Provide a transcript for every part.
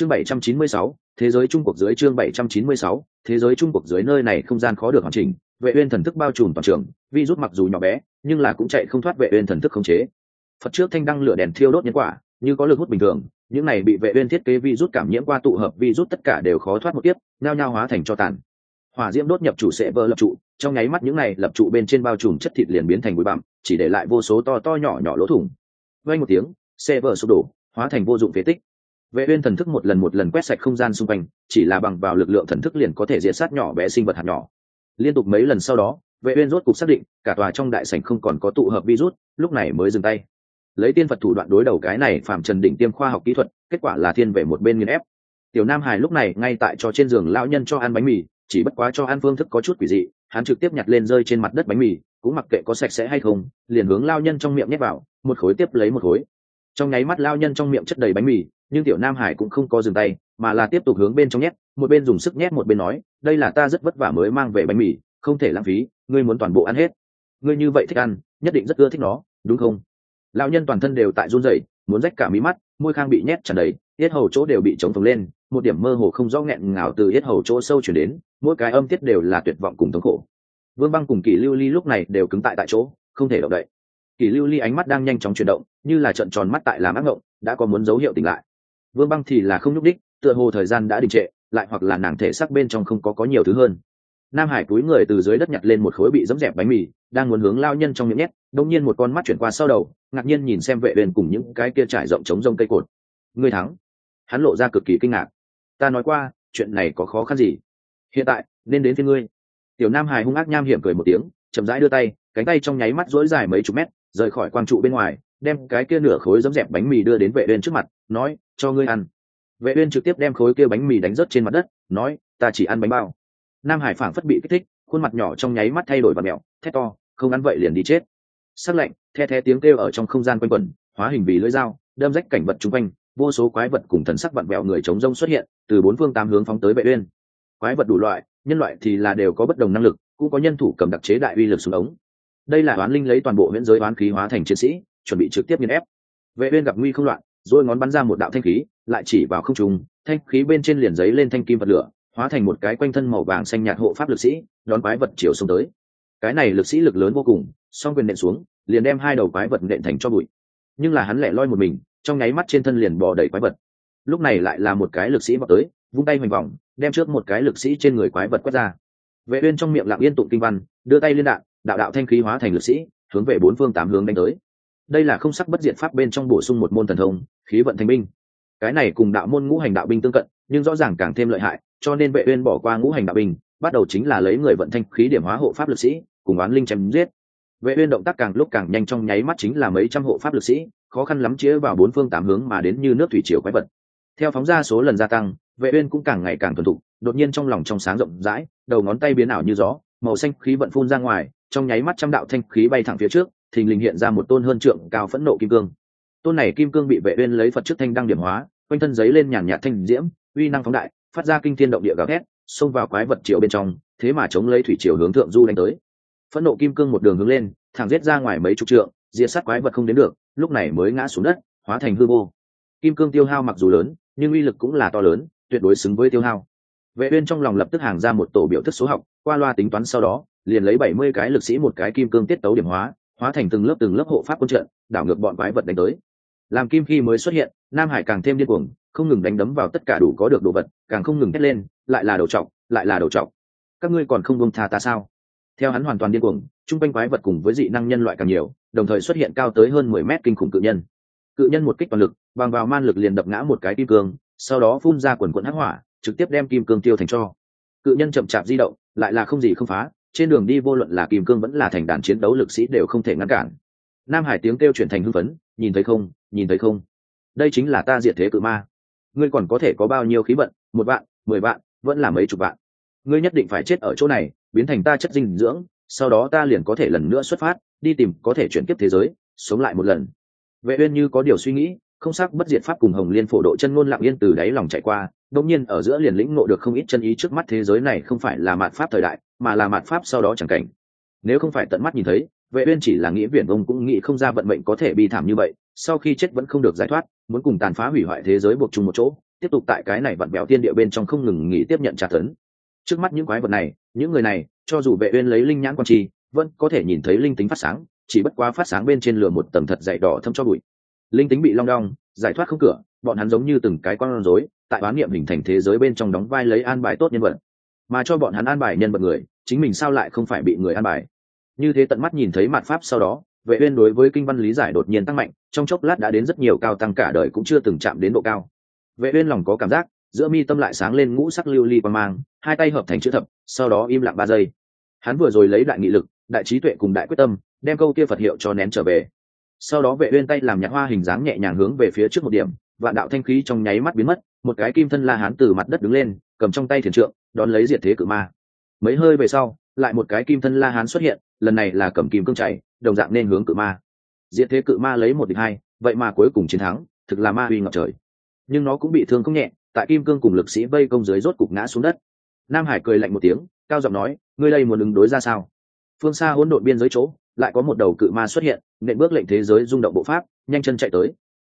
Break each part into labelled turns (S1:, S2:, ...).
S1: chương 796, thế giới trung quốc dưới chương 796, thế giới trung quốc dưới nơi này không gian khó được hoàn chỉnh vệ uyên thần thức bao trùm toàn trường vi rút mặc dù nhỏ bé nhưng là cũng chạy không thoát vệ uyên thần thức khống chế. Phật trước thanh đăng lửa đèn thiêu đốt nhân quả như có lực hút bình thường những này bị vệ uyên thiết kế vi rút cảm nhiễm qua tụ hợp vi rút tất cả đều khó thoát một tiếp nhao nhao hóa thành cho tàn. Hỏa diễm đốt nhập chủ sẽ vỡ lập trụ trong nháy mắt những này lập trụ bên trên bao trùm chất thịt liền biến thành bụi bặm chỉ để lại vô số to to nhỏ nhỏ lỗ thủng. Vang một tiếng xe vỡ sụp đổ hóa thành vô dụng phế tích vệ uyên thần thức một lần một lần quét sạch không gian xung quanh, chỉ là bằng vào lực lượng thần thức liền có thể diệt sát nhỏ bé sinh vật hạt nhỏ. Liên tục mấy lần sau đó, vệ uyên rốt cục xác định, cả tòa trong đại sảnh không còn có tụ hợp virus, lúc này mới dừng tay. Lấy tiên phật thủ đoạn đối đầu cái này phạm trần đỉnh tiêm khoa học kỹ thuật, kết quả là thiên về một bên nghiền ép. Tiểu nam hải lúc này ngay tại cho trên giường lão nhân cho ăn bánh mì, chỉ bất quá cho ăn phương thức có chút quỷ dị, hắn trực tiếp nhặt lên rơi trên mặt đất bánh mì, cũng mặc kệ có sạch sẽ hay không, liền hướng lao nhân trong miệng nhét vào, một khối tiếp lấy một khối. Trong nháy mắt lao nhân trong miệng chất đầy bánh mì nhưng tiểu nam hải cũng không có dừng tay, mà là tiếp tục hướng bên trong nhét, một bên dùng sức nhét một bên nói, đây là ta rất vất vả mới mang về bánh mì, không thể lãng phí, ngươi muốn toàn bộ ăn hết. Ngươi như vậy thích ăn, nhất định rất ưa thích nó, đúng không? Lão nhân toàn thân đều tại run rẩy, muốn rách cả mí mắt, môi khang bị nhét tràn đầy, yết hầu chỗ đều bị trống phồng lên, một điểm mơ hồ không rõ nghẹn ngào từ yết hầu chỗ sâu chuyển đến, mỗi cái âm tiết đều là tuyệt vọng cùng thống khổ. Vương băng cùng kỷ lưu ly lúc này đều cứng tại tại chỗ, không thể động đậy. Kỷ lưu ly ánh mắt đang nhanh chóng chuyển động, như là trận tròn mắt tại làm ác ngộng, đã có muốn dấu hiệu tỉnh lại vương băng thì là không nhúc đích tựa hồ thời gian đã đình trệ, lại hoặc là nàng thể sắc bên trong không có có nhiều thứ hơn. Nam hải cúi người từ dưới đất nhặt lên một khối bị dẫm dẹp bánh mì, đang muốn hướng lao nhân trong miệng nhét đông nhiên một con mắt chuyển qua sau đầu, ngạc nhiên nhìn xem vệ uyên cùng những cái kia trải rộng chống rông cây cột. Ngươi thắng. Hắn lộ ra cực kỳ kinh ngạc. Ta nói qua, chuyện này có khó khăn gì? Hiện tại, nên đến phía ngươi. Tiểu nam hải hung ác nham hiểm cười một tiếng, chậm rãi đưa tay, cánh tay trong nháy mắt dỗi dài mấy chục mét, rời khỏi quang trụ bên ngoài đem cái kia nửa khối dấm dẹp bánh mì đưa đến vệ uyên trước mặt, nói, cho ngươi ăn. Vệ uyên trực tiếp đem khối kia bánh mì đánh rớt trên mặt đất, nói, ta chỉ ăn bánh bao. Nam hải phảng phất bị kích thích, khuôn mặt nhỏ trong nháy mắt thay đổi và mèo thét to, không ăn vậy liền đi chết. Sắc lạnh, the the tiếng kêu ở trong không gian quanh quẩn, hóa hình vì lưỡi dao, đâm rách cảnh vật chung quanh, vô số quái vật cùng thần sắc vặn vẹo người chống rông xuất hiện, từ bốn phương tám hướng phóng tới vệ uyên. Quái vật đủ loại, nhân loại thì là đều có bất đồng năng lực, cũng có nhân thủ cầm đặc chế đại uy lực xuống ống. Đây là oán linh lấy toàn bộ huyễn giới oán khí hóa thành chiến sĩ chuẩn bị trực tiếp nghiền ép. Vệ uyên gặp nguy không loạn, rồi ngón bắn ra một đạo thanh khí, lại chỉ vào không trung, thanh khí bên trên liền giấy lên thanh kim vật lửa, hóa thành một cái quanh thân màu vàng xanh nhạt hộ pháp lực sĩ, đón quái vật chiều xuống tới. Cái này lực sĩ lực lớn vô cùng, song quyền nện xuống, liền đem hai đầu quái vật nện thành cho bụi. Nhưng là hắn lẻ loi một mình, trong nháy mắt trên thân liền bò đầy quái vật. Lúc này lại là một cái lực sĩ vào tới, vung tay hoành vòng, đem trước một cái lực sĩ trên người quái vật quét ra. Vệ uyên trong miệng lặng yên tụng kinh văn, đưa tay liên đạn, đạo đạo thanh khí hóa thành lực sĩ, hướng về bốn phương tám hướng đánh tới đây là không sắc bất diệt pháp bên trong bổ sung một môn thần thông, khí vận thanh binh. Cái này cùng đạo môn ngũ hành đạo binh tương cận, nhưng rõ ràng càng thêm lợi hại, cho nên vệ uyên bỏ qua ngũ hành đạo binh, bắt đầu chính là lấy người vận thanh khí điểm hóa hộ pháp lực sĩ, cùng oán linh chém giết. Vệ uyên động tác càng lúc càng nhanh trong nháy mắt chính là mấy trăm hộ pháp lực sĩ, khó khăn lắm chĩa vào bốn phương tám hướng mà đến như nước thủy triều quái vật. Theo phóng ra số lần gia tăng, vệ uyên cũng càng ngày càng thuần thục, đột nhiên trong lòng trong sáng rộng rãi, đầu ngón tay biến ảo như gió, màu xanh khí vận phun ra ngoài, trong nháy mắt trăm đạo thanh khí bay thẳng phía trước thình lình hiện ra một tôn hơn trượng cao phẫn nộ kim cương. Tôn này kim cương bị vệ uyên lấy phật trước thanh đăng điểm hóa, quanh thân giấy lên nhàn nhạt thanh diễm, uy năng phóng đại, phát ra kinh thiên động địa gào thét, xông vào quái vật triều bên trong, thế mà chống lấy thủy triều hướng thượng du đánh tới. Phẫn nộ kim cương một đường hướng lên, thẳng giết ra ngoài mấy chục trượng, diệt sát quái vật không đến được, lúc này mới ngã xuống đất, hóa thành hư vô. Kim cương tiêu hao mặc dù lớn, nhưng uy lực cũng là to lớn, tuyệt đối xứng với tiêu hao. Vệ uyên trong lòng lập tức hàng ra một tổ biểu thức số học, qua loa tính toán sau đó, liền lấy 70 cái lực sĩ một cái kim cương tiết tấu điểm hóa hóa thành từng lớp từng lớp hộ pháp quân trận, đảo ngược bọn quái vật đánh tới. Làm kim khi mới xuất hiện, nam hải càng thêm điên cuồng, không ngừng đánh đấm vào tất cả đủ có được đồ vật, càng không ngừng hét lên, lại là đầu trọc, lại là đầu trọc. Các ngươi còn không buông tha ta sao? Theo hắn hoàn toàn điên cuồng chung quanh quái vật cùng với dị năng nhân loại càng nhiều, đồng thời xuất hiện cao tới hơn mười mét kinh khủng cự nhân. Cự nhân một kích toàn lực, bằng vào man lực liền đập ngã một cái kim cương, sau đó phun ra quần quận hắc hỏa, trực tiếp đem kim cương tiêu thành cho. Cự nhân chậm chạp di động, lại là không gì không phá trên đường đi vô luận là kim cương vẫn là thành đàn chiến đấu lực sĩ đều không thể ngăn cản. Nam hải tiếng kêu chuyển thành hưng phấn, nhìn thấy không, nhìn thấy không. Đây chính là ta diệt thế cự ma. Ngươi còn có thể có bao nhiêu khí vận? Một vạn, mười vạn, vẫn là mấy chục vạn. Ngươi nhất định phải chết ở chỗ này, biến thành ta chất dinh dưỡng, sau đó ta liền có thể lần nữa xuất phát, đi tìm có thể chuyển kiếp thế giới, sống lại một lần. Vệ uyên như có điều suy nghĩ, không sắc bất diệt pháp cùng hồng liên phổ độ chân ngôn lặng yên từ đáy lòng chạy qua đông nhiên ở giữa liền lĩnh ngộ được không ít chân ý trước mắt thế giới này không phải là mạt pháp thời đại, mà là mạt pháp sau đó chẳng cảnh. Nếu không phải tận mắt nhìn thấy, vệ uyên chỉ là nghĩ viển ông cũng nghĩ không ra vận mệnh có thể bi thảm như vậy, sau khi chết vẫn không được giải thoát, muốn cùng tàn phá hủy hoại thế giới buộc chung một chỗ, tiếp tục tại cái này vặn bèo tiên địa bên trong không ngừng nghỉ tiếp nhận trả tấn. Trước mắt những quái vật này, những người này, cho dù vệ uyên lấy linh nhãn quan trì vẫn có thể nhìn thấy linh tính phát sáng, chỉ bất quá phát sáng bên trên lửa một tầng thật dày đỏ thâm cho bụi. Linh tính bị long đong, giải thoát không cửa bọn hắn giống như từng cái con rối, tại bán niệm hình thành thế giới bên trong đóng vai lấy an bài tốt nhân vật. Mà cho bọn hắn an bài nhân vật người, chính mình sao lại không phải bị người an bài? Như thế tận mắt nhìn thấy mặt pháp sau đó, vệ uyên đối với kinh văn lý giải đột nhiên tăng mạnh, trong chốc lát đã đến rất nhiều cao tăng cả đời cũng chưa từng chạm đến độ cao. Vệ uyên lòng có cảm giác, giữa mi tâm lại sáng lên ngũ sắc lưu ly li mang, hai tay hợp thành chữ thập, sau đó im lặng ba giây. Hắn vừa rồi lấy đại nghị lực, đại trí tuệ cùng đại quyết tâm, đem câu kia phật hiệu cho nén trở về. Sau đó vệ uyên tay làm nhạc hoa hình dáng nhẹ nhàng hướng về phía trước một điểm vạn đạo thanh khí trong nháy mắt biến mất, một cái kim thân la hán từ mặt đất đứng lên, cầm trong tay thiền trượng, đón lấy diệt thế cự ma. Mấy hơi về sau, lại một cái kim thân la hán xuất hiện, lần này là cầm kim cương chạy, đồng dạng nên hướng cự ma. Diệt thế cự ma lấy một địch hai, vậy mà cuối cùng chiến thắng, thực là ma uy ngập trời. Nhưng nó cũng bị thương không nhẹ, tại kim cương cùng lực sĩ vây công dưới rốt cục ngã xuống đất. Nam hải cười lạnh một tiếng, cao giọng nói, ngươi đây muốn ứng đối ra sao? Phương xa hỗn độn biên giới chỗ, lại có một đầu cự ma xuất hiện, nện bước lệnh thế giới rung động bộ pháp, nhanh chân chạy tới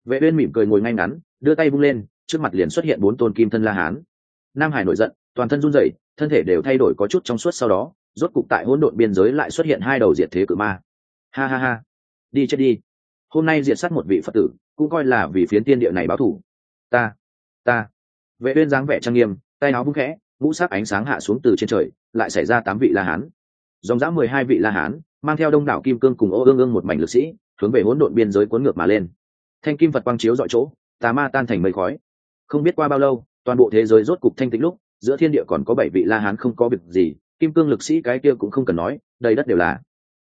S1: vệ uyên mỉm cười ngồi ngay ngắn, đưa tay vung lên, trước mặt liền xuất hiện bốn tôn kim thân la hán. Nam hải nổi giận, toàn thân run rẩy, thân thể đều thay đổi có chút trong suốt sau đó, rốt cục tại hỗn độn biên giới lại xuất hiện hai đầu diệt thế cự ma. Ha ha ha. Đi chết đi. Hôm nay diệt sát một vị phật tử, cũng coi là vì phiến tiên địa này báo thù. Ta ta. Vệ uyên dáng vẻ trang nghiêm, tay áo vung khẽ, ngũ sắc ánh sáng hạ xuống từ trên trời, lại xảy ra tám vị la hán. Dòng dã mười hai vị la hán, mang theo đông đảo kim cương cùng ô ương ương một mảnh lực sĩ, hướng về hỗn độn biên giới cuốn ngược mà lên thanh kim phật quang chiếu dọi chỗ, tà ma tan thành mây khói. Không biết qua bao lâu, toàn bộ thế giới rốt cục thanh tĩnh lúc, giữa thiên địa còn có bảy vị la hán không có việc gì, kim cương lực sĩ cái kia cũng không cần nói, đầy đất đều là.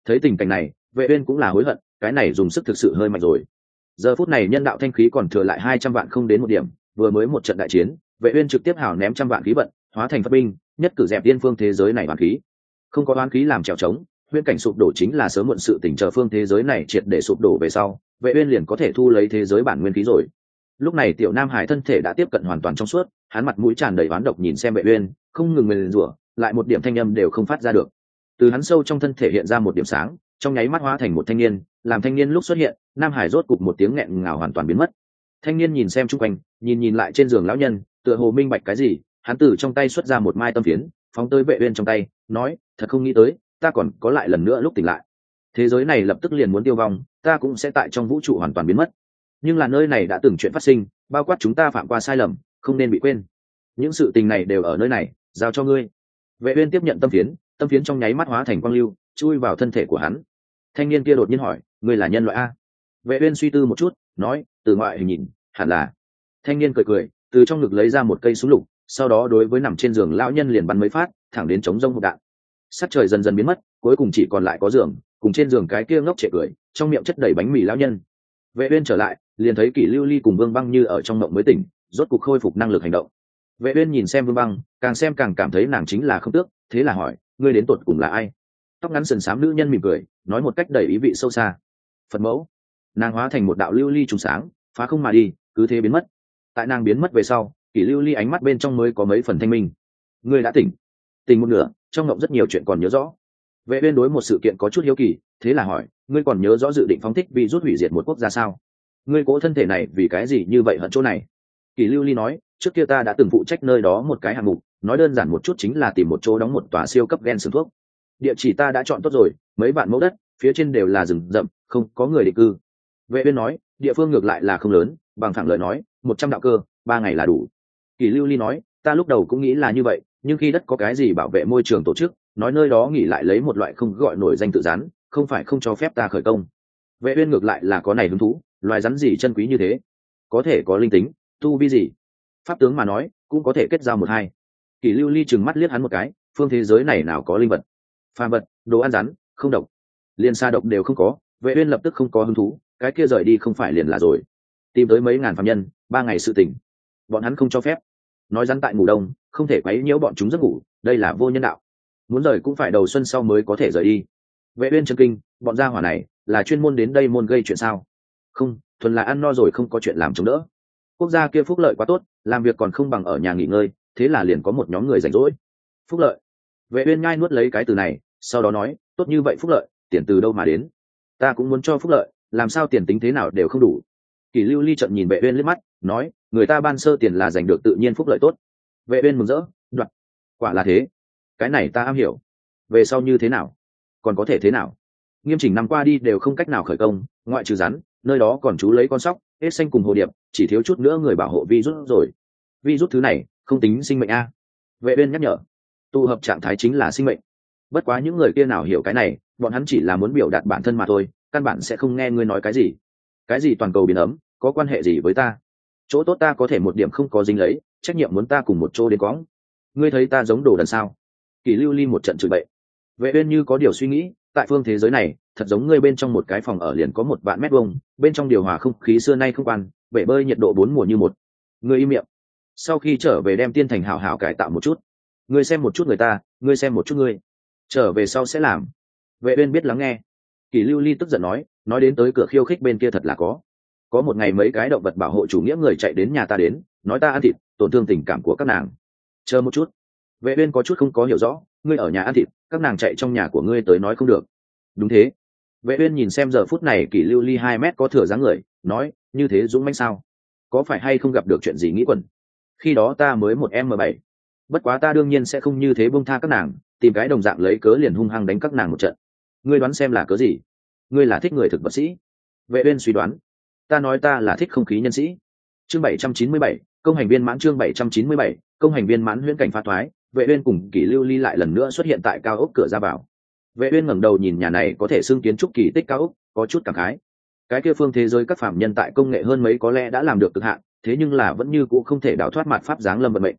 S1: Thấy tình cảnh này, vệ uyên cũng là hối hận, cái này dùng sức thực sự hơi mạnh rồi. Giờ phút này nhân đạo thanh khí còn thừa lại hai trăm vạn không đến một điểm, vừa mới một trận đại chiến, vệ uyên trực tiếp hào ném trăm vạn khí vận, hóa thành phật binh, nhất cử dẹp tiên phương thế giới này bản khí. Không có đoán khí làm trèo trống, huyễn cảnh sụp đổ chính là sớm muộn sự tỉnh chờ phương thế giới này triệt để sụp đổ về sau vệ uyên liền có thể thu lấy thế giới bản nguyên khí rồi. Lúc này tiểu nam hải thân thể đã tiếp cận hoàn toàn trong suốt, hắn mặt mũi tràn đầy oán độc nhìn xem vệ uyên, không ngừng nguyền rủa, lại một điểm thanh âm đều không phát ra được. Từ hắn sâu trong thân thể hiện ra một điểm sáng, trong nháy mắt hóa thành một thanh niên, làm thanh niên lúc xuất hiện, nam hải rốt cục một tiếng nghẹn ngào hoàn toàn biến mất. Thanh niên nhìn xem chung quanh, nhìn nhìn lại trên giường lão nhân, tựa hồ minh bạch cái gì, hắn từ trong tay xuất ra một mai tâm phiến, phóng tới vệ uyên trong tay, nói, thật không nghĩ tới, ta còn có lại lần nữa lúc tỉnh lại thế giới này lập tức liền muốn tiêu vong, ta cũng sẽ tại trong vũ trụ hoàn toàn biến mất. Nhưng là nơi này đã từng chuyện phát sinh, bao quát chúng ta phạm qua sai lầm, không nên bị quên. Những sự tình này đều ở nơi này, giao cho ngươi. Vệ uyên tiếp nhận tâm phiến tâm phiến trong nháy mắt hóa thành quang lưu, chui vào thân thể của hắn. Thanh niên kia đột nhiên hỏi, ngươi là nhân loại a? Vệ uyên suy tư một chút, nói, từ ngoại hình nhìn, hẳn là. Thanh niên cười cười, từ trong ngực lấy ra một cây súng lục, sau đó đối với nằm trên giường lão nhân liền bắn mấy phát, thẳng đến chống rông một đạn. Sắc trời dần dần biến mất, cuối cùng chỉ còn lại có giường cùng trên giường cái kia ngốc trẻ cười, trong miệng chất đầy bánh mì lão nhân. Vệ uyên trở lại, liền thấy kỷ lưu ly cùng vương băng như ở trong mộng mới tỉnh, rốt cục khôi phục năng lực hành động. Vệ uyên nhìn xem vương băng, càng xem càng cảm thấy nàng chính là không tước, thế là hỏi, ngươi đến tuột cùng là ai? Tóc ngắn sần sám nữ nhân mỉm cười, nói một cách đầy ý vị sâu xa, phật mẫu. Nàng hóa thành một đạo lưu ly trùng sáng, phá không mà đi, cứ thế biến mất. Tại nàng biến mất về sau, kỷ lưu ly ánh mắt bên trong mới có mấy phần thanh minh. Ngươi đã tỉnh. Tỉnh một nửa, trong ngộng rất nhiều chuyện còn nhớ rõ vệ uyên đối một sự kiện có chút hiếu kỳ, thế là hỏi, ngươi còn nhớ rõ dự định phóng thích vì rút hủy diệt một quốc gia sao? Ngươi cố thân thể này vì cái gì như vậy hận chỗ này? Kỳ lưu ly nói, trước kia ta đã từng phụ trách nơi đó một cái hạng mục, nói đơn giản một chút chính là tìm một chỗ đóng một tòa siêu cấp gen sử thuốc. Địa chỉ ta đã chọn tốt rồi, mấy vạn mẫu đất, phía trên đều là rừng rậm, không có người định cư. Vệ uyên nói, địa phương ngược lại là không lớn, bằng thẳng lời nói, một trăm đạo cơ, ba ngày là đủ. Kỳ lưu ly nói, ta lúc đầu cũng nghĩ là như vậy, nhưng khi đất có cái gì bảo vệ môi trường tổ chức nói nơi đó nghỉ lại lấy một loại không gọi nổi danh tự rắn, không phải không cho phép ta khởi công. Vệ uyên ngược lại là có này hứng thú, loài rắn gì chân quý như thế? Có thể có linh tính, tu vi gì? Pháp tướng mà nói, cũng có thể kết giao một hai. Kỷ lưu ly chừng mắt liếc hắn một cái, phương thế giới này nào có linh vật? Phàm vật, đồ ăn rắn, không độc. Liền xa độc đều không có, vệ uyên lập tức không có hứng thú, cái kia rời đi không phải liền là rồi. Tìm tới mấy ngàn phạm nhân, ba ngày sự tình. Bọn hắn không cho phép. Nói rắn tại ngủ đông, không thể quấy nhiễu bọn chúng giấc ngủ, đây là vô nhân đạo muốn rời cũng phải đầu xuân sau mới có thể rời đi. Vệ uyên chân kinh, bọn gia hỏa này là chuyên môn đến đây môn gây chuyện sao? Không, thuần là ăn no rồi không có chuyện làm chống đỡ. Quốc gia kia phúc lợi quá tốt, làm việc còn không bằng ở nhà nghỉ ngơi, thế là liền có một nhóm người rảnh rỗi. Phúc lợi. Vệ uyên nhai nuốt lấy cái từ này, sau đó nói, tốt như vậy phúc lợi, tiền từ đâu mà đến? Ta cũng muốn cho phúc lợi, làm sao tiền tính thế nào đều không đủ. Kỳ lưu ly trận nhìn vệ uyên liếc mắt, nói, người ta ban sơ tiền là giành được tự nhiên phúc lợi tốt. Vệ uyên mừng rỡ đoạt quả là thế cái này ta am hiểu. Về sau như thế nào? Còn có thể thế nào? Nghiêm chỉnh năm qua đi đều không cách nào khởi công, ngoại trừ rắn, nơi đó còn chú lấy con sóc, hết xanh cùng hồ điệp, chỉ thiếu chút nữa người bảo hộ vi rút rồi. Vi rút thứ này, không tính sinh mệnh a. Vệ bên nhắc nhở, tụ hợp trạng thái chính là sinh mệnh. Bất quá những người kia nào hiểu cái này, bọn hắn chỉ là muốn biểu đạt bản thân mà thôi, căn bản sẽ không nghe ngươi nói cái gì. Cái gì toàn cầu biến ấm, có quan hệ gì với ta? Chỗ tốt ta có thể một điểm không có dính lấy, trách nhiệm muốn ta cùng một chỗ đến quõng. Ngươi thấy ta giống đồ đần sao? Kỳ lưu ly một trận chửi bậy. Vệ uyên như có điều suy nghĩ, tại phương thế giới này, thật giống ngươi bên trong một cái phòng ở liền có một vạn mét vuông, bên trong điều hòa không khí xưa nay không quan bể bơi nhiệt độ bốn mùa như một. Ngươi im miệng. Sau khi trở về đem tiên thành hảo hảo cải tạo một chút. Ngươi xem một chút người ta, ngươi xem một chút ngươi. Trở về sau sẽ làm. Vệ uyên biết lắng nghe. Kỳ lưu ly tức giận nói nói đến tới cửa khiêu khích bên kia thật là có. Có một ngày mấy cái động vật bảo hộ chủ nghĩa người chạy đến nhà ta đến, nói ta ăn thịt, tổn thương tình cảm của các nàng. Chờ một chút vệ uyên có chút không có hiểu rõ ngươi ở nhà ăn thịt các nàng chạy trong nhà của ngươi tới nói không được. Đúng thế. Vệ uyên nhìn xem giờ phút này kỷ lưu ly hai mét có thừa dáng người nói như thế dũng mãnh sao? Có phải hay không gặp được chuyện gì nghĩ quần khi đó ta mới một m bảy. Bất quá ta đương nhiên sẽ không như thế buông tha các nàng tìm cái đồng dạng lấy cớ liền hung hăng đánh các nàng một trận. Ngươi đoán xem là cớ gì? Ngươi là thích người thực vật sĩ? Vệ uyên suy đoán. Ta nói ta là thích không khí nhân sĩ. Chương 797, công hành viên mãn chương 797, công hành viên mãn huyễn cảnh pha thoái vệ uyên cùng kỷ lưu ly lại lần nữa xuất hiện tại cao ốc cửa ra vào. vệ uyên ngẩng đầu nhìn nhà này có thể xưng kiến trúc kỳ tích cao ốc, có chút cảm khái. cái kia phương thế giới các phạm nhân tại công nghệ hơn mấy có lẽ đã làm được cực hạn, thế nhưng là vẫn như cũ không thể đào thoát mặt pháp dáng lâm vận mệnh.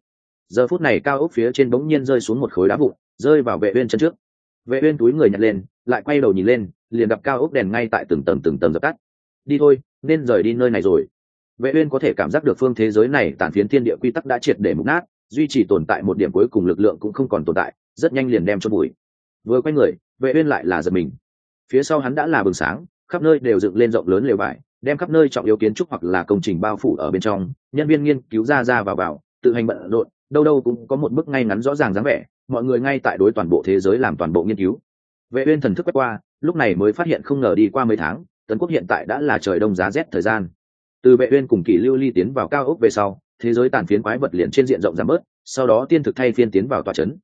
S1: giờ phút này cao ốc phía trên bỗng nhiên rơi xuống một khối đá vụn, rơi vào vệ uyên chân trước. vệ uyên túi người nhặt lên, lại quay đầu nhìn lên, liền gặp cao ốc đèn ngay tại từng tầng từng tầng dập tắt. đi thôi, nên rời đi nơi này rồi. vệ uyên có thể cảm giác được phương thế giới này tàn phiến thiên địa quy tắc đã triệt để mục nát duy trì tồn tại một điểm cuối cùng lực lượng cũng không còn tồn tại, rất nhanh liền đem cho bụi vừa quay người, vệ uyên lại là giật mình. Phía sau hắn đã là bừng sáng, khắp nơi đều dựng lên rộng lớn lều vải, đem khắp nơi trọng yếu kiến trúc hoặc là công trình bao phủ ở bên trong, nhân viên nghiên cứu ra ra vào vào, tự hành bận rộn, đâu đâu cũng có một bức ngay ngắn rõ ràng dáng vẻ, mọi người ngay tại đối toàn bộ thế giới làm toàn bộ nghiên cứu. Vệ uyên thần thức quét qua, lúc này mới phát hiện không ngờ đi qua mấy tháng, tấn quốc hiện tại đã là trời đông giá rét thời gian. Từ vệ uyên cùng kỷ lưu ly tiến vào cao ốc về sau thế giới tàn phiến quái vật liền trên diện rộng giảm bớt, sau đó tiên thực thay phiên tiến vào tòa chấn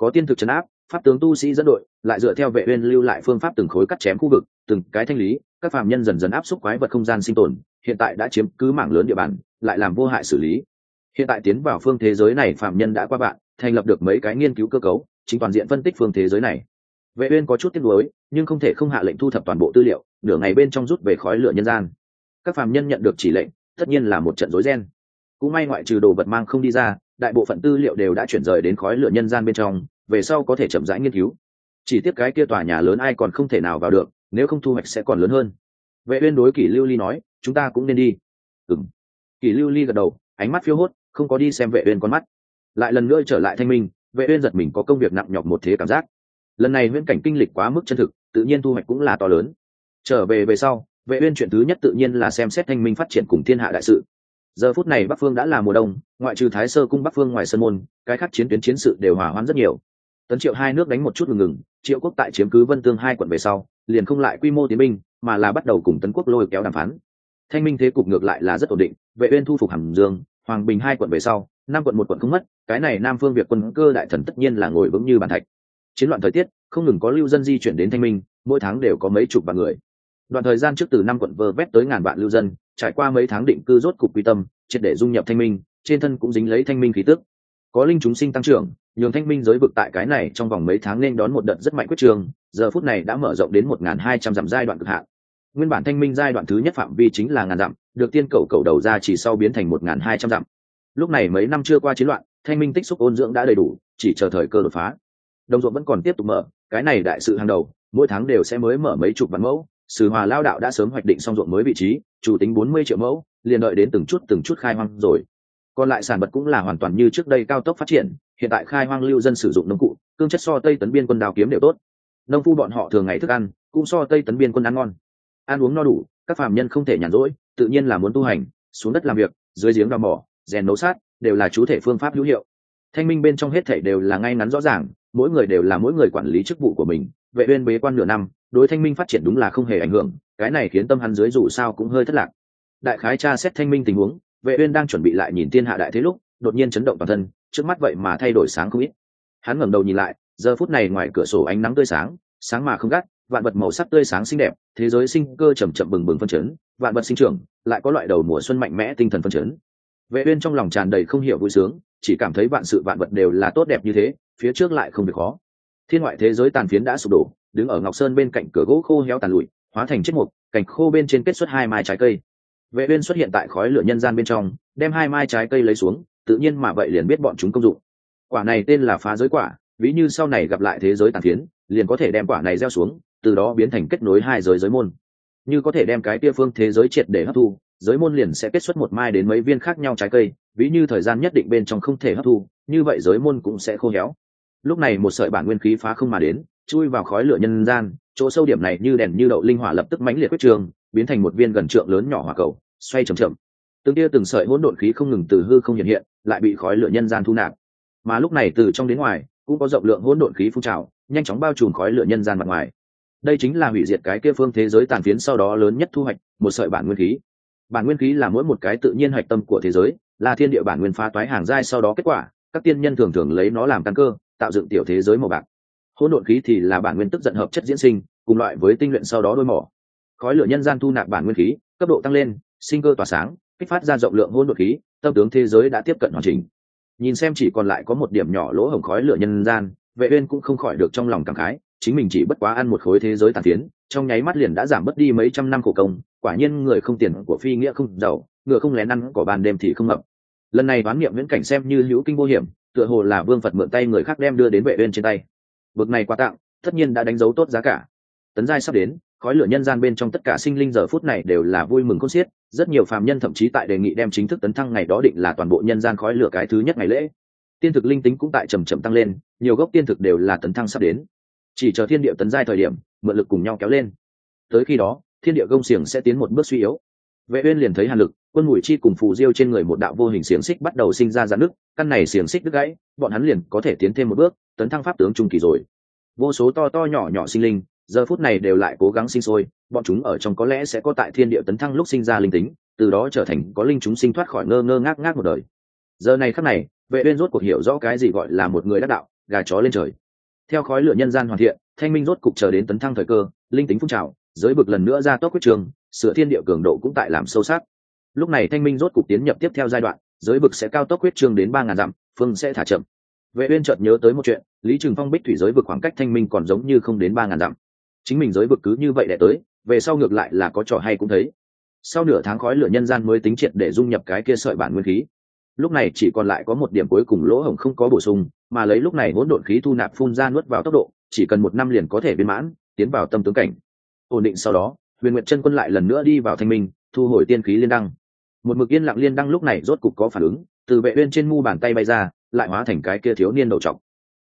S1: có tiên thực chấn áp, pháp tướng tu sĩ dẫn đội, lại dựa theo vệ uyên lưu lại phương pháp từng khối cắt chém khu vực, từng cái thanh lý, các phạm nhân dần dần áp xúc quái vật không gian sinh tồn, hiện tại đã chiếm cứ mảng lớn địa bàn, lại làm vô hại xử lý. Hiện tại tiến vào phương thế giới này phạm nhân đã qua bạn thành lập được mấy cái nghiên cứu cơ cấu, chính toàn diện phân tích phương thế giới này. Vệ uyên có chút tiếc nuối, nhưng không thể không hạ lệnh thu thập toàn bộ tư liệu, nửa ngày bên trong rút về khói lửa nhân gian. Các phạm nhân nhận được chỉ lệnh, tất nhiên là một trận rối ren cũng may ngoại trừ đồ vật mang không đi ra, đại bộ phận tư liệu đều đã chuyển rời đến khói lửa nhân gian bên trong, về sau có thể chậm rãi nghiên cứu. Chỉ tiếc cái kia tòa nhà lớn ai còn không thể nào vào được, nếu không thu hoạch sẽ còn lớn hơn. Vệ uyên đối kỷ lưu ly nói, chúng ta cũng nên đi. Ừm. Kỷ lưu ly gật đầu, ánh mắt phiêu hốt, không có đi xem vệ uyên con mắt. Lại lần nữa trở lại thanh minh, vệ uyên giật mình có công việc nặng nhọc một thế cảm giác. Lần này huyễn cảnh kinh lịch quá mức chân thực, tự nhiên thu hoạch cũng là to lớn. Trở về về sau, vệ uyên chuyện thứ nhất tự nhiên là xem xét thanh minh phát triển cùng thiên hạ đại sự giờ phút này bắc phương đã là mùa đông, ngoại trừ thái sơ cung bắc phương ngoài sân môn, cái khác chiến tuyến chiến sự đều hòa hoãn rất nhiều. Tấn triệu hai nước đánh một chút ngừng ngừng, triệu quốc tại chiếm cứ vân tương hai quận về sau, liền không lại quy mô tiến binh, mà là bắt đầu cùng tấn quốc lôi kéo đàm phán. Thanh minh thế cục ngược lại là rất ổn định, vệ uyên thu phục hàm dương, hoàng bình hai quận về sau, năm quận một quận không mất, cái này nam phương việt quân cơ đại thần tất nhiên là ngồi vững như bàn thạch. Chiến loạn thời tiết, không ngừng có lưu dân di chuyển đến thanh minh, mỗi tháng đều có mấy chục vạn người đoạn thời gian trước từ năm quận vơ vét tới ngàn vạn lưu dân, trải qua mấy tháng định cư rốt cục quy tâm, triệt để dung nhập thanh minh, trên thân cũng dính lấy thanh minh khí tức. Có linh chúng sinh tăng trưởng, nhường thanh minh giới vực tại cái này trong vòng mấy tháng nên đón một đợt rất mạnh quyết trường, giờ phút này đã mở rộng đến một hai trăm dặm giai đoạn cực hạn. Nguyên bản thanh minh giai đoạn thứ nhất phạm vi chính là ngàn dặm, được tiên cầu cầu đầu ra chỉ sau biến thành một hai trăm dặm. Lúc này mấy năm chưa qua chiến loạn, thanh minh tích xúc ôn dưỡng đã đầy đủ, chỉ chờ thời cơ đột phá. Đồng ruộng vẫn còn tiếp tục mở, cái này đại sự hàng đầu, mỗi tháng đều sẽ mới mở mấy chục vạn mẫu sử hòa lao đạo đã sớm hoạch định xong ruộng mới vị trí, chủ tính bốn mươi triệu mẫu, liền đợi đến từng chút từng chút khai hoang rồi. Còn lại sản vật cũng là hoàn toàn như trước đây cao tốc phát triển, hiện tại khai hoang lưu dân sử dụng nông cụ, cương chất so tây tấn biên quân đào kiếm đều tốt. Nông phu bọn họ thường ngày thức ăn, cũng so tây tấn biên quân ăn ngon. Ăn uống no đủ, các phạm nhân không thể nhàn rỗi, tự nhiên là muốn tu hành, xuống đất làm việc, dưới giếng đào mỏ, rèn nấu sát, đều là chú thể phương pháp hữu hiệu. Thanh minh bên trong hết thể đều là ngay ngắn rõ ràng mỗi người đều là mỗi người quản lý chức vụ của mình, vệ uyên bế quan nửa năm, đối thanh minh phát triển đúng là không hề ảnh hưởng, cái này khiến tâm hắn dưới dù sao cũng hơi thất lạc. Đại khái tra xét thanh minh tình huống, vệ uyên đang chuẩn bị lại nhìn thiên hạ đại thế lúc, đột nhiên chấn động toàn thân, trước mắt vậy mà thay đổi sáng không ít. Hắn ngẩng đầu nhìn lại, giờ phút này ngoài cửa sổ ánh nắng tươi sáng sáng mà không gắt, vạn vật màu sắc tươi sáng xinh đẹp, thế giới sinh cơ chậm chậm bừng bừng phân chấn, vạn vật sinh trưởng, lại có loại đầu mùa xuân mạnh mẽ tinh thần phân chấn. Vệ uyên trong lòng tràn đầy không hiểu vui sướng, chỉ cảm thấy vạn sự vạn vật đều là tốt đẹp như thế phía trước lại không việc khó. Thiên ngoại thế giới tàn phiến đã sụp đổ, đứng ở ngọc sơn bên cạnh cửa gỗ khô héo tàn lụi, hóa thành chết mục cảnh khô bên trên kết xuất hai mai trái cây. Vệ uyên xuất hiện tại khói lửa nhân gian bên trong, đem hai mai trái cây lấy xuống, tự nhiên mà vậy liền biết bọn chúng công dụng. Quả này tên là phá giới quả, ví như sau này gặp lại thế giới tàn phiến, liền có thể đem quả này gieo xuống, từ đó biến thành kết nối hai giới giới môn. Như có thể đem cái kia phương thế giới triệt để hấp thu, giới môn liền sẽ kết xuất một mai đến mấy viên khác nhau trái cây, ví như thời gian nhất định bên trong không thể hấp thu, như vậy giới môn cũng sẽ khô héo lúc này một sợi bản nguyên khí phá không mà đến, chui vào khói lửa nhân gian, chỗ sâu điểm này như đèn như đậu linh hỏa lập tức mãnh liệt quyết trường, biến thành một viên gần trượng lớn nhỏ hỏa cầu, xoay chậm chậm. Từng tia từng sợi hỗn độn khí không ngừng từ hư không hiện hiện, lại bị khói lửa nhân gian thu nạp. Mà lúc này từ trong đến ngoài, cũng có rộng lượng hỗn độn khí phun trào, nhanh chóng bao trùm khói lửa nhân gian mặt ngoài. Đây chính là hủy diệt cái kia phương thế giới tàn phiến sau đó lớn nhất thu hoạch, một sợi bản nguyên khí. Bản nguyên khí là mỗi một cái tự nhiên hạch tâm của thế giới, là thiên địa bản nguyên phá toái hàng giai sau đó kết quả, các tiên nhân thường thường lấy nó làm căn cơ tạo dựng tiểu thế giới màu bạc. Hỗn độn khí thì là bản nguyên tức giận hợp chất diễn sinh, cùng loại với tinh luyện sau đó đôi mỏ. Khói lửa nhân gian thu nạp bản nguyên khí, cấp độ tăng lên, sinh cơ tỏa sáng, kích phát ra rộng lượng hỗn độn khí, tâm tướng thế giới đã tiếp cận hoàn chỉnh. Nhìn xem chỉ còn lại có một điểm nhỏ lỗ hổng khói lửa nhân gian, vệ uyên cũng không khỏi được trong lòng cảm khái, chính mình chỉ bất quá ăn một khối thế giới tàn tiến trong nháy mắt liền đã giảm mất đi mấy trăm năm khổ công, quả nhiên người không tiền của phi nghĩa không giàu, ngựa không lén ăn, cỏ ban đêm thì không ngập. Lần này đoán niệm viễn cảnh xem như hữu kinh vô hiểm tựa hồ là vương phật mượn tay người khác đem đưa đến vệ uyên trên tay. Bực này quà tặng, tất nhiên đã đánh dấu tốt giá cả. Tấn giai sắp đến, khói lửa nhân gian bên trong tất cả sinh linh giờ phút này đều là vui mừng khôn xiết, rất nhiều phàm nhân thậm chí tại đề nghị đem chính thức tấn thăng ngày đó định là toàn bộ nhân gian khói lửa cái thứ nhất ngày lễ. Tiên thực linh tính cũng tại trầm trầm tăng lên, nhiều gốc tiên thực đều là tấn thăng sắp đến. Chỉ chờ thiên địa tấn giai thời điểm, mượn lực cùng nhau kéo lên. Tới khi đó, thiên địa gông xiềng sẽ tiến một bước suy yếu. Vệ uyên liền thấy hàn lực quân mũi chi cùng phù diêu trên người một đạo vô hình xiềng xích bắt đầu sinh ra giãn nước căn này xiềng xích đứt gãy, bọn hắn liền có thể tiến thêm một bước, tấn thăng pháp tướng trung kỳ rồi. Vô số to to nhỏ nhỏ sinh linh, giờ phút này đều lại cố gắng sinh sôi, bọn chúng ở trong có lẽ sẽ có tại thiên địa tấn thăng lúc sinh ra linh tính, từ đó trở thành có linh chúng sinh thoát khỏi ngơ ngơ ngác ngác một đời. Giờ này khắc này, vệ uyên rốt cuộc hiểu rõ cái gì gọi là một người đắc đạo, gà chó lên trời. Theo khói lửa nhân gian hoàn thiện, thanh minh rốt cục chờ đến tấn thăng thời cơ, linh tính phun trào, giới bực lần nữa ra tốc quyết trường, sửa thiên địa cường độ cũng tại làm sâu sắc lúc này thanh minh rốt cục tiến nhập tiếp theo giai đoạn, giới vực sẽ cao tốc quyết trường đến ba ngàn dặm, phương sẽ thả chậm. Vệ uyên chợt nhớ tới một chuyện, lý trường phong bích thủy giới vực khoảng cách thanh minh còn giống như không đến ba ngàn dặm. Chính mình giới vực cứ như vậy để tới, về sau ngược lại là có trò hay cũng thấy. Sau nửa tháng khói lửa nhân gian mới tính triệt để dung nhập cái kia sợi bản nguyên khí. Lúc này chỉ còn lại có một điểm cuối cùng lỗ hổng không có bổ sung, mà lấy lúc này hỗn độn khí thu nạp phun ra nuốt vào tốc độ, chỉ cần một năm liền có thể viên mãn, tiến vào tâm tướng cảnh. Ổn định sau đó, huyền nguyệt chân quân lại lần nữa đi vào thanh minh, thu hồi tiên khí liên đăng một mực yên lặng liên đăng lúc này rốt cục có phản ứng, từ vệ uyên trên mu bàn tay bay ra, lại hóa thành cái kia thiếu niên đầu trọc.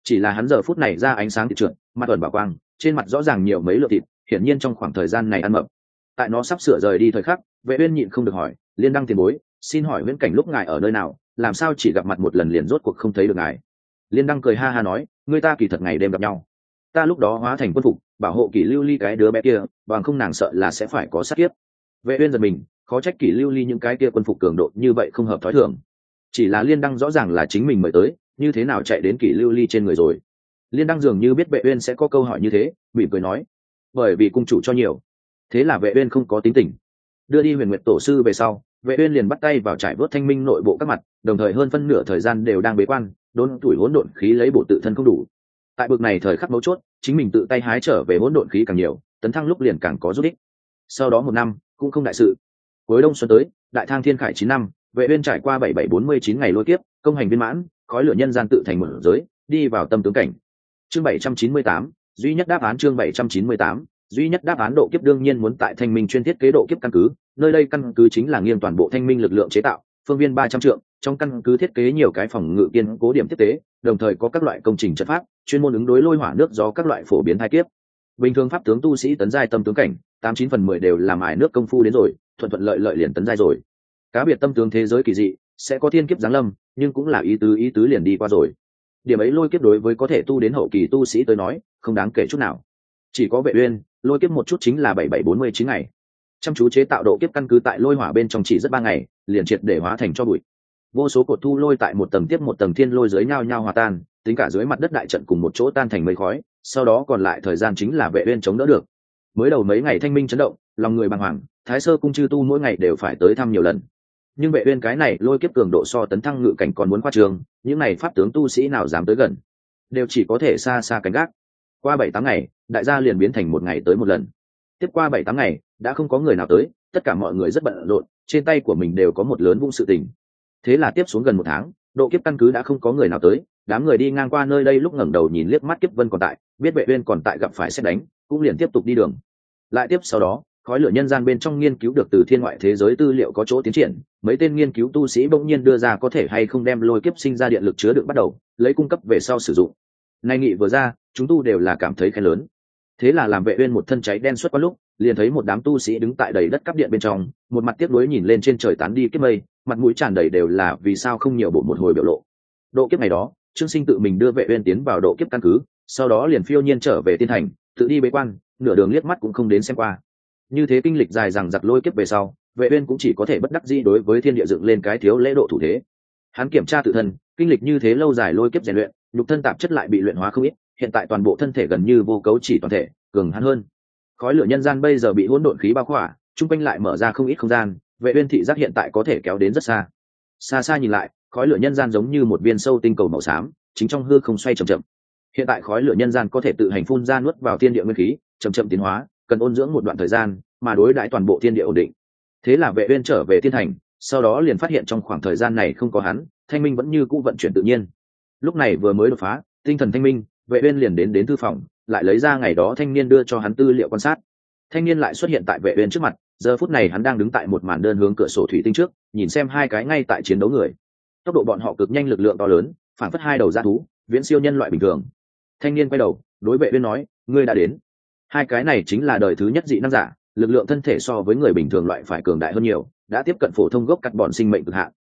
S1: Chỉ là hắn giờ phút này ra ánh sáng thị trường mặt ẩn bảo quang, trên mặt rõ ràng nhiều mấy lượng thịt, hiển nhiên trong khoảng thời gian này ăn mập. Tại nó sắp sửa rời đi thời khắc, vệ uyên nhịn không được hỏi, liên đăng tiền bối, xin hỏi nguyễn cảnh lúc ngài ở nơi nào, làm sao chỉ gặp mặt một lần liền rốt cuộc không thấy được ngài? Liên đăng cười ha ha nói, người ta kỳ thật ngày đêm gặp nhau. Ta lúc đó hóa thành quân phục, bảo hộ kỷ lưu ly cái đứa bé kia, bằng không nàng sợ là sẽ phải có sát kiếp. Vệ uyên giật mình khó trách kỷ lưu ly những cái kia quân phục cường độ như vậy không hợp thói thường. Chỉ là liên đăng rõ ràng là chính mình mời tới, như thế nào chạy đến kỷ lưu ly trên người rồi. Liên đăng dường như biết vệ uyên sẽ có câu hỏi như thế, mỉm cười nói, bởi vì cung chủ cho nhiều, thế là vệ uyên không có tính tình. Đưa đi huyền nguyệt tổ sư về sau, vệ uyên liền bắt tay vào trải vớt thanh minh nội bộ các mặt, đồng thời hơn phân nửa thời gian đều đang bế quan, đốn tuổi hỗn độn khí lấy bộ tự thân không đủ. Tại bực này thời khắc mấu chốt, chính mình tự tay hái trở về hỗn độn khí càng nhiều, tấn thăng lúc liền càng có rút ích. Sau đó một năm, cũng không đại sự cuối đông xuân tới, đại thang thiên khải chín năm, vệ uyên trải qua bảy bảy bốn mươi chín ngày lôi kiếp, công hành viên mãn, khói lửa nhân gian tự thành một giới, đi vào tâm tướng cảnh. Chương bảy trăm chín mươi tám, duy nhất đáp án chương bảy trăm chín mươi tám, duy nhất đáp án độ kiếp đương nhiên muốn tại thanh minh chuyên thiết kế độ kiếp căn cứ, nơi đây căn cứ chính là nghiêng toàn bộ thanh minh lực lượng chế tạo, phương viên ba trăm trượng, trong căn cứ thiết kế nhiều cái phòng ngự kiên cố điểm thiết tế đồng thời có các loại công trình chất pháp, chuyên môn ứng đối lôi hỏa nước do các loại phổ biến thai kiếp. Bình thường pháp tướng tu sĩ tấn giai tâm tướng cảnh, tám chín phần mười đều làm ải nước công phu đến rồi thuận thuận lợi lợi liền tấn giai rồi. Cá biệt tâm tướng thế giới kỳ dị, sẽ có thiên kiếp giáng lâm, nhưng cũng là ý tứ ý tứ liền đi qua rồi. Điểm ấy lôi kiếp đối với có thể tu đến hậu kỳ tu sĩ tới nói, không đáng kể chút nào. Chỉ có vệ uyên, lôi kiếp một chút chính là bảy bảy bốn mươi chín ngày. Chăm chú chế tạo độ kiếp căn cứ tại lôi hỏa bên trong chỉ rất ba ngày, liền triệt để hóa thành cho bụi. Vô số cột thu lôi tại một tầng tiếp một tầng thiên lôi dưới nhau nhau hòa tan, tính cả dưới mặt đất đại trận cùng một chỗ tan thành mây khói, sau đó còn lại thời gian chính là vệ uyên chống đỡ được. Mới đầu mấy ngày thanh minh chấn động, lòng người bàng hoàng thái sơ cung chư tu mỗi ngày đều phải tới thăm nhiều lần. Nhưng vệ uyên cái này lôi kiếp cường độ so tấn thăng ngự cảnh còn muốn qua trường, những này pháp tướng tu sĩ nào dám tới gần? Đều chỉ có thể xa xa cánh gác. Qua bảy tám ngày, đại gia liền biến thành một ngày tới một lần. Tiếp qua bảy tám ngày, đã không có người nào tới, tất cả mọi người rất bận rộn, trên tay của mình đều có một lớn vung sự tình. Thế là tiếp xuống gần một tháng, độ kiếp căn cứ đã không có người nào tới, đám người đi ngang qua nơi đây lúc ngẩng đầu nhìn liếc mắt kiếp vân còn tại, biết vệ uyên còn tại gặp phải xét đánh, cũng liền tiếp tục đi đường. Lại tiếp sau đó khói lửa nhân gian bên trong nghiên cứu được từ thiên ngoại thế giới tư liệu có chỗ tiến triển, mấy tên nghiên cứu tu sĩ bỗng nhiên đưa ra có thể hay không đem lôi kiếp sinh ra điện lực chứa được bắt đầu, lấy cung cấp về sau sử dụng. Nay nghị vừa ra, chúng tu đều là cảm thấy khen lớn. Thế là làm vệ uyên một thân cháy đen suốt qua lúc, liền thấy một đám tu sĩ đứng tại đầy đất cắp điện bên trong, một mặt tiếc nuối nhìn lên trên trời tán đi kiếp mây, mặt mũi tràn đầy đều là vì sao không nhiều bộ một hồi biểu lộ. Độ kiếp này đó, trương sinh tự mình đưa vệ uyên tiến vào độ kiếp căn cứ, sau đó liền phiêu nhiên trở về tiên thành, tự đi bế quan, nửa đường liếc mắt cũng không đến xem qua như thế kinh lịch dài rằng giặc lôi kiếp về sau, vệ uyên cũng chỉ có thể bất đắc dĩ đối với thiên địa dựng lên cái thiếu lễ độ thủ thế. Hắn kiểm tra tự thân, kinh lịch như thế lâu dài lôi kiếp rèn luyện, nhục thân tạp chất lại bị luyện hóa không ít, hiện tại toàn bộ thân thể gần như vô cấu chỉ toàn thể, cường hắn hơn. Khói lửa nhân gian bây giờ bị hỗn độn khí bao khỏa trung quanh lại mở ra không ít không gian, vệ uyên thị giác hiện tại có thể kéo đến rất xa. Xa xa nhìn lại, khói lửa nhân gian giống như một viên sâu tinh cầu màu xám, chính trong hư không xoay chậm chậm. Hiện tại khói lửa nhân gian có thể tự hành phun ra nuốt vào thiên địa nguyên khí, chậm chậm tiến hóa cần ôn dưỡng một đoạn thời gian mà đối đãi toàn bộ thiên địa ổn định. Thế là vệ uyên trở về thiên thành, sau đó liền phát hiện trong khoảng thời gian này không có hắn, thanh minh vẫn như cũ vận chuyển tự nhiên. Lúc này vừa mới đột phá, tinh thần thanh minh, vệ uyên liền đến đến thư phòng, lại lấy ra ngày đó thanh niên đưa cho hắn tư liệu quan sát. Thanh niên lại xuất hiện tại vệ uyên trước mặt, giờ phút này hắn đang đứng tại một màn đơn hướng cửa sổ thủy tinh trước, nhìn xem hai cái ngay tại chiến đấu người. Tốc độ bọn họ cực nhanh lực lượng to lớn, phản phất hai đầu ra thú, viễn siêu nhân loại bình thường. Thanh niên quay đầu, đối vệ uyên nói, ngươi đã đến hai cái này chính là đời thứ nhất dị năng giả, lực lượng thân thể so với người bình thường loại phải cường đại hơn nhiều, đã tiếp cận phổ thông gốc cắt bọn sinh mệnh cực hạn.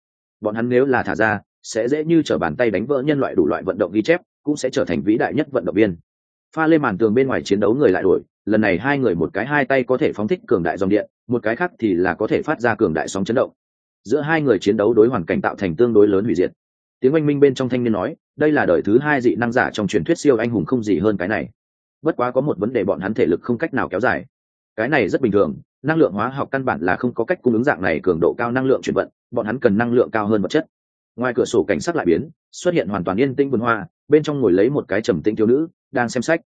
S1: Bọn hắn nếu là thả ra, sẽ dễ như trở bàn tay đánh vỡ nhân loại đủ loại vận động ghi chép, cũng sẽ trở thành vĩ đại nhất vận động viên. Pha lên màn tường bên ngoài chiến đấu người lại đổi, lần này hai người một cái hai tay có thể phóng thích cường đại dòng điện, một cái khác thì là có thể phát ra cường đại sóng chấn động. Giữa hai người chiến đấu đối hoàn cảnh tạo thành tương đối lớn hủy diệt. Tiếng oanh minh bên trong thanh niên nói, đây là đời thứ hai dị năng giả trong truyền thuyết siêu anh hùng không gì hơn cái này bất quá có một vấn đề bọn hắn thể lực không cách nào kéo dài. Cái này rất bình thường, năng lượng hóa học căn bản là không có cách cung ứng dạng này cường độ cao năng lượng chuyển vận, bọn hắn cần năng lượng cao hơn vật chất. Ngoài cửa sổ cảnh sát lại biến, xuất hiện hoàn toàn yên tĩnh vườn hoa, bên trong ngồi lấy một cái trầm tĩnh thiếu nữ, đang xem sách.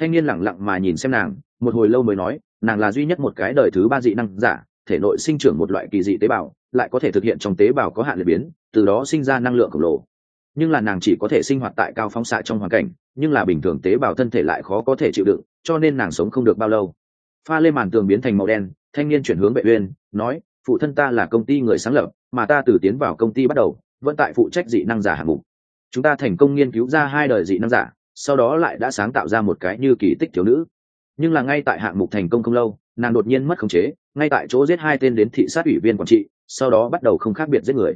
S1: Thanh niên lẳng lặng mà nhìn xem nàng, một hồi lâu mới nói, nàng là duy nhất một cái đời thứ ba dị năng giả, thể nội sinh trưởng một loại kỳ dị tế bào, lại có thể thực hiện trong tế bào có hạn liệt biến, từ đó sinh ra năng lượng khổng lồ. Nhưng là nàng chỉ có thể sinh hoạt tại cao phóng xạ trong hoàn cảnh nhưng là bình thường tế bào thân thể lại khó có thể chịu đựng, cho nên nàng sống không được bao lâu. Pha lên màn tường biến thành màu đen, thanh niên chuyển hướng vệ uyên, nói, phụ thân ta là công ty người sáng lập, mà ta từ tiến vào công ty bắt đầu, vẫn tại phụ trách dị năng giả hạng mục. Chúng ta thành công nghiên cứu ra hai đời dị năng giả, sau đó lại đã sáng tạo ra một cái như kỳ tích thiếu nữ. Nhưng là ngay tại hạng mục thành công không lâu, nàng đột nhiên mất khống chế, ngay tại chỗ giết hai tên đến thị sát ủy viên quản trị, sau đó bắt đầu không khác biệt giết người.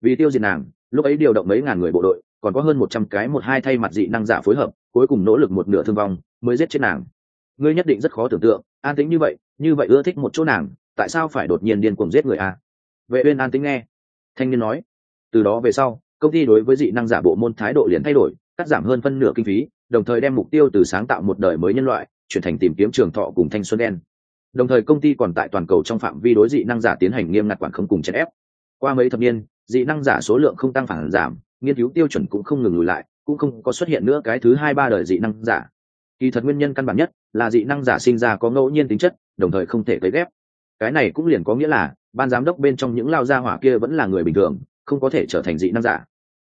S1: Vì tiêu diệt nàng, lúc ấy điều động mấy ngàn người bộ đội còn có hơn một trăm cái một hai thay mặt dị năng giả phối hợp, cuối cùng nỗ lực một nửa thương vong, mới giết chết nàng. Ngươi nhất định rất khó tưởng tượng, an tính như vậy như vậy ưa thích một chỗ nàng, tại sao phải đột nhiên điên cuồng giết người a vệ uyên an tính nghe. Thanh niên nói. Từ đó về sau, công ty đối với dị năng giả bộ môn thái độ liền thay đổi, cắt giảm hơn phân nửa kinh phí, đồng thời đem mục tiêu từ sáng tạo một đời mới nhân loại, chuyển thành tìm kiếm trường thọ cùng thanh xuân đen. Đồng thời công ty còn tại toàn cầu trong phạm vi đối dị năng giả tiến hành nghiêm ngặt quản khống cùng chèn ép. Qua mấy thập niên, dị năng giả số lượng không tăng phản giảm nghiên cứu tiêu chuẩn cũng không ngừng lùi lại, cũng không có xuất hiện nữa cái thứ hai ba đời dị năng giả. Kỳ thật nguyên nhân căn bản nhất là dị năng giả sinh ra có ngẫu nhiên tính chất, đồng thời không thể cấy ghép. Cái này cũng liền có nghĩa là, ban giám đốc bên trong những lao gia hỏa kia vẫn là người bình thường, không có thể trở thành dị năng giả.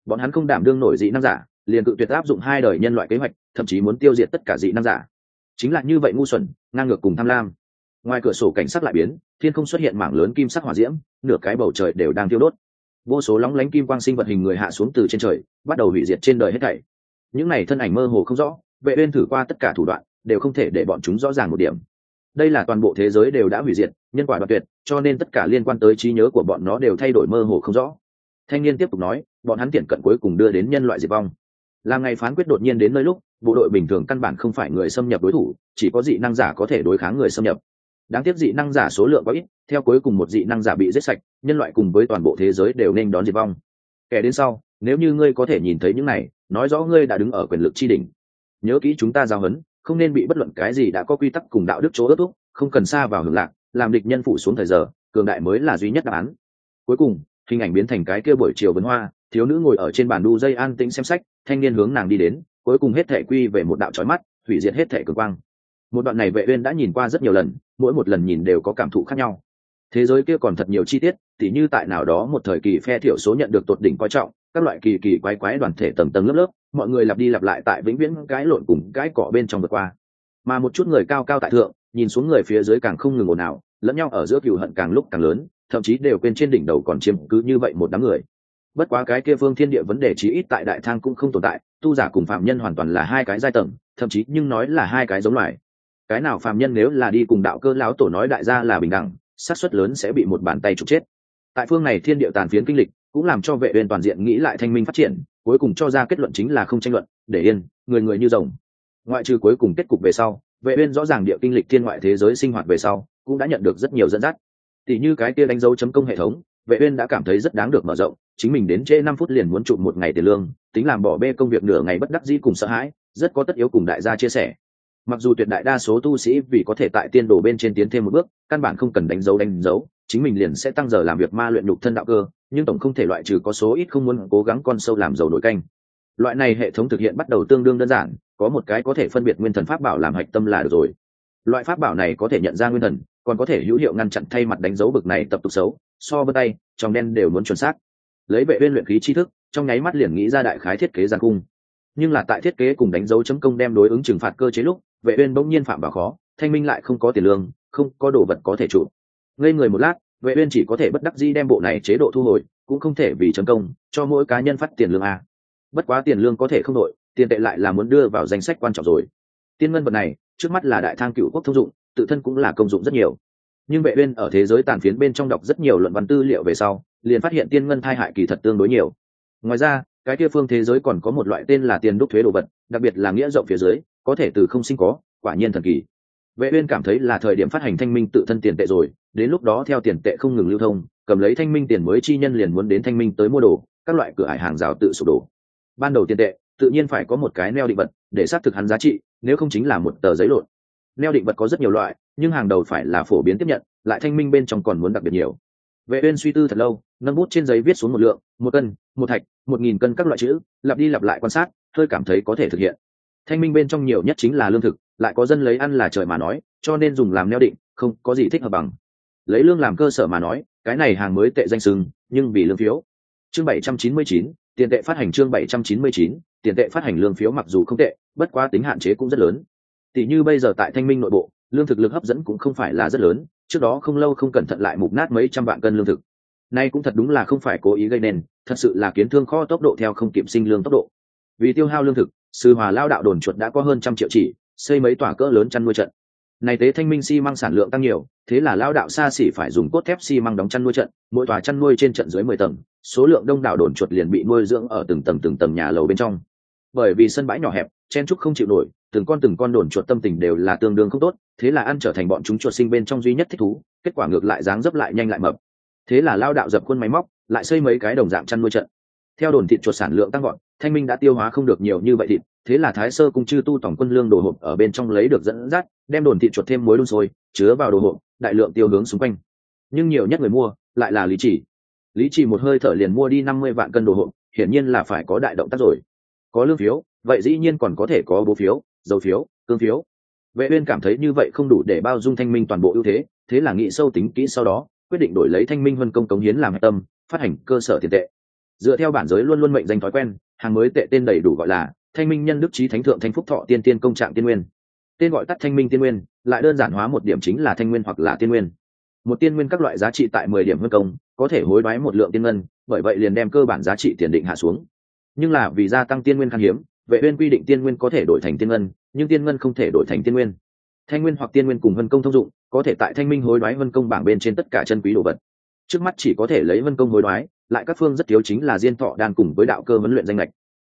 S1: Bọn hắn không đảm đương nổi dị năng giả, liền cự tuyệt áp dụng hai đời nhân loại kế hoạch, thậm chí muốn tiêu diệt tất cả dị năng giả. Chính là như vậy ngu xuẩn, ngang ngược cùng tham lam. Ngoài cửa sổ cảnh sắc lại biến, thiên không xuất hiện mảng lớn kim sắc hỏa diễm, nửa cái bầu trời đều đang tiêu đốt vô số lóng lánh kim quang sinh vật hình người hạ xuống từ trên trời, bắt đầu hủy diệt trên đời hết thảy. Những này thân ảnh mơ hồ không rõ, vệ uyên thử qua tất cả thủ đoạn, đều không thể để bọn chúng rõ ràng một điểm. Đây là toàn bộ thế giới đều đã hủy diệt, nhân quả đoạn tuyệt, cho nên tất cả liên quan tới trí nhớ của bọn nó đều thay đổi mơ hồ không rõ. Thanh niên tiếp tục nói, bọn hắn tiện cận cuối cùng đưa đến nhân loại diệt vong. Làm ngày phán quyết đột nhiên đến nơi lúc, bộ đội bình thường căn bản không phải người xâm nhập đối thủ, chỉ có dị năng giả có thể đối kháng người xâm nhập đáng tiếc dị năng giả số lượng quá ít, theo cuối cùng một dị năng giả bị giết sạch, nhân loại cùng với toàn bộ thế giới đều nên đón diệt vong. Kẻ đến sau, nếu như ngươi có thể nhìn thấy những này, nói rõ ngươi đã đứng ở quyền lực tri đỉnh. Nhớ kỹ chúng ta giao hấn, không nên bị bất luận cái gì đã có quy tắc cùng đạo đức chỗ ước thúc, không cần xa vào hưởng lạc, làm địch nhân phụ xuống thời giờ, cường đại mới là duy nhất đáp án. Cuối cùng, hình ảnh biến thành cái kia buổi chiều vấn hoa, thiếu nữ ngồi ở trên bàn đu dây an tĩnh xem sách, thanh niên hướng nàng đi đến, cuối cùng hết thể quy về một đạo trói mắt, hủy diệt hết thể cường quang. Một đoạn này vệ uyên đã nhìn qua rất nhiều lần mỗi một lần nhìn đều có cảm thụ khác nhau. Thế giới kia còn thật nhiều chi tiết, tỉ như tại nào đó một thời kỳ phe thiểu số nhận được tột đỉnh coi trọng, các loại kỳ kỳ quái quái đoàn thể tầng tầng lớp lớp, mọi người lặp đi lặp lại tại vĩnh viễn cái lộn cùng cái cỏ bên trong vượt qua. Mà một chút người cao cao tại thượng, nhìn xuống người phía dưới càng không ngừng ồn ào, lẫn nhau ở giữa cựu hận càng lúc càng lớn, thậm chí đều quên trên đỉnh đầu còn chiếm cứ như vậy một đám người. Bất quá cái kia phương thiên địa vấn đề chí ít tại đại thang cũng không tồn tại, tu giả cùng phạm nhân hoàn toàn là hai cái giai tầng, thậm chí nhưng nói là hai cái giống loài cái nào phàm nhân nếu là đi cùng đạo cơ lão tổ nói đại gia là bình đẳng, xác suất lớn sẽ bị một bàn tay trục chết. Tại phương này thiên địa tàn phiến kinh lịch, cũng làm cho vệ uyên toàn diện nghĩ lại thanh minh phát triển, cuối cùng cho ra kết luận chính là không tranh luận, để yên, người người như rồng. Ngoại trừ cuối cùng kết cục về sau, vệ uyên rõ ràng địa kinh lịch thiên ngoại thế giới sinh hoạt về sau, cũng đã nhận được rất nhiều dẫn dắt. Tỷ như cái kia đánh dấu chấm công hệ thống, vệ uyên đã cảm thấy rất đáng được mở rộng, chính mình đến trễ 5 phút liền muốn chụp một ngày tiền lương, tính làm bỏ bê công việc nửa ngày bất đắc dĩ cùng sợ hãi, rất có tất yếu cùng đại gia chia sẻ mặc dù tuyệt đại đa số tu sĩ vì có thể tại tiên đồ bên trên tiến thêm một bước, căn bản không cần đánh dấu đánh dấu, chính mình liền sẽ tăng giờ làm việc ma luyện nhục thân đạo cơ, nhưng tổng không thể loại trừ có số ít không muốn cố gắng con sâu làm dầu nổi canh. Loại này hệ thống thực hiện bắt đầu tương đương đơn giản, có một cái có thể phân biệt nguyên thần pháp bảo làm hạch tâm là được rồi. Loại pháp bảo này có thể nhận ra nguyên thần, còn có thể hữu hiệu ngăn chặn thay mặt đánh dấu bực này tập tục xấu, so với tay, trong đen đều muốn chuẩn xác. Lấy vệ viên luyện khí tri thức, trong nháy mắt liền nghĩ ra đại khái thiết kế giàn cung nhưng là tại thiết kế cùng đánh dấu chấm công đem đối ứng trừng phạt cơ chế lúc vệ uyên bỗng nhiên phạm vào khó, thanh minh lại không có tiền lương, không có đồ vật có thể trụ. Ngây người một lát, vệ uyên chỉ có thể bất đắc dĩ đem bộ này chế độ thu hồi, cũng không thể vì chấm công, cho mỗi cá nhân phát tiền lương a bất quá tiền lương có thể không đổi, tiền tệ lại là muốn đưa vào danh sách quan trọng rồi. Tiên ngân vật này, trước mắt là đại thang cựu quốc thông dụng, tự thân cũng là công dụng rất nhiều. Nhưng vệ uyên ở thế giới tàn phiến bên trong đọc rất nhiều luận văn tư liệu về sau, liền phát hiện tiên ngân thai hại kỳ thật tương đối nhiều. Ngoài ra, cái kia phương thế giới còn có một loại tên là tiền đúc thuế đồ vật, đặc biệt là nghĩa rộng phía dưới có thể từ không sinh có, quả nhiên thần kỳ. Vệ uyên cảm thấy là thời điểm phát hành thanh minh tự thân tiền tệ rồi, đến lúc đó theo tiền tệ không ngừng lưu thông, cầm lấy thanh minh tiền mới chi nhân liền muốn đến thanh minh tới mua đồ, các loại cửa hải hàng rào tự sụp đổ. Ban đầu tiền tệ, tự nhiên phải có một cái neo định vật để xác thực hắn giá trị, nếu không chính là một tờ giấy lộn. Neo định vật có rất nhiều loại, nhưng hàng đầu phải là phổ biến tiếp nhận, lại thanh minh bên trong còn muốn đặc biệt nhiều. Vệ uyên suy tư thật lâu, nâng bút trên giấy viết xuống một lượng, một cân, một thạch, một nghìn cân các loại chữ, lặp đi lặp lại quan sát, hơi cảm thấy có thể thực hiện thanh minh bên trong nhiều nhất chính là lương thực lại có dân lấy ăn là trời mà nói cho nên dùng làm neo định không có gì thích hợp bằng. Lấy lương làm cơ sở mà nói cái này hàng mới tệ danh sừng nhưng vì lương phiếu. Chương 799, tiền tệ phát hành chương 799, tiền tệ phát hành lương phiếu mặc dù không tệ bất quá tính hạn chế cũng rất lớn. Tỷ như bây giờ tại thanh minh nội bộ lương thực lực hấp dẫn cũng không phải là rất lớn trước đó không lâu không cẩn thận lại mục nát mấy trăm vạn cân lương thực. Nay cũng thật đúng là không phải cố ý gây nên thật sự là kiến thương kho tốc độ theo không kiểm sinh lương tốc độ. Vì tiêu hao lương thực sư hòa lao đạo đồn chuột đã có hơn trăm triệu chỉ, xây mấy tòa cỡ lớn chăn nuôi trận. Này tế thanh minh xi sản lượng tăng nhiều, thế là lao đạo xa xỉ phải dùng cốt thép xi đóng chăn nuôi trận, mỗi tòa chăn nuôi trên trận dưới mười tầng, số lượng đông đảo đồn chuột liền bị nuôi dưỡng ở từng tầng từng tầng nhà lầu bên trong. Bởi vì sân bãi nhỏ hẹp, chen trúc không chịu nổi, từng con từng con đồn chuột tâm tình đều là tương đương không tốt, thế là ăn trở thành bọn chúng chuột sinh bên trong duy nhất thích thú, kết quả ngược lại dáng dấp lại nhanh lại mập. Thế là lao đạo dập khuôn máy móc, lại xây mấy cái đồng dạng chăn nuôi trận theo đồn thịt chuột sản lượng tăng gọn thanh minh đã tiêu hóa không được nhiều như vậy thịt, thế là thái sơ cung chư tu tổng quân lương đồ hộp ở bên trong lấy được dẫn dắt, đem đồn thịt chuột thêm muối đun sôi, chứa vào đồ hộp, đại lượng tiêu hướng xung quanh. Nhưng nhiều nhất người mua, lại là lý chỉ. Lý chỉ một hơi thở liền mua đi năm mươi vạn cân đồ hộp, hiển nhiên là phải có đại động tác rồi. Có lương phiếu, vậy dĩ nhiên còn có thể có bố phiếu, dầu phiếu, cương phiếu. Vệ uyên cảm thấy như vậy không đủ để bao dung thanh minh toàn bộ ưu thế thế là nghĩ sâu tính kỹ sau đó, quyết định đổi lấy thanh minh huân công cống hiến làm tâm, phát hành cơ sở tiền tệ dựa theo bản giới luôn luôn mệnh danh thói quen, hàng mới tệ tên đầy đủ gọi là thanh minh nhân đức trí thánh thượng thanh phúc thọ tiên tiên công trạng tiên nguyên. Tên gọi tắt thanh minh tiên nguyên, lại đơn giản hóa một điểm chính là thanh nguyên hoặc là tiên nguyên. Một tiên nguyên các loại giá trị tại mười điểm hơn công, có thể hối đoái một lượng tiên ngân, bởi vậy liền đem cơ bản giá trị tiền định hạ xuống. Nhưng là vì gia tăng tiên nguyên khan hiếm, vệ uyên quy định tiên nguyên có thể đổi thành tiên ngân, nhưng tiên ngân không thể đổi thành tiên nguyên. Thanh nguyên hoặc tiên nguyên cùng vân công thông dụng, có thể tại thanh minh hối đoái vân công bảng bên trên tất cả chân quý đồ vật. Trước mắt chỉ có thể lấy vân công hối đoái lại các phương rất thiếu chính là diên thọ đan cùng với đạo cơ vấn luyện danh lệch.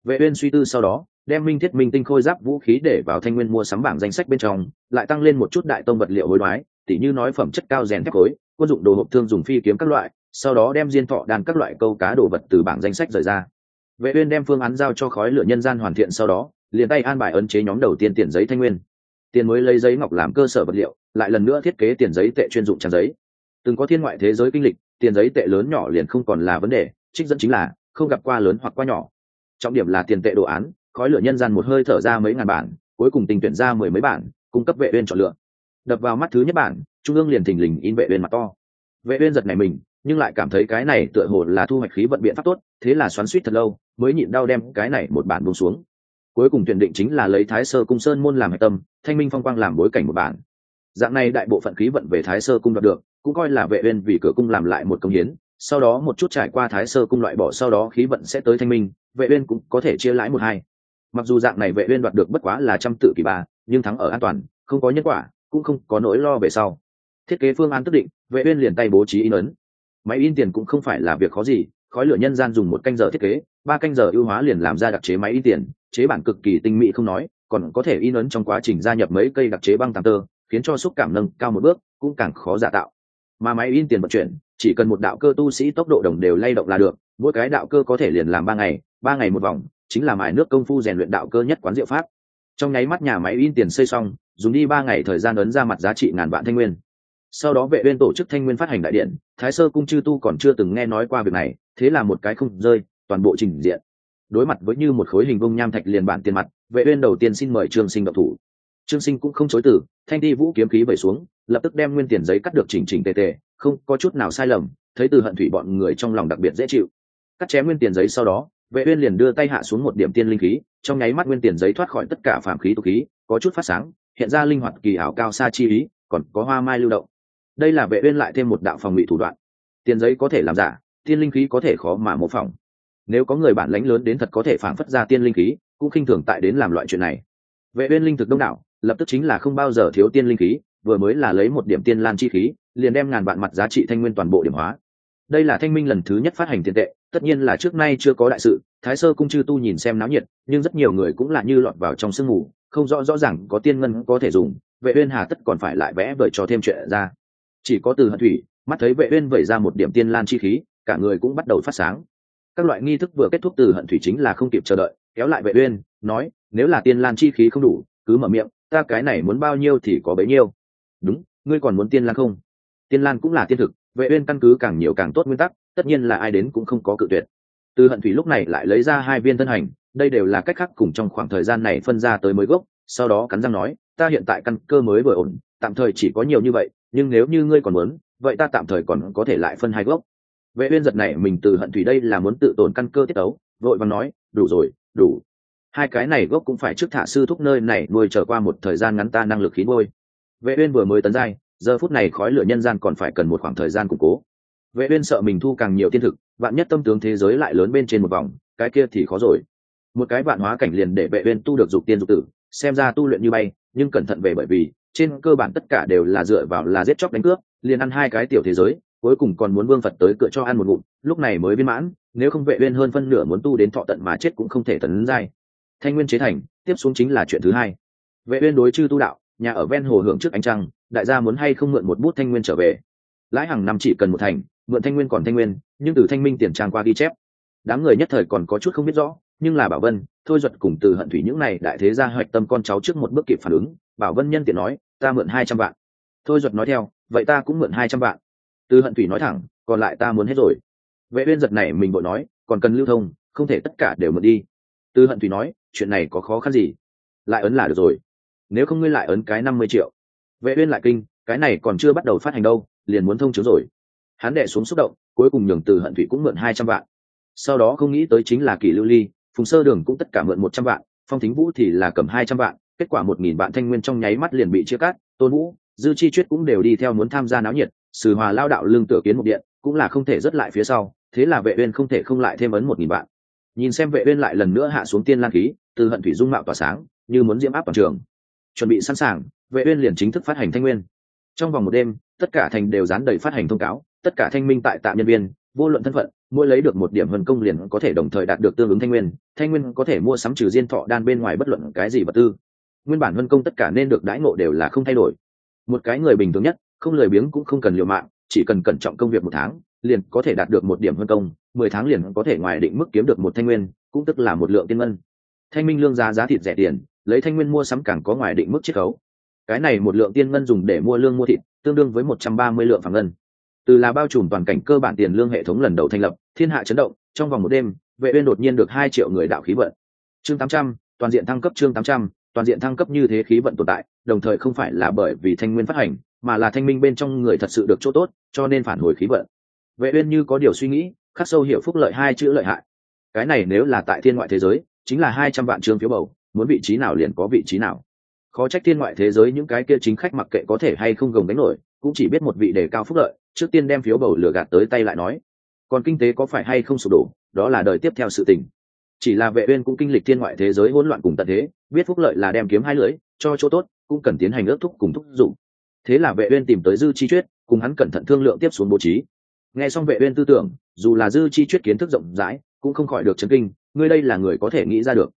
S1: Vệ uyên suy tư sau đó, đem minh thiết minh tinh khôi giáp vũ khí để vào thanh nguyên mua sắm bảng danh sách bên trong, lại tăng lên một chút đại tông vật liệu hối đoái, tỉ như nói phẩm chất cao rèn thép khối, quân dụng đồ hộp thương dùng phi kiếm các loại, sau đó đem diên thọ đan các loại câu cá đồ vật từ bảng danh sách rời ra. Vệ uyên đem phương án giao cho khói lửa nhân gian hoàn thiện sau đó, liền tay an bài ấn chế nhóm đầu tiên tiền giấy thanh nguyên. Tiền mới lấy giấy ngọc làm cơ sở vật liệu, lại lần nữa thiết kế tiền giấy tệ chuyên dụng trang giấy. Từng có thiên ngoại thế giới kinh lịch tiền giấy tệ lớn nhỏ liền không còn là vấn đề, trích dẫn chính là không gặp qua lớn hoặc qua nhỏ. Trọng điểm là tiền tệ đồ án, khói lửa nhân gian một hơi thở ra mấy ngàn bản, cuối cùng tình tuyển ra mười mấy bản, cung cấp vệ uyên chọn lựa. Đập vào mắt thứ nhất bản, trung ương liền thình lình in vệ uyên mặt to. Vệ uyên giật này mình, nhưng lại cảm thấy cái này tựa hồ là thu hoạch khí vận biện pháp tốt, thế là xoắn suýt thật lâu, mới nhịn đau đem cái này một bản buông xuống. Cuối cùng tuyển định chính là lấy thái sơ cung sơn môn làm hạch tâm, thanh minh phong quang làm bối cảnh một bản dạng này đại bộ phận khí vận về thái sơ cung đoạt được, cũng coi là vệ uyên vì cửa cung làm lại một công hiến, sau đó một chút trải qua thái sơ cung loại bỏ sau đó khí vận sẽ tới thanh minh, vệ uyên cũng có thể chia lãi một hai. Mặc dù dạng này vệ uyên đoạt được bất quá là trăm tự kỳ ba, nhưng thắng ở an toàn, không có nhân quả, cũng không có nỗi lo về sau. Thiết kế phương án tất định, vệ uyên liền tay bố trí in ấn. Máy in tiền cũng không phải là việc khó gì, khói lửa nhân gian dùng một canh giờ thiết kế, ba canh giờ ưu hóa liền làm ra đặc chế máy in tiền, chế bản cực kỳ tinh mỹ không nói, còn có thể in ấn trong quá trình gia nhập mấy cây đặc chế băng tàng tơ khiến cho xúc cảm nâng cao một bước, cũng càng khó giả tạo. Mà máy in tiền vận chuyển, chỉ cần một đạo cơ tu sĩ tốc độ đồng đều lay động là được, mỗi cái đạo cơ có thể liền làm ba ngày ba ngày một vòng, chính là mài nước công phu rèn luyện đạo cơ nhất quán diệu pháp. Trong nháy mắt nhà máy in tiền xây xong, dùng đi ba ngày thời gian ấn ra mặt giá trị ngàn vạn thanh nguyên. Sau đó vệ uyên tổ chức thanh nguyên phát hành đại điện, thái sơ cung chư tu còn chưa từng nghe nói qua việc này, thế là một cái không rơi, toàn bộ trình diện. Đối mặt với như một khối hình vông nham thạch liền bản tiền mặt, vệ uyên đầu tiên xin mời trương sinh độc thủ trương sinh cũng không chối từ, thanh đi vũ kiếm khí vẩy xuống, lập tức đem nguyên tiền giấy cắt được chỉnh chỉnh tề tề, không có chút nào sai lầm, thấy từ hận thủy bọn người trong lòng đặc biệt dễ chịu. Cắt chém nguyên tiền giấy sau đó, vệ uyên liền đưa tay hạ xuống một điểm tiên linh khí, trong nháy mắt nguyên tiền giấy thoát khỏi tất cả phạm khí tục khí, có chút phát sáng, hiện ra linh hoạt kỳ ảo cao xa chi ý, còn có hoa mai lưu động. Đây là vệ uyên lại thêm một đạo phòng ngụy thủ đoạn. Tiền giấy có thể làm giả, tiên linh khí có thể khó mà mô phỏng. Nếu có người bản lãnh lớn đến thật có thể phản phất ra tiên linh khí, cũng khinh thường tại đến làm loại chuyện này. Vệ uyên linh thực đông đảo lập tức chính là không bao giờ thiếu tiên linh khí, vừa mới là lấy một điểm tiên lan chi khí, liền đem ngàn vạn mặt giá trị thanh nguyên toàn bộ điểm hóa. Đây là thanh minh lần thứ nhất phát hành tiền tệ, tất nhiên là trước nay chưa có đại sự, thái sơ cung chư tu nhìn xem náo nhiệt, nhưng rất nhiều người cũng là như lọt vào trong sương mù, không rõ rõ ràng có tiên ngân có thể dùng, vệ uyên hà tất còn phải lại vẽ vời cho thêm chuyện ra. Chỉ có từ hận thủy, mắt thấy vệ uyên vẩy ra một điểm tiên lan chi khí, cả người cũng bắt đầu phát sáng. Các loại nghi thức vừa kết thúc từ hận thủy chính là không kịp chờ đợi, kéo lại vệ uyên, nói, nếu là tiên lan chi khí không đủ, cứ mở miệng ta cái này muốn bao nhiêu thì có bấy nhiêu. Đúng ngươi còn muốn tiên lan không? Tiên lan cũng là tiên thực vệ uyên căn cứ càng nhiều càng tốt nguyên tắc tất nhiên là ai đến cũng không có cự tuyệt. Từ hận thủy lúc này lại lấy ra hai viên thân hành đây đều là cách khác cùng trong khoảng thời gian này phân ra tới mới gốc sau đó cắn răng nói ta hiện tại căn cơ mới vừa ổn tạm thời chỉ có nhiều như vậy nhưng nếu như ngươi còn muốn vậy ta tạm thời còn có thể lại phân hai gốc. Vệ uyên giật này mình từ hận thủy đây là muốn tự tổn căn cơ tiết tấu, vội vàng nói đủ rồi đủ hai cái này gốc cũng phải trước thả sư thúc nơi này nuôi trở qua một thời gian ngắn ta năng lực khí nuôi. Vệ uyên vừa mới tấn giai, giờ phút này khói lửa nhân gian còn phải cần một khoảng thời gian củng cố. Vệ uyên sợ mình thu càng nhiều tiên thực, vạn nhất tâm tướng thế giới lại lớn bên trên một vòng, cái kia thì khó rồi. Một cái vạn hóa cảnh liền để vệ uyên tu được dục tiên dục tử, xem ra tu luyện như bay, nhưng cẩn thận về bởi vì, trên cơ bản tất cả đều là dựa vào là giết chóc đánh cướp, liền ăn hai cái tiểu thế giới, cuối cùng còn muốn vương phật tới cửa cho ăn một ngụm, lúc này mới viên mãn, nếu không vệ uyên hơn phân nửa muốn tu đến thọ tận mà chết cũng không thể tấn giai thanh nguyên chế thành, tiếp xuống chính là chuyện thứ hai. Vệ uyên đối chư tu đạo, nhà ở ven hồ hưởng trước ánh trăng, đại gia muốn hay không mượn một bút thanh nguyên trở về. Lãi hàng năm chỉ cần một thành, mượn thanh nguyên còn thanh nguyên, nhưng từ thanh minh tiền trang qua ghi chép. Đám người nhất thời còn có chút không biết rõ, nhưng là bảo vân, thôi duật cùng từ hận thủy những này đại thế gia hoạch tâm con cháu trước một bước kịp phản ứng, bảo vân nhân tiện nói, ta mượn hai trăm vạn. Thôi duật nói theo, vậy ta cũng mượn hai trăm vạn. Từ hận thủy nói thẳng, còn lại ta muốn hết rồi. Vệ uyên giật này mình bội nói, còn cần lưu thông, không thể tất cả đều mượn đi từ hận thủy nói, chuyện này có khó khăn gì? Lại ấn là được rồi. Nếu không ngươi lại ấn cái năm mươi triệu. Vệ uyên lại kinh, cái này còn chưa bắt đầu phát hành đâu, liền muốn thông chiếu rồi. Hắn đệ xuống xúc động, cuối cùng nhường từ hận thủy cũng mượn hai trăm vạn. Sau đó không nghĩ tới chính là Kỷ lưu ly, phùng sơ đường cũng tất cả mượn một trăm vạn, phong thính vũ thì là cầm hai trăm vạn, kết quả một nghìn vạn thanh nguyên trong nháy mắt liền bị chia cắt, tôn vũ, dư chi chuyết cũng đều đi theo muốn tham gia náo nhiệt, sử hòa lao đạo lương tựa kiến một điện, cũng là không thể rất lại phía sau, thế là vệ uyên không thể không lại thêm ấn một nghìn vạn nhìn xem vệ uyên lại lần nữa hạ xuống tiên lan khí từ hận thủy dung mạo tỏa sáng, như muốn diễm áp toàn trường. Chuẩn bị sẵn sàng, vệ uyên liền chính thức phát hành thanh nguyên. Trong vòng một đêm, tất cả thành đều dán đầy phát hành thông cáo, tất cả thanh minh tại tạm nhân viên, vô luận thân phận, mỗi lấy được một điểm hơn công liền có thể đồng thời đạt được tương ứng thanh nguyên thanh nguyên có thể mua sắm trừ diên thọ đan bên ngoài bất luận cái gì vật tư. Nguyên bản hơn công tất cả nên được đãi ngộ đều là không thay đổi. Một cái người bình thường nhất, không lười biếng cũng không cần liều mạng, chỉ cần cẩn trọng công việc một tháng liền có thể đạt được một điểm hơn công, mười tháng liền có thể ngoài định mức kiếm được một thanh nguyên, cũng tức là một lượng tiên ngân. Thanh minh lương giá giá thịt rẻ tiền, lấy thanh nguyên mua sắm càng có ngoài định mức chiết khấu. Cái này một lượng tiên ngân dùng để mua lương mua thịt, tương đương với một trăm ba mươi lượng vàng ngân. Từ là bao trùm toàn cảnh cơ bản tiền lương hệ thống lần đầu thành lập, thiên hạ chấn động, trong vòng một đêm, vệ uyên đột nhiên được hai triệu người đạo khí vận. Chương tám trăm, toàn diện thăng cấp chương tám trăm, toàn diện thăng cấp như thế khí vận tồn tại, đồng thời không phải là bởi vì thanh nguyên phát hành, mà là thanh minh bên trong người thật sự được chỗ tốt, cho nên phản hồi khí vận vệ uyên như có điều suy nghĩ, khắc sâu hiểu phúc lợi hai chữ lợi hại. Cái này nếu là tại thiên ngoại thế giới, chính là hai trăm vạn trương phiếu bầu, muốn vị trí nào liền có vị trí nào. Khó trách thiên ngoại thế giới những cái kia chính khách mặc kệ có thể hay không gồng đánh nổi, cũng chỉ biết một vị đề cao phúc lợi, trước tiên đem phiếu bầu lừa gạt tới tay lại nói. Còn kinh tế có phải hay không sụp đổ, đó là đời tiếp theo sự tình. Chỉ là vệ uyên cũng kinh lịch thiên ngoại thế giới hỗn loạn cùng tận thế, biết phúc lợi là đem kiếm hai lưỡi, cho chỗ tốt, cũng cần tiến hành ước thúc cùng thúc dụng thế là vệ uyên tìm tới dư chi chuyết cùng hắn cẩn thận thương lượng tiếp xuống bố trí nghe xong vệ uyên tư tưởng, dù là dư chi chuyết kiến thức rộng rãi, cũng không khỏi được chấn kinh, ngươi đây là người có thể nghĩ ra được.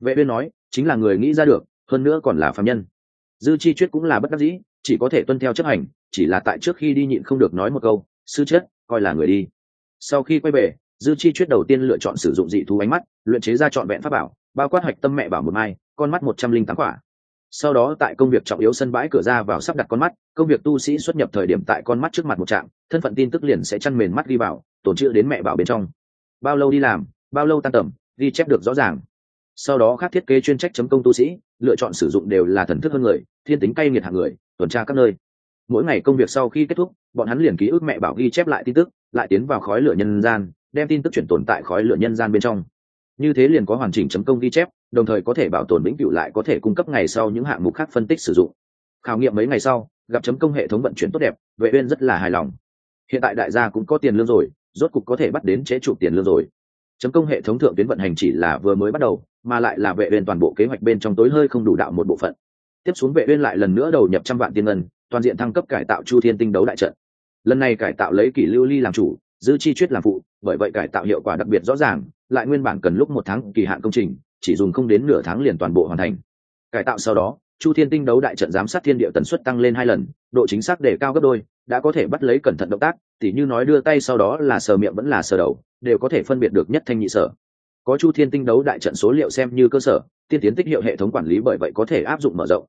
S1: Vệ uyên nói, chính là người nghĩ ra được, hơn nữa còn là phàm nhân. Dư chi chuyết cũng là bất đắc dĩ, chỉ có thể tuân theo chấp hành, chỉ là tại trước khi đi nhịn không được nói một câu, sư chết, coi là người đi. Sau khi quay về, dư chi chuyết đầu tiên lựa chọn sử dụng dị thú ánh mắt, luyện chế ra trọn vẹn pháp bảo, bao quát hoạch tâm mẹ bảo một mai, con mắt một trăm linh tám quả sau đó tại công việc trọng yếu sân bãi cửa ra vào sắp đặt con mắt, công việc tu sĩ xuất nhập thời điểm tại con mắt trước mặt một trạm, thân phận tin tức liền sẽ chăn mền mắt đi vào, tổn chữ đến mẹ bảo bên trong. Bao lâu đi làm, bao lâu tan tầm, ghi chép được rõ ràng. Sau đó khác thiết kế chuyên trách chấm công tu sĩ, lựa chọn sử dụng đều là thần thức hơn người, thiên tính cay nghiệt hạng người, tuần tra các nơi. Mỗi ngày công việc sau khi kết thúc, bọn hắn liền ký ức mẹ bảo ghi chép lại tin tức, lại tiến vào khói lửa nhân gian, đem tin tức chuyển tồn tại khói lửa nhân gian bên trong. Như thế liền có hoàn chỉnh chấm công ghi chép đồng thời có thể bảo tồn vĩnh cửu lại có thể cung cấp ngày sau những hạng mục khác phân tích sử dụng. Khảo nghiệm mấy ngày sau, gặp chấm công hệ thống vận chuyển tốt đẹp, vệ uyên rất là hài lòng. Hiện tại đại gia cũng có tiền lương rồi, rốt cục có thể bắt đến chế trụ tiền lương rồi. Chấm công hệ thống thượng tuyến vận hành chỉ là vừa mới bắt đầu, mà lại là vệ uyên toàn bộ kế hoạch bên trong tối hơi không đủ đạo một bộ phận. Tiếp xuống vệ uyên lại lần nữa đầu nhập trăm vạn tiền ngân, toàn diện thăng cấp cải tạo chu thiên tinh đấu đại trận. Lần này cải tạo lấy kỷ lưu ly làm chủ, dư chi chuyết làm phụ, bởi vậy cải tạo hiệu quả đặc biệt rõ ràng, lại nguyên bản cần lúc một tháng kỳ hạn công trình chỉ dùng không đến nửa tháng liền toàn bộ hoàn thành. Cải tạo sau đó, chu thiên tinh đấu đại trận giám sát thiên địa tần suất tăng lên hai lần, độ chính xác để cao gấp đôi, đã có thể bắt lấy cẩn thận động tác, tỉ như nói đưa tay sau đó là sờ miệng vẫn là sờ đầu, đều có thể phân biệt được nhất thanh nhị sở. Có chu thiên tinh đấu đại trận số liệu xem như cơ sở, tiên tiến tích hiệu hệ thống quản lý bởi vậy có thể áp dụng mở rộng.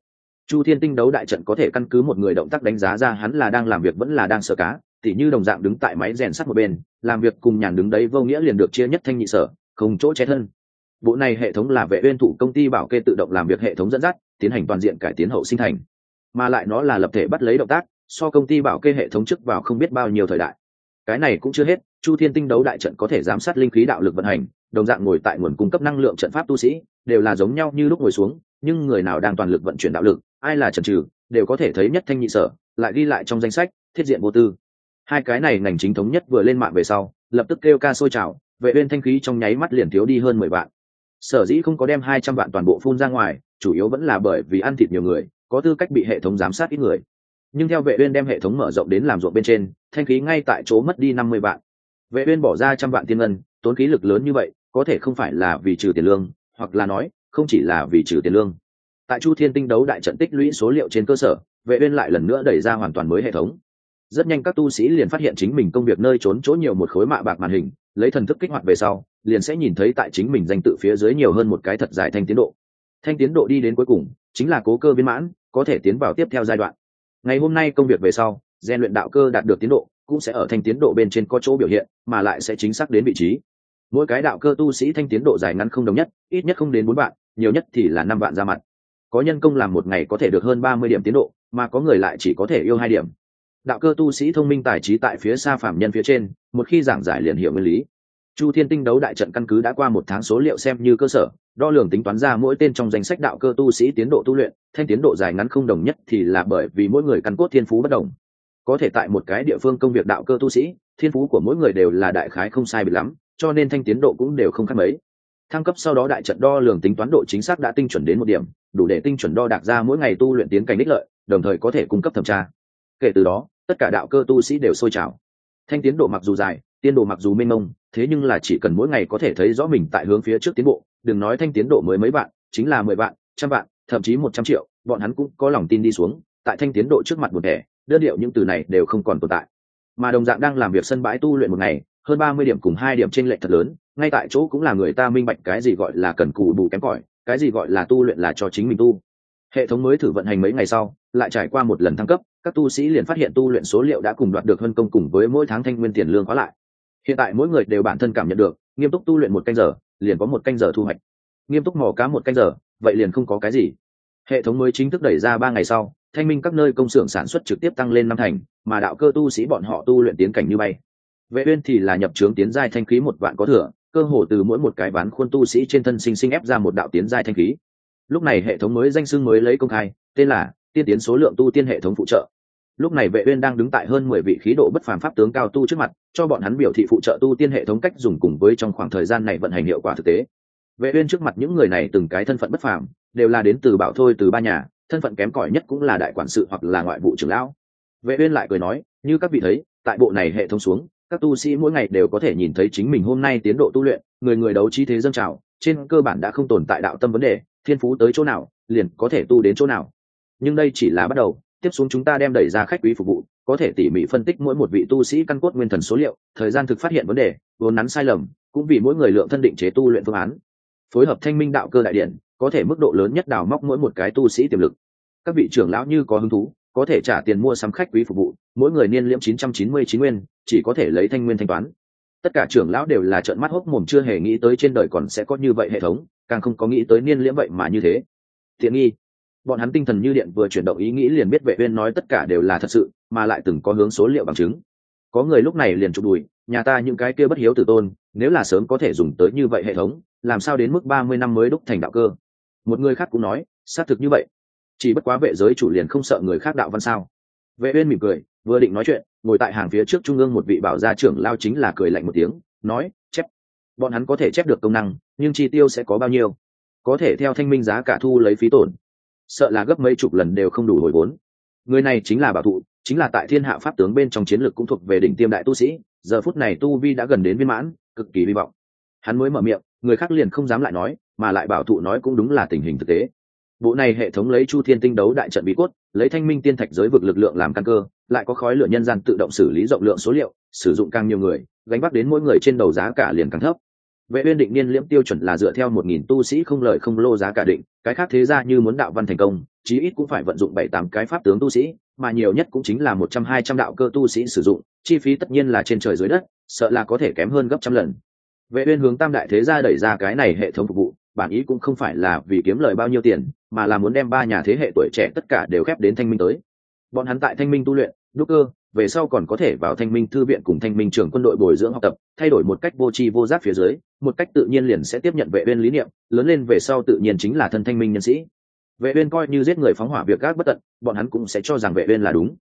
S1: Chu thiên tinh đấu đại trận có thể căn cứ một người động tác đánh giá ra hắn là đang làm việc vẫn là đang sờ cá, tỉ như đồng dạng đứng tại máy rèn sắt một bên, làm việc cùng nhàn đứng đấy vô nghĩa liền được chia nhất thanh nhị sở, không chỗ chết thân bộ này hệ thống là vệ uyên thủ công ty bảo kê tự động làm việc hệ thống dẫn dắt, tiến hành toàn diện cải tiến hậu sinh thành. Mà lại nó là lập thể bắt lấy động tác, so công ty bảo kê hệ thống trước vào không biết bao nhiêu thời đại. Cái này cũng chưa hết, chu thiên tinh đấu đại trận có thể giám sát linh khí đạo lực vận hành, đồng dạng ngồi tại nguồn cung cấp năng lượng trận pháp tu sĩ, đều là giống nhau như lúc ngồi xuống, nhưng người nào đang toàn lực vận chuyển đạo lực, ai là trần trừ đều có thể thấy nhất thanh nhị sở, lại ghi lại trong danh sách, thiết diện vô tư. Hai cái này ngành chính thống nhất vừa lên mạng về sau, lập tức kêu ca sôi trào, vệ uyên thanh khí trong nháy mắt liền thiếu đi hơn mười vạn sở dĩ không có đem hai trăm vạn toàn bộ phun ra ngoài, chủ yếu vẫn là bởi vì ăn thịt nhiều người, có tư cách bị hệ thống giám sát ít người. Nhưng theo vệ uyên đem hệ thống mở rộng đến làm ruộng bên trên, thanh khí ngay tại chỗ mất đi năm mươi vạn. Vệ uyên bỏ ra trăm vạn tiên ngân, tốn khí lực lớn như vậy, có thể không phải là vì trừ tiền lương, hoặc là nói, không chỉ là vì trừ tiền lương. Tại chu thiên tinh đấu đại trận tích lũy số liệu trên cơ sở, vệ uyên lại lần nữa đẩy ra hoàn toàn mới hệ thống. Rất nhanh các tu sĩ liền phát hiện chính mình công việc nơi trốn chỗ nhiều một khối mạ bạc màn hình, lấy thần thức kích hoạt về sau liền sẽ nhìn thấy tại chính mình danh tự phía dưới nhiều hơn một cái thật dài thanh tiến độ. Thanh tiến độ đi đến cuối cùng, chính là cố cơ viên mãn, có thể tiến vào tiếp theo giai đoạn. Ngày hôm nay công việc về sau gian luyện đạo cơ đạt được tiến độ, cũng sẽ ở thanh tiến độ bên trên có chỗ biểu hiện, mà lại sẽ chính xác đến vị trí. Mỗi cái đạo cơ tu sĩ thanh tiến độ dài ngắn không đồng nhất, ít nhất không đến bốn vạn, nhiều nhất thì là năm vạn ra mặt. Có nhân công làm một ngày có thể được hơn ba mươi điểm tiến độ, mà có người lại chỉ có thể yêu hai điểm. Đạo cơ tu sĩ thông minh tài trí tại phía xa phạm nhân phía trên, một khi giảng giải liền hiểu nguyên lý chu thiên tinh đấu đại trận căn cứ đã qua một tháng số liệu xem như cơ sở, đo lường tính toán ra mỗi tên trong danh sách đạo cơ tu sĩ tiến độ tu luyện, thanh tiến độ dài ngắn không đồng nhất thì là bởi vì mỗi người căn cốt thiên phú bất đồng. Có thể tại một cái địa phương công việc đạo cơ tu sĩ, thiên phú của mỗi người đều là đại khái không sai bị lắm, cho nên thanh tiến độ cũng đều không khác mấy. Thăng cấp sau đó đại trận đo lường tính toán độ chính xác đã tinh chuẩn đến một điểm, đủ để tinh chuẩn đo đạc ra mỗi ngày tu luyện tiến cảnh đích lợi, đồng thời có thể cung cấp thẩm tra. Kể từ đó, tất cả đạo cơ tu sĩ đều sôi trào. Thanh tiến độ mặc dù dài tiến độ mặc dù mênh mông thế nhưng là chỉ cần mỗi ngày có thể thấy rõ mình tại hướng phía trước tiến bộ, đừng nói thanh tiến độ mới mấy bạn chính là mười bạn trăm bạn thậm chí một trăm triệu, bọn hắn cũng có lòng tin đi xuống, tại thanh tiến độ trước mặt một thẻ đơn điệu những từ này đều không còn tồn tại. Mà đồng dạng đang làm việc sân bãi tu luyện một ngày, hơn ba mươi điểm cùng hai điểm trên lệ thật lớn, ngay tại chỗ cũng là người ta minh bạch cái gì gọi là cần cù bù kém cỏi, cái gì gọi là tu luyện là cho chính mình tu. Hệ thống mới thử vận hành mấy ngày sau, lại trải qua một lần thăng cấp, các tu sĩ liền phát hiện tu luyện số liệu đã cùng đoạt được hơn công cùng với mỗi tháng thanh nguyên tiền lương khóa lại hiện tại mỗi người đều bản thân cảm nhận được, nghiêm túc tu luyện một canh giờ, liền có một canh giờ thu hoạch. Nghiêm túc mò cá một canh giờ, vậy liền không có cái gì. Hệ thống mới chính thức đẩy ra ba ngày sau, thanh minh các nơi công xưởng sản xuất trực tiếp tăng lên năm thành, mà đạo cơ tu sĩ bọn họ tu luyện tiến cảnh như bay. Vệ uyên thì là nhập trướng tiến giai thanh khí một vạn có thừa, cơ hồ từ mỗi một cái bán khuôn tu sĩ trên thân sinh sinh ép ra một đạo tiến giai thanh khí. Lúc này hệ thống mới danh xưng mới lấy công khai, tên là tiên tiến số lượng tu tiên hệ thống phụ trợ lúc này vệ uyên đang đứng tại hơn mười vị khí độ bất phàm pháp tướng cao tu trước mặt, cho bọn hắn biểu thị phụ trợ tu tiên hệ thống cách dùng cùng với trong khoảng thời gian này vận hành hiệu quả thực tế. Vệ uyên trước mặt những người này từng cái thân phận bất phàm, đều là đến từ bảo thôi, từ ba nhà, thân phận kém cỏi nhất cũng là đại quản sự hoặc là ngoại vụ trưởng lão. Vệ uyên lại cười nói, như các vị thấy, tại bộ này hệ thống xuống, các tu sĩ mỗi ngày đều có thể nhìn thấy chính mình hôm nay tiến độ tu luyện, người người đấu trí thế dâng trào, trên cơ bản đã không tồn tại đạo tâm vấn đề, thiên phú tới chỗ nào, liền có thể tu đến chỗ nào. Nhưng đây chỉ là bắt đầu tiếp xuống chúng ta đem đẩy ra khách quý phục vụ, có thể tỉ mỉ phân tích mỗi một vị tu sĩ căn cốt nguyên thần số liệu, thời gian thực phát hiện vấn đề, vốn nắn sai lầm, cũng vì mỗi người lượng thân định chế tu luyện phương án. Phối hợp thanh minh đạo cơ đại điện, có thể mức độ lớn nhất đào móc mỗi một cái tu sĩ tiềm lực. Các vị trưởng lão như có hứng thú, có thể trả tiền mua sắm khách quý phục vụ, mỗi người niên liễm 999 nguyên, chỉ có thể lấy thanh nguyên thanh toán. Tất cả trưởng lão đều là trợn mắt hốc mồm chưa hề nghĩ tới trên đời còn sẽ có như vậy hệ thống, càng không có nghĩ tới niên liễm vậy mà như thế. Tiện nghi bọn hắn tinh thần như điện vừa chuyển động ý nghĩ liền biết vệ viên nói tất cả đều là thật sự, mà lại từng có hướng số liệu bằng chứng. Có người lúc này liền chụp đùi, nhà ta những cái kia bất hiếu tử tôn, nếu là sớm có thể dùng tới như vậy hệ thống, làm sao đến mức ba mươi năm mới đúc thành đạo cơ? Một người khác cũng nói, xác thực như vậy. Chỉ bất quá vệ giới chủ liền không sợ người khác đạo văn sao. Vệ uyên mỉm cười, vừa định nói chuyện, ngồi tại hàng phía trước trung ương một vị bảo gia trưởng lao chính là cười lạnh một tiếng, nói, chép. Bọn hắn có thể chép được công năng, nhưng chi tiêu sẽ có bao nhiêu? Có thể theo thanh minh giá cả thu lấy phí tổn sợ là gấp mấy chục lần đều không đủ hồi vốn. Người này chính là bảo thụ chính là tại thiên hạ pháp tướng bên trong chiến lược cũng thuộc về đỉnh tiêm đại tu sĩ, giờ phút này tu vi đã gần đến viên mãn, cực kỳ hy vọng. Hắn mới mở miệng, người khác liền không dám lại nói, mà lại bảo thụ nói cũng đúng là tình hình thực tế. Bộ này hệ thống lấy chu thiên tinh đấu đại trận bí cốt, lấy thanh minh tiên thạch giới vực lực lượng làm căn cơ, lại có khói lửa nhân gian tự động xử lý rộng lượng số liệu, sử dụng càng nhiều người, gánh vác đến mỗi người trên đầu giá cả liền càng thấp vệ uyên định niên liễm tiêu chuẩn là dựa theo một nghìn tu sĩ không lời không lô giá cả định, cái khác thế ra như muốn đạo văn thành công, chí ít cũng phải vận dụng bảy tám cái pháp tướng tu sĩ, mà nhiều nhất cũng chính là một trăm hai trăm đạo cơ tu sĩ sử dụng, chi phí tất nhiên là trên trời dưới đất, sợ là có thể kém hơn gấp trăm lần. Vệ uyên hướng tam đại thế gia đẩy ra cái này hệ thống phục vụ, bản ý cũng không phải là vì kiếm lời bao nhiêu tiền, mà là muốn đem ba nhà thế hệ tuổi trẻ tất cả đều khép đến thanh minh tới. Bọn hắn tại thanh minh tu luyện, đúc cơ về sau còn có thể vào thanh minh thư viện cùng thanh minh trường quân đội bồi dưỡng học tập, thay đổi một cách vô tri vô giác phía dưới, một cách tự nhiên liền sẽ tiếp nhận vệ uyên lý niệm, lớn lên về sau tự nhiên chính là thân thanh minh nhân sĩ. Vệ uyên coi như giết người phóng hỏa việc gác bất tận, bọn hắn cũng sẽ cho rằng vệ uyên là đúng.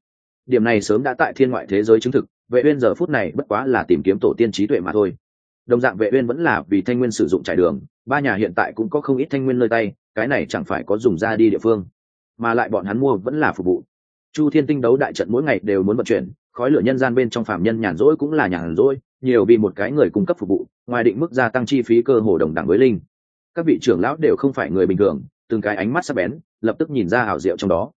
S1: Điểm này sớm đã tại thiên ngoại thế giới chứng thực, vệ uyên giờ phút này bất quá là tìm kiếm tổ tiên trí tuệ mà thôi. Đồng dạng vệ uyên vẫn là vì thanh nguyên sử dụng trải đường, ba nhà hiện tại cũng có không ít thanh nguyên nơi tay, cái này chẳng phải có dùng ra đi địa phương. Mà lại bọn hắn mua vẫn là phục vụ chu thiên tinh đấu đại trận mỗi ngày đều muốn vận chuyển, khói lửa nhân gian bên trong phạm nhân nhàn rỗi cũng là nhàn rỗi, nhiều vì một cái người cung cấp phục vụ, ngoài định mức gia tăng chi phí cơ hồ đồng đẳng với linh. Các vị trưởng lão đều không phải người bình thường, từng cái ánh mắt sắc bén, lập tức nhìn ra hảo diệu trong đó.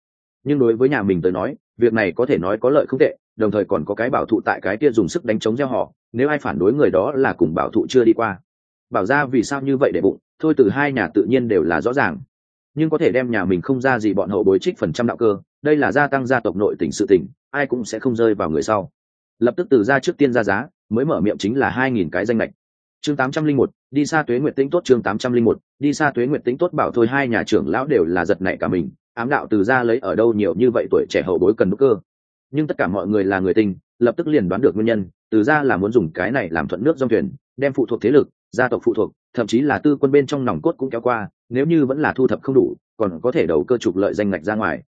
S1: Nhưng đối với nhà mình tới nói, việc này có thể nói có lợi không tệ, đồng thời còn có cái bảo thụ tại cái kia dùng sức đánh chống gieo họ, nếu ai phản đối người đó là cùng bảo thụ chưa đi qua. Bảo ra vì sao như vậy để bụng, thôi từ hai nhà tự nhiên đều là rõ ràng nhưng có thể đem nhà mình không ra gì bọn hậu bối trích phần trăm đạo cơ, đây là gia tăng gia tộc nội tỉnh sự tỉnh ai cũng sẽ không rơi vào người sau. Lập tức từ ra trước tiên ra giá, mới mở miệng chính là hai nghìn cái danh lệch chương tám trăm linh một, đi xa tuế nguyện tĩnh tốt chương tám trăm linh một, đi xa tuế nguyện tĩnh tốt bảo thôi, hai nhà trưởng lão đều là giật nảy cả mình, ám đạo từ ra lấy ở đâu nhiều như vậy tuổi trẻ hậu bối cần đúc cơ. Nhưng tất cả mọi người là người tinh lập tức liền đoán được nguyên nhân, từ ra là muốn dùng cái này làm thuận nước dòng thuyền, đem phụ thuộc thế lực, gia tộc phụ thuộc, thậm chí là tư quân bên trong nòng cốt cũng kéo qua nếu như vẫn là thu thập không đủ, còn có thể đầu cơ trục lợi danh ngạch ra ngoài.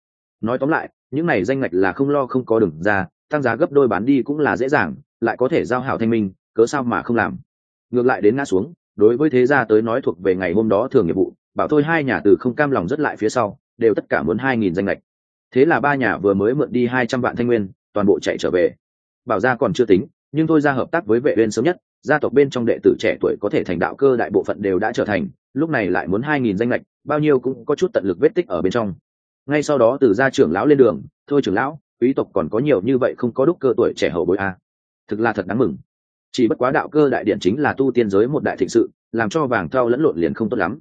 S1: Nói tóm lại, những này danh ngạch là không lo không có đừng ra, tăng giá gấp đôi bán đi cũng là dễ dàng, lại có thể giao hảo thanh minh, cớ sao mà không làm. Ngược lại đến ngã xuống, đối với thế gia tới nói thuộc về ngày hôm đó thường nghiệp vụ, bảo thôi hai nhà từ không cam lòng rất lại phía sau, đều tất cả muốn hai nghìn danh lệch thế là ba nhà vừa mới mượn đi hai trăm vạn thanh nguyên, toàn bộ chạy trở về. Bảo gia còn chưa tính, nhưng thôi ra hợp tác với vệ uyên sớm nhất, gia tộc bên trong đệ tử trẻ tuổi có thể thành đạo cơ đại bộ phận đều đã trở thành lúc này lại muốn hai nghìn danh lệch, bao nhiêu cũng có chút tận lực vết tích ở bên trong. Ngay sau đó từ gia trưởng lão lên đường, thôi trưởng lão, quý tộc còn có nhiều như vậy không có đúc cơ tuổi trẻ hậu bối a. Thực là thật đáng mừng. Chỉ bất quá đạo cơ đại điện chính là tu tiên giới một đại thịnh sự, làm cho vàng thao lẫn lộn liền không tốt lắm.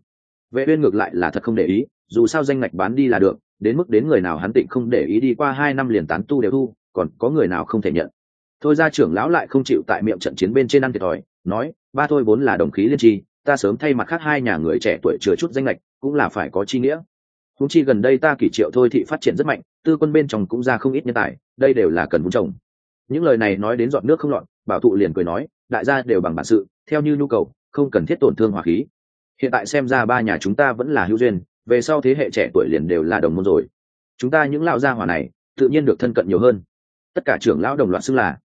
S1: Vệ uyên ngược lại là thật không để ý, dù sao danh ngạch bán đi là được, đến mức đến người nào hắn tịnh không để ý đi qua hai năm liền tán tu đều thu, còn có người nào không thể nhận. Thôi ra trưởng lão lại không chịu tại miệng trận chiến bên trên ăn thiệt thòi, nói, ba thôi vốn là đồng khí liên tri ta sớm thay mặt khác hai nhà người trẻ tuổi chừa chút danh lệch, cũng là phải có chi nghĩa. Húng chi gần đây ta kỷ triệu thôi thị phát triển rất mạnh, tư quân bên trong cũng ra không ít nhân tài, đây đều là cần vun trồng. Những lời này nói đến dọn nước không lọt, bảo thụ liền cười nói, đại gia đều bằng bản sự, theo như nhu cầu, không cần thiết tổn thương hỏa khí. Hiện tại xem ra ba nhà chúng ta vẫn là hữu duyên, về sau thế hệ trẻ tuổi liền đều là đồng môn rồi. Chúng ta những lão gia hỏa này, tự nhiên được thân cận nhiều hơn. Tất cả trưởng lão đồng loạt xưng là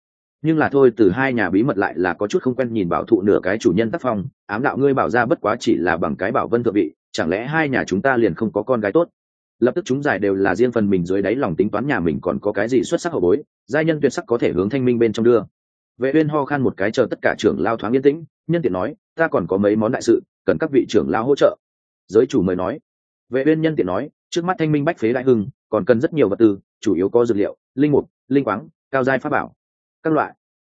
S1: nhưng là thôi, từ hai nhà bí mật lại là có chút không quen nhìn bảo thụ nửa cái chủ nhân tác phong, ám đạo ngươi bảo ra bất quá chỉ là bằng cái bảo vân thượng vị, chẳng lẽ hai nhà chúng ta liền không có con gái tốt? Lập tức chúng giải đều là riêng phần mình dưới đáy lòng tính toán nhà mình còn có cái gì xuất sắc hậu bối, giai nhân tuyệt sắc có thể hướng thanh minh bên trong đưa. Vệ uyên ho khan một cái chờ tất cả trưởng lao thoáng yên tĩnh, nhân tiện nói, ta còn có mấy món đại sự, cần các vị trưởng lao hỗ trợ. Giới chủ mời nói. Vệ uyên nhân tiện nói, trước mắt thanh minh bách phế đại hưng, còn cần rất nhiều vật tư, chủ yếu có dược liệu, linh mục, linh quáng, cao giai pháp bảo các loại.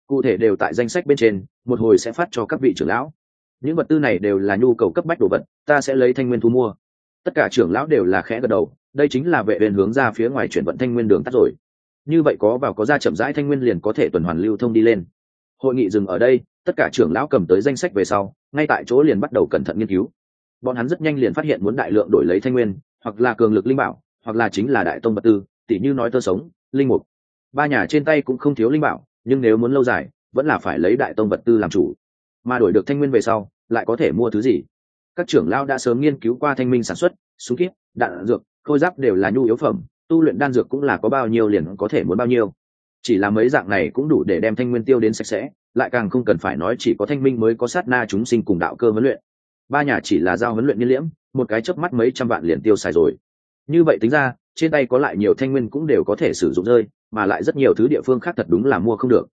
S1: Cụ thể đều tại danh sách bên trên, một hồi sẽ phát cho các vị trưởng lão. Những vật tư này đều là nhu cầu cấp bách đồ vật, ta sẽ lấy thanh nguyên thu mua. Tất cả trưởng lão đều là khẽ gật đầu, đây chính là vệ huyền hướng ra phía ngoài chuyển vận thanh nguyên đường tắt rồi. Như vậy có vào có ra chậm rãi thanh nguyên liền có thể tuần hoàn lưu thông đi lên. Hội nghị dừng ở đây, tất cả trưởng lão cầm tới danh sách về sau, ngay tại chỗ liền bắt đầu cẩn thận nghiên cứu. Bọn hắn rất nhanh liền phát hiện muốn đại lượng đổi lấy thanh nguyên, hoặc là cường lực linh bảo, hoặc là chính là đại tông vật tư tỷ như nói tơ sống, linh mục. Ba nhà trên tay cũng không thiếu linh bảo nhưng nếu muốn lâu dài, vẫn là phải lấy đại tông vật tư làm chủ. Mà đổi được thanh nguyên về sau, lại có thể mua thứ gì? Các trưởng lao đã sớm nghiên cứu qua thanh minh sản xuất, súng kíp, đạn dược, khôi giáp đều là nhu yếu phẩm, tu luyện đan dược cũng là có bao nhiêu liền có thể muốn bao nhiêu. Chỉ là mấy dạng này cũng đủ để đem thanh nguyên tiêu đến sạch sẽ, lại càng không cần phải nói chỉ có thanh minh mới có sát na chúng sinh cùng đạo cơ huấn luyện. Ba nhà chỉ là giao huấn luyện nhiên liễm, một cái chớp mắt mấy trăm vạn liền tiêu xài rồi. Như vậy tính ra trên tay có lại nhiều thanh nguyên cũng đều có thể sử dụng rơi, mà lại rất nhiều thứ địa phương khác thật đúng là mua không được.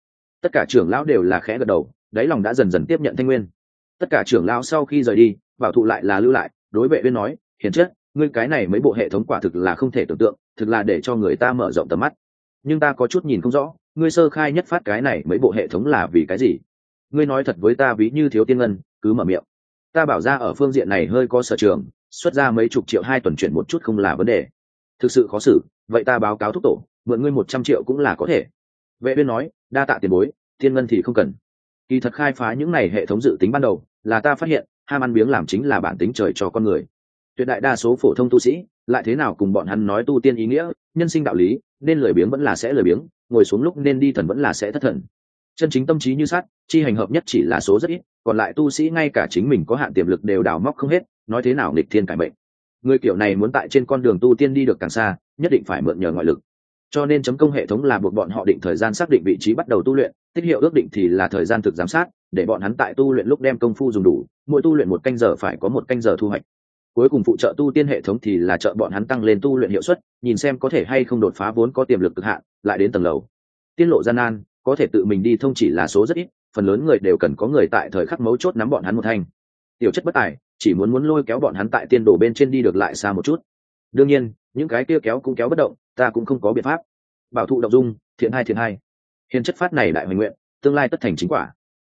S1: Tất cả trưởng lão đều là khẽ gật đầu, đáy lòng đã dần dần tiếp nhận thanh nguyên. Tất cả trưởng lão sau khi rời đi, bảo thụ lại là lưu lại, đối vệ viên nói, hiền chất, ngươi cái này mấy bộ hệ thống quả thực là không thể tưởng tượng, thực là để cho người ta mở rộng tầm mắt. Nhưng ta có chút nhìn không rõ, ngươi sơ khai nhất phát cái này mấy bộ hệ thống là vì cái gì? Ngươi nói thật với ta ví như thiếu tiên ngân, cứ mở miệng. Ta bảo ra ở phương diện này hơi có sở trường, xuất ra mấy chục triệu hai tuần chuyển một chút không là vấn đề thực sự khó xử, vậy ta báo cáo thúc tổ, mượn ngươi một trăm triệu cũng là có thể. Vệ uyên nói, đa tạ tiền bối, thiên ngân thì không cần. Kỳ thật khai phá những này hệ thống dự tính ban đầu, là ta phát hiện, ham ăn biếng làm chính là bản tính trời cho con người. Tuyệt đại đa số phổ thông tu sĩ, lại thế nào cùng bọn hắn nói tu tiên ý nghĩa, nhân sinh đạo lý, nên lười biếng vẫn là sẽ lười biếng, ngồi xuống lúc nên đi thần vẫn là sẽ thất thần. Chân chính tâm trí như sát chi hành hợp nhất chỉ là số rất ít, còn lại tu sĩ ngay cả chính mình có hạn tiềm lực đều đào móc không hết, nói thế nào nghịch thiên cải mệnh người kiểu này muốn tại trên con đường tu tiên đi được càng xa, nhất định phải mượn nhờ ngoại lực. Cho nên chấm công hệ thống là buộc bọn họ định thời gian xác định vị trí bắt đầu tu luyện, tích hiệu ước định thì là thời gian thực giám sát, để bọn hắn tại tu luyện lúc đem công phu dùng đủ, mỗi tu luyện một canh giờ phải có một canh giờ thu hoạch. Cuối cùng phụ trợ tu tiên hệ thống thì là trợ bọn hắn tăng lên tu luyện hiệu suất, nhìn xem có thể hay không đột phá vốn có tiềm lực cực hạn, lại đến tầng lầu. Tiết lộ gian nan, có thể tự mình đi thông chỉ là số rất ít, phần lớn người đều cần có người tại thời khắc mấu chốt nắm bọn hắn một thanh. Tiểu chất bất tài chỉ muốn muốn lôi kéo bọn hắn tại tiên đồ bên trên đi được lại xa một chút. Đương nhiên, những cái kia kéo cũng kéo bất động, ta cũng không có biện pháp. Bảo thụ động dung, thiện hai thiện hai. Hiền chất phát này đại hoành nguyện, tương lai tất thành chính quả.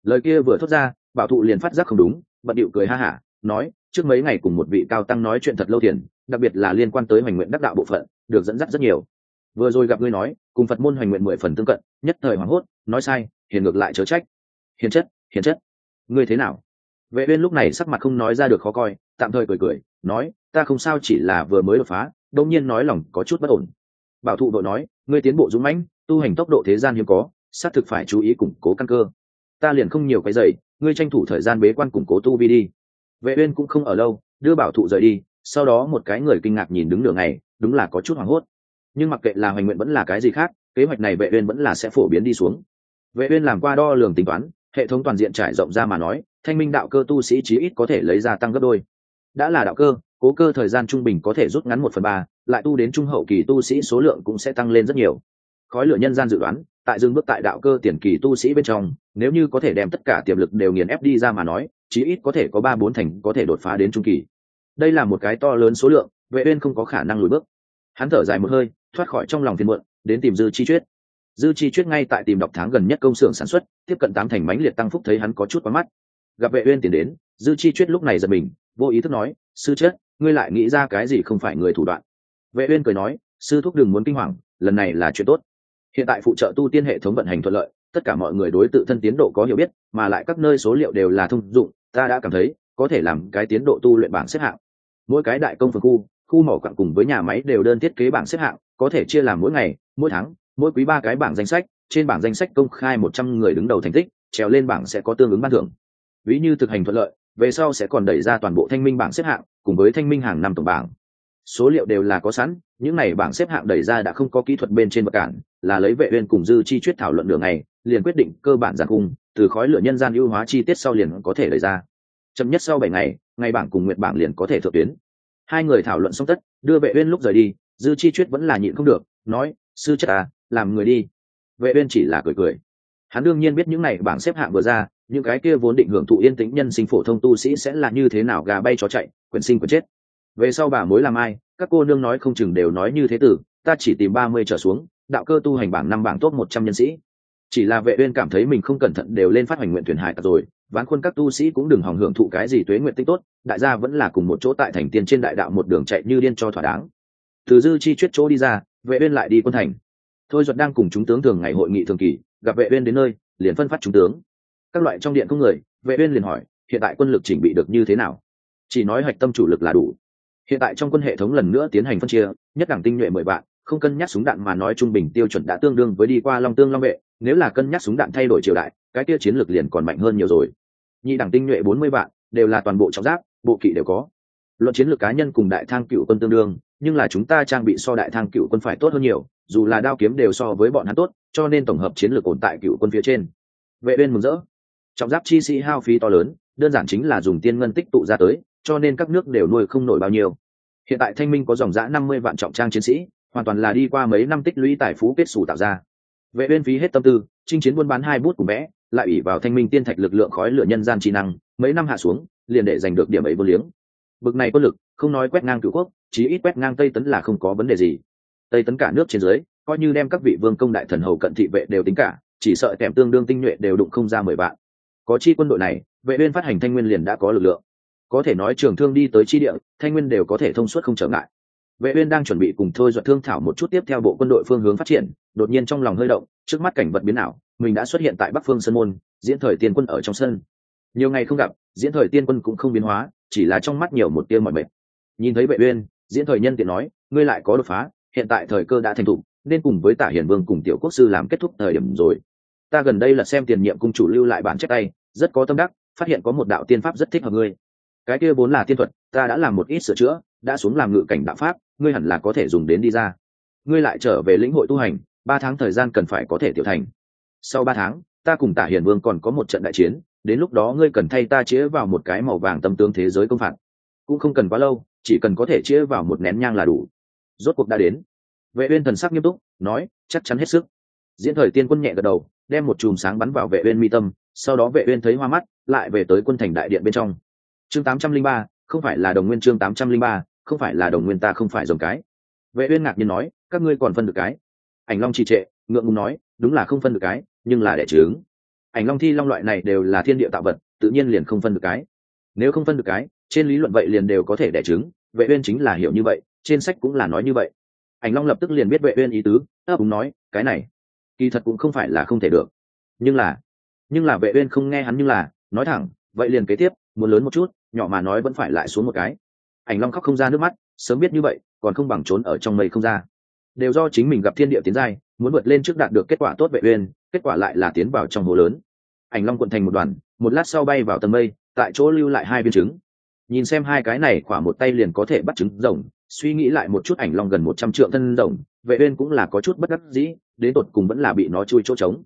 S1: Lời kia vừa thốt ra, bảo thụ liền phát giác không đúng, bận điệu cười ha hả, nói, trước mấy ngày cùng một vị cao tăng nói chuyện thật lâu tiền đặc biệt là liên quan tới hoành nguyện đắc đạo bộ phận, được dẫn dắt rất nhiều. Vừa rồi gặp ngươi nói, cùng phật môn hoành nguyện mười phần tương cận, nhất thời hoảng hốt, nói sai, hiền ngược lại chớ trách. Hiền chất hiền chất, ngươi thế nào? Vệ uyên lúc này sắc mặt không nói ra được khó coi, tạm thời cười cười, nói, ta không sao, chỉ là vừa mới đột phá đông nhiên nói lòng có chút bất ổn. Bảo thụ đội nói, ngươi tiến bộ dũng mãnh, tu hành tốc độ thế gian hiếm có, xác thực phải chú ý củng cố căn cơ. Ta liền không nhiều cái dày ngươi tranh thủ thời gian bế quan củng cố tu vi đi. Vệ uyên cũng không ở lâu, đưa bảo thụ rời đi, sau đó một cái người kinh ngạc nhìn đứng nửa ngày, đúng là có chút hoảng hốt. Nhưng mặc kệ là hoành nguyện vẫn là cái gì khác, kế hoạch này vệ uyên vẫn là sẽ phổ biến đi xuống. Vệ uyên làm qua đo lường tính toán hệ thống toàn diện trải rộng ra mà nói, thanh minh đạo cơ tu sĩ chí ít có thể lấy ra tăng gấp đôi. Đã là đạo cơ, cố cơ thời gian trung bình có thể rút ngắn một phần ba, lại tu đến trung hậu kỳ tu sĩ số lượng cũng sẽ tăng lên rất nhiều. Khói lửa nhân gian dự đoán, tại dừng bước tại đạo cơ tiền kỳ tu sĩ bên trong, nếu như có thể đem tất cả tiềm lực đều nghiền ép đi ra mà nói, chí ít có thể có ba bốn thành có thể đột phá đến trung kỳ. Đây là một cái to lớn số lượng, vệ uyên không có khả năng lùi bước. Hắn thở dài một hơi, thoát khỏi trong lòng phiền muộn, đến tìm dư chi chuyết dư chi chuyết ngay tại tìm đọc tháng gần nhất công xưởng sản xuất, tiếp cận tám thành mánh liệt tăng phúc thấy hắn có chút quá mắt. Gặp vệ uyên tiền đến, dư chi chuyết lúc này giật mình, vô ý thức nói, sư chết, ngươi lại nghĩ ra cái gì không phải người thủ đoạn? Vệ uyên cười nói, sư thúc đừng muốn kinh hoàng, lần này là chuyện tốt. Hiện tại phụ trợ tu tiên hệ thống vận hành thuận lợi, tất cả mọi người đối tự thân tiến độ có hiểu biết, mà lại các nơi số liệu đều là thông dụng, ta đã cảm thấy, có thể làm cái tiến độ tu luyện bảng xếp hạng. Mỗi cái đại công phường khu khu mỏ quặng cùng với nhà máy đều đơn thiết kế bảng xếp hạng, có thể chia làm mỗi ngày, mỗi tháng mỗi quý ba cái bảng danh sách, trên bảng danh sách công khai một trăm người đứng đầu thành tích, trèo lên bảng sẽ có tương ứng ban thưởng. Ví như thực hành thuận lợi, về sau sẽ còn đẩy ra toàn bộ thanh minh bảng xếp hạng, cùng với thanh minh hàng năm tổng bảng. Số liệu đều là có sẵn, những này bảng xếp hạng đẩy ra đã không có kỹ thuật bên trên vật cản, là lấy vệ uyên cùng dư chi chuyết thảo luận đường này liền quyết định cơ bản giản cung, từ khói lửa nhân gian ưu hóa chi tiết sau liền có thể đẩy ra. Chậm nhất sau bảy ngày ngày bảng cùng nguyệt bảng liền có thể thượng tuyến. Hai người thảo luận xong tất, đưa vệ uyên lúc rời đi, dư chi chuyết vẫn là nhịn không được, nói, sư chất à làm người đi. Vệ uyên chỉ là cười cười. Hắn đương nhiên biết những này bảng xếp hạng vừa ra, những cái kia vốn định hưởng thụ yên tĩnh nhân sinh phổ thông tu sĩ sẽ là như thế nào gà bay chó chạy, quyền sinh quyền chết. Về sau bà mối làm ai, các cô nương nói không chừng đều nói như thế tử, ta chỉ tìm ba mươi trở xuống, đạo cơ tu hành bảng năm bảng tốt một trăm nhân sĩ. Chỉ là vệ uyên cảm thấy mình không cẩn thận đều lên phát hành nguyện tuyển hải cả rồi ván khuôn các tu sĩ cũng đừng hòng hưởng thụ cái gì tuế nguyện tích tốt, đại gia vẫn là cùng một chỗ tại thành tiên trên đại đạo một đường chạy như điên cho thỏa đáng. Từ dư chi chuyết chỗ đi ra, vệ uyên lại đi quân thành thôi duật đang cùng chúng tướng thường ngày hội nghị thường kỳ, gặp vệ uyên đến nơi, liền phân phát chúng tướng. Các loại trong điện không người, vệ uyên liền hỏi, hiện tại quân lực chỉnh bị được như thế nào? Chỉ nói hạch tâm chủ lực là đủ. Hiện tại trong quân hệ thống lần nữa tiến hành phân chia, nhất đẳng tinh nhuệ mười vạn, không cân nhắc súng đạn mà nói trung bình tiêu chuẩn đã tương đương với đi qua long tương long vệ, nếu là cân nhắc súng đạn thay đổi triều đại, cái kia chiến lược liền còn mạnh hơn nhiều rồi. Nhị đẳng tinh nhuệ bốn mươi vạn, đều là toàn bộ trọng giáp, bộ kỵ đều có. Luận chiến lược cá nhân cùng đại thang cựu quân tương đương nhưng là chúng ta trang bị so đại thang cựu quân phải tốt hơn nhiều, dù là đao kiếm đều so với bọn hắn tốt, cho nên tổng hợp chiến lược ổn tại cựu quân phía trên. Vệ uyên mừng rỡ. Trọng giáp chi sĩ hao phí to lớn, đơn giản chính là dùng tiên ngân tích tụ ra tới, cho nên các nước đều nuôi không nổi bao nhiêu. Hiện tại thanh minh có dòng giã năm mươi vạn trọng trang chiến sĩ, hoàn toàn là đi qua mấy năm tích lũy tài phú kết xù tạo ra. Vệ uyên phí hết tâm tư, chinh chiến buôn bán hai bút cùng vẽ lại ủy vào thanh minh tiên thạch lực lượng khói lửa nhân gian trí năng, mấy năm hạ xuống, liền để giành được điểm ấy vô liếng. Bực này quân lực, không nói quét ngang cửu quốc chí ít quét ngang tây tấn là không có vấn đề gì. Tây tấn cả nước trên dưới, coi như đem các vị vương công đại thần hầu cận thị vệ đều tính cả, chỉ sợ kèm tương đương tinh nhuệ đều đụng không ra mười vạn. Có chi quân đội này, vệ uyên phát hành thanh nguyên liền đã có lực lượng. Có thể nói trường thương đi tới chi địa, thanh nguyên đều có thể thông suốt không trở ngại. Vệ uyên đang chuẩn bị cùng thôi duật thương thảo một chút tiếp theo bộ quân đội phương hướng phát triển, đột nhiên trong lòng hơi động, trước mắt cảnh vật biến ảo, mình đã xuất hiện tại bắc phương sơn môn, diễn thời tiên quân ở trong sân. Nhiều ngày không gặp, diễn thời tiên quân cũng không biến hóa, chỉ là trong mắt nhiều một tia mỏi mệt. Nhìn thấy vệ uyên diễn thời nhân tiện nói, ngươi lại có đột phá, hiện tại thời cơ đã thành thủ nên cùng với tả hiển vương cùng tiểu quốc sư làm kết thúc thời điểm rồi. Ta gần đây là xem tiền nhiệm cung chủ lưu lại bản chép tay, rất có tâm đắc, phát hiện có một đạo tiên pháp rất thích hợp ngươi. Cái kia vốn là tiên thuật, ta đã làm một ít sửa chữa, đã xuống làm ngự cảnh đạo pháp, ngươi hẳn là có thể dùng đến đi ra. Ngươi lại trở về lĩnh hội tu hành, ba tháng thời gian cần phải có thể tiểu thành. Sau ba tháng, ta cùng tả hiền vương còn có một trận đại chiến, đến lúc đó ngươi cần thay ta chĩa vào một cái màu vàng tâm tướng thế giới công phạt. Cũng không cần quá lâu chỉ cần có thể chĩa vào một nén nhang là đủ. Rốt cuộc đã đến. Vệ uyên thần sắc nghiêm túc nói chắc chắn hết sức. Diễn thời tiên quân nhẹ gật đầu đem một chùm sáng bắn vào vệ uyên mi tâm sau đó vệ uyên thấy hoa mắt lại về tới quân thành đại điện bên trong. Chương 803, không phải là đồng nguyên chương 803, không phải là đồng nguyên ta không phải dòng cái. Vệ uyên ngạc nhiên nói các ngươi còn phân được cái? Ảnh long trì trệ ngượng ngùng nói đúng là không phân được cái nhưng là đẻ trứng ảnh long thi long loại này đều là thiên địa tạo vật tự nhiên liền không phân được cái. Nếu không phân được cái trên lý luận vậy liền đều có thể đẻ trứng, vệ uyên chính là hiểu như vậy, trên sách cũng là nói như vậy. Ảnh long lập tức liền biết vệ uyên ý tứ, ấp úng nói, cái này, kỳ thật cũng không phải là không thể được. Nhưng là nhưng là vệ uyên không nghe hắn nhưng là, nói thẳng, vậy liền kế tiếp, muốn lớn một chút, nhỏ mà nói vẫn phải lại xuống một cái. Ảnh long khóc không ra nước mắt, sớm biết như vậy, còn không bằng trốn ở trong mây không ra. Đều do chính mình gặp thiên địa tiến giai, muốn vượt lên trước đạt được kết quả tốt vệ uyên, kết quả lại là tiến vào trong hồ lớn. Ảnh long cuộn thành một đoàn, một lát sau bay vào tầng mây, tại chỗ lưu lại hai viên trứng nhìn xem hai cái này khoảng một tay liền có thể bắt trứng rồng, suy nghĩ lại một chút ảnh long gần một trăm triệu thân rồng, vệ uyên cũng là có chút bất đắc dĩ, đến tột cùng vẫn là bị nó chui chỗ trống.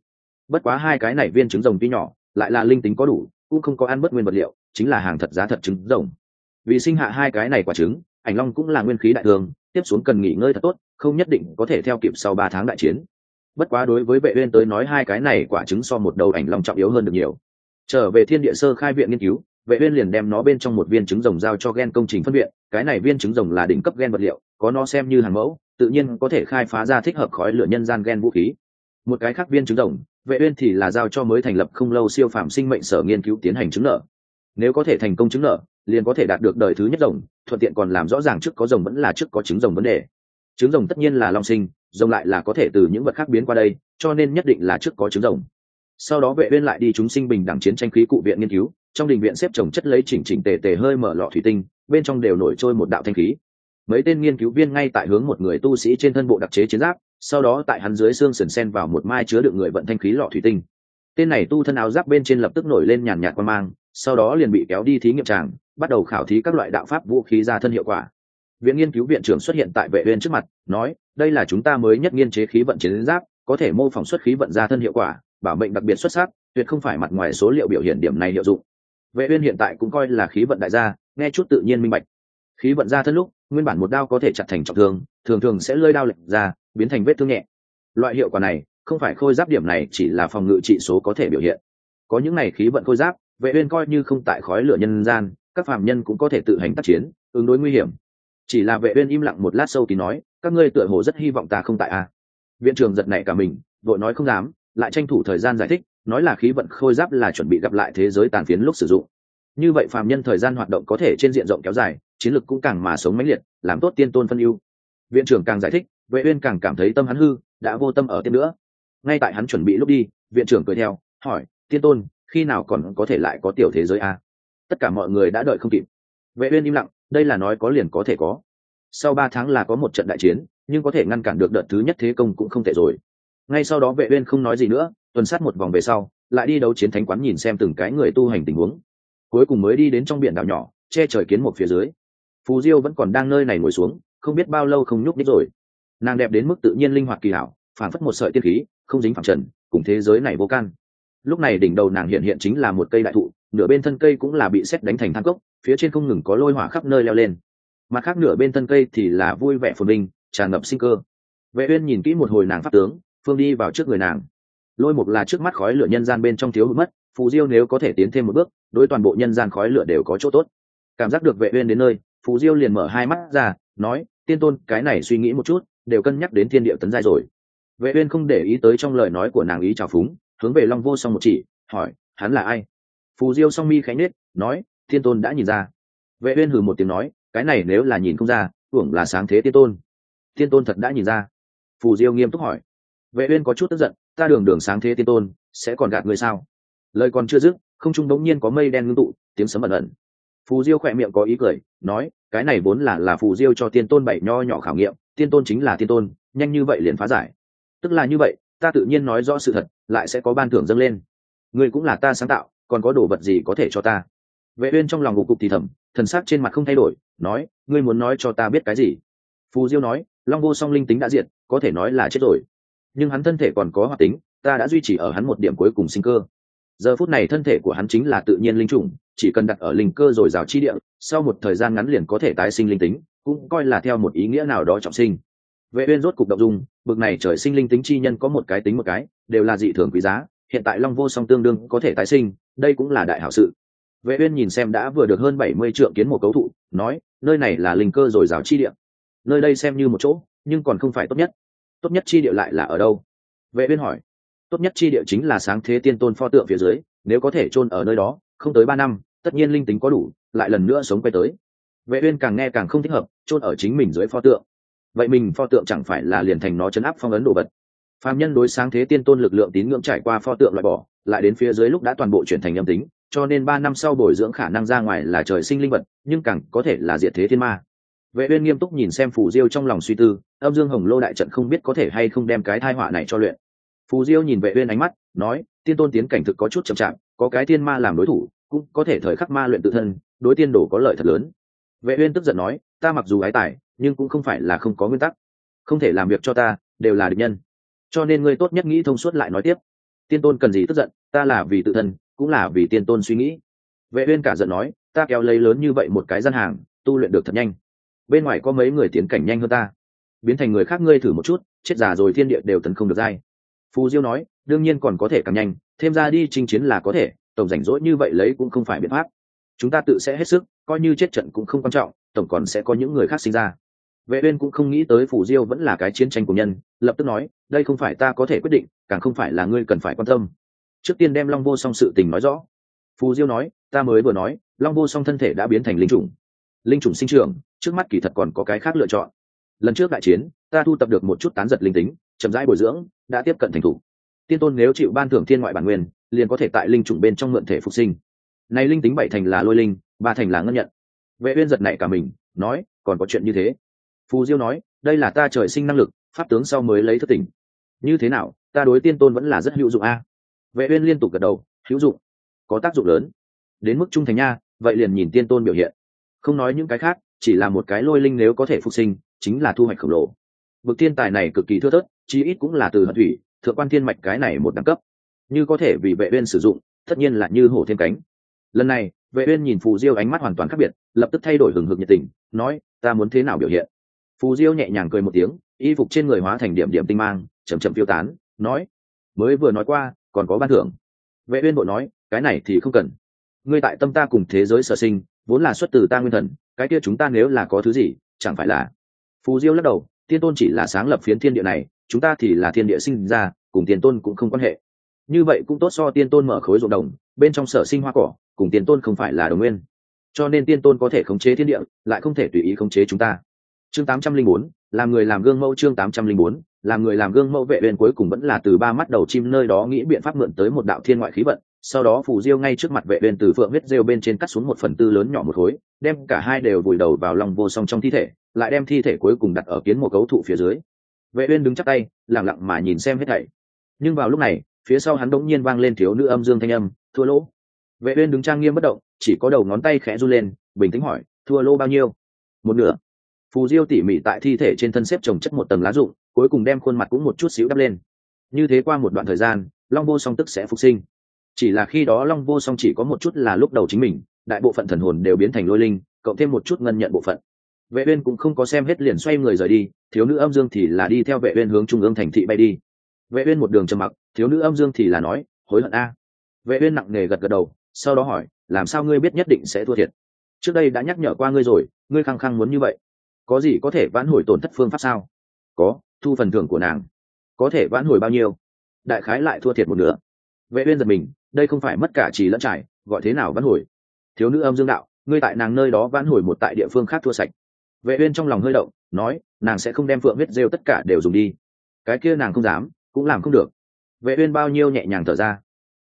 S1: Bất quá hai cái này viên trứng rồng tuy nhỏ, lại là linh tính có đủ, cũng không có ăn bất nguyên vật liệu, chính là hàng thật giá thật trứng rồng. Vì sinh hạ hai cái này quả trứng, ảnh long cũng là nguyên khí đại thường, tiếp xuống cần nghỉ ngơi thật tốt, không nhất định có thể theo kịp sau ba tháng đại chiến. Bất quá đối với vệ uyên tới nói hai cái này quả trứng so một đầu ảnh long trọng yếu hơn được nhiều. Trở về thiên địa sơ khai viện nghiên cứu vệ uyên liền đem nó bên trong một viên trứng rồng giao cho gen công trình phân viện, cái này viên trứng rồng là đỉnh cấp gen vật liệu, có nó xem như hàng mẫu, tự nhiên có thể khai phá ra thích hợp khói lửa nhân gian gen vũ khí. Một cái khác viên trứng rồng, vệ uyên thì là giao cho mới thành lập không lâu siêu phàm sinh mệnh sở nghiên cứu tiến hành chứng nợ. Nếu có thể thành công chứng nợ, liền có thể đạt được đời thứ nhất rồng, thuận tiện còn làm rõ ràng trước có rồng vẫn là trước có trứng rồng vấn đề. Trứng rồng tất nhiên là long sinh, rồng lại là có thể từ những vật khác biến qua đây, cho nên nhất định là trước có trứng rồng. Sau đó vệ uyên lại đi chúng sinh bình đẳng chiến tranh khí cụ viện nghiên cứu trong đình viện xếp trồng chất lấy chỉnh chỉnh tề tề hơi mở lọ thủy tinh, bên trong đều nổi trôi một đạo thanh khí. Mấy tên nghiên cứu viên ngay tại hướng một người tu sĩ trên thân bộ đặc chế chiến giáp, sau đó tại hắn dưới xương sườn sen vào một mai chứa đựng người vận thanh khí lọ thủy tinh. Tên này tu thân áo giáp bên trên lập tức nổi lên nhàn nhạt quan mang, sau đó liền bị kéo đi thí nghiệm tràng, bắt đầu khảo thí các loại đạo pháp vũ khí ra thân hiệu quả. Viện nghiên cứu viện trưởng xuất hiện tại vệ viên trước mặt, nói, đây là chúng ta mới nhất nghiên chế khí vận chiến giáp, có thể mô phỏng xuất khí vận ra thân hiệu quả, bảo mệnh đặc biệt xuất sắc, tuyệt không phải mặt ngoài số liệu biểu hiện điểm này hiệu dụng vệ uyên hiện tại cũng coi là khí vận đại gia, nghe chút tự nhiên minh bạch. Khí vận ra thân lúc, nguyên bản một đao có thể chặt thành trọng thương, thường thường sẽ lơi đao lệch ra, biến thành vết thương nhẹ. Loại hiệu quả này, không phải khôi giáp điểm này chỉ là phòng ngự trị số có thể biểu hiện. Có những này khí vận khôi giáp, vệ uyên coi như không tại khói lửa nhân gian, các phàm nhân cũng có thể tự hành tác chiến, ứng đối nguy hiểm. Chỉ là vệ uyên im lặng một lát sâu thì nói, các ngươi tựa hồ rất hy vọng ta không tại a. À. viện trưởng giật nảy cả mình, vội nói không dám, lại tranh thủ thời gian giải thích nói là khí vận khôi giáp là chuẩn bị gặp lại thế giới tàn phiến lúc sử dụng. Như vậy phàm nhân thời gian hoạt động có thể trên diện rộng kéo dài, chiến lược cũng càng mà sống mãnh liệt, làm tốt tiên tôn phân ưu. Viện trưởng càng giải thích, vệ uyên càng cảm thấy tâm hắn hư, đã vô tâm ở tiếp nữa. Ngay tại hắn chuẩn bị lúc đi, viện trưởng cười theo, hỏi, tiên tôn, khi nào còn có thể lại có tiểu thế giới a? Tất cả mọi người đã đợi không kịp. Vệ uyên im lặng, đây là nói có liền có thể có. Sau ba tháng là có một trận đại chiến, nhưng có thể ngăn cản được đợt thứ nhất thế công cũng không thể rồi. Ngay sau đó vệ uyên không nói gì nữa tuần sát một vòng về sau, lại đi đấu chiến thánh quán nhìn xem từng cái người tu hành tình huống. Cuối cùng mới đi đến trong biển đảo nhỏ, che trời kiến một phía dưới. Phù diêu vẫn còn đang nơi này ngồi xuống, không biết bao lâu không nhúc nhích rồi. Nàng đẹp đến mức tự nhiên linh hoạt kỳ hảo phản phất một sợi tiên khí, không dính phẳng trần, cùng thế giới này vô can. Lúc này đỉnh đầu nàng hiện hiện chính là một cây đại thụ, nửa bên thân cây cũng là bị xét đánh thành thang cốc, phía trên không ngừng có lôi hỏa khắp nơi leo lên. Mặt khác nửa bên thân cây thì là vui vẻ phồn binh tràn ngập sinh cơ. Vệ uyên nhìn kỹ một hồi nàng pháp tướng, phương đi vào trước người nàng lôi mục là trước mắt khói lửa nhân gian bên trong thiếu hụt mất, phù diêu nếu có thể tiến thêm một bước, đối toàn bộ nhân gian khói lửa đều có chỗ tốt. Cảm giác được vệ uyên đến nơi, phù diêu liền mở hai mắt ra, nói, tiên tôn, cái này suy nghĩ một chút, đều cân nhắc đến thiên địa tấn giai rồi. Vệ uyên không để ý tới trong lời nói của nàng ý chào phúng, hướng về long vô song một chỉ, hỏi, hắn là ai? Phù diêu song mi khánh nết nói, thiên tôn đã nhìn ra. Vệ uyên hừ một tiếng nói, cái này nếu là nhìn không ra, tưởng là sáng thế tiên tôn. Tiên tôn thật đã nhìn ra. Phù diêu nghiêm túc hỏi. Vệ uyên có chút tức giận ta đường đường sáng thế tiên tôn, sẽ còn gạt người sao? Lời còn chưa dứt, không trung đống nhiên có mây đen ngưng tụ, tiếng sấm ẩn ẩn. Phù diêu khỏe miệng có ý cười, nói, cái này vốn là là phù diêu cho tiên tôn bảy nho nhỏ khảo nghiệm, tiên tôn chính là tiên tôn, nhanh như vậy liền phá giải. Tức là như vậy, ta tự nhiên nói rõ sự thật, lại sẽ có ban thưởng dâng lên. Ngươi cũng là ta sáng tạo, còn có đồ vật gì có thể cho ta? Vệ uyên trong lòng ngục cục thì thầm, thần sắc trên mặt không thay đổi, nói, ngươi muốn nói cho ta biết cái gì? Phù diêu nói, long vô song linh tính đã diệt, có thể nói là chết rồi nhưng hắn thân thể còn có hoạt tính, ta đã duy trì ở hắn một điểm cuối cùng sinh cơ. Giờ phút này thân thể của hắn chính là tự nhiên linh trùng chỉ cần đặt ở linh cơ rồi rào chi địa, sau một thời gian ngắn liền có thể tái sinh linh tính, cũng coi là theo một ý nghĩa nào đó trọng sinh. Vệ uyên rốt cục động dung, bực này trời sinh linh tính chi nhân có một cái tính một cái, đều là dị thường quý giá, hiện tại long vô song tương đương có thể tái sinh, đây cũng là đại hảo sự. Vệ uyên nhìn xem đã vừa được hơn 70 trượng kiến một cấu thụ, nói, nơi này là linh cơ rồi rào chi địa. Nơi đây xem như một chỗ, nhưng còn không phải tốt nhất tốt nhất chi địa lại là ở đâu? Vệ uyên hỏi. Tốt nhất chi địa chính là sáng thế tiên tôn pho tượng phía dưới, nếu có thể chôn ở nơi đó, không tới ba năm, tất nhiên linh tính có đủ, lại lần nữa sống quay tới. Vệ uyên càng nghe càng không thích hợp, chôn ở chính mình dưới pho tượng. Vậy mình pho tượng chẳng phải là liền thành nó chấn áp phong ấn đồ vật? Phàm nhân đối sáng thế tiên tôn lực lượng tín ngưỡng trải qua pho tượng loại bỏ, lại đến phía dưới lúc đã toàn bộ chuyển thành âm tính, cho nên ba năm sau bồi dưỡng khả năng ra ngoài là trời sinh linh vật, nhưng càng có thể là diệt thế thiên ma vệ uyên nghiêm túc nhìn xem phù diêu trong lòng suy tư, âm dương hồng lô đại trận không biết có thể hay không đem cái thai họa này cho luyện. phù diêu nhìn vệ uyên ánh mắt, nói, tiên tôn tiến cảnh thực có chút chậm chạp, có cái tiên ma làm đối thủ, cũng có thể thời khắc ma luyện tự thân, đối tiên đổ có lợi thật lớn. vệ uyên tức giận nói, ta mặc dù ái tài, nhưng cũng không phải là không có nguyên tắc. không thể làm việc cho ta, đều là địch nhân. cho nên ngươi tốt nhất nghĩ thông suốt lại nói tiếp. tiên tôn cần gì tức giận, ta là vì tự thân, cũng là vì tiên tôn suy nghĩ. vệ uyên cả giận nói, ta kéo lấy lớn như vậy một cái gian hàng, tu luyện được thật nhanh bên ngoài có mấy người tiến cảnh nhanh hơn ta. Biến thành người khác ngươi thử một chút, chết già rồi thiên địa đều tấn không được dai. Phù diêu nói, đương nhiên còn có thể càng nhanh, thêm ra đi chinh chiến là có thể, tổng rảnh rỗi như vậy lấy cũng không phải biện pháp. Chúng ta tự sẽ hết sức, coi như chết trận cũng không quan trọng, tổng còn sẽ có những người khác sinh ra. Vệ uyên cũng không nghĩ tới phủ diêu vẫn là cái chiến tranh của nhân, lập tức nói, đây không phải ta có thể quyết định, càng không phải là ngươi cần phải quan tâm. Trước tiên đem long vô song sự tình nói rõ. Phù diêu nói, ta mới vừa nói, long vô song thân thể đã biến thành linh trùng linh trùng sinh trưởng trước mắt kỳ thật còn có cái khác lựa chọn. Lần trước đại chiến, ta thu tập được một chút tán giật linh tính, chậm rãi bồi dưỡng, đã tiếp cận thành thủ. Tiên tôn nếu chịu ban thưởng thiên ngoại bản nguyên, liền có thể tại linh trùng bên trong mượn thể phục sinh. Này linh tính bảy thành là lôi linh, ba thành là ngân nhận. Vệ uyên giật này cả mình, nói, còn có chuyện như thế. Phù diêu nói, đây là ta trời sinh năng lực, pháp tướng sau mới lấy thức tỉnh. Như thế nào, ta đối tiên tôn vẫn là rất hữu dụng a. Vệ uyên liên tục gật đầu, hữu dụng. Có tác dụng lớn. Đến mức trung thành nha, vậy liền nhìn tiên tôn biểu hiện. Không nói những cái khác chỉ là một cái lôi linh nếu có thể phục sinh, chính là thu hoạch khổng lồ. Bậc thiên tài này cực kỳ thưa thớt, chí ít cũng là từ hận thủy, thượng quan thiên mạch cái này một đẳng cấp. Như có thể vì vệ uyên sử dụng, tất nhiên là như hổ thêm cánh. Lần này, vệ uyên nhìn phù diêu ánh mắt hoàn toàn khác biệt, lập tức thay đổi hừng hực nhiệt tình, nói, ta muốn thế nào biểu hiện? Phù diêu nhẹ nhàng cười một tiếng, y phục trên người hóa thành điểm điểm tinh mang, chậm chậm phiêu tán, nói, mới vừa nói qua, còn có ban thưởng. Vệ uyên bộ nói, cái này thì không cần. Ngươi tại tâm ta cùng thế giới sở sinh vốn là xuất từ ta nguyên thần cái kia chúng ta nếu là có thứ gì chẳng phải là phù diêu lắc đầu tiên tôn chỉ là sáng lập phiến thiên địa này chúng ta thì là thiên địa sinh ra cùng tiên tôn cũng không quan hệ. Như vậy cũng tốt so tiên tôn mở khối ruộng đồng bên trong sở sinh hoa cỏ cùng tiên tôn không phải là đồng nguyên. Cho nên tiên tôn có thể khống chế thiên địa lại không thể tùy ý khống chế chúng ta. Chương 804, làm người làm gương mẫu chương 804, làm người làm gương mẫu vệ bên cuối cùng vẫn là từ ba mắt đầu chim nơi đó nghĩ biện pháp mượn tới một đạo thiên ngoại khí vận sau đó phù diêu ngay trước mặt vệ uyên từ phượng huyết rêu bên trên cắt xuống một phần tư lớn nhỏ một khối, đem cả hai đều vùi đầu vào lòng vô song trong thi thể, lại đem thi thể cuối cùng đặt ở kiến một cấu thụ phía dưới. vệ uyên đứng chắc tay, lặng lặng mà nhìn xem hết thảy. nhưng vào lúc này, phía sau hắn đống nhiên vang lên thiếu nữ âm dương thanh âm, thua lỗ. vệ uyên đứng trang nghiêm bất động, chỉ có đầu ngón tay khẽ du lên, bình tĩnh hỏi, thua lỗ bao nhiêu? Một nửa. phù diêu tỉ mỉ tại thi thể trên thân xếp trồng chất một tầng lá rụng, cuối cùng đem khuôn mặt cũng một chút xíu đắp lên. như thế qua một đoạn thời gian, long vô song tức sẽ phục sinh chỉ là khi đó long vô song chỉ có một chút là lúc đầu chính mình, đại bộ phận thần hồn đều biến thành lôi linh, cộng thêm một chút ngân nhận bộ phận. Vệ uyên cũng không có xem hết liền xoay người rời đi, thiếu nữ âm dương thì là đi theo vệ uyên hướng trung ương thành thị bay đi. Vệ uyên một đường trầm mặc, thiếu nữ âm dương thì là nói, hối hận a. Vệ uyên nặng nề gật gật đầu, sau đó hỏi, làm sao ngươi biết nhất định sẽ thua thiệt? Trước đây đã nhắc nhở qua ngươi rồi, ngươi khăng khăng muốn như vậy. Có gì có thể vãn hồi tổn thất phương pháp sao? Có, thu phần thưởng của nàng. Có thể vãn hồi bao nhiêu? Đại khái lại thua thiệt một nửa vệ uyên giật mình, đây không phải mất cả trì lẫn trải, gọi thế nào vãn hồi. Thiếu nữ âm dương đạo, ngươi tại nàng nơi đó vãn hồi một tại địa phương khác thua sạch. Vệ uyên trong lòng hơi động, nói, nàng sẽ không đem phượng huyết rêu tất cả đều dùng đi. Cái kia nàng không dám, cũng làm không được. Vệ uyên bao nhiêu nhẹ nhàng thở ra.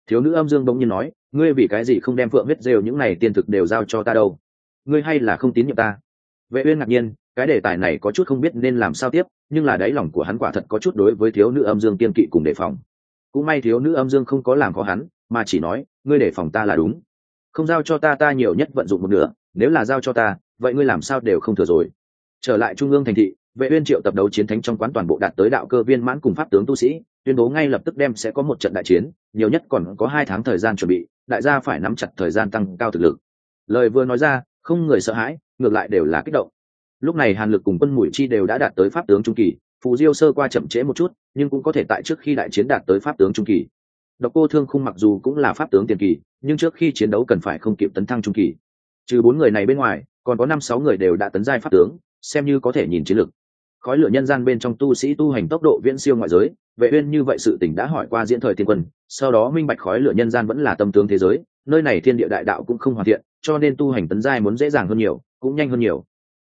S1: Thiếu nữ âm dương bỗng nhiên nói, ngươi vì cái gì không đem phượng huyết rêu những này tiên thực đều giao cho ta đâu? Ngươi hay là không tín nhiệm ta? Vệ uyên ngạc nhiên, cái đề tài này có chút không biết nên làm sao tiếp, nhưng là đáy lòng của hắn quả thật có chút đối với thiếu nữ âm dương kiên kỵ cùng đề phòng cũng may thiếu nữ âm dương không có làm khó hắn, mà chỉ nói, ngươi để phòng ta là đúng. Không giao cho ta ta nhiều nhất vận dụng một nửa, nếu là giao cho ta, vậy ngươi làm sao đều không thừa rồi. Trở lại trung ương thành thị, vệ uyên triệu tập đấu chiến thánh trong quán toàn bộ đạt tới đạo cơ viên mãn cùng pháp tướng tu sĩ, tuyên bố ngay lập tức đem sẽ có một trận đại chiến, nhiều nhất còn có hai tháng thời gian chuẩn bị, đại gia phải nắm chặt thời gian tăng cao thực lực. Lời vừa nói ra, không người sợ hãi, ngược lại đều là kích động. Lúc này hàn lực cùng quân mũi chi đều đã đạt tới pháp tướng trung kỳ phù diêu sơ qua chậm trễ một chút, nhưng cũng có thể tại trước khi đại chiến đạt tới pháp tướng trung kỳ. Độc cô thương khung mặc dù cũng là pháp tướng tiền kỳ, nhưng trước khi chiến đấu cần phải không kịp tấn thăng trung kỳ. Trừ bốn người này bên ngoài, còn có năm sáu người đều đã tấn giai pháp tướng, xem như có thể nhìn chiến lược. Khói lửa nhân gian bên trong tu sĩ tu hành tốc độ viễn siêu ngoại giới, vệ uyên như vậy sự tỉnh đã hỏi qua diễn thời tiên quân, sau đó minh bạch khói lửa nhân gian vẫn là tâm tướng thế giới, nơi này thiên địa đại đạo cũng không hoàn thiện, cho nên tu hành tấn giai muốn dễ dàng hơn nhiều, cũng nhanh hơn nhiều.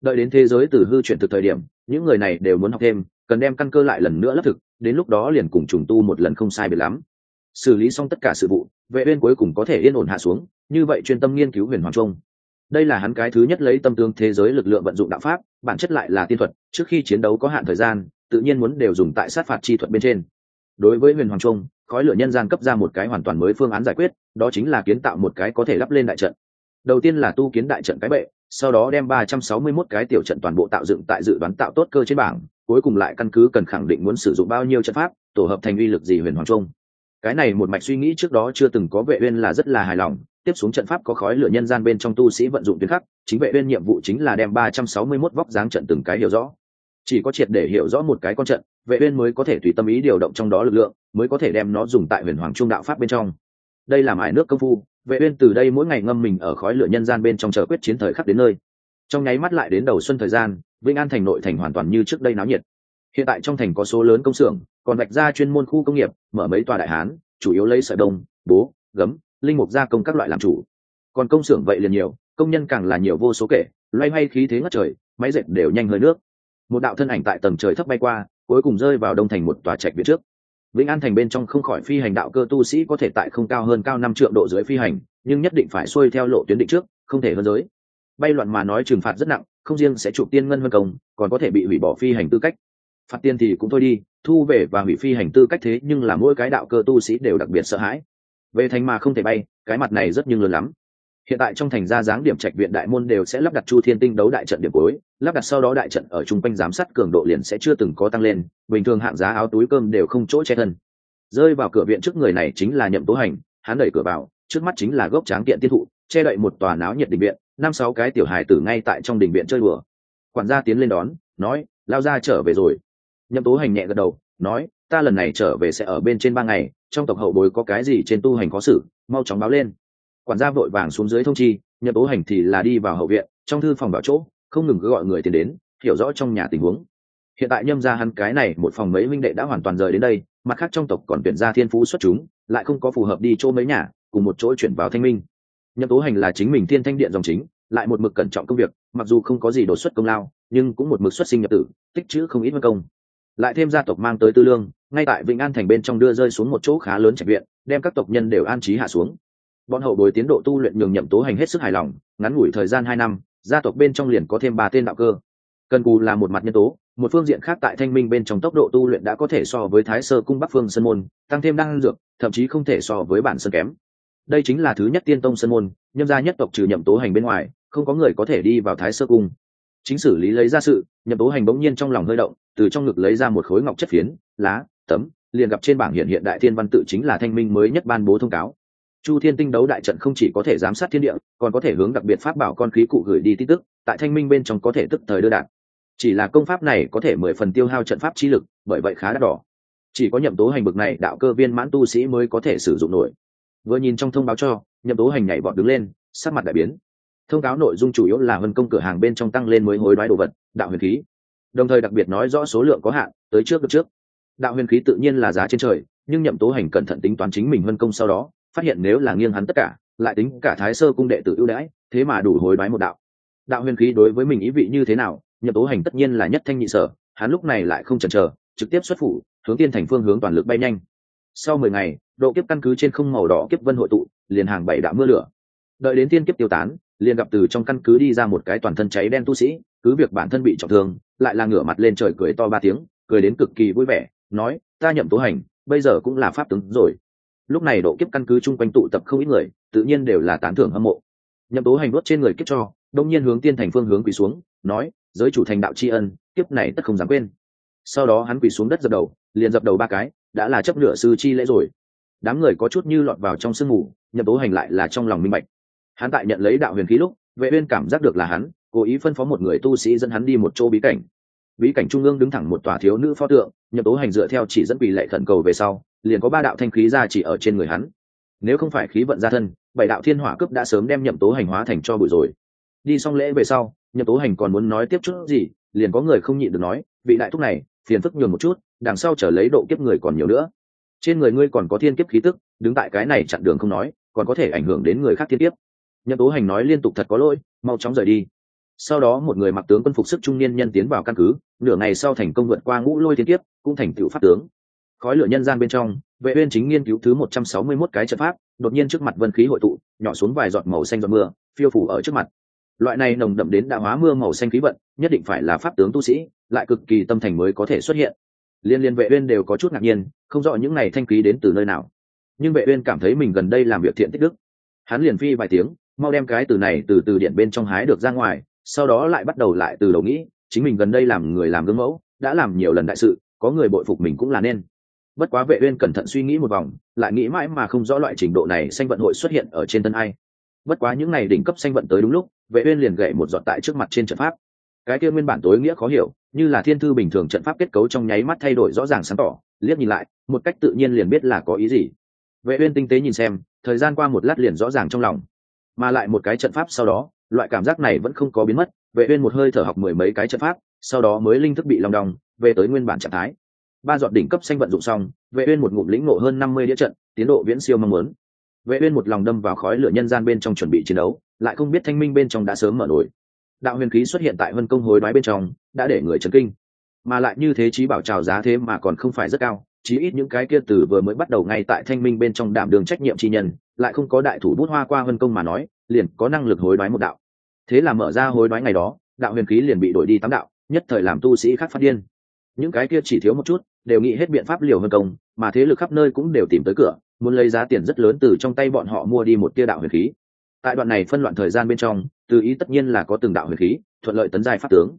S1: Đợi đến thế giới từ hư chuyển thực thời điểm, những người này đều muốn học thêm cần đem căn cơ lại lần nữa lấp thực, đến lúc đó liền cùng trùng tu một lần không sai biệt lắm. Xử lý xong tất cả sự vụ, vệ uyên cuối cùng có thể yên ổn hạ xuống, như vậy chuyên tâm nghiên cứu huyền hoàng trung. Đây là hắn cái thứ nhất lấy tâm tương thế giới lực lượng vận dụng đạo pháp, bản chất lại là tiên thuật, trước khi chiến đấu có hạn thời gian, tự nhiên muốn đều dùng tại sát phạt chi thuật bên trên. Đối với huyền hoàng trung, khói lửa nhân gian cấp ra một cái hoàn toàn mới phương án giải quyết, đó chính là kiến tạo một cái có thể lắp lên đại trận. Đầu tiên là tu kiến đại trận cái bệ, sau đó đem ba trăm sáu mươi 361 cái tiểu trận toàn bộ tạo dựng tại dự đoán tạo tốt cơ trên bảng cuối cùng lại căn cứ cần khẳng định muốn sử dụng bao nhiêu trận pháp, tổ hợp thành uy lực gì huyền hoàng trung. Cái này một mạch suy nghĩ trước đó chưa từng có vệ uyên là rất là hài lòng, tiếp xuống trận pháp có khói lửa nhân gian bên trong tu sĩ vận dụng tuyến khắc, chính vệ uyên nhiệm vụ chính là đem ba trăm sáu mươi 361 vóc dáng trận từng cái hiểu rõ. Chỉ có triệt để hiểu rõ một cái con trận, vệ uyên mới có thể tùy tâm ý điều động trong đó lực lượng, mới có thể đem nó dùng tại huyền hoàng trung đạo pháp bên trong. Đây là mải nước công phu, vệ uyên từ đây mỗi ngày ngâm mình ở khói lửa nhân gian bên trong chờ quyết chiến thời khắc đến nơi trong nháy mắt lại đến đầu xuân thời gian, vĩnh an thành nội thành hoàn toàn như trước đây náo nhiệt. Hiện tại trong thành có số lớn công xưởng, còn vạch ra chuyên môn khu công nghiệp, mở mấy tòa đại hán, chủ yếu lấy sợi đông bố, gấm, linh mục gia công các loại làm chủ. Còn công xưởng vậy liền nhiều, công nhân càng là nhiều vô số kể, loay hoay khí thế ngất trời, máy dệt đều nhanh hơi nước. Một đạo thân ảnh tại tầng trời thấp bay qua, cuối cùng rơi vào đông thành một tòa trạch viện trước. Vĩnh an thành bên trong không khỏi phi hành đạo cơ tu sĩ có thể tại không cao hơn cao năm triệu độ dưới phi hành, nhưng nhất định phải xuôi theo lộ tuyến định trước, không thể hơn giới bay loạn mà nói trừng phạt rất nặng, không riêng sẽ chụp tiên ngân vân công, còn có thể bị hủy bỏ phi hành tư cách. Phạt tiên thì cũng thôi đi, thu về và hủy phi hành tư cách thế nhưng là mỗi cái đạo cơ tu sĩ đều đặc biệt sợ hãi. Về thành mà không thể bay, cái mặt này rất nhưng lớn lắm. Hiện tại trong thành ra dáng điểm trạch viện đại môn đều sẽ lắp đặt chu thiên tinh đấu đại trận điểm cuối, lắp đặt sau đó đại trận ở chung quanh giám sát cường độ liền sẽ chưa từng có tăng lên, bình thường hạng giá áo túi cơm đều không chỗ che thân. Rơi vào cửa viện trước người này chính là nhậm tố hành, hắn đẩy cửa vào, trước mắt chính là gốc tráng kiện tiên thụ, che đậy một tòa náo nhiệt định viện năm sáu cái tiểu hài tử ngay tại trong đình viện chơi bừa quản gia tiến lên đón, nói, lao ra trở về rồi. Nhậm tố hành nhẹ gật đầu, nói, ta lần này trở về sẽ ở bên trên ba ngày, trong tộc hậu bối có cái gì trên tu hành có xử, mau chóng báo lên. Quản gia vội vàng xuống dưới thông chi, nhậm tố hành thì là đi vào hậu viện, trong thư phòng bảo chỗ, không ngừng cứ gọi người tiền đến, hiểu rõ trong nhà tình huống. Hiện tại nhâm ra hắn cái này một phòng mấy minh đệ đã hoàn toàn rời đến đây, mặt khác trong tộc còn tuyển ra thiên phú xuất chúng, lại không có phù hợp đi chỗ mấy nhà, cùng một chỗ chuyển vào thanh minh nhậm tố hành là chính mình thiên thanh điện dòng chính, lại một mực cẩn trọng công việc, mặc dù không có gì đột xuất công lao, nhưng cũng một mực xuất sinh nhập tử, tích chữ không ít văn công. Lại thêm gia tộc mang tới tư lương, ngay tại vĩnh an thành bên trong đưa rơi xuống một chỗ khá lớn trạch viện, đem các tộc nhân đều an trí hạ xuống. Bọn hậu bồi tiến độ tu luyện nhường nhậm tố hành hết sức hài lòng, ngắn ngủi thời gian hai năm, gia tộc bên trong liền có thêm ba tên đạo cơ. Cần cù là một mặt nhân tố, một phương diện khác tại thanh minh bên trong tốc độ tu luyện đã có thể so với thái sơ cung bắc phương sân môn, tăng thêm năng dược, thậm chí không thể so với bản sơn kém đây chính là thứ nhất tiên tông sân môn, nhâm gia nhất tộc trừ nhậm tố hành bên ngoài, không có người có thể đi vào thái sơ cung. Chính xử lý lấy ra sự, nhậm tố hành bỗng nhiên trong lòng hơi động, từ trong ngực lấy ra một khối ngọc chất phiến, lá, tấm, liền gặp trên bảng hiện hiện đại thiên văn tự chính là thanh minh mới nhất ban bố thông cáo. Chu thiên tinh đấu đại trận không chỉ có thể giám sát thiên địa, còn có thể hướng đặc biệt pháp bảo con khí cụ gửi đi tin tức, tại thanh minh bên trong có thể tức thời đưa đạn. Chỉ là công pháp này có thể mười phần tiêu hao trận pháp chi lực, bởi vậy khá đắt đỏ. Chỉ có nhậm tố hành bực này đạo cơ viên mãn tu sĩ mới có thể sử dụng nổi vừa nhìn trong thông báo cho, nhậm tố hành nhảy vọt đứng lên, sắc mặt đại biến. Thông cáo nội dung chủ yếu là vân công cửa hàng bên trong tăng lên mới hối đoái đồ vật, đạo huyền khí. Đồng thời đặc biệt nói rõ số lượng có hạn, tới trước được trước. Đạo huyền khí tự nhiên là giá trên trời, nhưng nhậm tố hành cẩn thận tính toán chính mình vân công sau đó, phát hiện nếu là nghiêng hắn tất cả, lại tính cả thái sơ cung đệ tử ưu đãi, thế mà đủ hối đoái một đạo. Đạo huyền khí đối với mình ý vị như thế nào, nhậm tố hành tất nhiên là nhất thanh nhị sở, hắn lúc này lại không chần chờ, trực tiếp xuất phủ, hướng tiên thành phương hướng toàn lực bay nhanh sau mười ngày, độ kiếp căn cứ trên không màu đỏ kiếp vân hội tụ, liền hàng bảy đã mưa lửa. Đợi đến tiên kiếp tiêu tán, liền gặp từ trong căn cứ đi ra một cái toàn thân cháy đen tu sĩ, cứ việc bản thân bị trọng thương, lại là ngửa mặt lên trời cười to ba tiếng, cười đến cực kỳ vui vẻ, nói, ta nhậm tố hành, bây giờ cũng là pháp tướng rồi. Lúc này độ kiếp căn cứ chung quanh tụ tập không ít người, tự nhiên đều là tán thưởng hâm mộ. Nhậm tố hành đốt trên người kiếp cho, đông nhiên hướng tiên thành phương hướng quỳ xuống, nói, giới chủ thành đạo tri ân, kiếp này tất không dám quên. Sau đó hắn quỳ xuống đất dập đầu, liền dập đầu ba cái đã là chấp nửa sư chi lễ rồi. Đám người có chút như lọt vào trong sương mù, nhậm tố hành lại là trong lòng minh bạch. Hắn tại nhận lấy đạo huyền khí lúc, vệ uyên cảm giác được là hắn, cố ý phân phó một người tu sĩ dẫn hắn đi một chỗ bí cảnh. Bí cảnh trung ương đứng thẳng một tòa thiếu nữ pho tượng, nhậm tố hành dựa theo chỉ dẫn quỳ lệ khẩn cầu về sau, liền có ba đạo thanh khí ra chỉ ở trên người hắn. Nếu không phải khí vận gia thân, bảy đạo thiên hỏa cướp đã sớm đem nhậm tố hành hóa thành cho bụi rồi. Đi xong lễ về sau, nhậm tố hành còn muốn nói tiếp chút gì, liền có người không nhịn được nói, vị đại thúc này, phiền phức nhường một chút đằng sau trở lấy độ kiếp người còn nhiều nữa. Trên người ngươi còn có thiên kiếp khí tức, đứng tại cái này chặn đường không nói, còn có thể ảnh hưởng đến người khác thiên kiếp. Nhậm tố hành nói liên tục thật có lỗi, mau chóng rời đi. Sau đó một người mặc tướng quân phục sức trung niên nhân tiến vào căn cứ, nửa ngày sau thành công vượt qua ngũ lôi thiên kiếp, cũng thành tựu pháp tướng. Khói lửa nhân gian bên trong, vệ uyên chính nghiên cứu thứ 161 cái trận pháp, đột nhiên trước mặt vân khí hội tụ, nhỏ xuống vài giọt màu xanh giọt mưa, phiêu phủ ở trước mặt. Loại này nồng đậm đến đạo hóa mưa màu xanh khí vận, nhất định phải là pháp tướng tu sĩ, lại cực kỳ tâm thành mới có thể xuất hiện liên liên vệ uyên đều có chút ngạc nhiên, không rõ những này thanh khí đến từ nơi nào. Nhưng vệ uyên cảm thấy mình gần đây làm việc thiện tích đức. Hắn liền phi vài tiếng, mau đem cái từ này từ từ điện bên trong hái được ra ngoài, sau đó lại bắt đầu lại từ đầu nghĩ, chính mình gần đây làm người làm gương mẫu, đã làm nhiều lần đại sự, có người bội phục mình cũng là nên. Bất quá vệ uyên cẩn thận suy nghĩ một vòng, lại nghĩ mãi mà không rõ loại trình độ này xanh vận hội xuất hiện ở trên thân ai. Bất quá những này đỉnh cấp xanh vận tới đúng lúc, vệ uyên liền gậy một giọt tại trước mặt trên trận pháp cái kia nguyên bản tối nghĩa khó hiểu, như là thiên thư bình thường trận pháp kết cấu trong nháy mắt thay đổi rõ ràng sáng tỏ, liếc nhìn lại, một cách tự nhiên liền biết là có ý gì. Vệ uyên tinh tế nhìn xem, thời gian qua một lát liền rõ ràng trong lòng. Mà lại một cái trận pháp sau đó, loại cảm giác này vẫn không có biến mất, vệ uyên một hơi thở học mười mấy cái trận pháp, sau đó mới linh thức bị lòng đong, về tới nguyên bản trạng thái. Ba dọn đỉnh cấp xanh vận dụng xong, vệ uyên một ngụm lĩnh ngộ hơn 50 đĩa trận, tiến độ viễn siêu mong muốn. Vệ uyên một lòng đâm vào khói lửa nhân gian bên trong chuẩn bị chiến đấu, lại không biết thanh minh bên trong đã sớm mở nổi đạo huyền khí xuất hiện tại vân công hối đoái bên trong, đã để người chấn kinh. Mà lại như thế trí bảo trào giá thế mà còn không phải rất cao, chí ít những cái kia từ vừa mới bắt đầu ngay tại thanh minh bên trong đảm đường trách nhiệm chi nhân, lại không có đại thủ bút hoa qua vân công mà nói, liền có năng lực hối đoái một đạo. Thế là mở ra hối đoái ngày đó, đạo huyền khí liền bị đổi đi tám đạo, nhất thời làm tu sĩ khác phát điên. Những cái kia chỉ thiếu một chút, đều nghĩ hết biện pháp liều hơn công, mà thế lực khắp nơi cũng đều tìm tới cửa, muốn lấy giá tiền rất lớn từ trong tay bọn họ mua đi một tia đạo huyền khí tại đoạn này phân loạn thời gian bên trong, từ ý tất nhiên là có từng đạo huyền khí, thuận lợi tấn giai pháp tướng.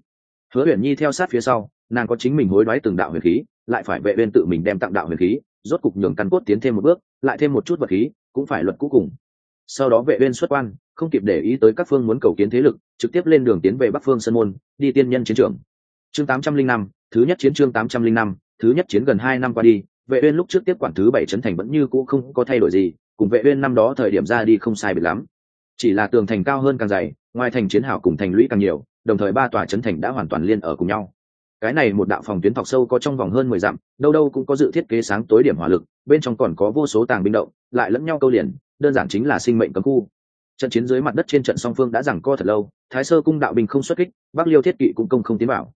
S1: Hứa huyền nhi theo sát phía sau, nàng có chính mình hối đoái từng đạo huyền khí, lại phải vệ bên tự mình đem tặng đạo huyền khí, rốt cục nhường căn cốt tiến thêm một bước, lại thêm một chút vật khí, cũng phải luật cũ cùng. Sau đó vệ uyên xuất quan, không kịp để ý tới các phương muốn cầu kiến thế lực, trực tiếp lên đường tiến về bắc phương sơn môn, đi tiên nhân chiến trường. Chương 805 thứ nhất chiến chương 805 thứ nhất chiến gần hai năm qua đi, vệ uyên lúc trước tiếp quản thứ bảy trấn thành vẫn như cũ không có thay đổi gì, cùng vệ uyên năm đó thời điểm ra đi không sai biệt lắm chỉ là tường thành cao hơn càng dày, ngoài thành chiến hào cùng thành lũy càng nhiều, đồng thời ba tòa trấn thành đã hoàn toàn liên ở cùng nhau. Cái này một đạo phòng tuyến thọc sâu có trong vòng hơn mười dặm, đâu đâu cũng có dự thiết kế sáng tối điểm hỏa lực, bên trong còn có vô số tàng binh động, lại lẫn nhau câu liền, đơn giản chính là sinh mệnh cấm khu. Trận chiến dưới mặt đất trên trận song phương đã giằng co thật lâu, thái sơ cung đạo binh không xuất kích, bắc liêu thiết kỵ cũng công không tiến bảo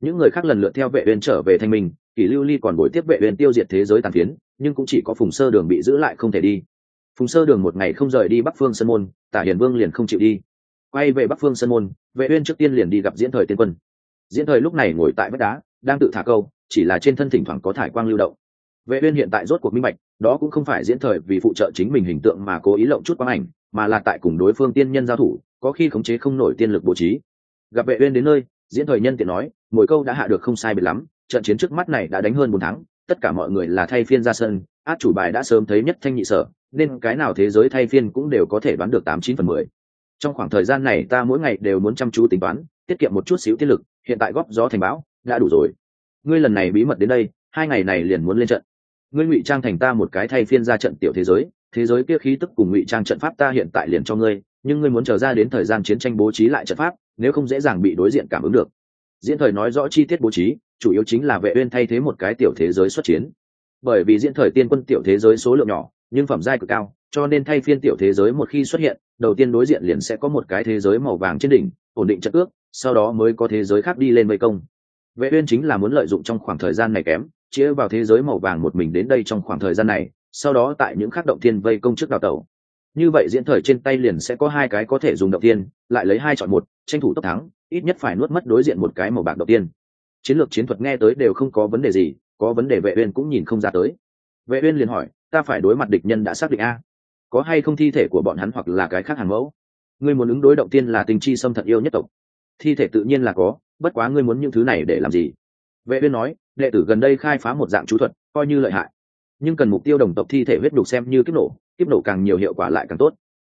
S1: những người khác lần lượt theo vệ uyên trở về thanh minh kỷ lưu ly còn buổi tiếp vệ uyên tiêu diệt thế giới tàn phiến, nhưng cũng chỉ có phùng sơ đường bị giữ lại không thể đi phùng sơ đường một ngày không rời đi bắc phương sơn môn, tả hiền vương liền không chịu đi. Quay về bắc phương sơn môn, vệ uyên trước tiên liền đi gặp diễn thời tiên quân. Diễn thời lúc này ngồi tại vách đá, đang tự thả câu, chỉ là trên thân thỉnh thoảng có thải quang lưu động. Vệ uyên hiện tại rốt cuộc minh bạch, đó cũng không phải diễn thời vì phụ trợ chính mình hình tượng mà cố ý lộng chút quang ảnh, mà là tại cùng đối phương tiên nhân giao thủ, có khi khống chế không nổi tiên lực bố trí. Gặp vệ uyên đến nơi, diễn thời nhân tiện nói mỗi câu đã hạ được không sai biệt lắm, trận chiến trước mắt này đã đánh hơn bốn tháng, tất cả mọi người là thay phiên ra sân át chủ bài đã sớm thấy nhất thanh nhị sở, nên cái nào thế giới thay phiên cũng đều có thể đoán được tám chín phần mười. Trong khoảng thời gian này ta mỗi ngày đều muốn chăm chú tính toán, tiết kiệm một chút xíu tiết lực, hiện tại góp gió thành bão, đã đủ rồi. Ngươi lần này bí mật đến đây, hai ngày này liền muốn lên trận. Ngươi ngụy trang thành ta một cái thay phiên ra trận tiểu thế giới thế giới kia khí tức cùng ngụy trang trận pháp ta hiện tại liền cho ngươi, nhưng ngươi muốn chờ ra đến thời gian chiến tranh bố trí lại trận pháp, nếu không dễ dàng bị đối diện cảm ứng được. Diễn thời nói rõ chi tiết bố trí, chủ yếu chính là vệ uyên thay thế một cái tiểu thế giới xuất chiến bởi vì diễn thời tiên quân tiểu thế giới số lượng nhỏ, nhưng phẩm giai cực cao, cho nên thay phiên tiểu thế giới một khi xuất hiện, đầu tiên đối diện liền sẽ có một cái thế giới màu vàng trên đỉnh, ổn định trận ước, sau đó mới có thế giới khác đi lên vây công. Vệ uyên chính là muốn lợi dụng trong khoảng thời gian này kém chia vào thế giới màu vàng một mình đến đây trong khoảng thời gian này, sau đó tại những khắc động thiên vây công trước đào tẩu. Như vậy diễn thời trên tay liền sẽ có hai cái có thể dùng động tiên, lại lấy hai chọn một, tranh thủ tốc thắng, ít nhất phải nuốt mất đối diện một cái màu bạc động tiên. Chiến lược chiến thuật nghe tới đều không có vấn đề gì có vấn đề vệ uyên cũng nhìn không ra tới. Vệ uyên liền hỏi, ta phải đối mặt địch nhân đã xác định a. Có hay không thi thể của bọn hắn hoặc là cái khác hàng mẫu? Ngươi muốn ứng đối động tiên là tình chi xâm thật yêu nhất tộc. Thi thể tự nhiên là có, bất quá ngươi muốn những thứ này để làm gì? Vệ uyên nói, đệ tử gần đây khai phá một dạng chú thuật, coi như lợi hại. Nhưng cần mục tiêu đồng tộc thi thể huyết đục xem như kiếp nổ kiếp nổ càng nhiều hiệu quả lại càng tốt.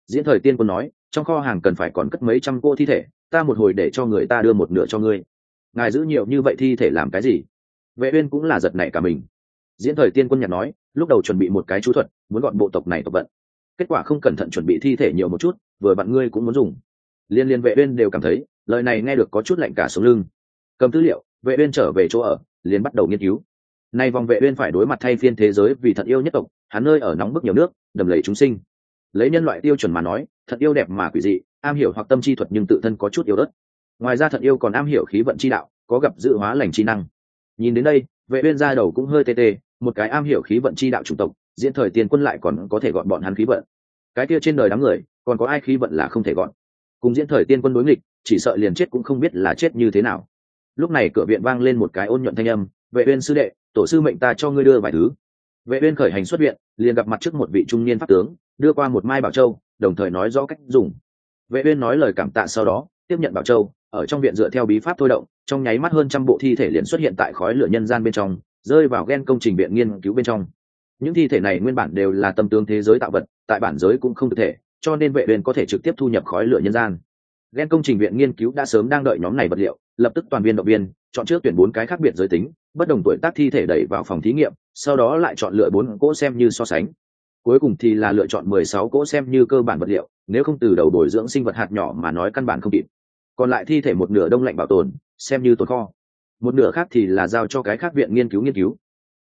S1: Diễn thời tiên quân nói, trong kho hàng cần phải còn cất mấy trăm cô thi thể, ta một hồi để cho người ta đưa một nửa cho ngươi. Ngài giữ nhiều như vậy thi thể làm cái gì? Vệ uyên cũng là giật nảy cả mình. Diễn thời tiên quân nhặt nói, lúc đầu chuẩn bị một cái chú thuật, muốn gọn bộ tộc này tộc vận. Kết quả không cẩn thận chuẩn bị thi thể nhiều một chút, vừa bạn ngươi cũng muốn dùng. Liên liên vệ uyên đều cảm thấy, lời này nghe được có chút lạnh cả sống lưng. Cầm tư liệu, vệ uyên trở về chỗ ở, liền bắt đầu nghiên cứu. Nay vòng vệ uyên phải đối mặt thay phiên thế giới vì thật yêu nhất tộc, hắn nơi ở nóng bức nhiều nước, đầm lầy chúng sinh. Lấy nhân loại tiêu chuẩn mà nói, thật yêu đẹp mà quỷ dị, am hiểu hoặc tâm chi thuật nhưng tự thân có chút yếu đất ngoài ra thật yêu còn am hiểu khí vận chi đạo, có gặp dự hóa lành chi năng nhìn đến đây, vệ uyên ra đầu cũng hơi tê tê, một cái am hiểu khí vận chi đạo chủng tộc, diễn thời tiền quân lại còn có thể gọn bọn hắn khí vận. Cái kia trên đời đám người, còn có ai khí vận là không thể gọn? Cùng diễn thời tiên quân đối nghịch, chỉ sợ liền chết cũng không biết là chết như thế nào. Lúc này cửa viện vang lên một cái ôn nhuận thanh âm, vệ uyên sư đệ, tổ sư mệnh ta cho ngươi đưa vài thứ. Vệ uyên khởi hành xuất viện, liền gặp mặt trước một vị trung niên pháp tướng, đưa qua một mai bảo châu, đồng thời nói rõ cách dùng. Vệ uyên nói lời cảm tạ sau đó, tiếp nhận bảo châu ở trong viện dựa theo bí pháp thôi động, trong nháy mắt hơn trăm bộ thi thể liền xuất hiện tại khói lửa nhân gian bên trong, rơi vào gen công trình viện nghiên cứu bên trong. Những thi thể này nguyên bản đều là tâm tướng thế giới tạo vật, tại bản giới cũng không thực thể, cho nên vệ uyên có thể trực tiếp thu nhập khói lửa nhân gian. Gen công trình viện nghiên cứu đã sớm đang đợi nhóm này vật liệu, lập tức toàn viên động viên, chọn trước tuyển bốn cái khác biệt giới tính, bất đồng tuổi tác thi thể đẩy vào phòng thí nghiệm, sau đó lại chọn lựa bốn cỗ xem như so sánh. Cuối cùng thì là lựa chọn mười sáu cỗ xem như cơ bản vật liệu, nếu không từ đầu bồi dưỡng sinh vật hạt nhỏ mà nói căn bản không kịp còn lại thi thể một nửa đông lạnh bảo tồn, xem như tồn kho. Một nửa khác thì là giao cho cái khác viện nghiên cứu nghiên cứu.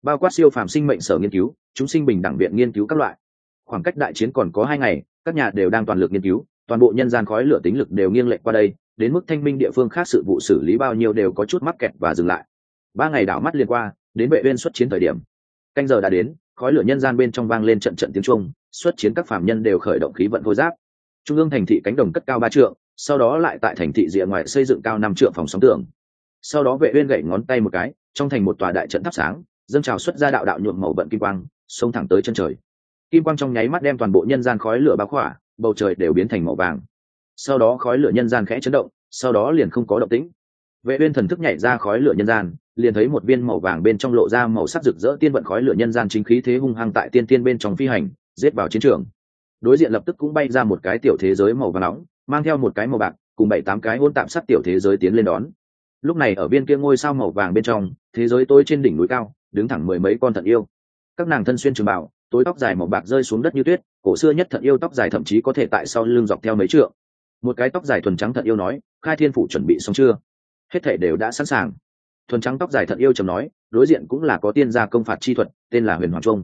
S1: Bao quát siêu phàm sinh mệnh sở nghiên cứu, chúng sinh bình đẳng viện nghiên cứu các loại. Khoảng cách đại chiến còn có hai ngày, các nhà đều đang toàn lực nghiên cứu, toàn bộ nhân gian khói lửa tính lực đều nghiêng lệch qua đây, đến mức thanh minh địa phương khác sự vụ xử lý bao nhiêu đều có chút mắc kẹt và dừng lại. Ba ngày đảo mắt liên qua, đến vệ viên xuất chiến thời điểm. Canh giờ đã đến, khói lửa nhân gian bên trong vang lên trận trận tiếng trung xuất chiến các phạm nhân đều khởi động khí vận thôi giáp. Trung ương thành thị cánh đồng cất cao ba trượng sau đó lại tại thành thị rìa ngoài xây dựng cao năm trượng phòng sóng tường. Sau đó vệ uyên gậy ngón tay một cái, trong thành một tòa đại trận thắp sáng, dâng trào xuất ra đạo đạo nhuộm màu bận kim quang, xông thẳng tới chân trời. Kim quang trong nháy mắt đem toàn bộ nhân gian khói lửa bao khỏa, bầu trời đều biến thành màu vàng. Sau đó khói lửa nhân gian khẽ chấn động, sau đó liền không có động tĩnh. Vệ uyên thần thức nhảy ra khói lửa nhân gian, liền thấy một viên màu vàng bên trong lộ ra màu sắc rực rỡ tiên vận khói lửa nhân gian chính khí thế hung hăng tại tiên tiên bên trong phi hành, giết vào chiến trường. Đối diện lập tức cũng bay ra một cái tiểu thế giới màu vàng nóng mang theo một cái màu bạc, cùng bảy tám cái hôn tạm sát tiểu thế giới tiến lên đón. Lúc này ở bên kia ngôi sao màu vàng bên trong, thế giới tối trên đỉnh núi cao, đứng thẳng mười mấy con thận yêu. Các nàng thân xuyên trường bảo tối tóc dài màu bạc rơi xuống đất như tuyết, cổ xưa nhất thận yêu tóc dài thậm chí có thể tại sau lưng dọc theo mấy trượng. Một cái tóc dài thuần trắng thận yêu nói, khai thiên phủ chuẩn bị xong chưa? Hết thể đều đã sẵn sàng. Thuần trắng tóc dài thận yêu trầm nói, đối diện cũng là có tiên gia công phạt chi thuật, tên là huyền hoàng trung.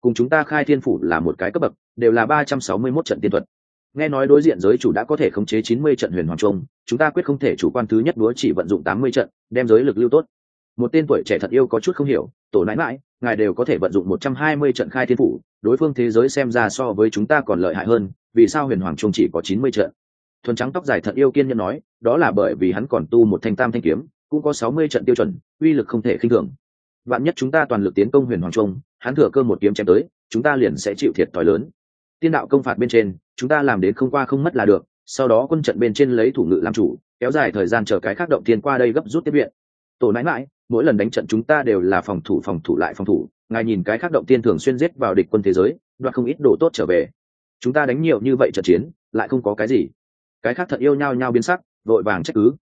S1: Cùng chúng ta khai thiên phủ là một cái cấp bậc, đều là ba trăm sáu mươi mốt trận tiên thuật nghe nói đối diện giới chủ đã có thể khống chế chín mươi trận huyền hoàng trung, chúng ta quyết không thể chủ quan thứ nhất đúa chỉ vận dụng tám mươi trận, đem giới lực lưu tốt. Một tên tuổi trẻ thật yêu có chút không hiểu, tổ nãi mãi ngài đều có thể vận dụng một trăm hai mươi trận khai thiên phủ, đối phương thế giới xem ra so với chúng ta còn lợi hại hơn, vì sao huyền hoàng trung chỉ có chín mươi trận? Thuần trắng tóc dài thật yêu kiên nhân nói, đó là bởi vì hắn còn tu một thanh tam thanh kiếm, cũng có sáu mươi trận tiêu chuẩn, uy lực không thể khinh thường. Vạn nhất chúng ta toàn lực tiến công huyền hoàng trung, hắn thừa cơ một kiếm chém tới, chúng ta liền sẽ chịu thiệt thòi lớn. Tiên đạo công phạt bên trên chúng ta làm đến không qua không mất là được, sau đó quân trận bên trên lấy thủ ngự làm chủ, kéo dài thời gian chờ cái khác động tiên qua đây gấp rút tiếp viện. Tổ nãi mãi mỗi lần đánh trận chúng ta đều là phòng thủ phòng thủ lại phòng thủ, ngài nhìn cái khác động tiên thường xuyên giết vào địch quân thế giới, đoạt không ít đồ tốt trở về. Chúng ta đánh nhiều như vậy trận chiến, lại không có cái gì. Cái khác thật yêu nhau nhau biến sắc, vội vàng trách cứ.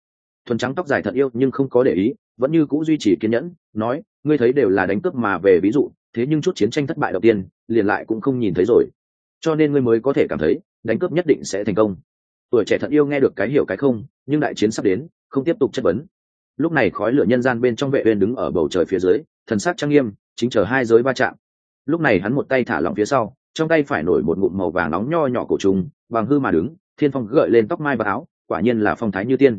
S1: Thuần trắng tóc dài thật yêu nhưng không có để ý, vẫn như c ũ duy trì kiên nhẫn, nói, ngươi thấy đều là đánh cướp mà về ví dụ, thế nhưng chút chiến tranh thất bại đầu tiên, liền lại cũng không nhìn thấy rồi cho nên ngươi mới có thể cảm thấy đánh cướp nhất định sẽ thành công. Tuổi trẻ thật yêu nghe được cái hiểu cái không, nhưng đại chiến sắp đến, không tiếp tục chất vấn. Lúc này khói lửa nhân gian bên trong vệ uyên đứng ở bầu trời phía dưới, thần sắc trang nghiêm, chính chờ hai giới va chạm. Lúc này hắn một tay thả lỏng phía sau, trong tay phải nổi một ngụm màu vàng nóng nho nhỏ cổ trùng, bằng hư mà đứng, thiên phong gợi lên tóc mai và áo, quả nhiên là phong thái như tiên.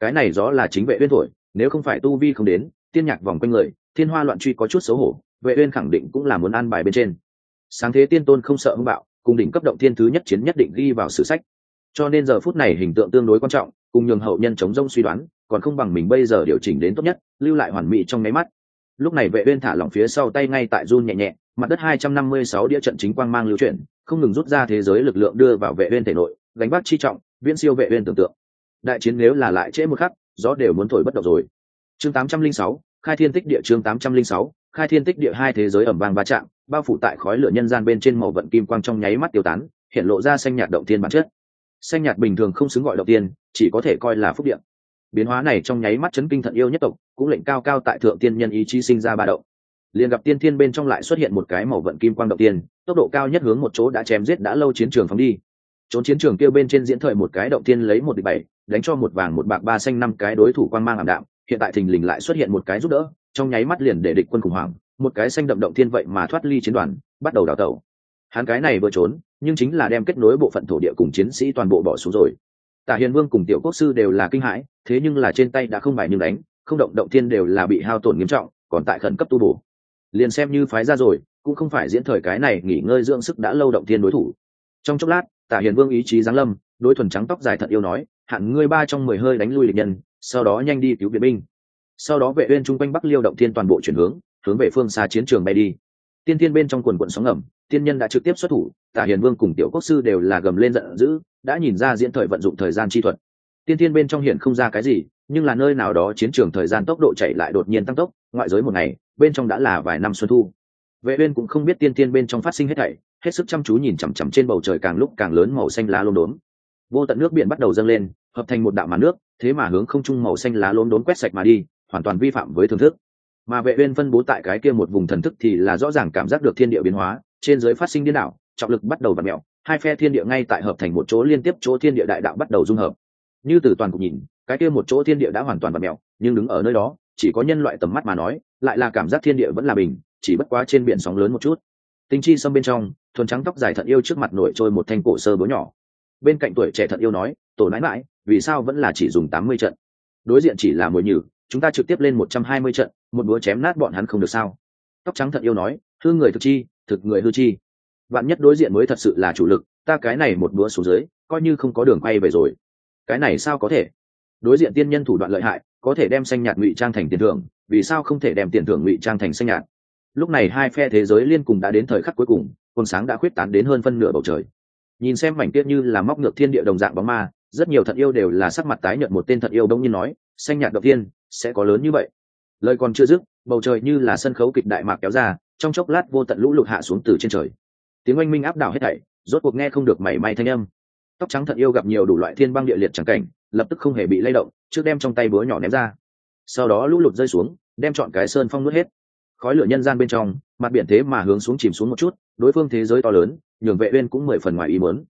S1: Cái này rõ là chính vệ uyên thổi nếu không phải tu vi không đến, tiên nhạc vòng quanh người, thiên hoa loạn truy có chút xấu hổ, vệ uyên khẳng định cũng là muốn an bài bên trên. Sáng thế tiên tôn không sợ hung bạo cùng đỉnh cấp động thiên thứ nhất chiến nhất định ghi vào sử sách. Cho nên giờ phút này hình tượng tương đối quan trọng, cùng nhường hậu nhân chống rông suy đoán, còn không bằng mình bây giờ điều chỉnh đến tốt nhất, lưu lại hoàn mỹ trong nháy mắt. Lúc này vệ uyên thả lỏng phía sau tay ngay tại run nhẹ nhẹ, mặt đất 256 đĩa trận chính quang mang lưu chuyển, không ngừng rút ra thế giới lực lượng đưa vào vệ uyên thể nội, gánh vác chi trọng, viễn siêu vệ uyên tưởng tượng. Đại chiến nếu là lại trễ một khắc, gió đều muốn thổi bất động rồi. Chương 806 khai thiên tích địa chương 806 khai thiên tích địa hai thế giới ẩm vang va chạm, bao phủ tại khói lửa nhân gian bên trên màu vận kim quang trong nháy mắt tiêu tán, hiện lộ ra xanh nhạt động thiên bản chất. Xanh nhạt bình thường không xứng gọi động tiên chỉ có thể coi là phúc điện biến hóa này trong nháy mắt chấn kinh thận yêu nhất tộc, cũng lệnh cao cao tại thượng tiên nhân ý chí sinh ra ba động. Liền gặp tiên thiên bên trong lại xuất hiện một cái màu vận kim quang động tiên tốc độ cao nhất hướng một chỗ đã chém giết đã lâu chiến trường phóng đi. Trốn chiến trường kêu bên trên diễn thời một cái động tiên lấy một địch bảy, đánh cho một vàng một bạc ba xanh năm cái đối thủ quang mang ảm đạm, hiện tại thình lình lại xuất hiện một cái giúp đỡ trong nháy mắt liền để địch quân khủng hoảng, một cái xanh đậm động thiên vậy mà thoát ly chiến đoàn, bắt đầu đào tẩu. Hắn cái này vừa trốn, nhưng chính là đem kết nối bộ phận thổ địa cùng chiến sĩ toàn bộ bỏ xuống rồi. Tả hiền vương cùng tiểu quốc sư đều là kinh hãi, thế nhưng là trên tay đã không bài nhưng đánh, không động động thiên đều là bị hao tổn nghiêm trọng, còn tại khẩn cấp tu bổ. Liền xem như phái ra rồi, cũng không phải diễn thời cái này nghỉ ngơi dưỡng sức đã lâu động thiên đối thủ. Trong chốc lát, tả hiền vương ý chí giáng lâm, đối thuần trắng tóc dài thật yêu nói hạn ngươi ba trong mười hơi đánh lui địch nhân, sau đó nhanh đi cứu viện binh sau đó vệ uyên trung quanh bắc liêu động thiên toàn bộ chuyển hướng hướng về phương xa chiến trường bay đi. Tiên thiên bên trong quần quận sóng ngầm, tiên nhân đã trực tiếp xuất thủ, tả hiền vương cùng tiểu quốc sư đều là gầm lên giận dữ, đã nhìn ra diễn thời vận dụng thời gian chi thuật. Tiên thiên bên trong hiện không ra cái gì, nhưng là nơi nào đó chiến trường thời gian tốc độ chạy lại đột nhiên tăng tốc, ngoại giới một ngày, bên trong đã là vài năm xuân thu. Vệ uyên cũng không biết tiên thiên bên trong phát sinh hết thảy, hết sức chăm chú nhìn chằm chằm trên bầu trời càng lúc càng lớn màu xanh lá lốm đốm. Vô tận nước biển bắt đầu dâng lên, hợp thành một đạo màn nước, thế mà hướng không trung màu xanh lá lốm đốm quét sạch mà đi hoàn toàn vi phạm với thưởng thức. Mà vệ uyên phân bố tại cái kia một vùng thần thức thì là rõ ràng cảm giác được thiên địa biến hóa, trên dưới phát sinh điên đảo, trọng lực bắt đầu vặn mẹo hai phe thiên địa ngay tại hợp thành một chỗ liên tiếp chỗ thiên địa đại đạo bắt đầu dung hợp. Như từ toàn cục nhìn, cái kia một chỗ thiên địa đã hoàn toàn vặn mẹo nhưng đứng ở nơi đó, chỉ có nhân loại tầm mắt mà nói, lại là cảm giác thiên địa vẫn là bình, chỉ bất quá trên biển sóng lớn một chút. Tinh chi xâm bên trong, thuần trắng tóc dài thận yêu trước mặt nổi trôi một thanh cổ sơ bố nhỏ. Bên cạnh tuổi trẻ thận yêu nói, tổ nãi mãi vì sao vẫn là chỉ dùng tám mươi trận? Đối diện chỉ là mồi nhử chúng ta trực tiếp lên một trăm hai mươi trận, một búa chém nát bọn hắn không được sao? Tóc trắng thận yêu nói hư người thực chi, thực người hư chi. Bạn nhất đối diện mới thật sự là chủ lực, ta cái này một búa xuống dưới, coi như không có đường quay về rồi. Cái này sao có thể? Đối diện tiên nhân thủ đoạn lợi hại, có thể đem xanh nhạt ngụy trang thành tiền thưởng, vì sao không thể đem tiền thưởng ngụy trang thành xanh nhạt? Lúc này hai phe thế giới liên cùng đã đến thời khắc cuối cùng, quân sáng đã khuyết tán đến hơn phân nửa bầu trời. Nhìn xem mảnh tiết như là móc ngược thiên địa đồng dạng bóng ma, rất nhiều thận yêu đều là sắc mặt tái nhợt một tên thận yêu đông như nói xanh nhạt động tiên sẽ có lớn như vậy. Lời còn chưa dứt, bầu trời như là sân khấu kịch đại mạc kéo ra, trong chốc lát vô tận lũ lụt hạ xuống từ trên trời. Tiếng oanh minh áp đảo hết thảy, rốt cuộc nghe không được mảy may thanh âm. Tóc trắng thật yêu gặp nhiều đủ loại thiên băng địa liệt chẳng cảnh, lập tức không hề bị lay động, trước đem trong tay búa nhỏ ném ra. Sau đó lũ lụt rơi xuống, đem chọn cái sơn phong nuốt hết. Khói lửa nhân gian bên trong, mặt biển thế mà hướng xuống chìm xuống một chút, đối phương thế giới to lớn, nhường vệ uyên cũng mười phần ngoài ý muốn.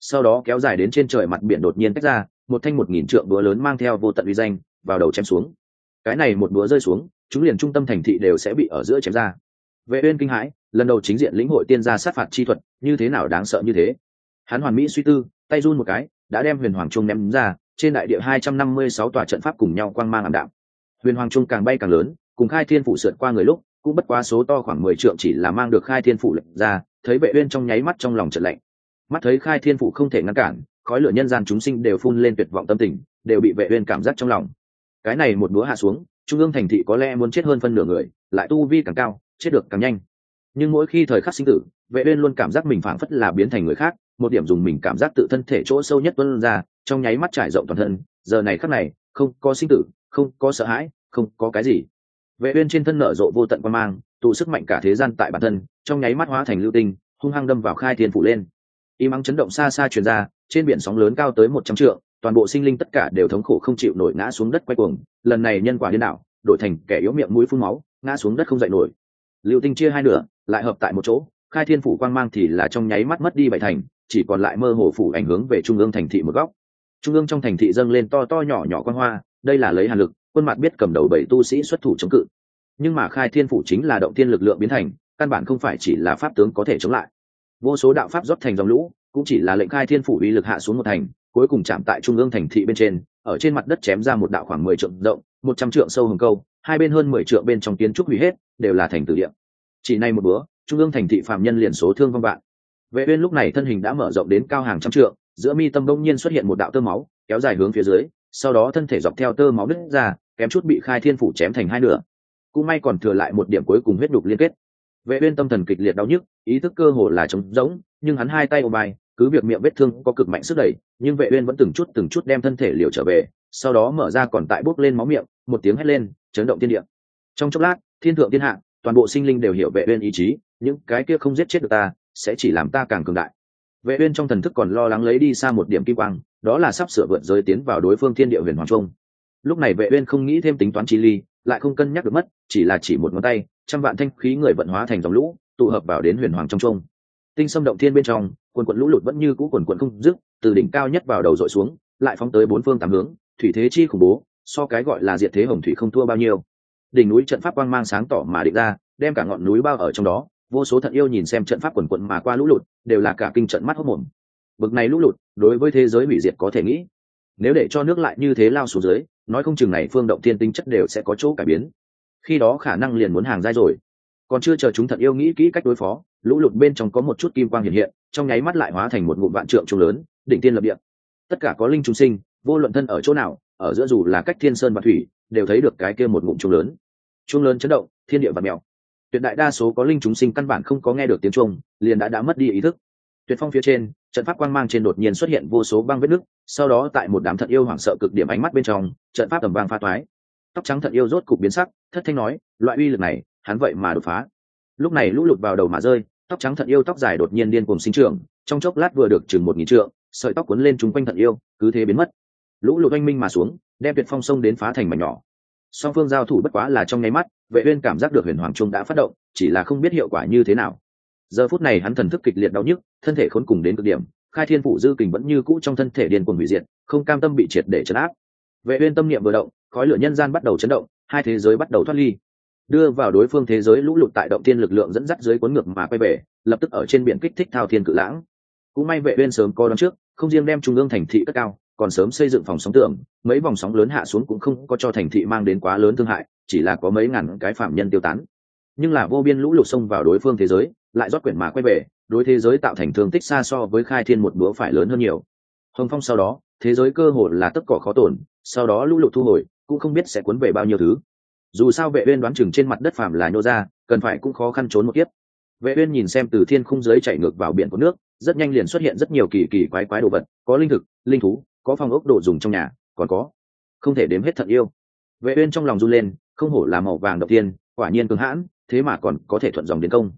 S1: Sau đó kéo dài đến trên trời mặt biển đột nhiên tách ra một thanh một nghìn trượng búa lớn mang theo vô tận uy danh, vào đầu chém xuống. Cái này một búa rơi xuống, chúng liền trung tâm thành thị đều sẽ bị ở giữa chém ra. Vệ uyên kinh hãi, lần đầu chính diện lĩnh hội tiên gia sát phạt chi thuật, như thế nào đáng sợ như thế? Hắn hoàn mỹ suy tư, tay run một cái, đã đem huyền hoàng trung ném ra, trên đại địa 256 tòa trận pháp cùng nhau quang mang ảm đạm. Huyền hoàng trung càng bay càng lớn, cùng khai thiên phủ sượt qua người lúc, cũng bất quá số to khoảng mười trượng chỉ là mang được khai thiên phủ lệnh ra, thấy vệ uyên trong nháy mắt trong lòng trận lạnh. Mắt thấy khai thiên phủ không thể ngăn cản khói lửa nhân gian chúng sinh đều phun lên tuyệt vọng tâm tình, đều bị vệ uyên cảm giác trong lòng. Cái này một búa hạ xuống, trung ương thành thị có lẽ muốn chết hơn phân nửa người, lại tu vi càng cao, chết được càng nhanh. Nhưng mỗi khi thời khắc sinh tử, vệ uyên luôn cảm giác mình phảng phất là biến thành người khác, một điểm dùng mình cảm giác tự thân thể chỗ sâu nhất tuôn ra, trong nháy mắt trải rộng toàn thân. Giờ này khắc này, không có sinh tử, không có sợ hãi, không có cái gì. Vệ uyên trên thân nở rộ vô tận quan mang, tụ sức mạnh cả thế gian tại bản thân, trong nháy mắt hóa thành lưu tinh, hung hăng đâm vào khai thiên phủ lên y mắng chấn động xa xa truyền ra, trên biển sóng lớn cao tới một trăm trượng, toàn bộ sinh linh tất cả đều thống khổ không chịu nổi ngã xuống đất quay cuồng. Lần này nhân quả điên đảo, đổi thành kẻ yếu miệng mũi phun máu, ngã xuống đất không dậy nổi. Lưu tinh chia hai nửa, lại hợp tại một chỗ, khai thiên phủ quang mang thì là trong nháy mắt mất đi bảy thành, chỉ còn lại mơ hồ phủ ảnh hướng về trung ương thành thị một góc. Trung ương trong thành thị dâng lên to to nhỏ nhỏ quan hoa, đây là lấy hàn lực, quân mặt biết cầm đầu bảy tu sĩ xuất thủ chống cự. Nhưng mà khai thiên phủ chính là động thiên lực lượng biến thành, căn bản không phải chỉ là pháp tướng có thể chống lại vô số đạo pháp rót thành dòng lũ, cũng chỉ là lệnh khai thiên phủ uy lực hạ xuống một thành, cuối cùng chạm tại trung ương thành thị bên trên, ở trên mặt đất chém ra một đạo khoảng mười trượng rộng, một trăm trượng sâu hồng câu, hai bên hơn mười trượng bên trong kiến trúc hủy hết, đều là thành tử địa. Chỉ nay một bữa, trung ương thành thị phạm nhân liền số thương vong vạn. Vệ uyên lúc này thân hình đã mở rộng đến cao hàng trăm trượng, giữa mi tâm đông nhiên xuất hiện một đạo tơ máu, kéo dài hướng phía dưới, sau đó thân thể dọc theo tơ máu đứt ra, kém chút bị khai thiên phủ chém thành hai nửa. Cũng may còn thừa lại một điểm cuối cùng huyết đục liên kết vệ uyên tâm thần kịch liệt đau nhức, ý thức cơ hồ là trống rỗng, nhưng hắn hai tay ôm bài cứ việc miệng vết thương có cực mạnh sức đẩy, nhưng vệ uyên vẫn từng chút từng chút đem thân thể liều trở về, sau đó mở ra còn tại bốc lên máu miệng, một tiếng hét lên, chấn động thiên địa. Trong chốc lát, thiên thượng thiên hạ, toàn bộ sinh linh đều hiểu vệ uyên ý chí, những cái kia không giết chết được ta, sẽ chỉ làm ta càng cường đại. Vệ uyên trong thần thức còn lo lắng lấy đi xa một điểm kim quang, đó là sắp sửa vượt giới tiến vào đối phương thiên địa huyền hoàng trung. Lúc này vệ uyên không nghĩ thêm tính toán chi ly, lại không cân nhắc được mất, chỉ là chỉ một ngón tay trăm vạn thanh khí người vận hóa thành dòng lũ, tụ hợp vào đến huyền hoàng trong trung tinh sâm động thiên bên trong, quần quận lũ lụt vẫn như cũ quần quận không dứt, từ đỉnh cao nhất vào đầu dội xuống, lại phóng tới bốn phương tám hướng, thủy thế chi khủng bố, so cái gọi là diệt thế hồng thủy không thua bao nhiêu. Đỉnh núi trận pháp quang mang sáng tỏ mà định ra, đem cả ngọn núi bao ở trong đó, vô số thận yêu nhìn xem trận pháp quần quận mà qua lũ lụt, đều là cả kinh trận mắt hốc mồm. Bực này lũ lụt, đối với thế giới hủy diệt có thể nghĩ. Nếu để cho nước lại như thế lao xuống dưới, nói không chừng này phương động thiên tinh chất đều sẽ có chỗ cải biến khi đó khả năng liền muốn hàng dai rồi. Còn chưa chờ chúng thật yêu nghĩ kỹ cách đối phó, lũ lụt bên trong có một chút kim quang hiện hiện, trong nháy mắt lại hóa thành một ngụm vạn trượng trung lớn, đỉnh tiên lập địa. Tất cả có linh trung sinh, vô luận thân ở chỗ nào, ở giữa dù là cách thiên sơn và thủy, đều thấy được cái kia một ngụm trung lớn. Trung lớn chấn động, thiên địa và mèo. Tuyệt đại đa số có linh chúng sinh căn bản không có nghe được tiếng trung liền đã đã mất đi ý thức. Tuyệt phong phía trên, trận pháp quang mang trên đột nhiên xuất hiện vô số băng vết nước. sau đó tại một đám thận yêu hoảng sợ cực điểm ánh mắt bên trong, trận pháp tầm vang pha toái. Tóc trắng thận yêu rốt cục biến sắc thất thanh nói, loại uy lực này, hắn vậy mà đột phá. Lúc này lũ lụt vào đầu mà rơi, tóc trắng thận yêu tóc dài đột nhiên điên cùng sinh trưởng, trong chốc lát vừa được chừng một nghìn trượng, sợi tóc cuốn lên chung quanh thận yêu, cứ thế biến mất. Lũ lụt oanh minh mà xuống, đem tuyệt phong sông đến phá thành mảnh nhỏ. Song phương giao thủ bất quá là trong nháy mắt, vệ uyên cảm giác được huyền hoàng trung đã phát động, chỉ là không biết hiệu quả như thế nào. Giờ phút này hắn thần thức kịch liệt đau nhức, thân thể khốn cùng đến cực điểm, khai thiên phủ dư kình vẫn như cũ trong thân thể điên cuồng hủy diệt, không cam tâm bị triệt để chấn áp. Vệ uyên tâm niệm vừa động khói lửa nhân gian bắt đầu chấn động, hai thế giới bắt đầu thoát ly. Đưa vào đối phương thế giới lũ lụt tại động tiên lực lượng dẫn dắt dưới cuốn ngược mà quay về, lập tức ở trên biển kích thích thao thiên cự lãng. Cũng may vệ uyên sớm có đón trước, không riêng đem trung ương thành thị cất cao, còn sớm xây dựng phòng sóng tường, mấy vòng sóng lớn hạ xuống cũng không có cho thành thị mang đến quá lớn thương hại, chỉ là có mấy ngàn cái phạm nhân tiêu tán. Nhưng là vô biên lũ lụt xông vào đối phương thế giới, lại rót quyển mà quay về, đối thế giới tạo thành thương tích xa so với khai thiên một bữa phải lớn hơn nhiều. Hồng phong sau đó, thế giới cơ hồ là tất cỏ khó tổn sau đó lũ lụt thu hồi cũng không biết sẽ cuốn về bao nhiêu thứ. Dù sao vệ uyên đoán chừng trên mặt đất phàm là nhô ra, cần phải cũng khó khăn trốn một kiếp. Vệ uyên nhìn xem từ thiên khung dưới chảy ngược vào biển của nước, rất nhanh liền xuất hiện rất nhiều kỳ kỳ quái quái đồ vật, có linh thực, linh thú, có phòng ốc đồ dùng trong nhà, còn có không thể đếm hết thật yêu. Vệ uyên trong lòng run lên, không hổ là màu vàng đầu tiên, quả nhiên cường hãn, thế mà còn có thể thuận dòng đến công.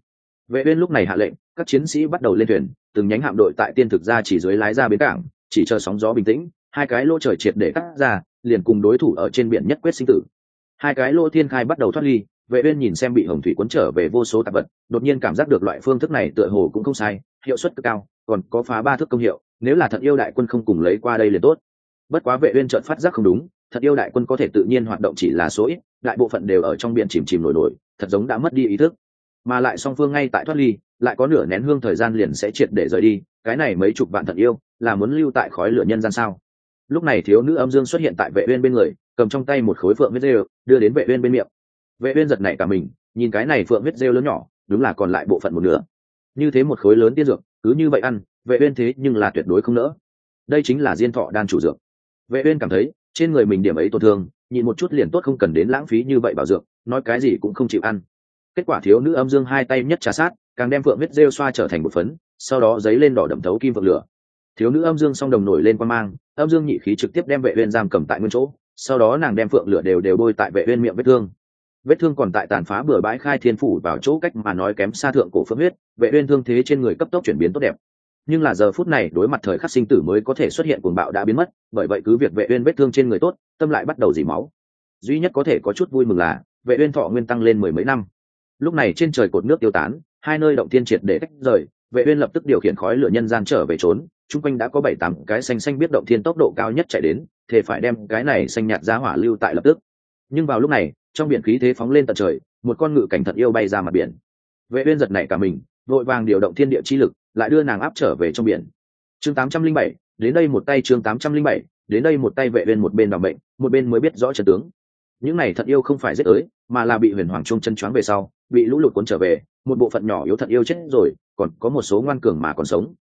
S1: Vệ uyên lúc này hạ lệnh, các chiến sĩ bắt đầu lên thuyền, từng nhánh hạm đội tại tiên thực ra chỉ dưới lái ra bến cảng, chỉ chờ sóng gió bình tĩnh hai cái lỗ trời triệt để cắt ra, liền cùng đối thủ ở trên biển nhất quyết sinh tử. Hai cái lỗ thiên khai bắt đầu thoát ly, vệ uyên nhìn xem bị hồng thủy cuốn trở về vô số tạp vật, đột nhiên cảm giác được loại phương thức này tựa hồ cũng không sai, hiệu suất cực cao, còn có phá ba thước công hiệu, nếu là thật yêu đại quân không cùng lấy qua đây liền tốt. Bất quá vệ uyên chợt phát giác không đúng, thật yêu đại quân có thể tự nhiên hoạt động chỉ là số ít, đại bộ phận đều ở trong biển chìm chìm nổi nổi, thật giống đã mất đi ý thức. Mà lại song phương ngay tại thoát ly, lại có nửa nén hương thời gian liền sẽ triệt để rời đi, cái này mấy chục vạn thật yêu, là muốn lưu tại khói lửa nhân gian sao? Lúc này thiếu nữ âm dương xuất hiện tại vệ uyên bên người, cầm trong tay một khối phượng huyết rêu, đưa đến vệ uyên bên miệng. Vệ uyên giật nảy cả mình, nhìn cái này phượng huyết rêu lớn nhỏ, đúng là còn lại bộ phận một nửa. Như thế một khối lớn tiên dược, cứ như vậy ăn, vệ uyên thế nhưng là tuyệt đối không nỡ. Đây chính là diên thọ đan chủ dược. Vệ uyên cảm thấy, trên người mình điểm ấy tổn thương, nhịn một chút liền tốt không cần đến lãng phí như vậy bảo dược, nói cái gì cũng không chịu ăn. Kết quả thiếu nữ âm dương hai tay nhất trà sát, càng đem phượng huyết rêu xoa trở thành một phấn, sau đó giấy lên đỏ đậm thấu kim vượng lửa thiếu nữ âm dương song đồng nổi lên quan mang, âm dương nhị khí trực tiếp đem vệ uyên giam cầm tại nguyên chỗ, sau đó nàng đem phượng lửa đều đều bôi tại vệ uyên miệng vết thương. Vết thương còn tại tàn phá bừa bãi khai thiên phủ vào chỗ cách mà nói kém xa thượng cổ phượng huyết, vệ uyên thương thế trên người cấp tốc chuyển biến tốt đẹp. Nhưng là giờ phút này, đối mặt thời khắc sinh tử mới có thể xuất hiện cuồng bạo đã biến mất, bởi vậy cứ việc vệ uyên vết thương trên người tốt, tâm lại bắt đầu dỉ máu. Duy nhất có thể có chút vui mừng là, vệ uyên thọ nguyên tăng lên mười mấy năm. Lúc này trên trời cột nước tiêu tán, hai nơi động thiên triệt để tách rời, vệ uyên lập tức điều khiển khói lửa nhân gian trở về trốn chung quanh đã có bảy tám cái xanh xanh biết động thiên tốc độ cao nhất chạy đến thể phải đem cái này xanh nhạt ra hỏa lưu tại lập tức. Nhưng vào lúc này, trong biển khí thế phóng lên tận trời, một con ngự cảnh thật yêu bay ra mặt biển. Vệ uyên giật nảy cả mình vội vàng điều động thiên địa chi lực, lại đưa nàng áp trở về trong biển. Chương 807 đến đây một tay chương 807 đến đây một tay vệ uyên một bên bảo bệnh một bên mới biết rõ trận tướng. Những này thật yêu không phải giết tới, mà là bị huyền hoàng trung chân choáng về sau, bị lũ lụt cuốn trở về, một bộ phận nhỏ yếu thật yêu chết rồi, còn có một số ngoan cường mà còn sống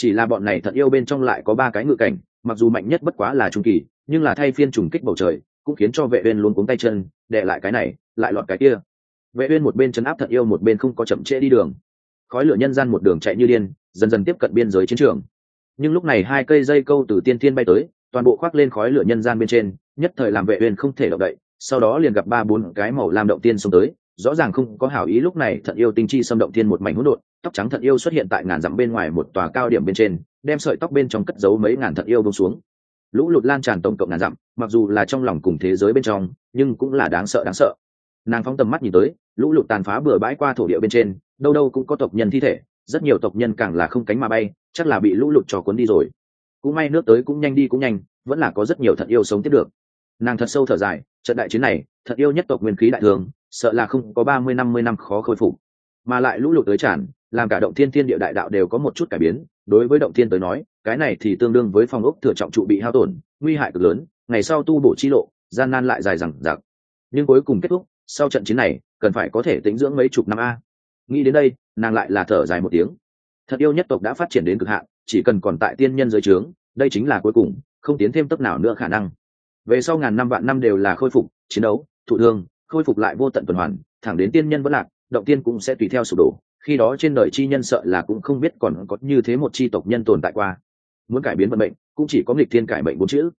S1: chỉ là bọn này thật yêu bên trong lại có ba cái ngự cảnh, mặc dù mạnh nhất bất quá là trung kỳ, nhưng là thay phiên trùng kích bầu trời, cũng khiến cho vệ uyên luôn cuống tay chân, đè lại cái này, lại lọt cái kia. Vệ uyên một bên chấn áp thật yêu một bên không có chậm trễ đi đường. Khói lửa nhân gian một đường chạy như điên, dần dần tiếp cận biên giới chiến trường. Nhưng lúc này hai cây dây câu từ tiên thiên bay tới, toàn bộ khoác lên khói lửa nhân gian bên trên, nhất thời làm vệ uyên không thể động đậy, sau đó liền gặp ba bốn cái màu lam động tiên xông tới rõ ràng không có hảo ý lúc này thận yêu tinh chi xâm động thiên một mảnh hỗn độn, tóc trắng thận yêu xuất hiện tại ngàn dặm bên ngoài một tòa cao điểm bên trên, đem sợi tóc bên trong cất giấu mấy ngàn thận yêu bông xuống. Lũ lụt lan tràn tổng cộng ngàn dặm, mặc dù là trong lòng cùng thế giới bên trong, nhưng cũng là đáng sợ đáng sợ. Nàng phóng tầm mắt nhìn tới, lũ lụt tàn phá bừa bãi qua thổ địa bên trên, đâu đâu cũng có tộc nhân thi thể, rất nhiều tộc nhân càng là không cánh mà bay, chắc là bị lũ lụt trò cuốn đi rồi. Cũng may nước tới cũng nhanh đi cũng nhanh, vẫn là có rất nhiều thận yêu sống tiếp được. Nàng thật sâu thở dài, trận đại chiến này thật yêu nhất tộc nguyên khí đại thường sợ là không có ba mươi, năm mươi năm khó khôi phục. Mà lại lũ lụt tới tràn, làm cả động thiên thiên địa đại đạo đều có một chút cải biến. Đối với động thiên tới nói, cái này thì tương đương với phòng ốc thừa trọng trụ bị hao tổn, nguy hại cực lớn, ngày sau tu bổ chi lộ, gian nan lại dài dằng dặc. Nhưng cuối cùng kết thúc, sau trận chiến này, cần phải có thể tính dưỡng mấy chục năm a. Nghĩ đến đây, nàng lại là thở dài một tiếng. Thật yêu nhất tộc đã phát triển đến cực hạn, chỉ cần còn tại tiên nhân dưới trướng, đây chính là cuối cùng, không tiến thêm tốc nào nữa khả năng. Về sau ngàn năm vạn năm đều là khôi phục, chiến đấu, thụ thương khôi phục lại vô tận tuần hoàn, thẳng đến tiên nhân vẫn lạc, động tiên cũng sẽ tùy theo sụp đổ. Khi đó trên đời chi nhân sợ là cũng không biết còn có như thế một chi tộc nhân tồn tại qua. Muốn cải biến vận mệnh, cũng chỉ có nghịch thiên cải mệnh bốn chữ.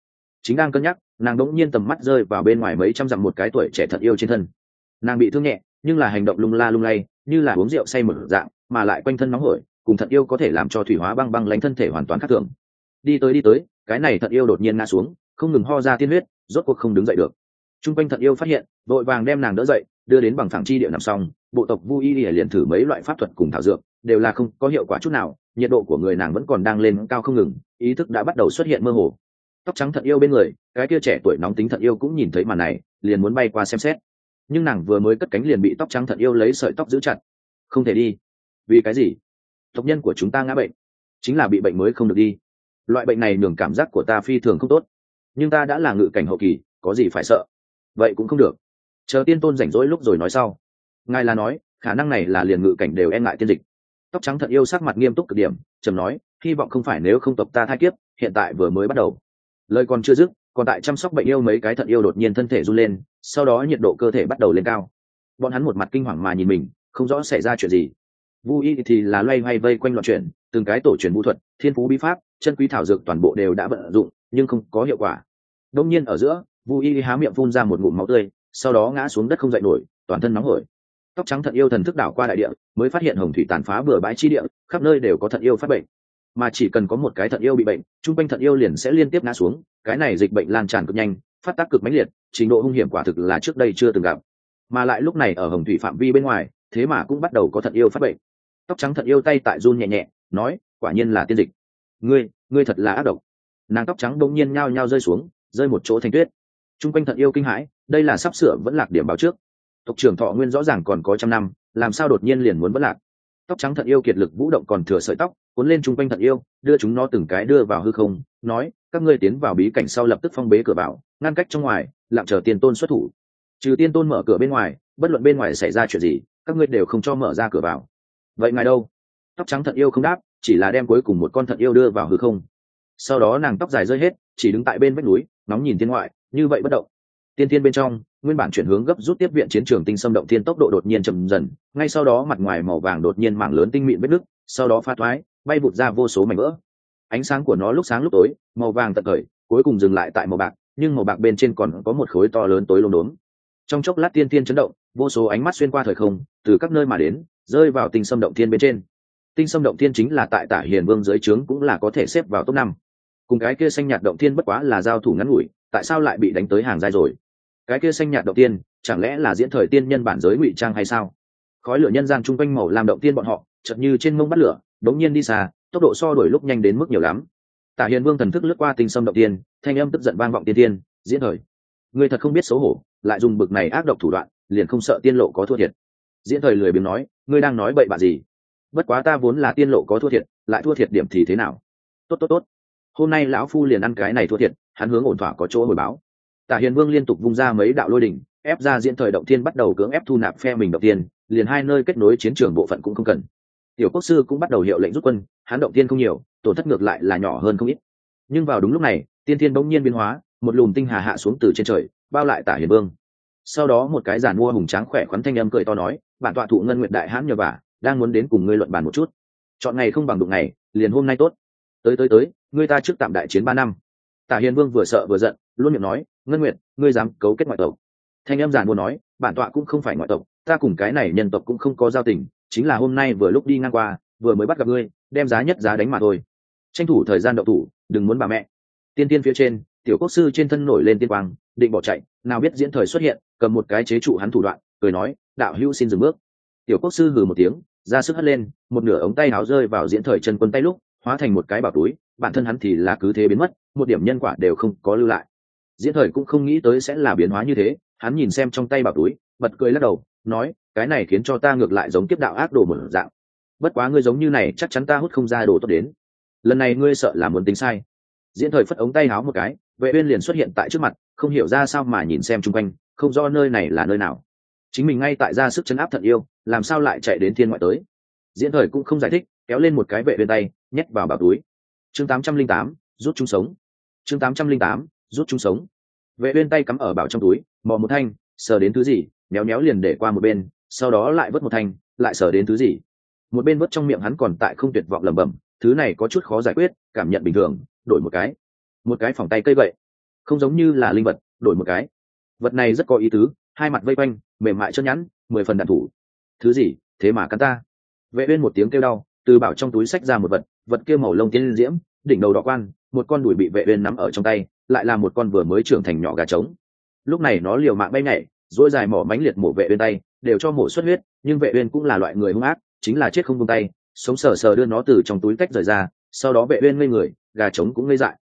S1: Chính đang cân nhắc, nàng đống nhiên tầm mắt rơi vào bên ngoài mấy trăm dặm một cái tuổi trẻ thật yêu trên thân. Nàng bị thương nhẹ, nhưng là hành động lung la lung lay, như là uống rượu say mở dạng, mà lại quanh thân nóng hổi, cùng thật yêu có thể làm cho thủy hóa băng băng lánh thân thể hoàn toàn khác thường. Đi tới đi tới, cái này thật yêu đột nhiên ngã xuống, không ngừng ho ra tiên huyết, rốt cuộc không đứng dậy được t r u n g quanh thật yêu phát hiện, vội vàng đem nàng đỡ dậy, đưa đến bằng phẳng chi địa nằm xong, bộ tộc vu y liền thử mấy loại pháp thuật cùng thảo dược, đều là không có hiệu quả chút nào, nhiệt độ của người nàng vẫn còn đang lên cao không ngừng, ý thức đã bắt đầu xuất hiện mơ hồ. Tóc trắng thận yêu bên người, cái kia trẻ tuổi nóng tính thận yêu cũng nhìn thấy màn này, liền muốn bay qua xem xét. Nhưng nàng vừa mới cất cánh liền bị tóc trắng thận yêu lấy sợi tóc giữ chặt. Không thể đi. Vì cái gì? Tộc nhân của chúng ta ngã bệnh. Chính là bị bệnh mới không được đi. Loại bệnh này nhường cảm giác của ta phi thường không tốt. Nhưng ta đã là ngự cảnh hậu kỳ, có gì phải sợ? Vậy cũng không được. Chờ tiên tôn rảnh rỗi lúc rồi nói sau. Ngài là nói, khả năng này là liền ngự cảnh đều e ngại tiên dịch. Tóc trắng thật yêu sắc mặt nghiêm túc cực điểm, trầm nói, hy vọng không phải nếu không tộc ta thai kiếp, hiện tại vừa mới bắt đầu. Lời còn chưa dứt, còn tại chăm sóc bệnh yêu mấy cái thận yêu đột nhiên thân thể run lên, sau đó nhiệt độ cơ thể bắt đầu lên cao. Bọn hắn một mặt kinh hoàng mà nhìn mình, không rõ xảy ra chuyện gì. Vu y thì là loay hoay vây quanh loạn chuyển, từng cái tổ truyền vũ thuật, thiên phú bí pháp, chân quý thảo dược toàn bộ đều đã vận dụng, nhưng không có hiệu quả. Đông nhiên ở giữa vu y há miệng phun ra một ngụm máu tươi, sau đó ngã xuống đất không dậy nổi, toàn thân nóng hổi. Tóc trắng thận yêu thần thức đảo qua đại địa, mới phát hiện hồng thủy tàn phá bừa bãi chi địa, khắp nơi đều có thận yêu phát bệnh. Mà chỉ cần có một cái thận yêu bị bệnh chung quanh thận yêu liền sẽ liên tiếp ngã xuống, cái này dịch bệnh lan tràn cực nhanh, phát tác cực mãnh liệt, trình độ hung hiểm quả thực là trước đây chưa từng gặp. Mà lại lúc này ở hồng thủy phạm vi bên ngoài, thế mà cũng bắt đầu có thận yêu phát bệnh. Tóc trắng thận yêu tay tại run nhẹ nhẹ, nói, quả nhiên là tiên dịch. Ngươi ngươi thật là ác độc. Nàng tóc trắng đông nhiên nhao nhao rơi xuống, rơi một chỗ thanh tuyết. Trung quanh thận yêu kinh hãi, đây là sắp sửa vẫn lạc điểm báo trước. Tộc trưởng thọ nguyên rõ ràng còn có trăm năm, làm sao đột nhiên liền muốn vẫn lạc? Tóc trắng thận yêu kiệt lực vũ động còn thừa sợi tóc, cuốn lên chung quanh thận yêu, đưa chúng nó từng cái đưa vào hư không, nói, các ngươi tiến vào bí cảnh sau lập tức phong bế cửa vào ngăn cách trong ngoài, lặng chờ tiền tôn xuất thủ. Trừ tiên tôn mở cửa bên ngoài, bất luận bên ngoài xảy ra chuyện gì, các ngươi đều không cho mở ra cửa vào vậy ngài đâu? Tóc trắng thận yêu không đáp, chỉ là đem cuối cùng một con thận yêu đưa vào hư không. Sau đó nàng tóc dài rơi hết, chỉ đứng tại bên vách núi nóng nhìn thiên ngoại như vậy bất động. Tiên thiên bên trong, nguyên bản chuyển hướng gấp rút tiếp viện chiến trường tinh xâm động thiên tốc độ đột nhiên chậm dần, ngay sau đó mặt ngoài màu vàng đột nhiên mảng lớn tinh mịn vết nứt, sau đó pha thoái, bay vụt ra vô số mảnh vỡ. Ánh sáng của nó lúc sáng lúc tối, màu vàng tận khởi cuối cùng dừng lại tại màu bạc, nhưng màu bạc bên trên còn có một khối to lớn tối lốm đốm. Trong chốc lát tiên tiên chấn động, vô số ánh mắt xuyên qua thời không, từ các nơi mà đến, rơi vào tinh xâm động thiên bên trên. Tinh xâm động thiên chính là tại tả hiền vương dưới trướng cũng là có thể xếp vào top năm. Cùng cái kia xanh nhạt động thiên bất quá là giao thủ ngắn ngủi tại sao lại bị đánh tới hàng dài rồi? Cái kia xanh nhạt động tiên, chẳng lẽ là diễn thời tiên nhân bản giới ngụy trang hay sao? Khói lửa nhân gian chung quanh màu làm động tiên bọn họ, chợt như trên mông bắt lửa, đống nhiên đi xa, tốc độ so đổi lúc nhanh đến mức nhiều lắm. Tả hiền vương thần thức lướt qua tinh sâm động tiên, thanh âm tức giận vang vọng tiên tiên, diễn thời. Người thật không biết xấu hổ, lại dùng bực này ác độc thủ đoạn, liền không sợ tiên lộ có thua thiệt. Diễn thời lười biếng nói, ngươi đang nói bậy bạ gì? Bất quá ta vốn là tiên lộ có thua thiệt, lại thua thiệt điểm thì thế nào? Tốt tốt tốt hôm nay lão phu liền ăn cái này thua thiệt, hắn hướng ổn thỏa có chỗ hồi báo. Tả hiền vương liên tục vung ra mấy đạo lôi đỉnh, ép ra diễn thời động thiên bắt đầu cưỡng ép thu nạp phe mình động tiên liền hai nơi kết nối chiến trường bộ phận cũng không cần. Tiểu quốc sư cũng bắt đầu hiệu lệnh rút quân, hắn động tiên không nhiều, tổn thất ngược lại là nhỏ hơn không ít. Nhưng vào đúng lúc này, tiên thiên bỗng nhiên biến hóa, một lùm tinh hà hạ xuống từ trên trời, bao lại tả hiền vương. Sau đó một cái giàn mua hùng tráng khỏe khoắn thanh âm cười to nói, bản tọa thụ ngân nguyệt đại hãn nhờ vả đang muốn đến cùng ngươi luận bàn một chút. Chọn ngày không bằng đụng ngày, liền hôm nay tốt. Tới tới tới ngươi ta trước tạm đại chiến ba năm. Tả hiền vương vừa sợ vừa giận, luôn miệng nói, ngân nguyệt, ngươi dám cấu kết ngoại tộc. Thanh em giản buồn nói, bản tọa cũng không phải ngoại tộc, ta cùng cái này nhân tộc cũng không có giao tình, chính là hôm nay vừa lúc đi ngang qua, vừa mới bắt gặp ngươi, đem giá nhất giá đánh mà thôi. Tranh thủ thời gian đậu thủ, đừng muốn bà mẹ. Tiên tiên phía trên, tiểu quốc sư trên thân nổi lên tiên quang, định bỏ chạy, nào biết diễn thời xuất hiện, cầm một cái chế trụ hắn thủ đoạn, cười nói, đạo hữu xin dừng bước. Tiểu quốc sư hừ một tiếng, ra sức hất lên, một nửa ống tay áo rơi vào diễn thời chân quân tay lúc, hóa thành một cái bảo túi bản thân hắn thì là cứ thế biến mất, một điểm nhân quả đều không có lưu lại. Diễn thời cũng không nghĩ tới sẽ là biến hóa như thế, hắn nhìn xem trong tay bảo túi, bật cười lắc đầu, nói, cái này khiến cho ta ngược lại giống kiếp đạo ác đồ một dạng. Bất quá ngươi giống như này, chắc chắn ta hút không ra đồ tốt đến. Lần này ngươi sợ là muốn tính sai. Diễn thời phất ống tay háo một cái, vệ uyên liền xuất hiện tại trước mặt, không hiểu ra sao mà nhìn xem chung quanh, không rõ nơi này là nơi nào. Chính mình ngay tại ra sức chấn áp thận yêu, làm sao lại chạy đến thiên ngoại tới? Diễn thời cũng không giải thích, kéo lên một cái vệ uyên tay, nhét vào bảo túi chương tám trăm linh tám, rút chúng sống. Chương tám trăm linh tám, rút chúng sống. Vệ bên tay cắm ở bảo trong túi, mò một thanh, sờ đến thứ gì, méo méo liền để qua một bên, sau đó lại vớt một thanh, lại sờ đến thứ gì. Một bên vớt trong miệng hắn còn tại không tuyệt vọng lẩm bẩm, thứ này có chút khó giải quyết, cảm nhận bình thường, đổi một cái. Một cái phòng tay cây vậy không giống như là linh vật, đổi một cái. Vật này rất có ý tứ, hai mặt vây quanh, mềm mại chân nhẵn, mười phần đạn thủ. Thứ gì, thế mà cắn ta. Vệ uyên một tiếng kêu đau từ bảo trong túi sách ra một vật vật kia màu lông tiên diễm, đỉnh đầu đỏ quan, một con đùi bị vệ uyên nắm ở trong tay, lại là một con vừa mới trưởng thành nhỏ gà trống. Lúc này nó liều mạng bay nhảy dỗi dài mỏ mánh liệt mổ vệ uyên tay, đều cho mổ xuất huyết, nhưng vệ uyên cũng là loại người hung ác, chính là chết không buông tay, sống sờ sờ đưa nó từ trong túi tách rời ra, sau đó vệ uyên ngây người, gà trống cũng ngây dại.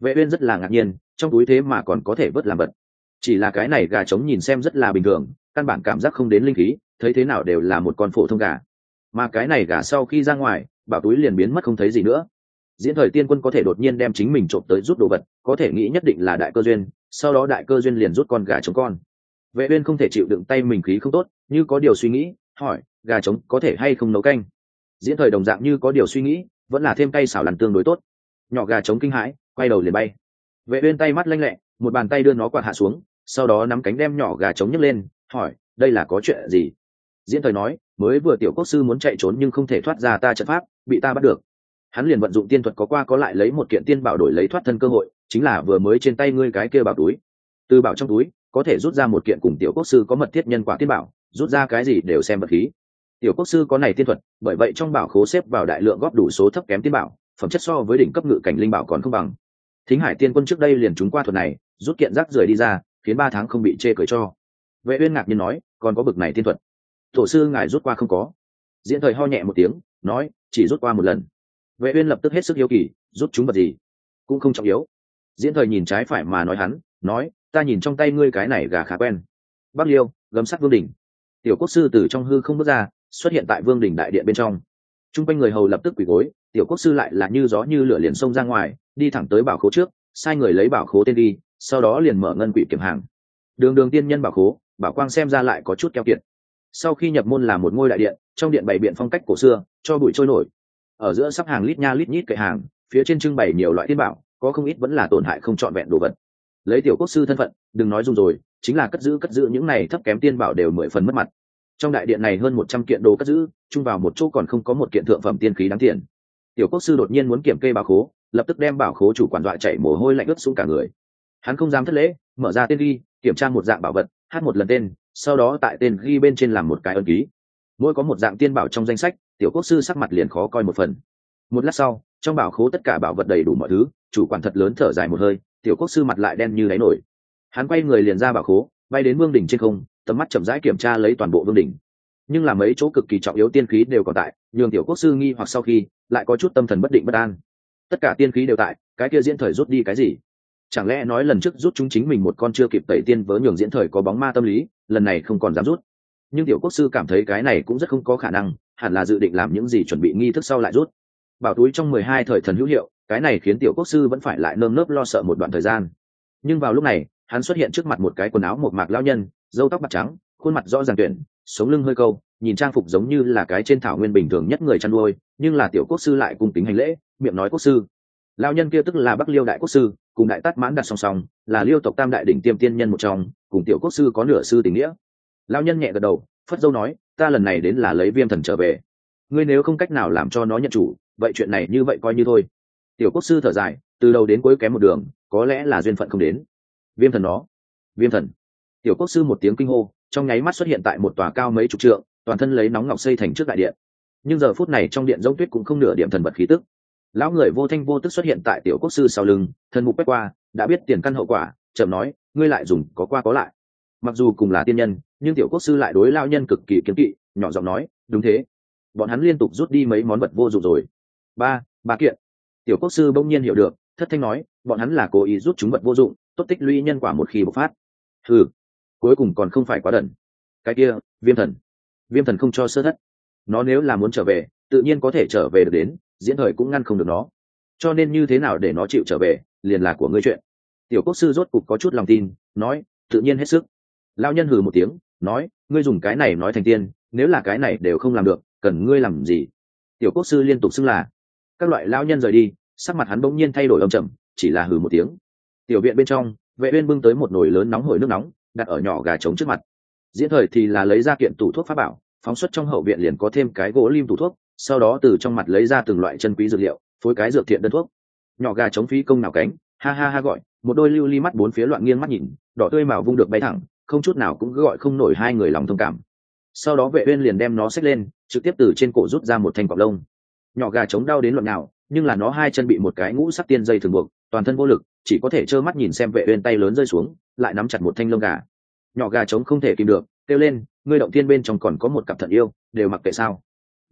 S1: Vệ uyên rất là ngạc nhiên, trong túi thế mà còn có thể vớt làm vật. Chỉ là cái này gà trống nhìn xem rất là bình thường, căn bản cảm giác không đến linh khí, thấy thế nào đều là một con phổ thông gà mà cái này gà sau khi ra ngoài, bảo túi liền biến mất không thấy gì nữa. Diễn thời tiên quân có thể đột nhiên đem chính mình trộm tới rút đồ vật, có thể nghĩ nhất định là đại cơ duyên, sau đó đại cơ duyên liền rút con gà trống con. Vệ uyên không thể chịu đựng tay mình khí không tốt, như có điều suy nghĩ, hỏi, gà trống có thể hay không nấu canh? Diễn thời đồng dạng như có điều suy nghĩ, vẫn là thêm cay xảo lằn tương đối tốt. Nhỏ gà trống kinh hãi, quay đầu liền bay. Vệ uyên tay mắt lanh lẹ, một bàn tay đưa nó quạt hạ xuống, sau đó nắm cánh đem nhỏ gà trống nhấc lên, hỏi, đây là có chuyện gì? Diễn thời nói, mới vừa tiểu quốc sư muốn chạy trốn nhưng không thể thoát ra ta trận pháp, bị ta bắt được. Hắn liền vận dụng tiên thuật có qua có lại lấy một kiện tiên bảo đổi lấy thoát thân cơ hội, chính là vừa mới trên tay ngươi cái kia bảo túi. Từ bảo trong túi, có thể rút ra một kiện cùng tiểu quốc sư có mật thiết nhân quả tiên bảo, rút ra cái gì đều xem vật khí. Tiểu quốc sư có này tiên thuật, bởi vậy trong bảo khố xếp vào đại lượng góp đủ số thấp kém tiên bảo, phẩm chất so với đỉnh cấp ngự cảnh linh bảo còn không bằng. Thính hải tiên quân trước đây liền trúng qua thuật này, rút kiện rác rưởi đi ra, khiến ba tháng không bị chê cười cho. Vệ uyên ngạc nhiên nói, còn có bực này tiên thuật? Tổ sư ngài rút qua không có. Diễn thời ho nhẹ một tiếng, nói, chỉ rút qua một lần. Vệ uyên lập tức hết sức hiếu kỳ, rút chúng vật gì? Cũng không trọng yếu. Diễn thời nhìn trái phải mà nói hắn, nói, ta nhìn trong tay ngươi cái này gà khá quen. Bắc liêu, gấm sắt vương đỉnh. Tiểu quốc sư từ trong hư không bước ra, xuất hiện tại vương đỉnh đại điện bên trong. Trung quanh người hầu lập tức quỳ gối, tiểu quốc sư lại là như gió như lửa liền xông ra ngoài, đi thẳng tới bảo khố trước, sai người lấy bảo khố tên đi, sau đó liền mở ngân quỷ kiểm hàng. Đường đường tiên nhân bảo khố, bảo quang xem ra lại có chút keo kiệt sau khi nhập môn là một ngôi đại điện, trong điện bày biện phong cách cổ xưa, cho bụi trôi nổi. Ở giữa sắp hàng lít nha lít nhít kệ hàng, phía trên trưng bày nhiều loại tiên bảo, có không ít vẫn là tổn hại không trọn vẹn đồ vật. Lấy tiểu quốc sư thân phận, đừng nói dùng rồi, chính là cất giữ cất giữ những này thấp kém tiên bảo đều mười phần mất mặt. Trong đại điện này hơn một trăm kiện đồ cất giữ, chung vào một chỗ còn không có một kiện thượng phẩm tiên khí đáng tiền. Tiểu quốc sư đột nhiên muốn kiểm kê bảo khố, lập tức đem bảo khố chủ quản dọa chạy mồ hôi lạnh ướt xuống cả người. Hắn không dám thất lễ, mở ra tên ghi kiểm tra một dạng bảo vật hát một lần tên, sau đó tại tên ghi bên trên làm một cái ân ký. Mỗi có một dạng tiên bảo trong danh sách, tiểu quốc sư sắc mặt liền khó coi một phần. Một lát sau, trong bảo khố tất cả bảo vật đầy đủ mọi thứ, chủ quản thật lớn thở dài một hơi, tiểu quốc sư mặt lại đen như đáy nổi. Hắn quay người liền ra bảo khố, bay đến vương đỉnh trên không, tầm mắt chậm rãi kiểm tra lấy toàn bộ vương đỉnh. Nhưng là mấy chỗ cực kỳ trọng yếu tiên khí đều còn tại, nhường tiểu quốc sư nghi hoặc sau khi, lại có chút tâm thần bất định bất an. Tất cả tiên khí đều tại, cái kia diễn thời rút đi cái gì? Chẳng lẽ nói lần trước rút chúng chính mình một con chưa kịp tẩy tiên vớ nhường diễn thời có bóng ma tâm lý, lần này không còn dám rút. Nhưng tiểu quốc sư cảm thấy cái này cũng rất không có khả năng, hẳn là dự định làm những gì chuẩn bị nghi thức sau lại rút. Bảo túi trong mười hai thời thần hữu hiệu, cái này khiến tiểu quốc sư vẫn phải lại nơm nớp lo sợ một đoạn thời gian. Nhưng vào lúc này, hắn xuất hiện trước mặt một cái quần áo một mạc lao nhân dâu tóc mặt trắng, khuôn mặt rõ ràng tuyển, sống lưng hơi câu, nhìn trang phục giống như là cái trên thảo nguyên bình thường nhất người chăn nuôi, nhưng là tiểu quốc sư lại cung tính hành lễ, miệng nói quốc sư lao nhân kia tức là bắc liêu đại quốc sư, cùng đại tát mãn đặt song song, là liêu tộc tam đại đỉnh tiêm tiên nhân một trong, cùng tiểu quốc sư có nửa sư tình nghĩa. Lao nhân nhẹ gật đầu, phất dâu nói, ta lần này đến là lấy viêm thần trở về. Ngươi nếu không cách nào làm cho nó nhận chủ, vậy chuyện này như vậy coi như thôi. Tiểu quốc sư thở dài, từ đầu đến cuối kém một đường, có lẽ là duyên phận không đến. Viêm thần nó. Viêm thần. Tiểu quốc sư một tiếng kinh hô, trong nháy mắt xuất hiện tại một tòa cao mấy chục trượng, toàn thân lấy nóng ngọc xây thành trước đại điện. Nhưng giờ phút này trong điện giống tuyết cũng không nửa điểm thần vật khí tức lão người vô thanh vô tức xuất hiện tại tiểu quốc sư sau lưng thần mục quét qua, đã biết tiền căn hậu quả, chậm nói, ngươi lại dùng có qua có lại. Mặc dù cùng là tiên nhân, nhưng tiểu quốc sư lại đối lao nhân cực kỳ kiếm kỵ, nhỏ giọng nói, đúng thế. Bọn hắn liên tục rút đi mấy món vật vô dụng rồi. Ba ba kiện. Tiểu quốc sư bỗng nhiên hiểu được, thất thanh nói, bọn hắn là cố ý rút chúng vật vô dụng, tốt tích lũy nhân quả một khi bộc phát. Ừ cuối cùng còn không phải quá đần. Cái kia, viêm thần. Viêm thần không cho sơ thất. Nó nếu là muốn trở về, tự nhiên có thể trở về được đến diễn thời cũng ngăn không được nó. Cho nên như thế nào để nó chịu trở về, liền là của ngươi chuyện. Tiểu quốc sư rốt cục có chút lòng tin, nói, tự nhiên hết sức. Lao nhân hừ một tiếng, nói, ngươi dùng cái này nói thành tiên, nếu là cái này đều không làm được, cần ngươi làm gì? Tiểu quốc sư liên tục xưng là. Các loại lao nhân rời đi, sắc mặt hắn bỗng nhiên thay đổi âm trầm, chỉ là hừ một tiếng. Tiểu viện bên trong, vệ uyên bưng tới một nồi lớn nóng hổi nước nóng, đặt ở nhỏ gà trống trước mặt. Diễn thời thì là lấy ra kiện tủ thuốc pháp bảo, phóng xuất trong hậu viện liền có thêm cái gỗ lim tủ thuốc sau đó từ trong mặt lấy ra từng loại chân quý dược liệu, phối cái dược thiện đơn thuốc. Nhỏ gà chống phí công nào cánh, ha ha ha gọi, một đôi lưu ly mắt bốn phía loạn nghiêng mắt nhìn, đỏ tươi màu vung được bay thẳng, không chút nào cũng gọi không nổi hai người lòng thông cảm. Sau đó vệ uyên liền đem nó xách lên, trực tiếp từ trên cổ rút ra một thanh cọp lông. Nhỏ gà chống đau đến loạn nào nhưng là nó hai chân bị một cái ngũ sắc tiên dây thường buộc, toàn thân vô lực, chỉ có thể trơ mắt nhìn xem vệ uyên tay lớn rơi xuống, lại nắm chặt một thanh lông gà. Nhỏ gà chống không thể kìm được, kêu lên, ngươi động thiên bên trong còn có một cặp thận yêu, đều mặc kệ sao?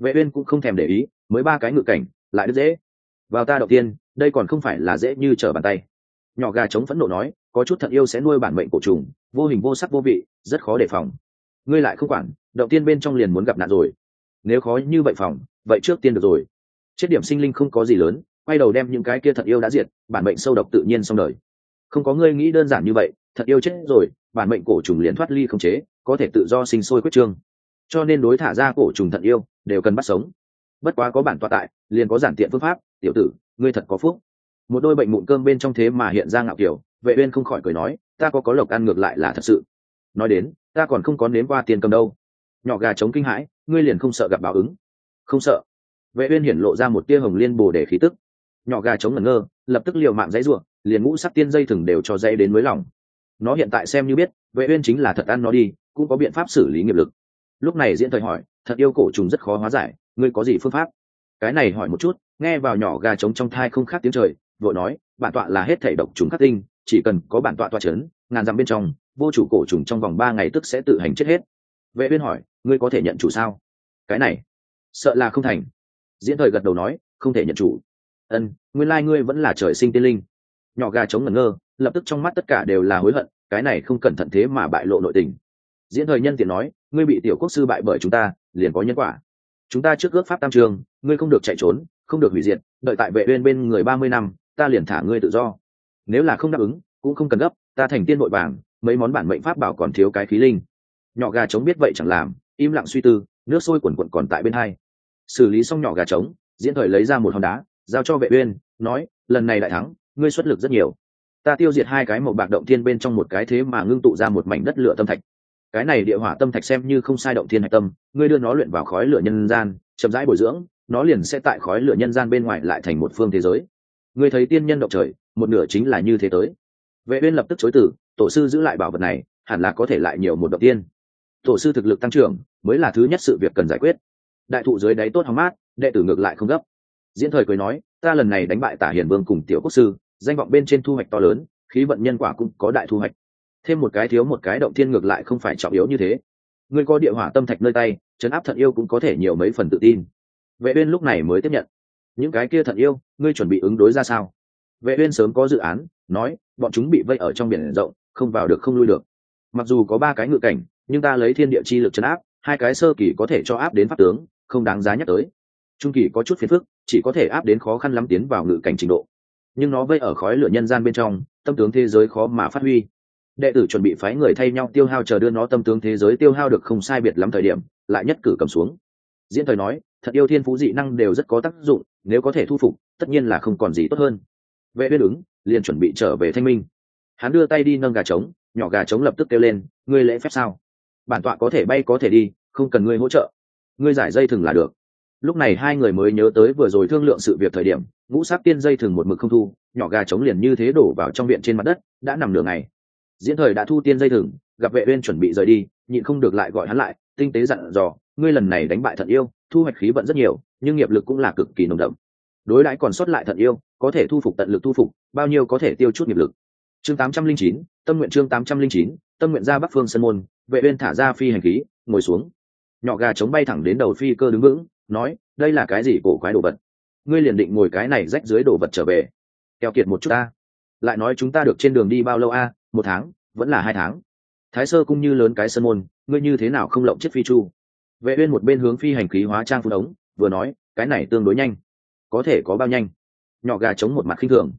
S1: Vệ uyên cũng không thèm để ý, mới ba cái ngự cảnh, lại đứt dễ. Vào ta đầu tiên, đây còn không phải là dễ như trở bàn tay. Nhỏ gà chống phẫn nộ nói, có chút thận yêu sẽ nuôi bản mệnh cổ trùng, vô hình vô sắc vô vị, rất khó đề phòng. Ngươi lại không quản đầu tiên bên trong liền muốn gặp nạn rồi. Nếu khó như vậy phòng, vậy trước tiên được rồi. Chết điểm sinh linh không có gì lớn, quay đầu đem những cái kia thật yêu đã diệt, bản mệnh sâu độc tự nhiên xong đời. Không có ngươi nghĩ đơn giản như vậy thật yêu chết rồi, bản mệnh cổ trùng liền thoát ly không chế, có thể tự do sinh sôi quyết trương cho nên đối thả ra cổ trùng thận yêu đều cần bắt sống. Bất quá có bản tọa tại, liền có giản tiện phương pháp, tiểu tử, ngươi thật có phúc. Một đôi bệnh mụn cơm bên trong thế mà hiện ra ngạo kiểu, vệ uyên không khỏi cười nói, ta có có lộc ăn ngược lại là thật sự. Nói đến, ta còn không có nếm qua tiền cầm đâu. Nhỏ gà chống kinh hãi, ngươi liền không sợ gặp báo ứng? Không sợ. Vệ uyên hiển lộ ra một tia hồng liên bồ để khí tức. Nhỏ gà chống ngẩn ngơ, lập tức liều mạng dãy rủa, liền ngũ sắc tiên dây thừng đều cho dây đến mới lòng nó hiện tại xem như biết, vệ uyên chính là thật ăn nó đi, cũng có biện pháp xử lý nghiệp lực lúc này diễn thời hỏi, thật yêu cổ trùng rất khó hóa giải, ngươi có gì phương pháp? Cái này hỏi một chút, nghe vào nhỏ gà trống trong thai không khác tiếng trời, vội nói, bản tọa là hết thể độc trùng khắc tinh, chỉ cần có bản tọa tọa chấn, ngàn dặm bên trong, vô chủ cổ trùng trong vòng ba ngày tức sẽ tự hành chết hết. Vệ uyên hỏi, ngươi có thể nhận chủ sao? Cái này, sợ là không thành. Diễn thời gật đầu nói, không thể nhận chủ. Ân, nguyên lai ngươi vẫn là trời sinh tiên linh. Nhỏ gà trống ngẩn ngơ, lập tức trong mắt tất cả đều là hối hận, cái này không cẩn thận thế mà bại lộ nội tình. Diễn thời nhân tiện nói ngươi bị tiểu quốc sư bại bởi chúng ta, liền có nhân quả. Chúng ta trước ước pháp tam trường, ngươi không được chạy trốn, không được hủy diệt, đợi tại vệ uyên bên người ba mươi năm, ta liền thả ngươi tự do. Nếu là không đáp ứng, cũng không cần gấp, ta thành tiên nội vàng, mấy món bản mệnh pháp bảo còn thiếu cái khí linh. Nhỏ gà trống biết vậy chẳng làm, im lặng suy tư, nước sôi quần quần còn tại bên hai. Xử lý xong nhỏ gà trống, diễn thời lấy ra một hòn đá, giao cho vệ uyên, nói, lần này đại thắng, ngươi xuất lực rất nhiều. Ta tiêu diệt hai cái màu bạc động thiên bên trong một cái thế mà ngưng tụ ra một mảnh đất lửa tâm thạch cái này địa hỏa tâm thạch xem như không sai động thiên hạch tâm, ngươi đưa nó luyện vào khói lửa nhân gian, chậm rãi bồi dưỡng, nó liền sẽ tại khói lửa nhân gian bên ngoài lại thành một phương thế giới. Ngươi thấy tiên nhân động trời, một nửa chính là như thế tới. Vệ uyên lập tức chối từ, tổ sư giữ lại bảo vật này, hẳn là có thể lại nhiều một động tiên. Tổ sư thực lực tăng trưởng, mới là thứ nhất sự việc cần giải quyết. Đại thụ dưới đáy tốt hóng mát, đệ tử ngược lại không gấp. Diễn thời cười nói, ta lần này đánh bại tả hiền vương cùng tiểu quốc sư, danh vọng bên trên thu hoạch to lớn, khí vận nhân quả cũng có đại thu hoạch thêm một cái thiếu một cái động thiên ngược lại không phải trọng yếu như thế. Ngươi có địa hỏa tâm thạch nơi tay chấn áp thận yêu cũng có thể nhiều mấy phần tự tin. Vệ uyên lúc này mới tiếp nhận. Những cái kia thận yêu, ngươi chuẩn bị ứng đối ra sao? Vệ uyên sớm có dự án, nói, bọn chúng bị vây ở trong biển rộng, không vào được không lui được. Mặc dù có ba cái ngự cảnh, nhưng ta lấy thiên địa chi lực chấn áp, hai cái sơ kỳ có thể cho áp đến pháp tướng, không đáng giá nhắc tới. Trung kỳ có chút phiền phức, chỉ có thể áp đến khó khăn lắm tiến vào ngự cảnh trình độ. Nhưng nó vây ở khói lửa nhân gian bên trong, tâm tướng thế giới khó mà phát huy đệ tử chuẩn bị phái người thay nhau tiêu hao chờ đưa nó tâm tướng thế giới tiêu hao được không sai biệt lắm thời điểm, lại nhất cử cầm xuống. Diễn thời nói, thật yêu thiên phú dị năng đều rất có tác dụng, nếu có thể thu phục, tất nhiên là không còn gì tốt hơn. Vệ uyên ứng, liền chuẩn bị trở về thanh minh. Hắn đưa tay đi nâng gà trống, nhỏ gà trống lập tức kêu lên, ngươi lễ phép sao? Bản tọa có thể bay có thể đi, không cần ngươi hỗ trợ. Ngươi giải dây thừng là được. Lúc này hai người mới nhớ tới vừa rồi thương lượng sự việc thời điểm, ngũ sát tiên dây thừng một mực không thu, nhỏ gà trống liền như thế đổ vào trong viện trên mặt đất, đã nằm nửa ngày diễn thời đã thu tiên dây thừng gặp vệ uyên chuẩn bị rời đi nhịn không được lại gọi hắn lại tinh tế dặn dò ngươi lần này đánh bại thận yêu thu hoạch khí vận rất nhiều nhưng nghiệp lực cũng là cực kỳ nồng đậm. Đối đãi còn sót lại thận yêu có thể thu phục tận lực thu phục bao nhiêu có thể tiêu chút nghiệp lực. Chương 809, tâm nguyện chương 809, tâm nguyện ra bắc phương sân môn vệ uyên thả ra phi hành khí ngồi xuống. Nhỏ gà chống bay thẳng đến đầu phi cơ đứng vững nói đây là cái gì cổ quái đồ vật? Ngươi liền định ngồi cái này rách dưới đồ vật trở về. Keo kiệt một chút ta. Lại nói chúng ta được trên đường đi bao lâu a? Một tháng, vẫn là hai tháng. Thái sơ cũng như lớn cái sân môn, ngươi như thế nào không lộng chiếc phi chu? Vệ uyên một bên hướng phi hành khí hóa trang phun ống, vừa nói, cái này tương đối nhanh. Có thể có bao nhanh? Nhỏ gà chống một mặt khinh thường.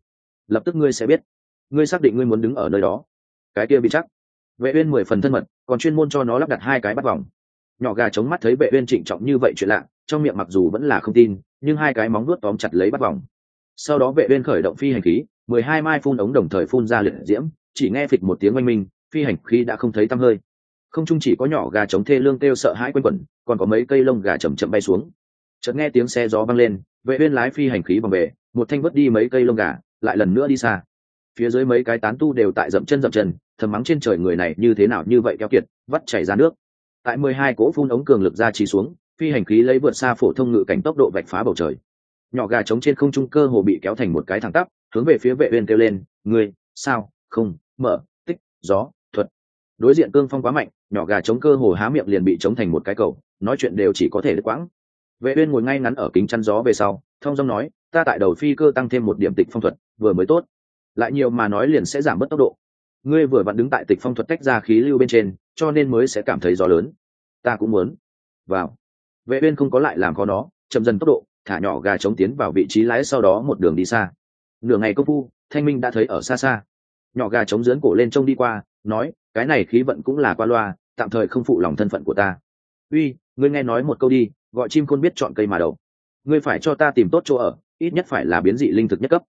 S1: Lập tức ngươi sẽ biết. Ngươi xác định ngươi muốn đứng ở nơi đó. Cái kia bị chắc. Vệ uyên mười phần thân mật, còn chuyên môn cho nó lắp đặt hai cái bắt vòng. Nhỏ gà chống mắt thấy vệ uyên trịnh trọng như vậy chuyện lạ, trong miệng mặc dù vẫn là không tin, nhưng hai cái móng nuốt tóm chặt lấy bắt vòng. Sau đó vệ uyên khởi động phi hành khí, mười hai mai phun ống đồng thời phun ra liệt diễm chỉ nghe phịch một tiếng oanh minh, phi hành khí đã không thấy tăm hơi. Không chung chỉ có nhỏ gà trống thê lương kêu sợ hãi quanh quẩn, còn có mấy cây lông gà chậm chậm bay xuống. Chợt nghe tiếng xe gió vang lên, vệ uyên lái phi hành khí bằng về một thanh vứt đi mấy cây lông gà, lại lần nữa đi xa. Phía dưới mấy cái tán tu đều tại dậm chân dậm chân, thầm mắng trên trời người này như thế nào như vậy keo kiệt, vắt chảy ra nước. Tại mười hai cỗ phun ống cường lực ra chỉ xuống, phi hành khí lấy vượt xa phổ thông ngự cảnh tốc độ vạch phá bầu trời. Nhỏ gà trống trên không trung cơ hồ bị kéo thành một cái thẳng tắp, hướng về phía vệ uyên kêu lên người sao? Không, mở, tích, gió, thuật. Đối diện cương phong quá mạnh, nhỏ gà chống cơ hồ há miệng liền bị chống thành một cái cầu, nói chuyện đều chỉ có thể đứt quãng. Vệ uyên ngồi ngay ngắn ở kính chắn gió về sau, thông dong nói, ta tại đầu phi cơ tăng thêm một điểm tịch phong thuật, vừa mới tốt. Lại nhiều mà nói liền sẽ giảm bớt tốc độ. Ngươi vừa vặn đứng tại tịch phong thuật tách ra khí lưu bên trên, cho nên mới sẽ cảm thấy gió lớn. Ta cũng muốn. Vào. Vệ uyên không có lại làm khó nó, chậm dần tốc độ, thả nhỏ gà chống tiến vào vị trí lái sau đó một đường đi xa. Nửa ngày công phu, thanh minh đã thấy ở xa xa nhỏ gà chống dướn cổ lên trông đi qua, nói, cái này khí vận cũng là qua loa, tạm thời không phụ lòng thân phận của ta. Uy, ngươi nghe nói một câu đi, gọi chim khôn biết chọn cây mà đầu. Ngươi phải cho ta tìm tốt chỗ ở, ít nhất phải là biến dị linh thực nhất cấp.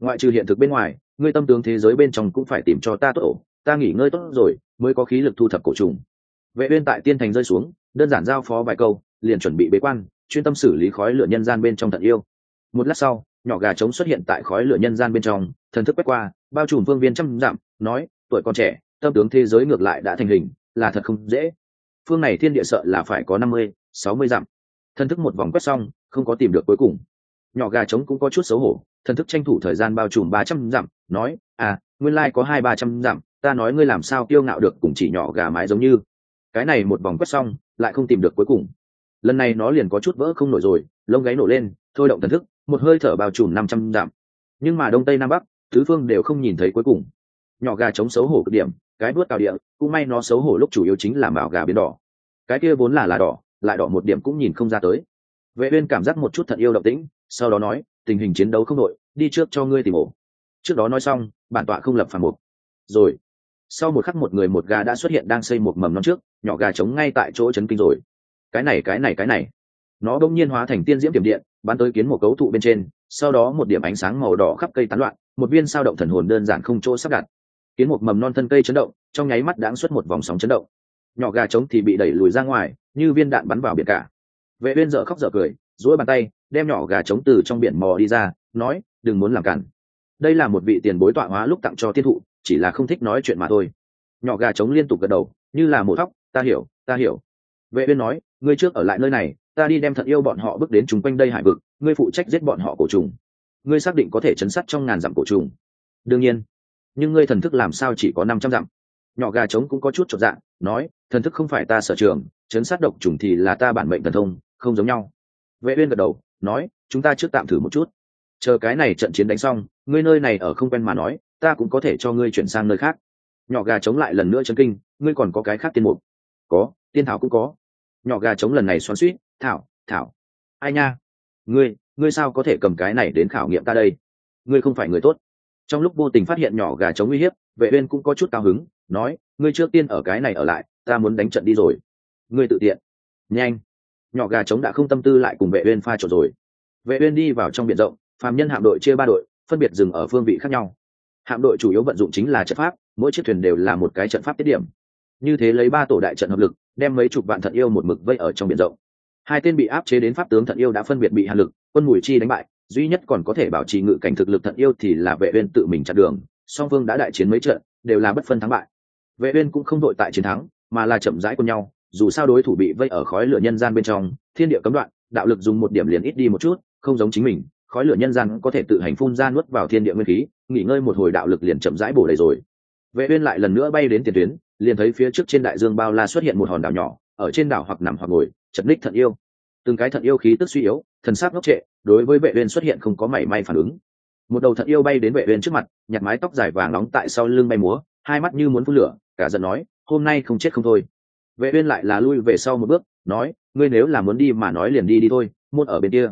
S1: Ngoại trừ hiện thực bên ngoài, ngươi tâm tướng thế giới bên trong cũng phải tìm cho ta tốt ổ, ta nghỉ ngơi tốt rồi, mới có khí lực thu thập cổ trùng. Vệ uyên tại tiên thành rơi xuống, đơn giản giao phó vài câu, liền chuẩn bị bế quan, chuyên tâm xử lý khói lửa nhân gian bên trong tận yêu. Một lát sau, nhỏ gà trống xuất hiện tại khói lửa nhân gian bên trong, thần thức quét qua bao trùm phương viên trăm dặm, nói, tuổi còn trẻ, tâm tướng thế giới ngược lại đã thành hình, là thật không dễ. Phương này thiên địa sợ là phải có năm mươi, sáu mươi dặm. Thân thức một vòng quét xong, không có tìm được cuối cùng. Nhỏ gà trống cũng có chút xấu hổ, thần thức tranh thủ thời gian bao trùm ba trăm dặm, nói à nguyên lai có hai ba trăm dặm, ta nói ngươi làm sao kiêu ngạo được cùng chỉ nhỏ gà mái giống như. Cái này một vòng quét xong, lại không tìm được cuối cùng. Lần này nó liền có chút vỡ không nổi rồi, lông gáy nổ lên, thôi động thần thức, một hơi thở bao trùm năm trăm dặm. Nhưng mà đông tây nam bắc tứ phương đều không nhìn thấy cuối cùng. Nhỏ gà chống xấu hổ cực điểm, cái đuốt cao địa, cũng may nó xấu hổ lúc chủ yếu chính là mạo gà biến đỏ. Cái kia vốn là là đỏ, lại đỏ một điểm cũng nhìn không ra tới. Vệ uyên cảm giác một chút thật yêu động tĩnh, sau đó nói, tình hình chiến đấu không đội, đi trước cho ngươi tìm ổ. Trước đó nói xong, bản tọa không lập phản mục. Rồi, sau một khắc một người một gà đã xuất hiện đang xây một mầm non trước, nhỏ gà trống ngay tại chỗ chấn kinh rồi. Cái này cái này cái này. Nó bỗng nhiên hóa thành tiên diễm tiềm điện, bắn tới kiến một cấu thụ bên trên, sau đó một điểm ánh sáng màu đỏ khắp cây tán loạn một viên sao động thần hồn đơn giản không chỗ sắp đặt. Kiến một mầm non thân cây chấn động, trong nháy mắt đáng xuất một vòng sóng chấn động. Nhỏ gà trống thì bị đẩy lùi ra ngoài, như viên đạn bắn vào biển cả. Vệ uyên dở khóc dở cười, duỗi bàn tay, đem nhỏ gà trống từ trong biển mò đi ra, nói, đừng muốn làm cản. Đây là một vị tiền bối tọa hóa lúc tặng cho thiên thụ, chỉ là không thích nói chuyện mà thôi. Nhỏ gà trống liên tục gật đầu, như là một thóc, ta hiểu ta hiểu. Vệ uyên nói, ngươi trước ở lại nơi này, ta đi đem thận yêu bọn họ bước đến chúng quanh đây hải vực, ngươi phụ trách giết bọn họ cổ trùng ngươi xác định có thể chấn sát trong ngàn dặm cổ trùng. Đương nhiên. Nhưng ngươi thần thức làm sao chỉ có năm trăm dặm? Nhỏ gà trống cũng có chút chột dạng, nói thần thức không phải ta sở trường chấn sát độc trùng thì là ta bản mệnh thần thông không giống nhau. Vệ uyên gật đầu nói chúng ta trước tạm thử một chút. Chờ cái này trận chiến đánh xong ngươi nơi này ở không quen mà nói ta cũng có thể cho ngươi chuyển sang nơi khác. Nhỏ gà chống lại lần nữa chấn kinh ngươi còn có cái khác tiên mục? Có tiên thảo cũng có. Nhỏ gà chống lần này xoắn suýt thảo thảo. Ai nha? Ngươi ngươi sao có thể cầm cái này đến khảo nghiệm ta đây? Ngươi không phải người tốt. Trong lúc vô tình phát hiện nhỏ gà chống uy hiếp, vệ uyên cũng có chút cao hứng, nói, ngươi trước tiên ở cái này ở lại, ta muốn đánh trận đi rồi. Ngươi tự tiện. Nhanh. Nhỏ gà chống đã không tâm tư lại cùng vệ uyên pha trộn rồi. Vệ uyên đi vào trong biển rộng, phàm nhân hạm đội chia ba đội, phân biệt dừng ở phương vị khác nhau. Hạm đội chủ yếu vận dụng chính là trận pháp, mỗi chiếc thuyền đều là một cái trận pháp tiết điểm. Như thế lấy ba tổ đại trận hợp lực, đem mấy chục vạn thận yêu một mực vây ở trong biển rộng hai tên bị áp chế đến pháp tướng thận yêu đã phân biệt bị hàn lực, quân mùi chi đánh bại, duy nhất còn có thể bảo trì ngự cảnh thực lực thận yêu thì là vệ uyên tự mình chặn đường, song phương đã đại chiến mấy trận, đều là bất phân thắng bại. Vệ uyên cũng không đội tại chiến thắng, mà là chậm rãi quân nhau, dù sao đối thủ bị vây ở khói lửa nhân gian bên trong, thiên địa cấm đoạn, đạo lực dùng một điểm liền ít đi một chút, không giống chính mình, khói lửa nhân gian có thể tự hành phun ra nuốt vào thiên địa nguyên khí, nghỉ ngơi một hồi đạo lực liền chậm rãi bổ đầy rồi. Vệ uyên lại lần nữa bay đến tiền tuyến, liền thấy phía trước trên đại dương bao la xuất hiện một hòn đảo nhỏ ở trên đảo hoặc nằm hoặc ngồi, chật ních thận yêu. Từng cái thận yêu khí tức suy yếu, thần sắc ngốc trệ, đối với vệ uyên xuất hiện không có mảy may phản ứng. Một đầu thận yêu bay đến vệ uyên trước mặt, nhặt mái tóc dài vàng nóng tại sau lưng bay múa, hai mắt như muốn phun lửa, cả giận nói, hôm nay không chết không thôi. Vệ uyên lại là lui về sau một bước, nói, ngươi nếu là muốn đi mà nói liền đi đi thôi, muôn ở bên kia.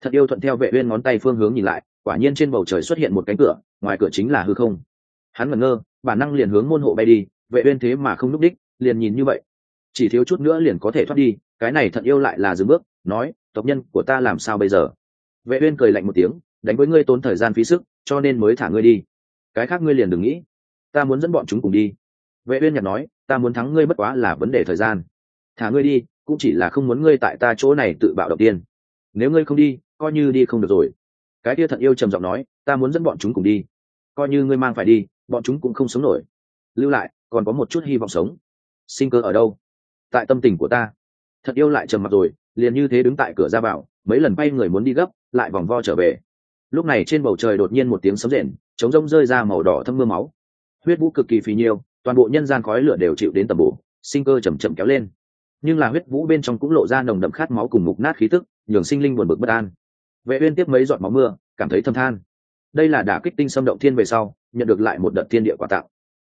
S1: Thật yêu thuận theo vệ uyên ngón tay phương hướng nhìn lại, quả nhiên trên bầu trời xuất hiện một cánh cửa, ngoài cửa chính là hư không. Hắn ngẩn ngơ, bản năng liền hướng môn hộ bay đi, vệ uyên thế mà không núp đích, liền nhìn như vậy chỉ thiếu chút nữa liền có thể thoát đi, cái này thận yêu lại là dừng bước, nói, tộc nhân của ta làm sao bây giờ? Vệ uyên cười lạnh một tiếng, đánh với ngươi tốn thời gian phí sức, cho nên mới thả ngươi đi. Cái khác ngươi liền đừng nghĩ. Ta muốn dẫn bọn chúng cùng đi. Vệ uyên nhạt nói, ta muốn thắng ngươi bất quá là vấn đề thời gian. Thả ngươi đi, cũng chỉ là không muốn ngươi tại ta chỗ này tự bạo đầu tiên. Nếu ngươi không đi, coi như đi không được rồi. Cái kia thận yêu trầm giọng nói, ta muốn dẫn bọn chúng cùng đi. Coi như ngươi mang phải đi, bọn chúng cũng không sống nổi. Lưu lại, còn có một chút hy vọng sống. Sinh cơ ở đâu? Tại tâm tình của ta. Thật yêu lại trầm mặt rồi, liền như thế đứng tại cửa ra vào, mấy lần bay người muốn đi gấp, lại vòng vo trở về. Lúc này trên bầu trời đột nhiên một tiếng sấm rền chống rông rơi ra màu đỏ thâm mưa máu. Huyết vũ cực kỳ phì nhiêu, toàn bộ nhân gian khói lửa đều chịu đến tầm bổ, sinh cơ chầm chậm kéo lên. Nhưng là huyết vũ bên trong cũng lộ ra nồng đậm khát máu cùng mục nát khí tức, nhường sinh linh buồn bực bất an. Vệ uyên tiếp mấy giọt máu mưa, cảm thấy thâm than. Đây là đả kích tinh xâm động thiên về sau, nhận được lại một đợt thiên địa quả tạo.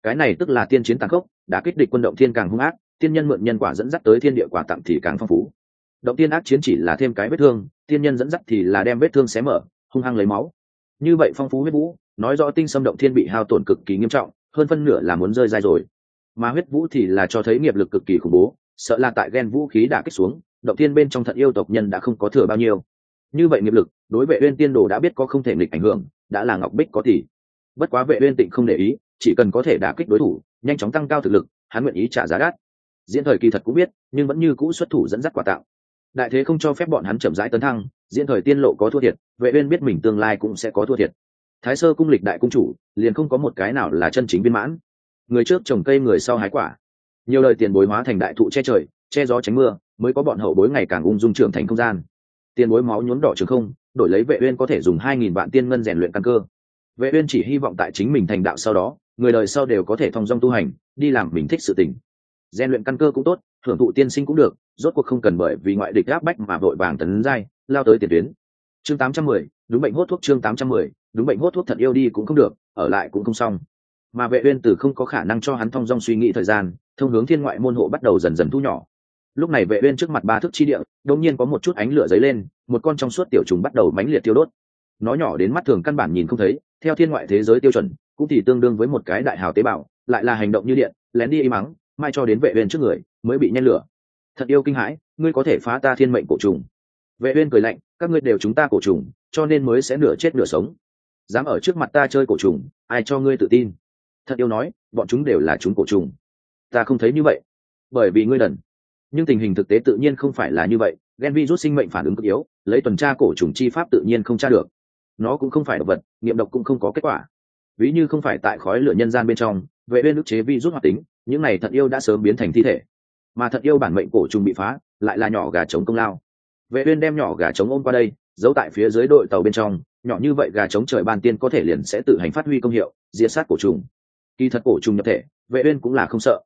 S1: Cái này tức là tiên chiến tàn khốc, đả kích địch quân động thiên càng hung ác tiên nhân mượn nhân quả dẫn dắt tới thiên địa quả tặng thì càng phong phú. Động tiên ác chiến chỉ là thêm cái vết thương, tiên nhân dẫn dắt thì là đem vết thương xé mở, hung hăng lấy máu. Như vậy phong phú huyết vũ, nói rõ tinh xâm động thiên bị hao tổn cực kỳ nghiêm trọng, hơn phân nửa là muốn rơi dai rồi. Mà huyết vũ thì là cho thấy nghiệp lực cực kỳ khủng bố, sợ là tại ghen vũ khí đã kích xuống, động thiên bên trong thận yêu tộc nhân đã không có thừa bao nhiêu. Như vậy nghiệp lực, đối vệ uyên tiên đồ đã biết có không thể nghịch ảnh hưởng, đã là ngọc bích có tỷ. Bất quá vệ uyên tịnh không để ý, chỉ cần có thể đả kích đối thủ, nhanh chóng tăng cao thực lực, hắn nguyện ý trả giá đắt diễn thời kỳ thật cũng biết, nhưng vẫn như cũ xuất thủ dẫn dắt quả tạo. Đại thế không cho phép bọn hắn chậm rãi tấn thăng, diễn thời tiên lộ có thua thiệt, vệ uyên biết mình tương lai cũng sẽ có thua thiệt. Thái sơ cung lịch đại cung chủ, liền không có một cái nào là chân chính viên mãn. Người trước trồng cây, người sau hái quả. Nhiều lời tiền bối hóa thành đại thụ che trời, che gió tránh mưa, mới có bọn hậu bối ngày càng ung dung trưởng thành không gian. Tiền bối máu nhuốm đỏ trường không, đổi lấy vệ uyên có thể dùng hai nghìn vạn tiên ngân rèn luyện căn cơ. Vệ uyên chỉ hy vọng tại chính mình thành đạo sau đó, người đời sau đều có thể thông dong tu hành, đi làm mình thích sự tình gian luyện căn cơ cũng tốt hưởng thụ tiên sinh cũng được rốt cuộc không cần bởi vì ngoại địch áp bách mà vội vàng tấn giai lao tới tiền tuyến. Chương 810, đúng bệnh hốt thuốc chương 810, đúng bệnh hốt thuốc thật yêu đi cũng không được ở lại cũng không xong. Mà vệ uyên tử không có khả năng cho hắn thông dong suy nghĩ thời gian thông hướng thiên ngoại môn hộ bắt đầu dần dần thu nhỏ. Lúc này vệ uyên trước mặt ba thước chi địa đột nhiên có một chút ánh lửa giấy lên một con trong suốt tiểu trùng bắt đầu mãnh liệt tiêu đốt. Nó nhỏ đến mắt thường căn bản nhìn không thấy theo thiên ngoại thế giới tiêu chuẩn cũng thì tương đương với một cái đại hào tế bào lại là hành động như điện lén đi im mắng mai cho đến vệ uyên trước người, mới bị nhen lửa. Thật yêu kinh hãi, ngươi có thể phá ta thiên mệnh cổ trùng. Vệ uyên cười lạnh, các ngươi đều chúng ta cổ trùng, cho nên mới sẽ nửa chết nửa sống. Dám ở trước mặt ta chơi cổ trùng, ai cho ngươi tự tin? Thật yêu nói, bọn chúng đều là chúng cổ trùng. Ta không thấy như vậy. Bởi vì ngươi đần. Nhưng tình hình thực tế tự nhiên không phải là như vậy, gen virus sinh mệnh phản ứng cực yếu, lấy tuần tra cổ trùng chi pháp tự nhiên không tra được. Nó cũng không phải độc vật, nghiệm độc cũng không có kết quả. Ví như không phải tại khói lửa nhân gian bên trong, vệ uyên ức chế virus hoạt tính những này thật yêu đã sớm biến thành thi thể. Mà thật yêu bản mệnh cổ trùng bị phá, lại là nhỏ gà trống công lao. Vệ uyên đem nhỏ gà trống ôm qua đây, giấu tại phía dưới đội tàu bên trong, nhỏ như vậy gà trống trời ban tiên có thể liền sẽ tự hành phát huy công hiệu, diệt sát cổ trùng. Kỳ thật cổ trùng nhập thể, vệ uyên cũng là không sợ.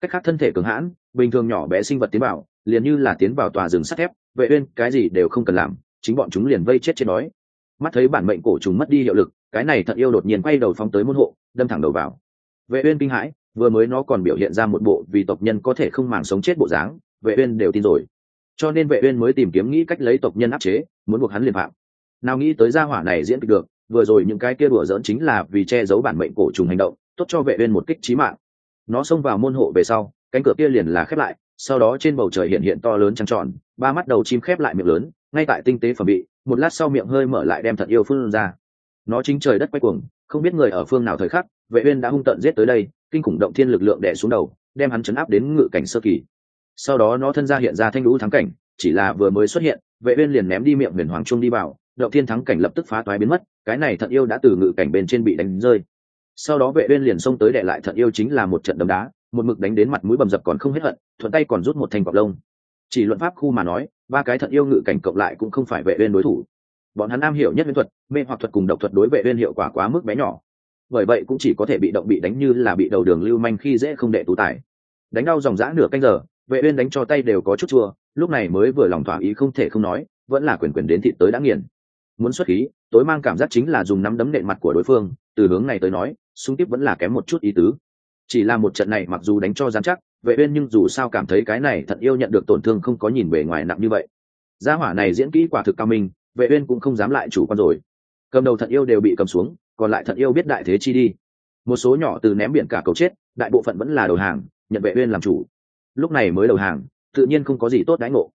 S1: Cách khác thân thể cường hãn, bình thường nhỏ bé sinh vật tiến vào, liền như là tiến vào tòa rừng sắt thép, vệ uyên cái gì đều không cần làm, chính bọn chúng liền vây chết trên đói. Mắt thấy bản mệnh cổ trùng mất đi hiệu lực, cái này thật yêu đột nhiên quay đầu phóng tới môn hộ, đâm thẳng đầu vào. Vệ uyên kinh hãi vừa mới nó còn biểu hiện ra một bộ vì tộc nhân có thể không màng sống chết bộ dáng, vệ uyên đều tin rồi. Cho nên vệ uyên mới tìm kiếm nghĩ cách lấy tộc nhân áp chế, muốn buộc hắn liên phạm nào nghĩ tới gia hỏa này diễn kịch được, vừa rồi những cái kia đùa giỡn chính là vì che giấu bản mệnh cổ trùng hành động, tốt cho vệ uyên một kích chí mạng. Nó xông vào môn hộ về sau, cánh cửa kia liền là khép lại, sau đó trên bầu trời hiện hiện to lớn trăng tròn, ba mắt đầu chim khép lại miệng lớn, ngay tại tinh tế phẩm bị một lát sau miệng hơi mở lại đem thật yêu phun ra nó chính trời đất quay cuồng, không biết người ở phương nào thời khắc, vệ uyên đã hung tận giết tới đây, kinh khủng động thiên lực lượng đè xuống đầu, đem hắn chấn áp đến ngự cảnh sơ kỳ. Sau đó nó thân ra hiện ra thanh lũ thắng cảnh, chỉ là vừa mới xuất hiện, vệ uyên liền ném đi miệng huyền hoàng trung đi vào, động thiên thắng cảnh lập tức phá toái biến mất, cái này thận yêu đã từ ngự cảnh bên trên bị đánh rơi. Sau đó vệ uyên liền xông tới đè lại thận yêu chính là một trận đấm đá, một mực đánh đến mặt mũi bầm dập còn không hết hận, thuận tay còn rút một thanh cọp lông. Chỉ luận pháp khu mà nói, ba cái thận yêu ngự cảnh cộng lại cũng không phải vệ uyên đối thủ bọn hắn am hiểu nhất viễn thuật, mê hoặc thuật cùng độc thuật đối vệ viên hiệu quả quá mức bé nhỏ. Bởi vậy cũng chỉ có thể bị động bị đánh như là bị đầu đường lưu manh khi dễ không đệ tú tài. Đánh đau dòng dã nửa canh giờ, vệ uyên đánh cho tay đều có chút chua, lúc này mới vừa lòng thỏa ý không thể không nói, vẫn là quyền quyền đến thịt tới đã nghiền. Muốn xuất khí, tối mang cảm giác chính là dùng nắm đấm nện mặt của đối phương, từ hướng này tới nói, xung tiếp vẫn là kém một chút ý tứ. Chỉ là một trận này mặc dù đánh cho dám chắc, vệ uyên nhưng dù sao cảm thấy cái này thật yêu nhận được tổn thương không có nhìn bề ngoài nặng như vậy. Gia hỏa này diễn kỹ quả thực cao minh vệ uyên cũng không dám lại chủ quan rồi. Cầm đầu thận yêu đều bị cầm xuống, còn lại thận yêu biết đại thế chi đi. Một số nhỏ từ ném biển cả cầu chết, đại bộ phận vẫn là đầu hàng, nhận vệ uyên làm chủ. Lúc này mới đầu hàng, tự nhiên không có gì tốt đãi ngộ.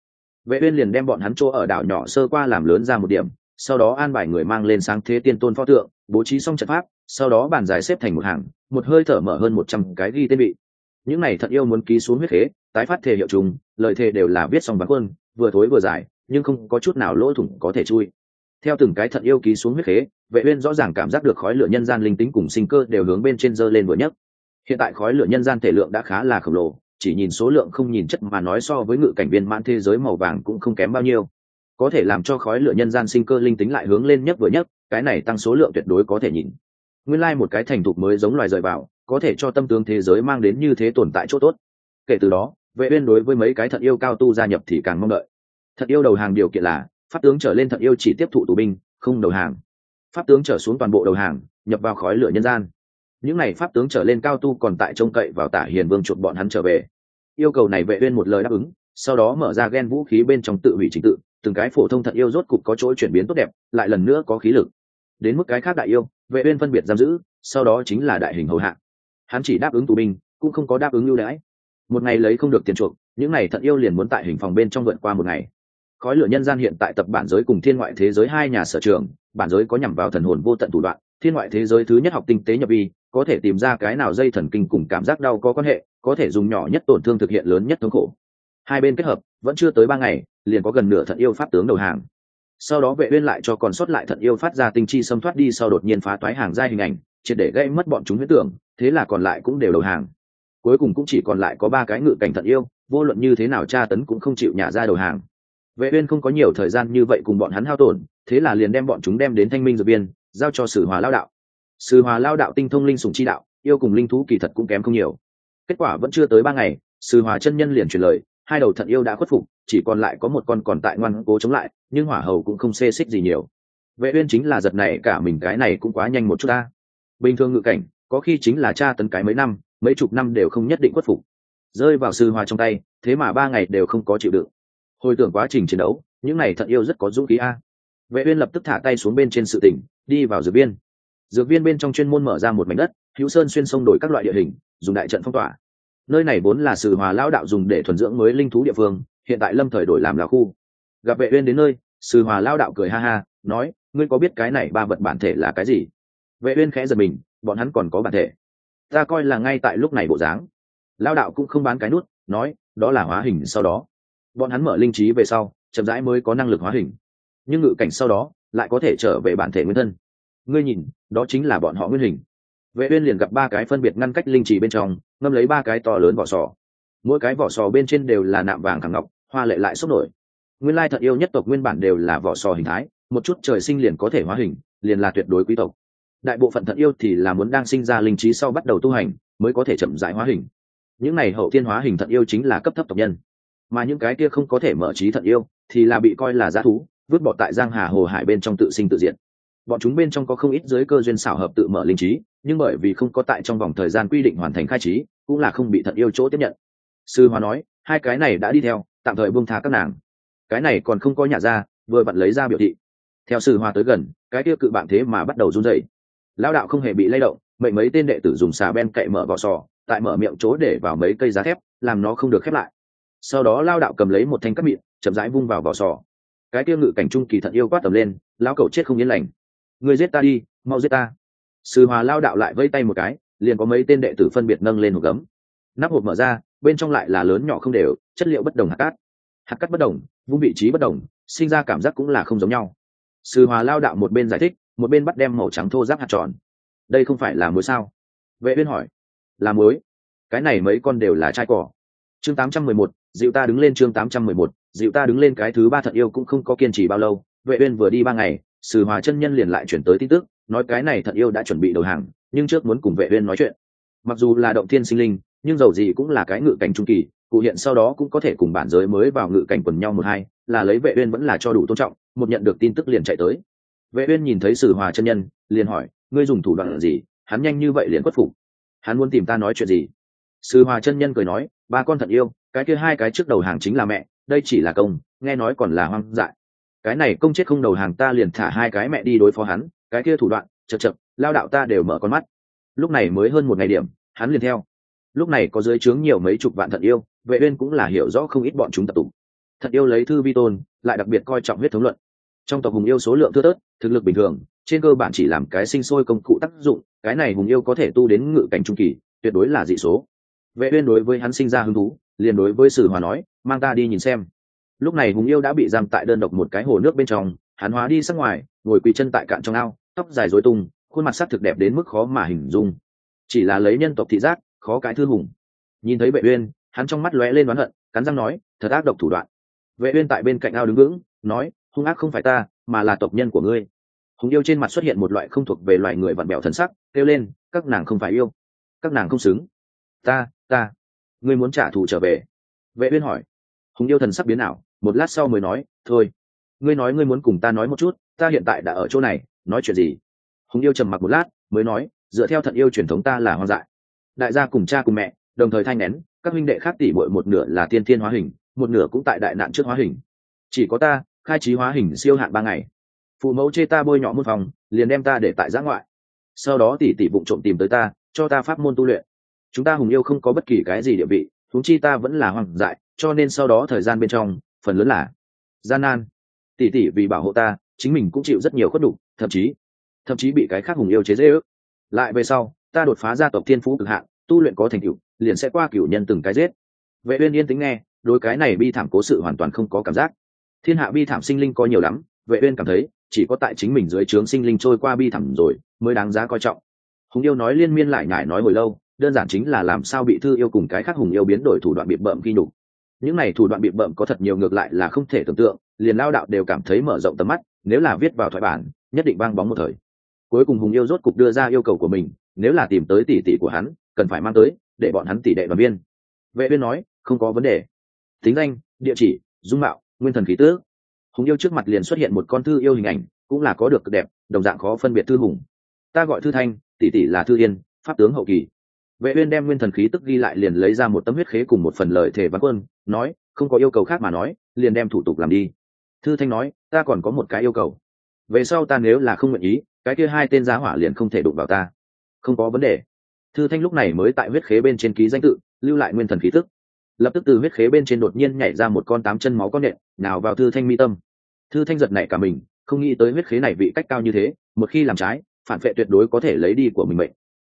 S1: Vệ uyên liền đem bọn hắn chỗ ở đảo nhỏ sơ qua làm lớn ra một điểm, sau đó an bài người mang lên sáng thế tiên tôn pho tượng, bố trí xong trận pháp, sau đó bàn giải xếp thành một hàng, một hơi thở mở hơn một trăm cái ghi tên bị những này thật yêu muốn ký xuống huyết khế, tái phát thể hiệu trùng, lời thề đều là viết xong bắn quân, vừa thối vừa dài nhưng không có chút nào lỗ thủng có thể chui. Theo từng cái thận yêu ký xuống huyết khế, vệ uyên rõ ràng cảm giác được khói lửa nhân gian linh tính cùng sinh cơ đều hướng bên trên dơ lên vừa nhất hiện tại khói lửa nhân gian thể lượng đã khá là khổng lồ, chỉ nhìn số lượng không nhìn chất mà nói so với ngự cảnh viên mãn thế giới màu vàng cũng không kém bao nhiêu. Có thể làm cho khói lửa nhân gian sinh cơ linh tính lại hướng lên nhất vừa nhất cái này tăng số lượng tuyệt đối có thể nhìn. Nguyên lai một cái thành thục mới giống loài rời vào, có thể cho tâm tướng thế giới mang đến như thế tồn tại chỗ tốt. Kể từ đó, vệ uyên đối với mấy cái thận yêu cao tu gia nhập thì càng mong đợi thật yêu đầu hàng điều kiện là, pháp tướng trở lên thật yêu chỉ tiếp thụ tù binh, không đầu hàng. Pháp tướng trở xuống toàn bộ đầu hàng, nhập vào khói lửa nhân gian. Những n à y pháp tướng trở lên cao tu còn tại trông cậy vào tả hiền vương chuột bọn hắn trở về. Yêu cầu này vệ uyên một lời đáp ứng, sau đó mở ra ghen vũ khí bên trong tự hủy trình tự, từng cái phổ thông thật yêu rốt cục có chỗ chuyển biến tốt đẹp, lại lần nữa có khí lực. Đến mức cái khác đại yêu, vệ uyên phân biệt giam giữ, sau đó chính là đại hình hầu hạ. Hắn chỉ đáp ứng tù binh, cũng không có đáp ứng ưu đãi. Một ngày lấy không được tiền chuộc, những này thật yêu liền muốn tại hình phòng bên trong vượt qua một ngày khói lửa nhân gian hiện tại tập bản giới cùng thiên ngoại thế giới hai nhà sở trường, bản giới có nhằm vào thần hồn vô tận thủ đoạn, thiên ngoại thế giới thứ nhất học tinh tế nhập vi, có thể tìm ra cái nào dây thần kinh cùng cảm giác đau có quan hệ, có thể dùng nhỏ nhất tổn thương thực hiện lớn nhất thống khổ. Hai bên kết hợp, vẫn chưa tới ba ngày, liền có gần nửa thận yêu pháp tướng đầu hàng. Sau đó vệ uyên lại cho còn sót lại thận yêu phát ra tinh chi xâm thoát đi sau đột nhiên phá toái hàng giai hình ảnh, triệt để gây mất bọn chúng huyết tưởng, thế là còn lại cũng đều đầu hàng. Cuối cùng cũng chỉ còn lại có ba cái ngự cảnh thận yêu, vô luận như thế nào tra tấn cũng không chịu nhả ra đầu hàng vệ uyên không có nhiều thời gian như vậy cùng bọn hắn hao tổn, thế là liền đem bọn chúng đem đến thanh minh dược viên, giao cho sử hòa lao đạo. Sử hòa lao đạo tinh thông linh sủng chi đạo, yêu cùng linh thú kỳ thật cũng kém không nhiều. Kết quả vẫn chưa tới ba ngày, sử hòa chân nhân liền truyền lời, hai đầu thận yêu đã khuất phục, chỉ còn lại có một con còn tại ngoan cố chống lại, nhưng hỏa hầu cũng không xê xích gì nhiều. Vệ uyên chính là giật này cả mình cái này cũng quá nhanh một chút ta. Bình thường ngự cảnh, có khi chính là tra tấn cái mấy năm, mấy chục năm đều không nhất định khuất phục. Rơi vào sư hòa trong tay, thế mà ba ngày đều không có chịu đựng hồi tưởng quá trình chiến đấu, những này thận yêu rất có dũng khí a. Vệ uyên lập tức thả tay xuống bên trên sự tỉnh, đi vào dược viên. Dược viên bên trong chuyên môn mở ra một mảnh đất, hữu sơn xuyên sông đổi các loại địa hình, dùng đại trận phong tỏa. Nơi này vốn là sử hòa lão đạo dùng để thuần dưỡng mới linh thú địa phương, hiện tại lâm thời đổi làm là khu. Gặp vệ uyên đến nơi sư hòa lão đạo cười ha ha, nói, ngươi có biết cái này ba vật bản thể là cái gì? Vệ uyên khẽ giật mình, bọn hắn còn có bản thể. Ta coi là ngay tại lúc này bộ dáng. Lão đạo cũng không bán cái nút, nói, đó là hóa hình sau đó bọn hắn mở linh trí về sau, chậm rãi mới có năng lực hóa hình. Nhưng ngự cảnh sau đó, lại có thể trở về bản thể nguyên thân. Ngươi nhìn, đó chính là bọn họ nguyên hình. Vệ uyên liền gặp ba cái phân biệt ngăn cách linh trì bên trong, ngâm lấy ba cái to lớn vỏ sò. Mỗi cái vỏ sò bên trên đều là nạm vàng thẳng ngọc, hoa lệ lại sốc nổi. Nguyên lai thật yêu nhất tộc nguyên bản đều là vỏ sò hình thái, một chút trời sinh liền có thể hóa hình, liền là tuyệt đối quý tộc. Đại bộ phận thận yêu thì là muốn đang sinh ra linh trí sau bắt đầu tu hành, mới có thể chậm rãi hóa hình. Những này hậu thiên hóa hình thận yêu chính là cấp thấp tộc nhân mà những cái kia không có thể mở trí thận yêu thì là bị coi là g thú, vứt bỏ tại giang hà hồ hải bên trong tự sinh tự diện bọn chúng bên trong có không ít giới cơ duyên xảo hợp tự mở linh trí, nhưng bởi vì không có tại trong vòng thời gian quy định hoàn thành khai trí, cũng là không bị thận yêu chỗ tiếp nhận. Sư hóa nói, hai cái này đã đi theo, tạm thời buông tha các nàng. Cái này còn không có nhà ra, vừa vặn lấy ra biểu thị. Theo sư hoa tới gần, cái kia cự bạn thế mà bắt đầu run rẩy. Lao đạo không hề bị lay động, mệnh mấy tên đệ tử dùng xà ben cậy mở vỏ sò, tại mở miệng chỗ để vào mấy cây giá thép, làm nó không được khép lại sau đó lao đạo cầm lấy một thanh cắt miệng chậm rãi vung vào vỏ sò. Cái tiêu ngự cảnh trung kỳ thận yêu quát tầm lên lao cậu chết không yên lành. Người giết ta đi mau giết ta. Sư hòa lao đạo lại vây tay một cái liền có mấy tên đệ tử phân biệt nâng lên một gấm. Nắp hộp mở ra bên trong lại là lớn nhỏ không đều chất liệu bất đồng hạt cát. Hạt cát bất đồng vung vị trí bất đồng sinh ra cảm giác cũng là không giống nhau. Sư hòa lao đạo một bên giải thích một bên bắt đem màu trắng thô giáp hạt tròn. Đây không phải là muối sao? Vệ uyên hỏi. Là muối. Cái này mấy con đều là chai cỏ. Chương 811, dịu ta đứng lên chương 811, dịu ta đứng lên cái thứ ba thận yêu cũng không có kiên trì bao lâu. Vệ uyên vừa đi ba ngày sử hòa chân nhân liền lại chuyển tới tin tức nói cái này thận yêu đã chuẩn bị đầu hàng nhưng trước muốn cùng vệ uyên nói chuyện. Mặc dù là động thiên sinh linh nhưng dầu gì cũng là cái ngự cảnh trung kỳ cụ hiện sau đó cũng có thể cùng bản giới mới vào ngự cảnh quần nhau một hai là lấy vệ uyên vẫn là cho đủ tôn trọng một nhận được tin tức liền chạy tới. Vệ uyên nhìn thấy sử hòa chân nhân liền hỏi ngươi dùng thủ đoạn gì? Hắn nhanh như vậy liền quất phục. Hắn muốn tìm ta nói chuyện gì? Sư hòa chân nhân cười nói, ba con thật yêu, cái kia hai cái trước đầu hàng chính là mẹ, đây chỉ là công, nghe nói còn là hoang dại. Cái này công chết không đầu hàng ta liền thả hai cái mẹ đi đối phó hắn, cái kia thủ đoạn, chật chật, lao đạo ta đều mở con mắt. Lúc này mới hơn một ngày điểm, hắn liền theo. Lúc này có dưới trướng nhiều mấy chục vạn thận yêu, vệ uyên cũng là hiểu rõ không ít bọn chúng tập tụ. Thận yêu lấy thư vi tôn, lại đặc biệt coi trọng huyết thống luận. Trong tộc hùng yêu số lượng thưa tớt thực lực bình thường, trên cơ bản chỉ làm cái sinh sôi công cụ tác dụng, cái này hùng yêu có thể tu đến ngự cảnh trung kỳ, tuyệt đối là dị số vệ uyên đối với hắn sinh ra hứng thú, liền đối với sử hòa nói, mang ta đi nhìn xem. Lúc này hùng yêu đã bị giam tại đơn độc một cái hồ nước bên trong, hắn hóa đi sang ngoài, ngồi quỳ chân tại cạn trong ao, tóc dài rối tung, khuôn mặt sắc thực đẹp đến mức khó mà hình dung. Chỉ là lấy nhân tộc thị giác, khó cái thư hùng. Nhìn thấy vệ uyên, hắn trong mắt lóe lên oán hận, cắn răng nói, thật ác độc thủ đoạn. Vệ uyên tại bên cạnh ao đứng vững, nói, hung ác không phải ta, mà là tộc nhân của ngươi. Hùng yêu trên mặt xuất hiện một loại không thuộc về loài người vặn bẹo thần sắc, kêu lên, các nàng không phải yêu. Các nàng không xứng. Ta ta. Ngươi muốn trả thù trở về. Vệ uyên hỏi. Hùng yêu thần sắp biến ảo, một lát sau mới nói, thôi, ngươi nói ngươi muốn cùng ta nói một chút, ta hiện tại đã ở chỗ này, nói chuyện gì? Hùng yêu trầm mặc một lát, mới nói, dựa theo thận yêu truyền thống ta là hoang dại. Đại gia cùng cha cùng mẹ, đồng thời thanh nén các huynh đệ khác tỷ muội một nửa là tiên thiên hóa hình, một nửa cũng tại đại nạn trước hóa hình. Chỉ có ta, khai trí hóa hình siêu hạn ba ngày. Phụ mẫu chê ta bôi nhọ môn phòng, liền đem ta để tại giã ngoại. Sau đó tỷ tỷ bụng trộm tìm tới ta, cho ta pháp môn tu luyện chúng ta hùng yêu không có bất kỳ cái gì địa vị thúng chi ta vẫn là hoàng dại, cho nên sau đó thời gian bên trong, phần lớn là gian nan. Tỷ tỷ vì bảo hộ ta, chính mình cũng chịu rất nhiều khuất đủ, thậm chí thậm chí bị cái khác hùng yêu chế dễ ước lại về sau, ta đột phá gia tộc thiên phú cực hạn, tu luyện có thành tựu, liền sẽ qua cửu nhân từng cái giết. Vệ uyên yên tính nghe, đối cái này bi thảm cố sự hoàn toàn không có cảm giác. Thiên hạ bi thảm sinh linh có nhiều lắm, vệ uyên cảm thấy, chỉ có tại chính mình dưới trướng sinh linh trôi qua bi thảm rồi, mới đáng giá coi trọng. Hùng yêu nói liên miên lại nhải nói hồi lâu đơn giản chính là làm sao bị thư yêu cùng cái khác hùng yêu biến đổi thủ đoạn bị bợm ghi nhục những này thủ đoạn bị bợm có thật nhiều ngược lại là không thể tưởng tượng, liền lao đạo đều cảm thấy mở rộng tầm mắt, nếu là viết vào thoại bản, nhất định vang bóng một thời. Cuối cùng hùng yêu rốt cục đưa ra yêu cầu của mình, nếu là tìm tới tỷ tỷ của hắn, cần phải mang tới, để bọn hắn tỷ đệ đoàn viên. Vệ viên nói, không có vấn đề. Tính danh, địa chỉ, dung mạo, nguyên thần khí tước hùng yêu trước mặt liền xuất hiện một con thư yêu hình ảnh, cũng là có được cực đẹp, đồng dạng khó phân biệt thư hùng. Ta gọi thư thanh, tỷ tỷ là thư yên, pháp tướng hậu kỳ vệ uyên đem nguyên thần khí tức ghi lại liền lấy ra một tấm huyết khế cùng một phần lời thể văn quân, nói, không có yêu cầu khác mà nói, liền đem thủ tục làm đi. Thư thanh nói, ta còn có một cái yêu cầu. Về sau ta nếu là không nguyện ý, cái kia hai tên giá hỏa liền không thể đụng vào ta. Không có vấn đề. Thư thanh lúc này mới tại huyết khế bên trên ký danh tự, lưu lại nguyên thần khí tức. Lập tức từ huyết khế bên trên đột nhiên nhảy ra một con tám chân máu con nện nào vào thư thanh mi tâm. Thư thanh giật nảy cả mình, không nghĩ tới huyết khế này vị cách cao như thế, một khi làm trái, phản vệ tuyệt đối có thể lấy đi của mình mệnh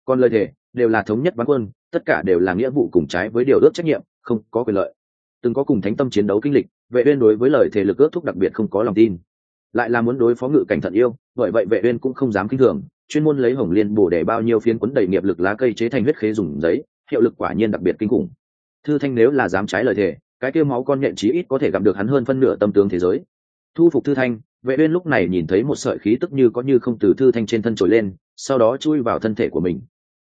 S1: còn lời thề, đều là thống nhất bán quân, tất cả đều là nghĩa vụ cùng trái với điều ước trách nhiệm, không có quyền lợi. Từng có cùng thánh tâm chiến đấu kinh lịch, vệ uyên đối với lời thề lực ước thúc đặc biệt không có lòng tin. Lại là muốn đối phó ngự cảnh thận yêu, bởi vậy vệ uyên cũng không dám kinh thường, chuyên môn lấy hồng liên bổ để bao nhiêu phiến cuốn đầy nghiệp lực lá cây chế thành huyết khế dùng giấy, hiệu lực quả nhiên đặc biệt kinh khủng. Thư thanh nếu là dám trái lời thề, cái kia máu con nhện chí ít có thể gặp được hắn hơn phân nửa tâm tướng thế giới. Thu phục thư thanh, vệ uyên lúc này nhìn thấy một sợi khí tức như có như không từ thư thanh trên thân trồi lên, sau đó chui vào thân thể của mình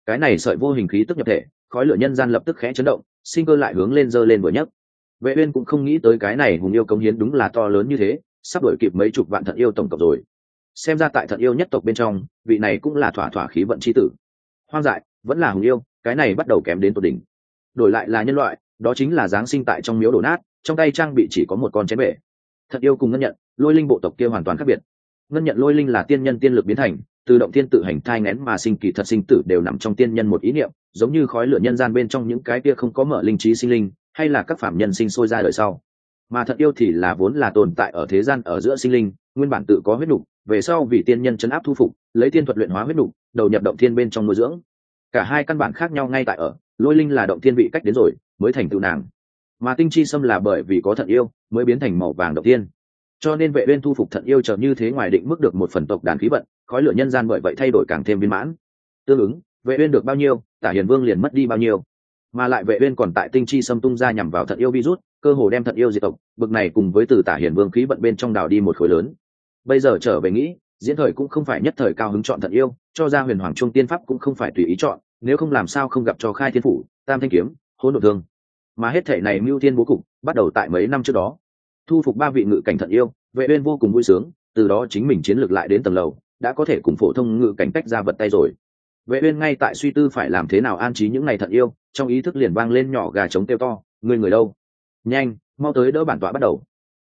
S1: cái này sợi vô hình khí tức nhập thể, khói lửa nhân gian lập tức khẽ chấn động, sinh cơ lại hướng lên dơ lên vừa nhất vệ uyên cũng không nghĩ tới cái này hùng yêu công hiến đúng là to lớn như thế, sắp đổi kịp mấy chục vạn thận yêu tổng cộng rồi. Xem ra tại thận yêu nhất tộc bên trong, vị này cũng là thỏa thỏa khí vận chi tử. Hoang dại, vẫn là hùng yêu, cái này bắt đầu kém đến tột đỉnh. Đổi lại là nhân loại, đó chính là giáng sinh tại trong miếu đổ nát, trong tay trang bị chỉ có một con chén bể. Thật yêu cùng ngân nhận, lôi linh bộ tộc kia hoàn toàn khác biệt. Ngân nhận lôi linh là tiên nhân tiên lực biến thành từ động tiên tự hành thai ngén mà sinh kỳ thật sinh tử đều nằm trong tiên nhân một ý niệm, giống như khói lửa nhân gian bên trong những cái kia không có mở linh trí sinh linh, hay là các phạm nhân sinh sôi ra đời sau. Mà thật yêu thì là vốn là tồn tại ở thế gian ở giữa sinh linh, nguyên bản tự có huyết nục, về sau vì tiên nhân chấn áp thu phục, lấy tiên thuật luyện hóa huyết nục, đầu nhập động thiên bên trong nuôi dưỡng. Cả hai căn bản khác nhau ngay tại ở, lôi linh là động thiên vị cách đến rồi, mới thành tựu nàng. Mà tinh chi xâm là bởi vì có thận yêu, mới biến thành màu vàng động tiên cho nên vệ uyên thu phục thận yêu chờ như thế ngoài định mức được một phần tộc đàn khí vận khói lửa nhân gian bởi vậy thay đổi càng thêm viên mãn. Tương ứng, vệ uyên được bao nhiêu, tả hiền vương liền mất đi bao nhiêu. Mà lại vệ uyên còn tại tinh chi xâm tung ra nhằm vào thận yêu virus, cơ hồ đem thận yêu diệt tộc, bực này cùng với từ tả hiền vương khí vận bên trong đào đi một khối lớn. Bây giờ trở về nghĩ, diễn thời cũng không phải nhất thời cao hứng chọn thận yêu, cho ra huyền hoàng trung tiên pháp cũng không phải tùy ý chọn, nếu không làm sao không gặp cho khai thiên phủ, tam thanh kiếm, hỗn độn thương. Mà hết thể này mưu thiên bố cục, bắt đầu tại mấy năm trước đó. Thu phục ba vị ngự cảnh thận yêu, vệ uyên vô cùng vui sướng, từ đó chính mình chiến lược lại đến tầng lầu đã có thể cùng phổ thông ngự cảnh cách ra vật tay rồi. Vệ uyên ngay tại suy tư phải làm thế nào an trí những ngày thật yêu, trong ý thức liền vang lên nhỏ gà trống tiêu to người người đâu? Nhanh, mau tới đỡ bản tọa bắt đầu.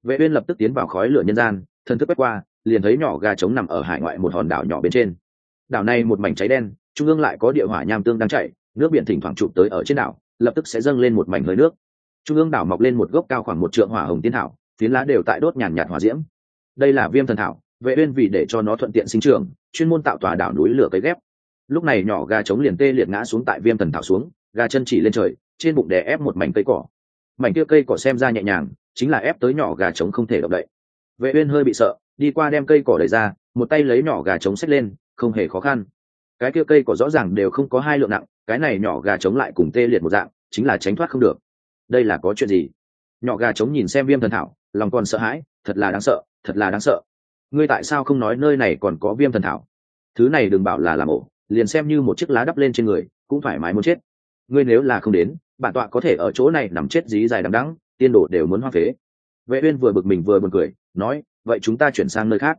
S1: Vệ uyên lập tức tiến vào khói lửa nhân gian, thần thức quét qua, liền thấy nhỏ gà trống nằm ở hải ngoại một hòn đảo nhỏ bên trên. Đảo này một mảnh cháy đen, trung ương lại có địa hỏa nham tương đang chảy, nước biển thỉnh thoảng trụ tới ở trên đảo, lập tức sẽ dâng lên một mảnh hơi nước. Trung ương đảo mọc lên một gốc cao khoảng một trượng hỏa hồng tiên thảo, phiến lá đều tại đốt nhàn nhạt hỏa diễm. Đây là viêm thần thảo vệ uyên vì để cho nó thuận tiện sinh trưởng, chuyên môn tạo tòa đảo núi lửa cấy ghép. Lúc này nhỏ gà trống liền tê liệt ngã xuống tại viêm thần thảo xuống, gà chân chỉ lên trời, trên bụng đè ép một mảnh cây cỏ. Mảnh kia cây cỏ xem ra nhẹ nhàng, chính là ép tới nhỏ gà trống không thể động đậy. Vệ uyên hơi bị sợ, đi qua đem cây cỏ đẩy ra, một tay lấy nhỏ gà trống xách lên, không hề khó khăn. Cái kia cây cỏ rõ ràng đều không có hai lượng nặng, cái này nhỏ gà trống lại cùng tê liệt một dạng, chính là tránh thoát không được. Đây là có chuyện gì? Nhỏ gà trống nhìn xem viêm thần thảo, lòng còn sợ hãi, thật là đáng sợ, thật là đáng sợ ngươi tại sao không nói nơi này còn có viêm thần thảo? Thứ này đừng bảo là làm ổ, liền xem như một chiếc lá đắp lên trên người, cũng thoải mái muốn chết. Ngươi nếu là không đến, bản tọa có thể ở chỗ này nằm chết dí dài đằng đắng tiên đồ đều muốn hoa phế. Vệ uyên vừa bực mình vừa buồn cười, nói, vậy chúng ta chuyển sang nơi khác.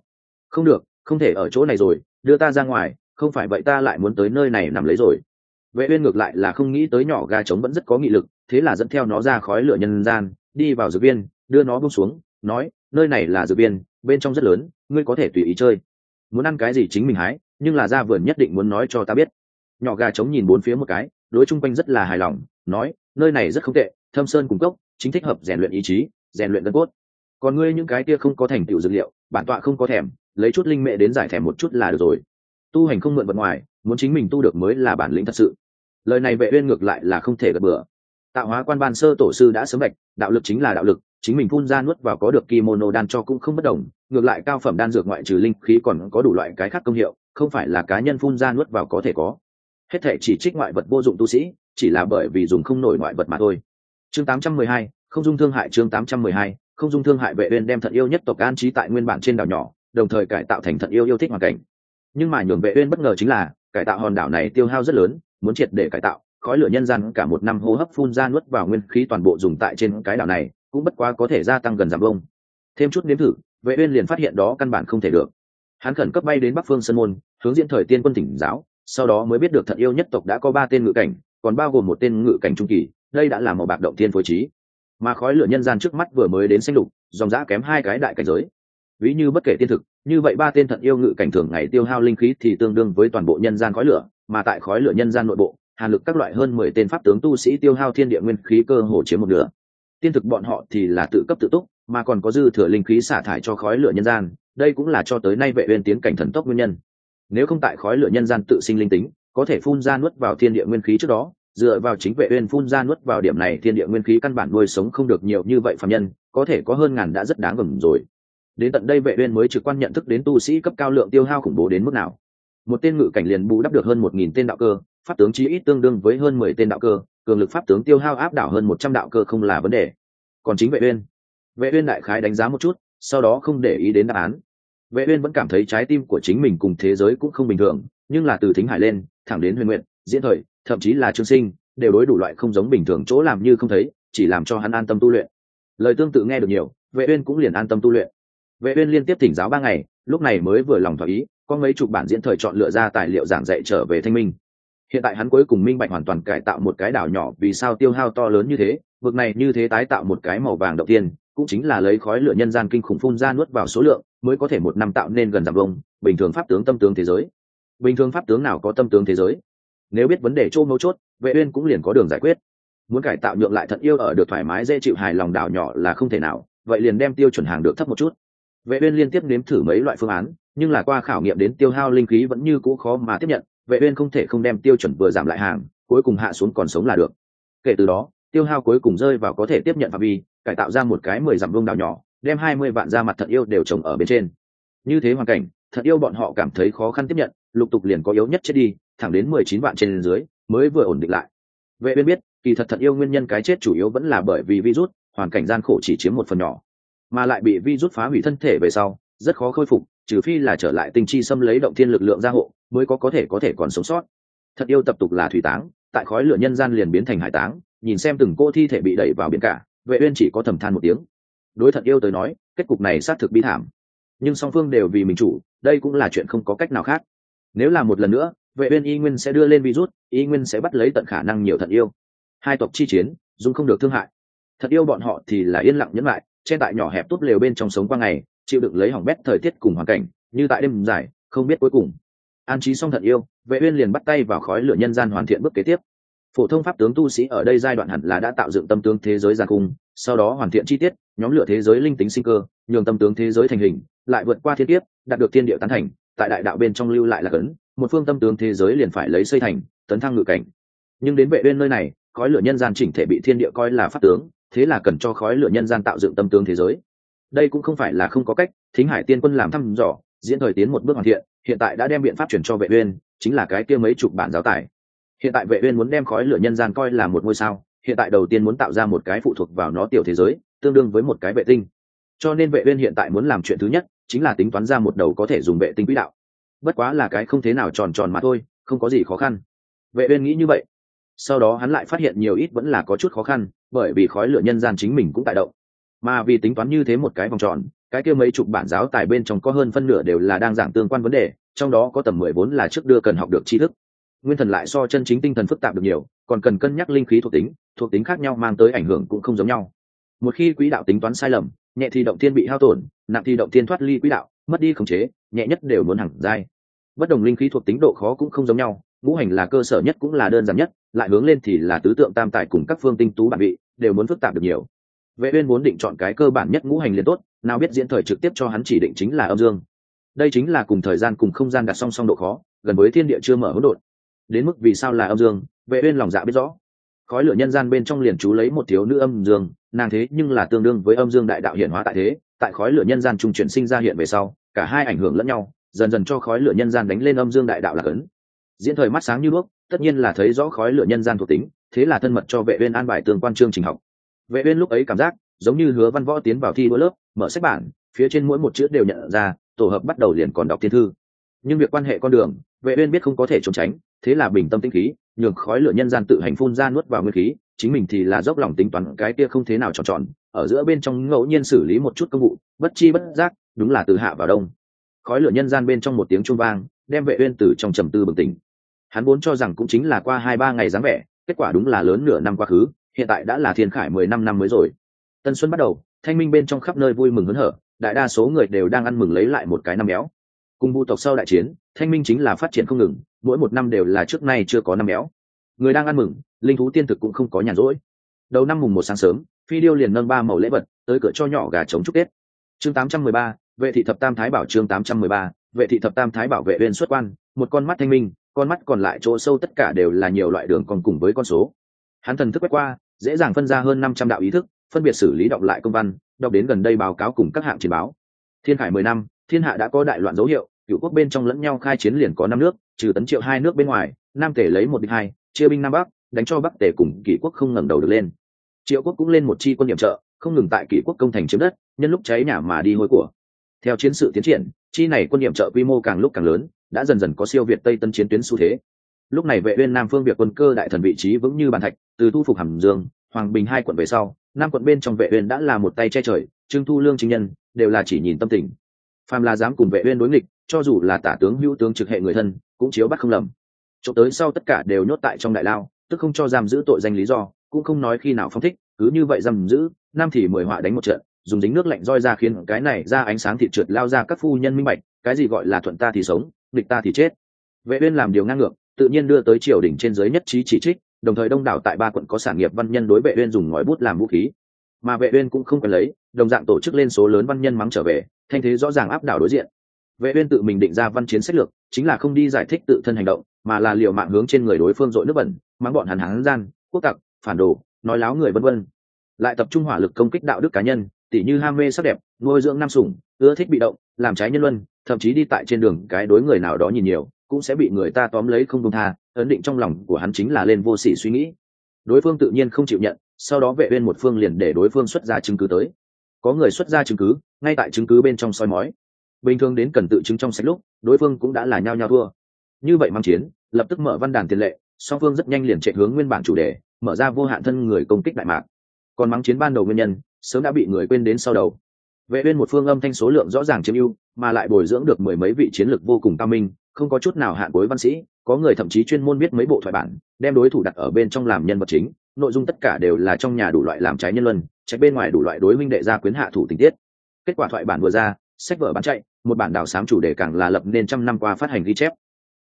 S1: Không được, không thể ở chỗ này rồi, đưa ta ra ngoài, không phải vậy ta lại muốn tới nơi này nằm lấy rồi. Vệ uyên ngược lại là không nghĩ tới nhỏ ga trống vẫn rất có nghị lực, thế là dẫn theo nó ra khói lửa nhân gian, đi vào dược viên, đưa nó buông xuống nói, nơi này là dược viên, bên trong rất lớn, ngươi có thể tùy ý chơi. Muốn ăn cái gì chính mình hái, nhưng là ra vườn nhất định muốn nói cho ta biết. Nhỏ gà trống nhìn bốn phía một cái, đối chung quanh rất là hài lòng, nói, nơi này rất không tệ, thâm sơn cung cấp chính thích hợp rèn luyện ý chí, rèn luyện gân cốt. Còn ngươi những cái kia không có thành tựu dược liệu, bản tọa không có thèm, lấy chút linh mệ đến giải thèm một chút là được rồi. Tu hành không mượn vật ngoài, muốn chính mình tu được mới là bản lĩnh thật sự. Lời này vệ uyên ngược lại là không thể gật bừa. Tạo hóa quan ban sơ tổ sư đã sớm bạch, đạo lực chính là đạo lực chính mình phun ra nuốt vào có được kimono đan cho cũng không bất đồng ngược lại cao phẩm đan dược ngoại trừ linh khí còn có đủ loại cái khác công hiệu không phải là cá nhân phun ra nuốt vào có thể có. Hết thể chỉ trích ngoại vật vô dụng tu sĩ chỉ là bởi vì dùng không nổi ngoại vật mà thôi. Chương 812, không dung thương hại chương 812, không dung thương hại vệ uyên đem thận yêu nhất tộc an trí tại nguyên bản trên đảo nhỏ đồng thời cải tạo thành thận yêu yêu thích hoàn cảnh. Nhưng mà nhường vệ uyên bất ngờ chính là cải tạo hòn đảo này tiêu hao rất lớn muốn triệt để cải tạo khói lửa nhân gian cả một năm hô hấp phun ra nuốt vào nguyên khí toàn bộ dùng tại trên cái đảo này cũng bất quá có thể gia tăng gần giảm bông. Thêm chút nếm thử, vệ uyên liền phát hiện đó căn bản không thể được. Hắn khẩn cấp bay đến bắc phương sơn môn, hướng diễn thời tiên quân tỉnh giáo, sau đó mới biết được thận yêu nhất tộc đã có ba tên ngự cảnh, còn bao gồm một tên ngự cảnh trung kỳ, đây đã là một bạc động thiên phối trí. Mà khói lửa nhân gian trước mắt vừa mới đến xanh lục, dòng dã kém hai cái đại cảnh giới. Ví như bất kể tiên thực, như vậy ba tên thận yêu ngự cảnh thường ngày tiêu hao linh khí thì tương đương với toàn bộ nhân gian khói lửa, mà tại khói lửa nhân gian nội bộ, hàn lực các loại hơn mười tên pháp tướng tu sĩ tiêu hao thiên địa nguyên khí cơ hồ chiếm một nửa tiên thực bọn họ thì là tự cấp tự túc, mà còn có dư thừa linh khí xả thải cho khói lửa nhân gian, đây cũng là cho tới nay vệ uyên tiến cảnh thần tốc nguyên nhân. Nếu không tại khói lửa nhân gian tự sinh linh tính, có thể phun ra nuốt vào thiên địa nguyên khí trước đó, dựa vào chính vệ uyên phun ra nuốt vào điểm này thiên địa nguyên khí căn bản nuôi sống không được nhiều như vậy phàm nhân, có thể có hơn ngàn đã rất đáng mừng rồi. Đến tận đây vệ uyên mới trực quan nhận thức đến tu sĩ cấp cao lượng tiêu hao khủng bố đến mức nào một tên ngự cảnh liền bù đắp được hơn một nghìn tên đạo cơ, pháp tướng chí ít tương đương với hơn mười tên đạo cơ, cường lực pháp tướng tiêu hao áp đảo hơn một trăm đạo cơ không là vấn đề. Còn chính vệ uyên. Vệ uyên đại khái đánh giá một chút, sau đó không để ý đến đáp án. Vệ uyên vẫn cảm thấy trái tim của chính mình cùng thế giới cũng không bình thường, nhưng là từ thính hải lên, thẳng đến huyền nguyện, diễn thời, thậm chí là trương sinh, đều đối đủ loại không giống bình thường chỗ làm như không thấy, chỉ làm cho hắn an tâm tu luyện. Lời tương tự nghe được nhiều, vệ uyên cũng liền an tâm tu luyện. Vệ uyên liên tiếp thỉnh giáo ba ngày, lúc này mới vừa lòng thỏa ý có mấy chục bản diễn thời chọn lựa ra tài liệu giảng dạy trở về thanh minh. Hiện tại hắn cuối cùng minh bạch hoàn toàn cải tạo một cái đảo nhỏ vì sao tiêu hao to lớn như thế, vực này như thế tái tạo một cái màu vàng đầu tiên, cũng chính là lấy khói lửa nhân gian kinh khủng phun ra nuốt vào số lượng, mới có thể một năm tạo nên gần giảm vông, bình thường pháp tướng tâm tướng thế giới. Bình thường pháp tướng nào có tâm tướng thế giới? Nếu biết vấn đề chỗ mấu chốt, vệ uyên cũng liền có đường giải quyết. Muốn cải tạo nhượng lại thận yêu ở được thoải mái dễ chịu hài lòng đảo nhỏ là không thể nào, vậy liền đem tiêu chuẩn hàng được thấp một chút. Vệ uyên liên tiếp nếm thử mấy loại phương án nhưng là qua khảo nghiệm đến tiêu hao linh khí vẫn như cũ khó mà tiếp nhận, vệ uyên không thể không đem tiêu chuẩn vừa giảm lại hàng, cuối cùng hạ xuống còn sống là được. Kể từ đó, tiêu hao cuối cùng rơi vào có thể tiếp nhận phạm vi, cải tạo ra một cái mười dặm vương đảo nhỏ, đem hai mươi vạn ra mặt thận yêu đều trồng ở bên trên. Như thế hoàn cảnh, thật yêu bọn họ cảm thấy khó khăn tiếp nhận, lục tục liền có yếu nhất chết đi, thẳng đến mười chín vạn trên dưới, mới vừa ổn định lại. Vệ uyên biết, kỳ thật thật yêu nguyên nhân cái chết chủ yếu vẫn là bởi vì virus, hoàn cảnh gian khổ chỉ chiếm một phần nhỏ, mà lại bị virus phá hủy thân thể về sau rất khó khôi phục, trừ phi là trở lại tinh chi xâm lấy động thiên lực lượng gia hộ, mới có có thể có thể còn sống sót. Thật yêu tập tục là thủy táng, tại khói lửa nhân gian liền biến thành hải táng, nhìn xem từng cô thi thể bị đẩy vào biển cả, vệ uyên chỉ có thầm than một tiếng. Đối thật yêu tới nói, kết cục này sát thực bi thảm. Nhưng song phương đều vì mình chủ, đây cũng là chuyện không có cách nào khác. Nếu là một lần nữa, vệ uyên y nguyên sẽ đưa lên virus, y nguyên sẽ bắt lấy tận khả năng nhiều thật yêu. Hai tộc chi chiến dung không được thương hại. Thật yêu bọn họ thì là yên lặng nhẫn lại trên tại nhỏ hẹp tốt lều bên trong sống qua ngày chịu đựng lấy hỏng bét thời tiết cùng hoàn cảnh, như tại đêm dài, không biết cuối cùng. An trí xong thận yêu, vệ uyên liền bắt tay vào khói lửa nhân gian hoàn thiện bước kế tiếp. Phổ thông pháp tướng tu sĩ ở đây giai đoạn hẳn là đã tạo dựng tâm tướng thế giới giàn cung, sau đó hoàn thiện chi tiết, nhóm lửa thế giới linh tính sinh cơ, nhường tâm tướng thế giới thành hình, lại vượt qua thiên kiếp, đạt được thiên địa tán thành, tại đại đạo bên trong lưu lại là cấn, một phương tâm tướng thế giới liền phải lấy xây thành, tấn thăng ngự cảnh. Nhưng đến vệ uyên nơi này, khói lửa nhân gian chỉnh thể bị thiên địa coi là pháp tướng, thế là cần cho khói lửa nhân gian tạo dựng tâm tướng thế giới đây cũng không phải là không có cách, thính hải tiên quân làm thăm dò, diễn thời tiến một bước hoàn thiện, hiện tại đã đem biện pháp chuyển cho vệ uyên, chính là cái kia mấy chục bản giáo tài. Hiện tại vệ uyên muốn đem khói lửa nhân gian coi là một ngôi sao, hiện tại đầu tiên muốn tạo ra một cái phụ thuộc vào nó tiểu thế giới, tương đương với một cái vệ tinh. Cho nên vệ uyên hiện tại muốn làm chuyện thứ nhất, chính là tính toán ra một đầu có thể dùng vệ tinh quỹ đạo. Bất quá là cái không thế nào tròn tròn mà thôi, không có gì khó khăn. Vệ uyên nghĩ như vậy. Sau đó hắn lại phát hiện nhiều ít vẫn là có chút khó khăn, bởi vì khói lửa nhân gian chính mình cũng tại động mà vì tính toán như thế một cái vòng tròn, cái kia mấy chục bản giáo tài bên trong có hơn phân nửa đều là đang giảng tương quan vấn đề, trong đó có tầm mười vốn là trước đưa cần học được tri thức. Nguyên thần lại so chân chính tinh thần phức tạp được nhiều, còn cần cân nhắc linh khí thuộc tính thuộc tính khác nhau mang tới ảnh hưởng cũng không giống nhau. Một khi quỹ đạo tính toán sai lầm, nhẹ thì động tiên bị hao tổn, nặng thì động tiên thoát ly quỹ đạo, mất đi khống chế, nhẹ nhất đều muốn hẳn dai. Bất đồng linh khí thuộc tính độ khó cũng không giống nhau, ngũ hành là cơ sở nhất cũng là đơn giản nhất, lại hướng lên thì là tứ tượng tam tài cùng các phương tinh tú bản vị, đều muốn phức tạp được nhiều vệ uyên muốn định chọn cái cơ bản nhất ngũ hành liền tốt, nào biết diễn thời trực tiếp cho hắn chỉ định chính là âm dương. Đây chính là cùng thời gian cùng không gian đặt song song độ khó, gần với thiên địa chưa mở hỗn độn. Đến mức vì sao là âm dương, vệ uyên lòng dạ biết rõ. Khói lửa nhân gian bên trong liền chú lấy một thiếu nữ âm dương, nàng thế nhưng là tương đương với âm dương đại đạo hiển hóa tại thế, tại khói lửa nhân gian trung chuyển sinh ra hiện về sau, cả hai ảnh hưởng lẫn nhau, dần dần cho khói lửa nhân gian đánh lên âm dương đại đạo là cấn. Diễn thời mắt sáng như đuốc, tất nhiên là thấy rõ khói lửa nhân gian thuộc tính, thế là thân mật cho vệ uyên an bài tương quan chương trình học vệ uyên lúc ấy cảm giác giống như hứa văn võ tiến vào thi đua lớp, mở sách bản, phía trên mỗi một chữ đều nhận ra, tổ hợp bắt đầu liền còn đọc thiên thư. Nhưng việc quan hệ con đường, vệ uyên biết không có thể trốn tránh, thế là bình tâm tĩnh khí, nhường khói lửa nhân gian tự hành phun ra nuốt vào nguyên khí, chính mình thì là dốc lòng tính toán cái kia không thế nào tròn tròn, ở giữa bên trong ngẫu nhiên xử lý một chút công vụ, bất chi bất giác, đúng là từ hạ vào đông. Khói lửa nhân gian bên trong một tiếng chuông vang, đem vệ uyên từ trong trầm tư bừng tỉnh. Hắn vốn cho rằng cũng chính là qua hai ba ngày dáng vẻ, kết quả đúng là lớn nửa năm quá khứ hiện tại đã là thiên khải mười năm năm mới rồi. Tân xuân bắt đầu thanh minh bên trong khắp nơi vui mừng hớn hở đại đa số người đều đang ăn mừng lấy lại một cái năm béo. Cùng vu tộc sau đại chiến thanh minh chính là phát triển không ngừng mỗi một năm đều là trước nay chưa có năm béo. Người đang ăn mừng linh thú tiên thực cũng không có nhàn rỗi. Đầu năm mùng một sáng sớm phi điêu liền nâng ba màu lễ vật tới cửa cho nhỏ gà trống chúc tết. Chương 813, vệ thị thập tam thái bảo chương 813, vệ thị thập tam thái bảo vệ uyên xuất quan một con mắt thanh minh con mắt còn lại chỗ sâu tất cả đều là nhiều loại đường còn cùng với con số. Hắn thần thức quét qua dễ dàng phân ra hơn năm trăm đạo ý thức, phân biệt xử lý đọc lại công văn, đọc đến gần đây báo cáo cùng các hạng chiến báo. Thiên khải mười năm, thiên hạ đã có đại loạn dấu hiệu, cựu quốc bên trong lẫn nhau khai chiến liền có năm nước, trừ tấn triệu hai nước bên ngoài, nam tể lấy một địch hai, chia binh nam bắc, đánh cho bắc tể cùng kỷ quốc không ngẩng đầu được lên. Triệu quốc cũng lên một chi quân nhiệm trợ, không ngừng tại kỷ quốc công thành chiếm đất, nhân lúc cháy nhà mà đi hôi của. Theo chiến sự tiến triển, chi này quân nhiệm trợ quy mô càng lúc càng lớn, đã dần dần có siêu việt tây tân chiến tuyến xu thế lúc này vệ uyên nam phương việc quân cơ đại thần vị trí vững như bàn thạch, từ thu phục hàm dương, hoàng bình hai quận về sau, năm quận bên trong vệ uyên đã là một tay che trời, trương thu lương chính nhân, đều là chỉ nhìn tâm tình. Phàm là dám cùng vệ uyên đối nghịch, cho dù là tả tướng hữu tướng trực hệ người thân, cũng chiếu bắt không lầm. Chỗ tới sau tất cả đều nhốt tại trong đại lao, tức không cho giam giữ tội danh lý do, cũng không nói khi nào phong thích, cứ như vậy giam giữ, năm thì mười họa đánh một trận, dùng dính nước lạnh roi ra khiến cái này ra ánh sáng thịt trượt lao ra các phu nhân minh bạch, cái gì gọi là thuận ta thì sống, nghịch ta thì chết. Vệ uyên làm điều ngang ngược tự nhiên đưa tới triều đình trên dưới nhất trí chỉ trích, đồng thời đông đảo tại ba quận có sản nghiệp văn nhân đối vệ uyên dùng ngòi bút làm vũ khí. Mà vệ uyên cũng không cần lấy, đồng dạng tổ chức lên số lớn văn nhân mắng trở về, thanh thế rõ ràng áp đảo đối diện. Vệ uyên tự mình định ra văn chiến sách lược, chính là không đi giải thích tự thân hành động, mà là liều mạng hướng trên người đối phương dội nước bẩn, mắng bọn hắn hán gian, quốc tặc, phản đồ, nói láo người vân vân. Lại tập trung hỏa lực công kích đạo đức cá nhân, tỉ như ham mê sắc đẹp, nuôi dưỡng nam sủng, ưa thích bị động, làm trái nhân luân, thậm chí đi tại trên đường cái đối người nào đó nhìn nhiều cũng sẽ bị người ta tóm lấy không công tha, ấn định trong lòng của hắn chính là lên vô sỉ suy nghĩ. Đối phương tự nhiên không chịu nhận, sau đó vệ uyên một phương liền để đối phương xuất ra chứng cứ tới. Có người xuất ra chứng cứ, ngay tại chứng cứ bên trong soi mói. Bình thường đến cần tự chứng trong sách lúc, đối phương cũng đã là nhao nhao thua. Như vậy mang chiến, lập tức mở văn đàn tiền lệ, song phương rất nhanh liền chạy hướng nguyên bản chủ đề, mở ra vô hạn thân người công kích đại mạc. Còn mắng chiến ban đầu nguyên nhân, sớm đã bị người quên đến sau đầu. Vệ uyên một phương âm thanh số lượng rõ ràng chiếm ưu, mà lại bồi dưỡng được mười mấy vị chiến lược vô cùng cao minh không có chút nào hạn cuối văn sĩ, có người thậm chí chuyên môn biết mấy bộ thoại bản, đem đối thủ đặt ở bên trong làm nhân vật chính, nội dung tất cả đều là trong nhà đủ loại làm trái nhân luân, trách bên ngoài đủ loại đối minh đệ gia quyến hạ thủ tình tiết. Kết quả thoại bản vừa ra, sách vở bán chạy, một bản đào sám chủ đề càng là lập nên trăm năm qua phát hành ghi chép.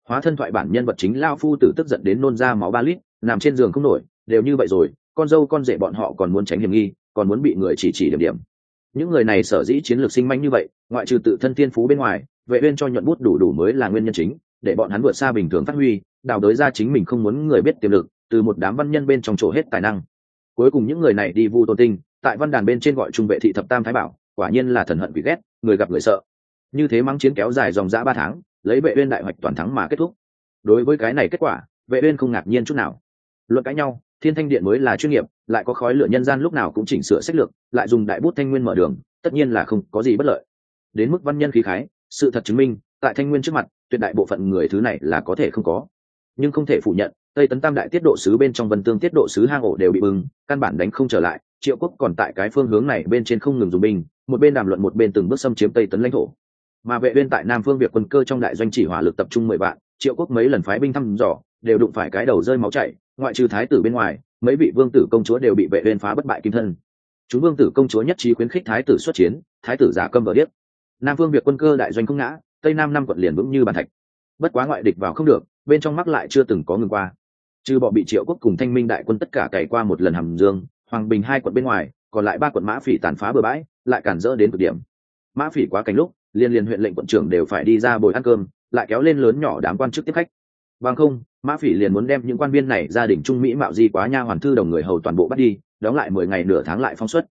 S1: Hóa thân thoại bản nhân vật chính lao phu tử tức giận đến nôn ra máu ba lít, nằm trên giường không nổi, đều như vậy rồi, con dâu con rể bọn họ còn muốn tránh hiểm nghi, còn muốn bị người chỉ chỉ điểm điểm. Những người này sở dĩ chiến lược sinh manh như vậy, ngoại trừ tự thân thiên phú bên ngoài vệ uyên cho nhuận bút đủ đủ mới là nguyên nhân chính, để bọn hắn vượt xa bình thường phát huy, đào đới ra chính mình không muốn người biết tiềm lực, từ một đám văn nhân bên trong chỗ hết tài năng. Cuối cùng những người này đi vu tôn tinh, tại văn đàn bên trên gọi trung vệ thị thập tam thái bảo, quả nhiên là thần hận vì ghét, người gặp người sợ. Như thế mắng chiến kéo dài dòng dã ba tháng, lấy vệ uyên đại hoạch toàn thắng mà kết thúc. Đối với cái này kết quả, vệ uyên không ngạc nhiên chút nào. Luận cãi nhau, thiên thanh điện mới là chuyên nghiệp, lại có khói lửa nhân gian lúc nào cũng chỉnh sửa sách lược, lại dùng đại bút thanh nguyên mở đường, tất nhiên là không có gì bất lợi. Đến mức văn nhân khí khái sự thật chứng minh, tại thanh nguyên trước mặt, tuyệt đại bộ phận người thứ này là có thể không có. Nhưng không thể phủ nhận, tây tấn tam đại tiết độ sứ bên trong vân tương tiết độ sứ hang ổ đều bị bừng, căn bản đánh không trở lại. Triệu quốc còn tại cái phương hướng này bên trên không ngừng dùng binh, một bên đàm luận một bên từng bước xâm chiếm tây tấn lãnh thổ. Mà vệ uyên tại nam phương việt quân cơ trong đại doanh chỉ hỏa lực tập trung mười vạn, triệu quốc mấy lần phái binh thăm dò, đều đụng phải cái đầu rơi máu chảy, ngoại trừ thái tử bên ngoài, mấy vị vương tử công chúa đều bị vệ uyên phá bất bại kim thân. Chúng vương tử công chúa nhất trí khuyến khích thái tử xuất chiến, thái tử giả câm vợ điếc nam phương việc quân cơ đại doanh không ngã, tây nam năm quận liền vững như bàn thạch. Bất quá ngoại địch vào không được, bên trong mắc lại chưa từng có ngừng qua. Trừ bỏ bị triệu quốc cùng thanh minh đại quân tất cả cày qua một lần hầm dương, hoàng bình hai quận bên ngoài, còn lại ba quận mã phỉ tàn phá bừa bãi, lại cản rỡ đến cực điểm. Mã phỉ quá cảnh lúc, liên liên huyện lệnh quận trưởng đều phải đi ra bồi ăn cơm, lại kéo lên lớn nhỏ đám quan chức tiếp khách. Bằng không, mã phỉ liền muốn đem những quan viên này gia đình trung mỹ mạo di quá nha hoàn thư đồng người hầu toàn bộ bắt đi, đóng lại mười ngày nửa tháng lại phong suất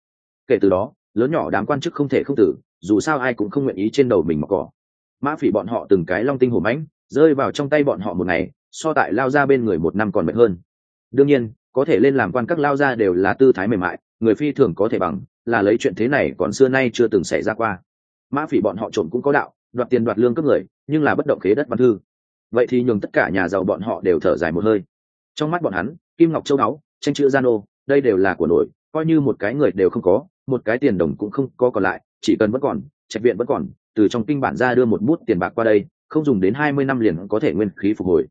S1: kể từ đó, lớn nhỏ đám quan chức không thể không tử dù sao ai cũng không nguyện ý trên đầu mình mặc cỏ. Mã phỉ bọn họ từng cái long tinh hổ mãnh, rơi vào trong tay bọn họ một ngày, so tại lao ra bên người một năm còn mệt hơn. Đương nhiên, có thể lên làm quan các lao ra đều là tư thái mềm mại, người phi thường có thể bằng, là lấy chuyện thế này còn xưa nay chưa từng xảy ra qua. Mã phỉ bọn họ trộm cũng có đạo, đoạt tiền đoạt lương cướp người, nhưng là bất động khế đất văn thư. Vậy thì nhường tất cả nhà giàu bọn họ đều thở dài một hơi. Trong mắt bọn hắn, kim ngọc châu báu tranh chữ gian ô đây đều là của nổi, coi như một cái người đều không có một cái tiền đồng cũng không có còn lại, chỉ cần vẫn còn, trạch viện vẫn còn, từ trong kinh bản ra đưa một bút tiền bạc qua đây, không dùng đến hai mươi năm liền có thể nguyên khí phục hồi.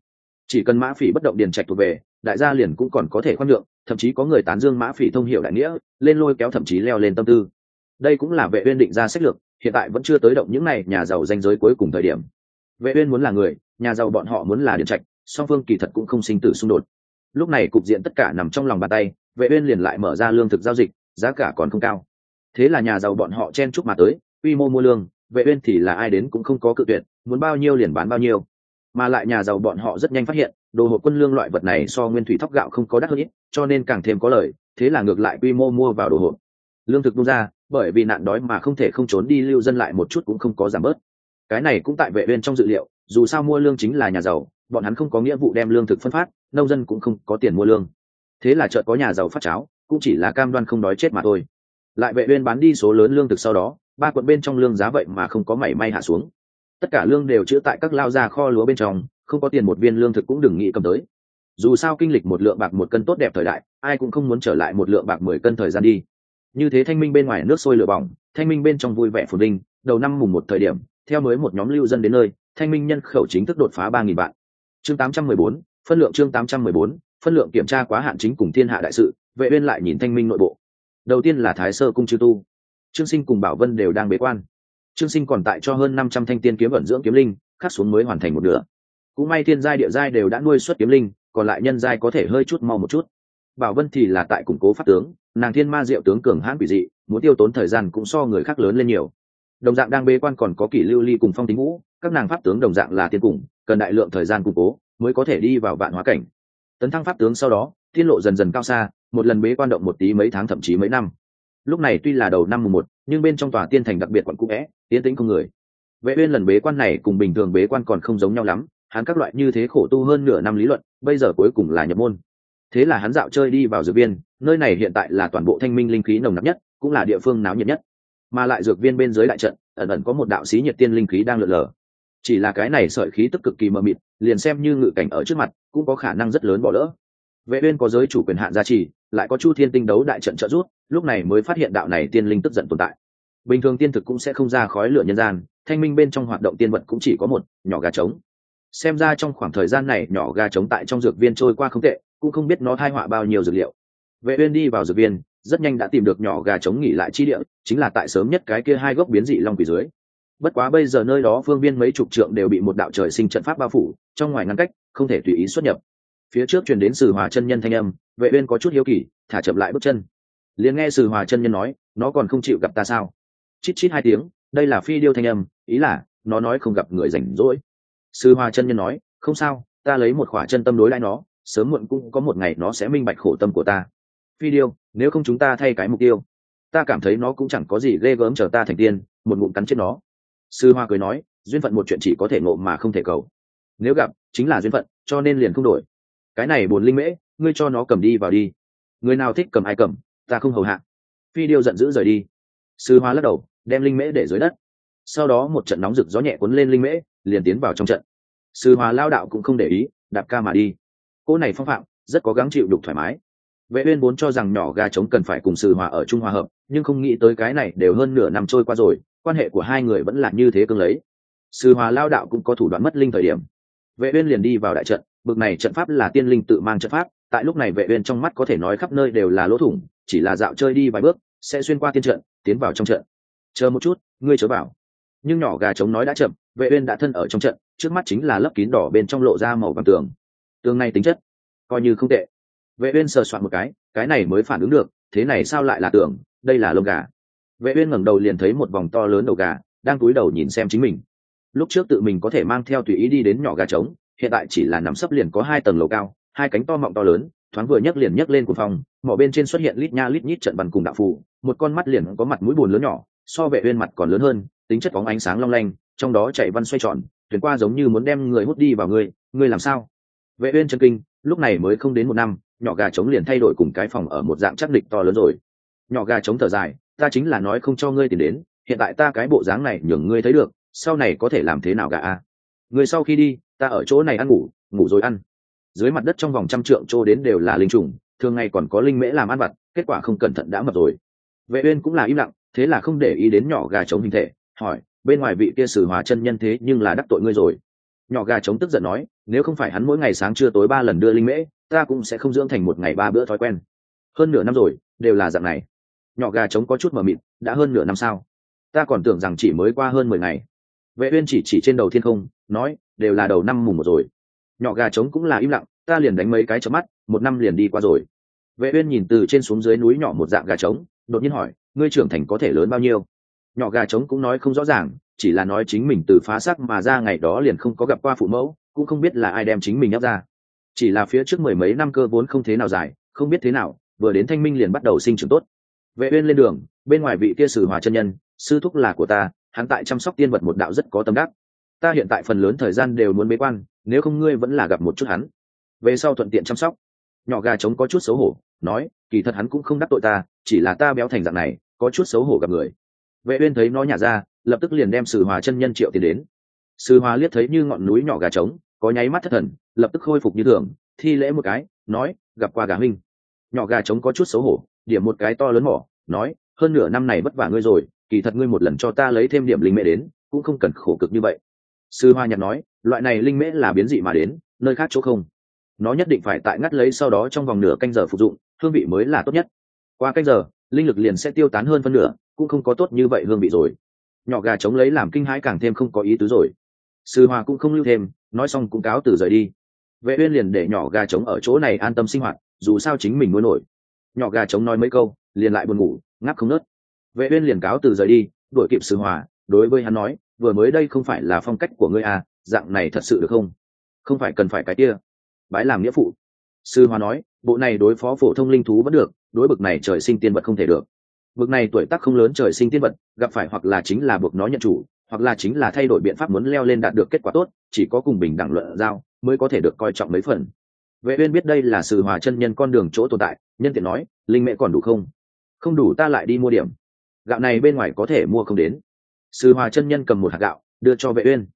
S1: Chỉ cần mã phỉ bất động điền trạch thuộc về, đại gia liền cũng còn có thể khoan nhượng, thậm chí có người tán dương mã phỉ thông hiểu đại nghĩa, lên lôi kéo thậm chí leo lên tâm tư. Đây cũng là vệ uyên định ra sách lược, hiện tại vẫn chưa tới động những này nhà giàu danh giới cuối cùng thời điểm. Vệ uyên muốn là người, nhà giàu bọn họ muốn là điền trạch, song phương kỳ thật cũng không sinh tử xung đột. Lúc này cục diện tất cả nằm trong lòng bàn tay, vệ uyên liền lại mở ra lương thực giao dịch giá cả còn không cao. Thế là nhà giàu bọn họ chen chúc mà tới, quy mô mua lương, vệ uyên thì là ai đến cũng không có cự tuyệt, muốn bao nhiêu liền bán bao nhiêu. Mà lại nhà giàu bọn họ rất nhanh phát hiện, đồ hộp quân lương loại vật này so nguyên thủy thóc gạo không có đắt hơn ít, cho nên càng thêm có lời, thế là ngược lại quy mô mua vào đồ hộp. Lương thực bung ra, bởi vì nạn đói mà không thể không trốn đi lưu dân lại một chút cũng không có giảm bớt. Cái này cũng tại vệ uyên trong dự liệu, dù sao mua lương chính là nhà giàu, bọn hắn không có nghĩa vụ đem lương thực phân phát, nông dân cũng không có tiền mua lương. Thế là chợt có nhà giàu phát cháo cũng chỉ là cam đoan không đói chết mà thôi. Lại vệ uyên bán đi số lớn lương thực sau đó, ba quận bên trong lương giá vậy mà không có mảy may hạ xuống. Tất cả lương đều chứa tại các lao gia kho lúa bên trong, không có tiền một viên lương thực cũng đừng nghĩ cầm tới. Dù sao kinh lịch một lượng bạc một cân tốt đẹp thời đại, ai cũng không muốn trở lại một lượng bạc mười cân thời gian đi. Như thế thanh minh bên ngoài nước sôi lửa bỏng, thanh minh bên trong vui vẻ phồn vinh, đầu năm mùng một thời điểm, theo mới một nhóm lưu dân đến nơi, thanh minh nhân khẩu chính thức đột phá ba nghìn vạn. Chương tám trăm mười bốn, phân lượng chương tám trăm mười bốn, phân lượng kiểm tra quá hạn chính cùng thiên hạ đại sự vệ uyên lại nhìn thanh minh nội bộ. Đầu tiên là thái sơ cung chư tu. Trương sinh cùng bảo vân đều đang bế quan. Trương sinh còn tại cho hơn năm trăm thanh tiên kiếm vận dưỡng kiếm linh, khắc xuống mới hoàn thành một nửa. Cũng may thiên giai địa giai đều đã nuôi xuất kiếm linh, còn lại nhân giai có thể hơi chút mau một chút. Bảo vân thì là tại củng cố pháp tướng, nàng thiên ma diệu tướng cường hãn quỷ dị, muốn tiêu tốn thời gian cũng so người khác lớn lên nhiều. Đồng dạng đang bế quan còn có kỷ lưu ly cùng phong tính ngũ các nàng pháp tướng đồng dạng là tiên cùng, cần đại lượng thời gian củng cố mới có thể đi vào vạn hóa cảnh. Tấn thăng pháp tướng sau đó tiên lộ dần dần cao xa một lần bế quan động một tí mấy tháng thậm chí mấy năm. Lúc này tuy là đầu năm mùng một, nhưng bên trong tòa tiên thành đặc biệt quận cũ vẽ tiến tĩnh không người. Vệ uyên lần bế quan này cùng bình thường bế quan còn không giống nhau lắm, hắn các loại như thế khổ tu hơn nửa năm lý luận, bây giờ cuối cùng là nhập môn. Thế là hắn dạo chơi đi vào dược viên, nơi này hiện tại là toàn bộ thanh minh linh khí nồng nặc nhất, cũng là địa phương náo nhiệt nhất. Mà lại dược viên bên dưới đại trận, ẩn ẩn có một đạo sĩ nhiệt tiên linh khí đang lượn lờ. Chỉ là cái này sợi khí tức cực kỳ mờ mịt, liền xem như ngự cảnh ở trước mặt, cũng có khả năng rất lớn bỏ lỡ vệ uyên có giới chủ quyền hạn gia trì, lại có chu thiên tinh đấu đại trận trợ giúp, lúc này mới phát hiện đạo này tiên linh tức giận tồn tại. Bình thường tiên thực cũng sẽ không ra khói lửa nhân gian, thanh minh bên trong hoạt động tiên vật cũng chỉ có một, nhỏ gà trống. Xem ra trong khoảng thời gian này, nhỏ gà trống tại trong dược viên trôi qua không tệ, cũng không biết nó thai họa bao nhiêu dược liệu. Vệ uyên đi vào dược viên, rất nhanh đã tìm được nhỏ gà trống nghỉ lại chi địa, chính là tại sớm nhất cái kia hai gốc biến dị long quỷ dưới. Bất quá bây giờ nơi đó phương viên mấy chục trượng đều bị một đạo trời sinh trận pháp bao phủ, trong ngoài ngăn cách, không thể tùy ý xuất nhập phía trước truyền đến sử hòa chân nhân thanh âm, vệ uyên có chút hiếu kỳ, thả chậm lại bước chân. Liền nghe sử hòa chân nhân nói, nó còn không chịu gặp ta sao? Chít chít hai tiếng, đây là phi điêu thanh âm, ý là, nó nói không gặp người rảnh rỗi. Sư hòa chân nhân nói, không sao, ta lấy một khỏa chân tâm đối lại nó, sớm muộn cũng có một ngày nó sẽ minh bạch khổ tâm của ta. Phi điêu, nếu không chúng ta thay cái mục tiêu, ta cảm thấy nó cũng chẳng có gì ghê gớm chờ ta thành tiên, một ngụm cắn chết nó. Sư hoa cười nói, duyên phận một chuyện chỉ có thể ngộ mà không thể cầu. Nếu gặp, chính là duyên phận, cho nên liền không đổi cái này bồn linh mễ, ngươi cho nó cầm đi vào đi. Người nào thích cầm ai cầm, ta không hầu hạ. Phi điêu giận dữ rời đi. Sư hoa lắc đầu, đem linh mễ để dưới đất. Sau đó một trận nóng rực gió nhẹ cuốn lên linh mễ, liền tiến vào trong trận. Sư hoa lao đạo cũng không để ý, đạp ca mà đi. Cô này phong phạm, rất có gắng chịu đục thoải mái. Vệ uyên vốn cho rằng nhỏ gà trống cần phải cùng sư hòa ở trung hòa hợp, nhưng không nghĩ tới cái này đều hơn nửa năm trôi qua rồi, quan hệ của hai người vẫn là như thế cương lấy. Sư hòa lao đạo cũng có thủ đoạn mất linh thời điểm. Vệ uyên liền đi vào đại trận bực này trận pháp là tiên linh tự mang trận pháp, tại lúc này vệ uyên trong mắt có thể nói khắp nơi đều là lỗ thủng, chỉ là dạo chơi đi vài bước, sẽ xuyên qua tiên trận, tiến vào trong trận. Chờ một chút, ngươi chớ bảo. Nhưng nhỏ gà trống nói đã chậm, vệ uyên đã thân ở trong trận, trước mắt chính là lớp kín đỏ bên trong lộ ra màu vàng tường. Tường này tính chất, coi như không tệ. Vệ uyên sờ soạn một cái cái này mới phản ứng được, thế này sao lại là tường, đây là lông gà. Vệ uyên ngẩng đầu liền thấy một vòng to lớn đầu gà, đang cúi đầu nhìn xem chính mình. Lúc trước tự mình có thể mang theo tùy ý đi đến nhỏ gà trống hiện tại chỉ là nằm sấp liền có hai tầng lầu cao, hai cánh to mọng to lớn, thoáng vừa nhấc liền nhấc lên của phòng, mỏ bên trên xuất hiện lít nha lít nhít trận bàn cùng đạo phù, một con mắt liền có mặt mũi buồn lớn nhỏ, so vệ uyên mặt còn lớn hơn, tính chất bóng ánh sáng long lanh, trong đó chạy văn xoay tròn, tuyển qua giống như muốn đem người hút đi vào người người làm sao? Vệ uyên chân kinh, lúc này mới không đến một năm, nhỏ gà trống liền thay đổi cùng cái phòng ở một dạng chắc địch to lớn rồi. Nhỏ gà trống thở dài, ta chính là nói không cho ngươi tìm đến, hiện tại ta cái bộ dáng này nhường ngươi thấy được, sau này có thể làm thế nào gà a? Người sau khi đi ta ở chỗ này ăn ngủ ngủ rồi ăn. Dưới mặt đất trong vòng trăm trượng trô đến đều là linh trùng, thường ngày còn có linh mễ làm ăn vặt, kết quả không cẩn thận đã mập rồi. Vệ uyên cũng là im lặng, thế là không để ý đến nhỏ gà trống hình thể, hỏi, bên ngoài vị kia sử hóa chân nhân thế nhưng là đắc tội ngươi rồi. Nhỏ gà trống tức giận nói, nếu không phải hắn mỗi ngày sáng trưa tối ba lần đưa linh mễ, ta cũng sẽ không dưỡng thành một ngày ba bữa thói quen. Hơn nửa năm rồi, đều là dạng này. Nhỏ gà trống có chút mờ mịt, đã hơn nửa năm sao? Ta còn tưởng rằng chỉ mới qua hơn mười ngày vệ uyên chỉ chỉ trên đầu thiên không, nói, đều là đầu năm mùng một rồi. Nhỏ gà trống cũng là im lặng, ta liền đánh mấy cái chớp mắt, một năm liền đi qua rồi. Vệ uyên nhìn từ trên xuống dưới núi nhỏ một dạng gà trống, đột nhiên hỏi, ngươi trưởng thành có thể lớn bao nhiêu? Nhỏ gà trống cũng nói không rõ ràng, chỉ là nói chính mình từ phá xác mà ra ngày đó liền không có gặp qua phụ mẫu, cũng không biết là ai đem chính mình ép ra. Chỉ là phía trước mười mấy năm cơ vốn không thế nào dài, không biết thế nào, vừa đến thanh minh liền bắt đầu sinh trưởng tốt. Vệ uyên lên đường, bên ngoài vị kia sử hòa chân nhân, sư thúc là của ta hắn tại chăm sóc tiên vật một đạo rất có tâm đắc. Ta hiện tại phần lớn thời gian đều muốn bế quan, nếu không ngươi vẫn là gặp một chút hắn. Về sau thuận tiện chăm sóc. Nhỏ gà trống có chút xấu hổ, nói, kỳ thật hắn cũng không đắc tội ta, chỉ là ta béo thành dạng này, có chút xấu hổ gặp người. Vệ uyên thấy nó nhả ra, lập tức liền đem sử hòa chân nhân triệu tiền đến. Sư hòa liếc thấy như ngọn núi nhỏ gà trống, có nháy mắt thất thần, lập tức khôi phục như thường, thi lễ một cái, nói, gặp qua gà huynh. Nhỏ gà trống có chút xấu hổ, điểm một cái to lớn mỏ, nói, hơn nửa năm này vất vả ngươi rồi kỳ thật ngươi một lần cho ta lấy thêm điểm linh mễ đến, cũng không cần khổ cực như vậy. Sư hoa nhạc nói, loại này linh mễ là biến dị mà đến, nơi khác chỗ không. Nó nhất định phải tại ngắt lấy sau đó trong vòng nửa canh giờ phục dụng, hương vị mới là tốt nhất. Qua canh giờ, linh lực liền sẽ tiêu tán hơn phân nửa, cũng không có tốt như vậy hương vị rồi. Nhỏ gà chống lấy làm kinh hãi càng thêm không có ý tứ rồi. Sư hoa cũng không lưu thêm, nói xong cũng cáo từ rời đi. Vệ uyên liền để nhỏ gà trống ở chỗ này an tâm sinh hoạt, dù sao chính mình nuôi nổi. Nhỏ gà trống nói mấy câu, liền lại buồn ngủ, ngáp không nớt vệ uyên liền cáo từ rời đi, đuổi kịp sư hòa, đối với hắn nói, vừa mới đây không phải là phong cách của ngươi à dạng này thật sự được không? Không phải cần phải cái kia. Bái làm nghĩa phụ. Sư hòa nói, bộ này đối phó phổ thông linh thú vẫn được, đối bực này trời sinh tiên vật không thể được. Bực này tuổi tác không lớn trời sinh tiên vật, gặp phải hoặc là chính là buộc nó nhận chủ, hoặc là chính là thay đổi biện pháp muốn leo lên đạt được kết quả tốt, chỉ có cùng bình đẳng luận giao mới có thể được coi trọng mấy phần. Vệ uyên biết đây là sự hòa chân nhân con đường chỗ tồn tại, nhân tiện nói, linh mẹ còn đủ không? Không đủ ta lại đi mua điểm gạo này bên ngoài có thể mua không đến. Sư hòa chân nhân cầm một hạt gạo, đưa cho vệ uyên.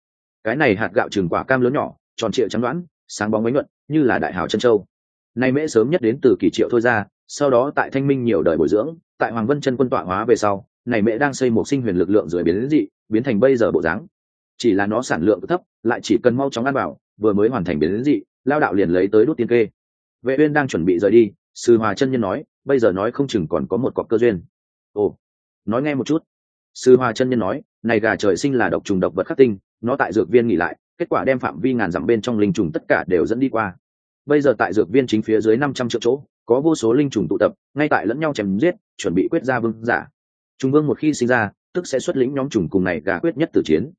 S1: Cái này hạt gạo trừng quả cam lớn nhỏ, tròn trịa trắng đoán, sáng bóng bánh nhuận, như là đại hào chân châu. Nay mễ sớm nhất đến từ kỳ triệu thôi ra, sau đó tại thanh minh nhiều đời bồi dưỡng, tại hoàng vân chân quân tọa hóa về sau này mễ đang xây một sinh huyền lực lượng dưới biến đến dị, biến thành bây giờ bộ dáng. Chỉ là nó sản lượng thấp, lại chỉ cần mau chóng ăn vào, vừa mới hoàn thành biến đến dị, lao đạo liền lấy tới đốt tiên kê. Vệ uyên đang chuẩn bị rời đi, sư hòa chân nhân nói, bây giờ nói không chừng còn có một cọc cơ duyên. Ồ nói nghe một chút. Sư hòa chân nhân nói, này gà trời sinh là độc trùng độc vật khắc tinh, nó tại dược viên nghỉ lại, kết quả đem phạm vi ngàn dặm bên trong linh trùng tất cả đều dẫn đi qua. Bây giờ tại dược viên chính phía dưới năm trăm triệu chỗ, có vô số linh trùng tụ tập, ngay tại lẫn nhau chém giết, chuẩn bị quyết ra vương giả. Trung vương một khi sinh ra, tức sẽ xuất lĩnh nhóm trùng cùng này gà quyết nhất tử chiến.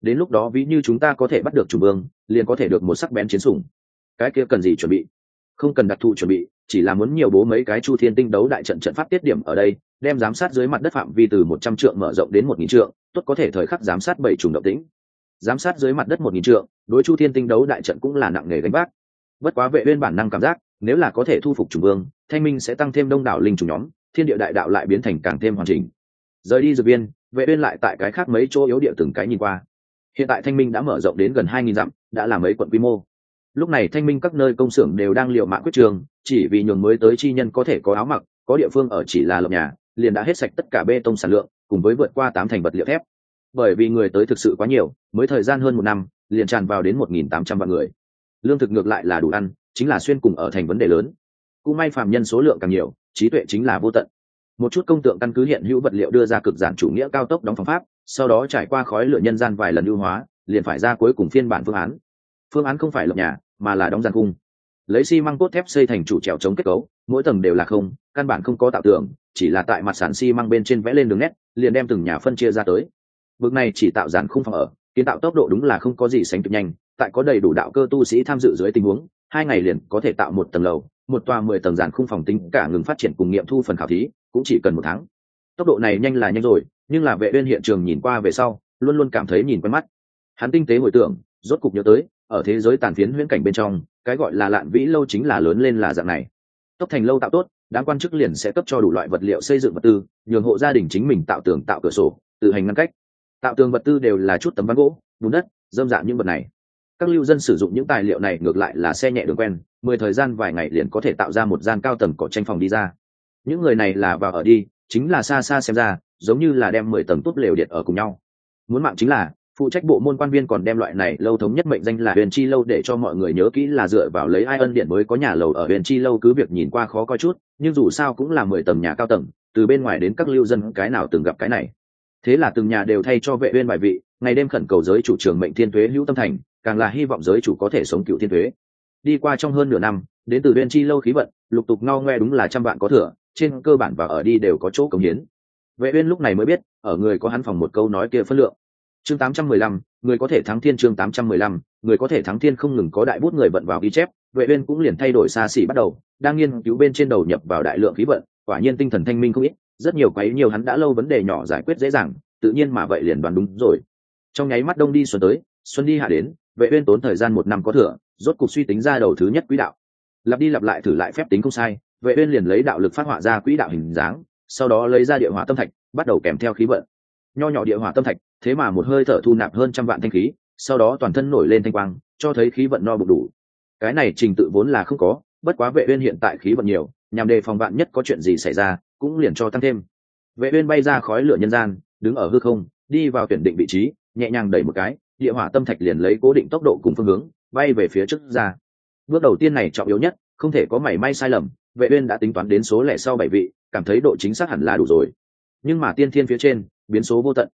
S1: Đến lúc đó ví như chúng ta có thể bắt được trùng vương, liền có thể được một sắc bén chiến sủng. Cái kia cần gì chuẩn bị? Không cần đặc thù chuẩn bị, chỉ là muốn nhiều bố mấy cái chu thiên tinh đấu đại trận trận pháp tiết điểm ở đây, đem giám sát dưới mặt đất phạm vi từ một trăm trượng mở rộng đến một nghìn trượng, tốt có thể thời khắc giám sát bảy trùng động tĩnh. Giám sát dưới mặt đất một nghìn trượng, đối chu thiên tinh đấu đại trận cũng là nặng nề gánh vác. Bất quá vệ viên bản năng cảm giác, nếu là có thể thu phục trùng vương, thanh minh sẽ tăng thêm đông đảo linh trùng nhóm, thiên địa đại đạo lại biến thành càng thêm hoàn chỉnh. Rời đi dược viên, vệ viên lại tại cái khác mấy chỗ yếu địa từng cái nhìn qua. Hiện tại thanh minh đã mở rộng đến gần hai nghìn dặm, đã là mấy quận quy mô lúc này thanh minh các nơi công xưởng đều đang liệu mạng quyết trường, chỉ vì nhường mới tới chi nhân có thể có áo mặc, có địa phương ở chỉ là lập nhà, liền đã hết sạch tất cả bê tông sản lượng, cùng với vượt qua tám thành vật liệu thép. Bởi vì người tới thực sự quá nhiều, mới thời gian hơn một năm, liền tràn vào đến một nghìn tám trăm vạn người. Lương thực ngược lại là đủ ăn, chính là xuyên cùng ở thành vấn đề lớn. Cũng may phạm nhân số lượng càng nhiều, trí tuệ chính là vô tận. Một chút công tượng căn cứ hiện hữu vật liệu đưa ra cực giản chủ nghĩa cao tốc đóng phòng pháp, sau đó trải qua khói lửa nhân gian vài lần ưu hóa, liền phải ra cuối cùng phiên bản phương án. Phương án không phải lập nhà mà là đóng giàn cung lấy xi măng cốt thép xây thành chủ trèo chống kết cấu, mỗi tầng đều là không, căn bản không có tạo tường, chỉ là tại mặt sàn xi măng bên trên vẽ lên đường nét, liền đem từng nhà phân chia ra tới. Bước này chỉ tạo giàn khung phòng ở, kiến tạo tốc độ đúng là không có gì sánh kịp nhanh, tại có đầy đủ đạo cơ tu sĩ tham dự dưới tình huống, hai ngày liền có thể tạo một tầng lầu, một tòa mười tầng giàn khung phòng tính cả ngừng phát triển cùng nghiệm thu phần khảo thí, cũng chỉ cần một tháng. Tốc độ này nhanh là nhanh rồi, nhưng là vệ uyên hiện trường nhìn qua về sau, luôn luôn cảm thấy nhìn quen mắt. Hắn tinh tế hồi tưởng rốt cục nhớ tới, ở thế giới tàn phiến huyễn cảnh bên trong, cái gọi là lạn vĩ lâu chính là lớn lên là dạng này. Tốc thành lâu tạo tốt, đám quan chức liền sẽ cấp cho đủ loại vật liệu xây dựng vật tư, nhường hộ gia đình chính mình tạo tường tạo cửa sổ, tự hành ngăn cách. Tạo tường vật tư đều là chút tấm ván gỗ, bùn đất, dơm dạng những vật này. Các lưu dân sử dụng những tài liệu này ngược lại là xe nhẹ đường quen, mười thời gian vài ngày liền có thể tạo ra một gian cao tầng cỏ tranh phòng đi ra. Những người này là vào ở đi, chính là xa xa xem ra, giống như là đem mười tầng tốt lều điện ở cùng nhau. Muốn mạng chính là phụ trách bộ môn quan viên còn đem loại này lâu thống nhất mệnh danh là huyền chi lâu để cho mọi người nhớ kỹ là dựa vào lấy ai ân điện mới có nhà lầu ở huyền chi lâu cứ việc nhìn qua khó coi chút, nhưng dù sao cũng là mười tầng nhà cao tầng, từ bên ngoài đến các lưu dân cái nào từng gặp cái này. Thế là từng nhà đều thay cho vệ uyên bài vị, ngày đêm khẩn cầu giới chủ trường mệnh thiên tuế hữu tâm thành, càng là hy vọng giới chủ có thể sống cựu thiên tuế đi qua trong hơn nửa năm, đến từ huyền chi lâu khí vận, lục tục ngao ngoe đúng là trăm vạn có thừa, trên cơ bản và ở đi đều có chỗ cống hiến. Vệ uyên lúc này mới biết, ở người có hắn phòng một câu nói kia phân lượng chương 815, người có thể thắng thiên chương 815, người có thể thắng thiên không ngừng có đại bút người vận vào ghi chép vệ uyên cũng liền thay đổi xa xỉ bắt đầu đang nghiên cứu bên trên đầu nhập vào đại lượng khí vận quả nhiên tinh thần thanh minh không ít rất nhiều quấy nhiều hắn đã lâu vấn đề nhỏ giải quyết dễ dàng tự nhiên mà vậy liền đoán đúng rồi. Trong nháy mắt đông đi xuân tới xuân đi hạ đến vệ uyên tốn thời gian một năm có thừa rốt cục suy tính ra đầu thứ nhất quỹ đạo. Lặp đi lặp lại thử lại phép tính không sai vệ uyên liền lấy đạo lực phát hỏa ra quỹ đạo hình dáng sau đó lấy ra địa hỏa tâm thạch bắt đầu kèm theo khí vận. Nho nhỏ địa hỏa tâm thạch thế mà một hơi thở thu nạp hơn trăm vạn thanh khí, sau đó toàn thân nổi lên thanh quang, cho thấy khí vận no bụng đủ. Cái này trình tự vốn là không có, bất quá vệ uyên hiện tại khí vận nhiều, nhằm đề phòng vạn nhất có chuyện gì xảy ra, cũng liền cho tăng thêm. Vệ uyên bay ra khói lửa nhân gian, đứng ở hư không, đi vào tuyển định vị trí, nhẹ nhàng đẩy một cái, địa hỏa tâm thạch liền lấy cố định tốc độ cùng phương hướng, bay về phía trước ra. Bước đầu tiên này trọng yếu nhất, không thể có mảy may sai lầm, vệ uyên đã tính toán đến số lẻ sau bảy vị, cảm thấy độ chính xác hẳn là đủ rồi. Nhưng mà tiên thiên phía trên, biến số vô tận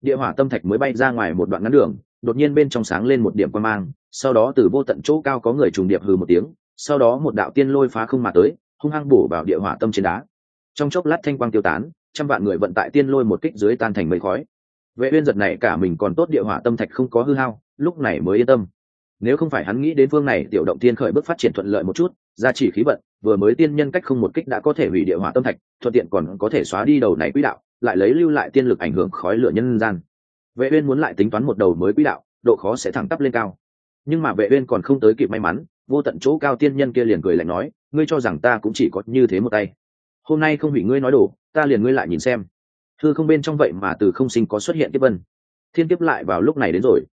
S1: địa hỏa tâm thạch mới bay ra ngoài một đoạn ngắn đường, đột nhiên bên trong sáng lên một điểm quan mang, sau đó từ vô tận chỗ cao có người trùng điệp hừ một tiếng, sau đó một đạo tiên lôi phá không mà tới, hung hăng bổ vào địa hỏa tâm trên đá. Trong chốc lát thanh quang tiêu tán, trăm vạn người vận tại tiên lôi một kích dưới tan thành mây khói. Vệ uyên giật này cả mình còn tốt địa hỏa tâm thạch không có hư hao, lúc này mới yên tâm nếu không phải hắn nghĩ đến phương này tiểu động tiên khởi bước phát triển thuận lợi một chút gia chỉ khí vận vừa mới tiên nhân cách không một kích đã có thể hủy địa hỏa tâm thạch thuận tiện còn có thể xóa đi đầu này quỹ đạo lại lấy lưu lại tiên lực ảnh hưởng khói lửa nhân gian. Vệ uyên muốn lại tính toán một đầu mới quỹ đạo độ khó sẽ thẳng tắp lên cao. Nhưng mà vệ uyên còn không tới kịp may mắn vô tận chỗ cao tiên nhân kia liền cười lạnh nói ngươi cho rằng ta cũng chỉ có như thế một tay. Hôm nay không hủy ngươi nói đủ, ta liền ngươi lại nhìn xem. Thưa không bên trong vậy mà từ không sinh có xuất hiện kiếp vân. Thiên kiếp lại vào lúc này đến rồi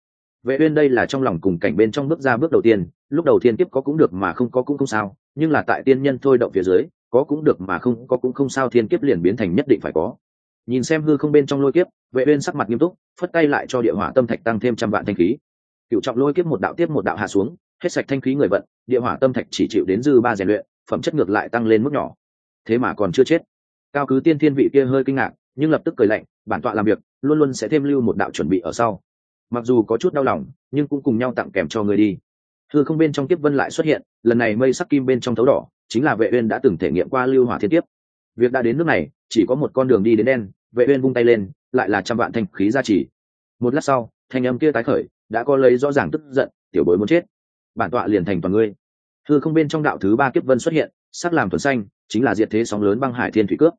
S1: vệ uyên đây là trong lòng cùng cảnh bên trong bước ra bước đầu tiên, lúc đầu thiên kiếp có cũng được mà không có cũng không sao, nhưng là tại tiên nhân thôi động phía dưới, có cũng được mà không có cũng không sao thiên kiếp liền biến thành nhất định phải có. Nhìn xem hư không bên trong lôi kiếp, vệ uyên sắc mặt nghiêm túc, phất tay lại cho địa hỏa tâm thạch tăng thêm trăm vạn thanh khí. Cựu trọng lôi kiếp một đạo tiếp một đạo hạ xuống, hết sạch thanh khí người vận, địa hỏa tâm thạch chỉ chịu đến dư ba rèn luyện, phẩm chất ngược lại tăng lên mức nhỏ. Thế mà còn chưa chết. Cao cứ tiên thiên vị kia hơi kinh ngạc, nhưng lập tức cười lạnh, bản tọa làm việc, luôn luôn sẽ thêm lưu một đạo chuẩn bị ở sau mặc dù có chút đau lòng, nhưng cũng cùng nhau tặng kèm cho người đi. Thư không bên trong kiếp vân lại xuất hiện, lần này mây sắc kim bên trong thấu đỏ, chính là vệ uyên đã từng thể nghiệm qua lưu hỏa thiên tiếp việc đã đến nước này, chỉ có một con đường đi đến đen, vệ uyên vung tay lên, lại là trăm vạn thanh khí gia trì. Một lát sau, thanh âm kia tái khởi, đã có lấy rõ ràng tức giận, tiểu bối muốn chết, bản tọa liền thành toàn ngươi. Thư không bên trong đạo thứ ba kiếp vân xuất hiện, sắc làm thuần xanh, chính là diệt thế sóng lớn băng hải thiên thủy cướp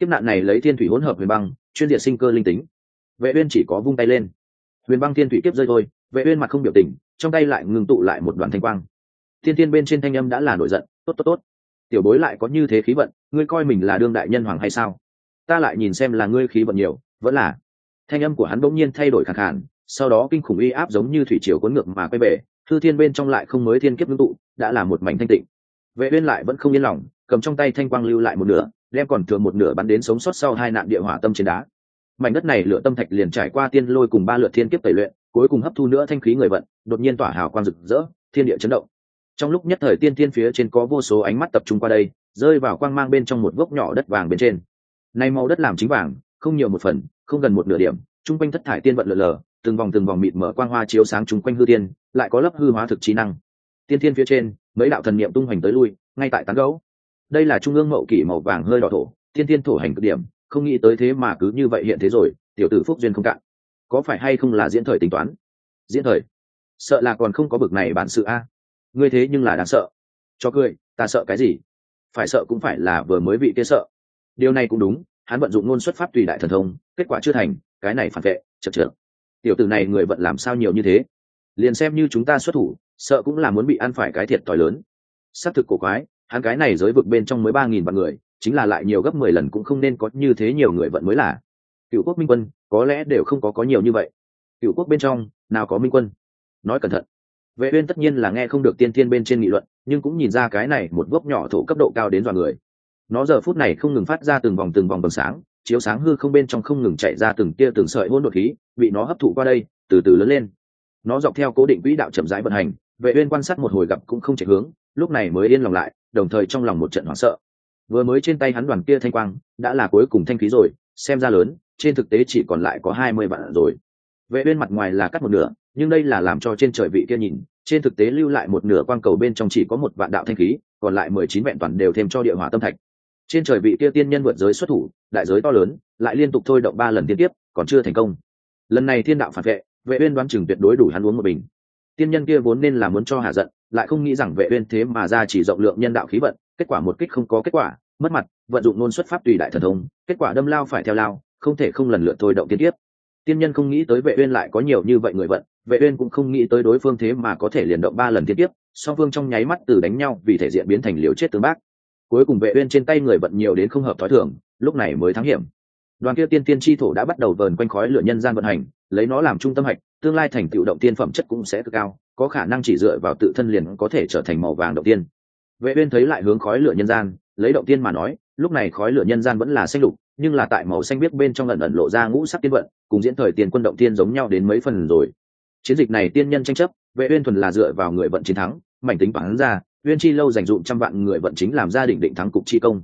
S1: kiếp nạn này lấy thiên thủy hỗn hợp huyền băng, chuyên diệt sinh cơ linh tính. Vệ uyên chỉ có vung tay lên huyền băng thiên thủy kiếp rơi thôi, vệ uyên mặt không biểu tình, trong tay lại ngừng tụ lại một đoàn thanh quang. Thiên thiên bên trên thanh âm đã là nổi giận, tốt tốt tốt. Tiểu bối lại có như thế khí vận, ngươi coi mình là đương đại nhân hoàng hay sao? Ta lại nhìn xem là ngươi khí vận nhiều, vẫn là. Thanh âm của hắn bỗng nhiên thay đổi khẳng khản sau đó kinh khủng uy áp giống như thủy triều cuốn ngược mà quay về, Thư thiên bên trong lại không mới thiên kiếp ngưng tụ, đã là một mảnh thanh tịnh. Vệ uyên lại vẫn không yên lòng, cầm trong tay thanh quang lưu lại một nửa, đem còn thừa một nửa bắn đến sống sót sau hai nạn địa hỏa tâm trên đá mảnh đất này lửa tâm thạch liền trải qua tiên lôi cùng ba lượt thiên kiếp tẩy luyện, cuối cùng hấp thu nữa thanh khí người vận, đột nhiên tỏa hào quang rực rỡ, thiên địa chấn động. Trong lúc nhất thời tiên tiên phía trên có vô số ánh mắt tập trung qua đây, rơi vào quang mang bên trong một gốc nhỏ đất vàng bên trên. Nay màu đất làm chính vàng, không nhiều một phần, không gần một nửa điểm trung quanh thất thải tiên vận lờ lờ, từng vòng từng vòng mịt mở quang hoa chiếu sáng chung quanh hư tiên lại có lớp hư hóa thực trí năng. Tiên tiên phía trên, mấy đạo thần niệm tung hoành tới lui, ngay tại tán gấu đây là trung ương mậu kỷ màu vàng hơi đỏ thổ, tiên tiên thổ hành cực điểm không nghĩ tới thế mà cứ như vậy hiện thế rồi, tiểu tử phúc duyên không cạn. Có phải hay không là diễn thời tính toán? Diễn thời? Sợ là còn không có bực này bản sự a. Ngươi thế nhưng là đáng sợ. Cho cười, ta sợ cái gì? Phải sợ cũng phải là vừa mới bị kia sợ. Điều này cũng đúng, hắn vận dụng ngôn xuất pháp tùy đại thần thông, kết quả chưa thành, cái này phản vệ, chật chật tiểu tử này người vận làm sao nhiều như thế? Liền xem như chúng ta xuất thủ, sợ cũng là muốn bị ăn phải cái thiệt thòi lớn. Xác thực cổ quái, hắn cái này giới vực bên trong mới ba nghìn vạn người chính là lại nhiều gấp mười lần cũng không nên có như thế nhiều người vận mới là. Cựu quốc minh quân, có lẽ đều không có có nhiều như vậy. Cựu quốc bên trong, nào có minh quân? Nói cẩn thận. Vệ uyên tất nhiên là nghe không được tiên thiên bên trên nghị luận, nhưng cũng nhìn ra cái này một gốc nhỏ thổ cấp độ cao đến dọa người. Nó giờ phút này không ngừng phát ra từng vòng từng vòng vầng sáng, chiếu sáng hư không bên trong không ngừng chạy ra từng tia từng sợi hỗn độn khí, bị nó hấp thụ qua đây, từ từ lớn lên. Nó dọc theo cố định quỹ đạo chậm rãi vận hành, vệ uyên quan sát một hồi gặp cũng không chạy hướng, lúc này mới yên lòng lại, đồng thời trong lòng một trận hoảng sợ vừa mới trên tay hắn đoàn kia thanh quang, đã là cuối cùng thanh khí rồi, xem ra lớn, trên thực tế chỉ còn lại có hai mươi vạn rồi. Vệ bên mặt ngoài là cắt một nửa, nhưng đây là làm cho trên trời vị kia nhìn, trên thực tế lưu lại một nửa quang cầu bên trong chỉ có một vạn đạo thanh khí, còn lại mười chín vẹn toàn đều thêm cho địa hỏa tâm thạch. Trên trời vị kia tiên nhân vượt giới xuất thủ, đại giới to lớn, lại liên tục thôi động ba lần liên tiếp còn chưa thành công. Lần này thiên đạo phản vệ vệ uyên đoán chừng tuyệt đối đủ hắn uống một bình. Tiên nhân kia vốn nên là muốn cho hạ giận, lại không nghĩ rằng vệ uyên thế mà ra chỉ rộng lượng nhân đạo khí vận kết quả một kích không có kết quả, mất mặt, vận dụng nôn xuất pháp tùy đại thần thông, kết quả đâm lao phải theo lao, không thể không lần lượt thôi động tiên tiếp tiên nhân không nghĩ tới vệ uyên lại có nhiều như vậy người vận, vệ uyên cũng không nghĩ tới đối phương thế mà có thể liền động ba lần tiên tiếp song phương trong nháy mắt từ đánh nhau vì thể diện biến thành liều chết tương bác. Cuối cùng vệ uyên trên tay người vận nhiều đến không hợp thói thường, lúc này mới thắng hiểm. Đoàn kia tiên tiên chi thổ đã bắt đầu vờn quanh khói lửa nhân gian vận hành, lấy nó làm trung tâm hạch, tương lai thành tựu động tiên phẩm chất cũng sẽ cực cao, có khả năng chỉ dựa vào tự thân liền có thể trở thành màu vàng động tiên vệ uyên thấy lại hướng khói lửa nhân gian, lấy động tiên mà nói, lúc này khói lửa nhân gian vẫn là xanh lục, nhưng là tại màu xanh biết bên trong ẩn ẩn lộ ra ngũ sắc tiên vận, cùng diễn thời tiền quân động tiên giống nhau đến mấy phần rồi. Chiến dịch này tiên nhân tranh chấp, vệ uyên thuần là dựa vào người vận chiến thắng, mảnh tính bản ra, uyên chi lâu dành dụm trăm vạn người vận chính làm gia định định thắng cục chi công.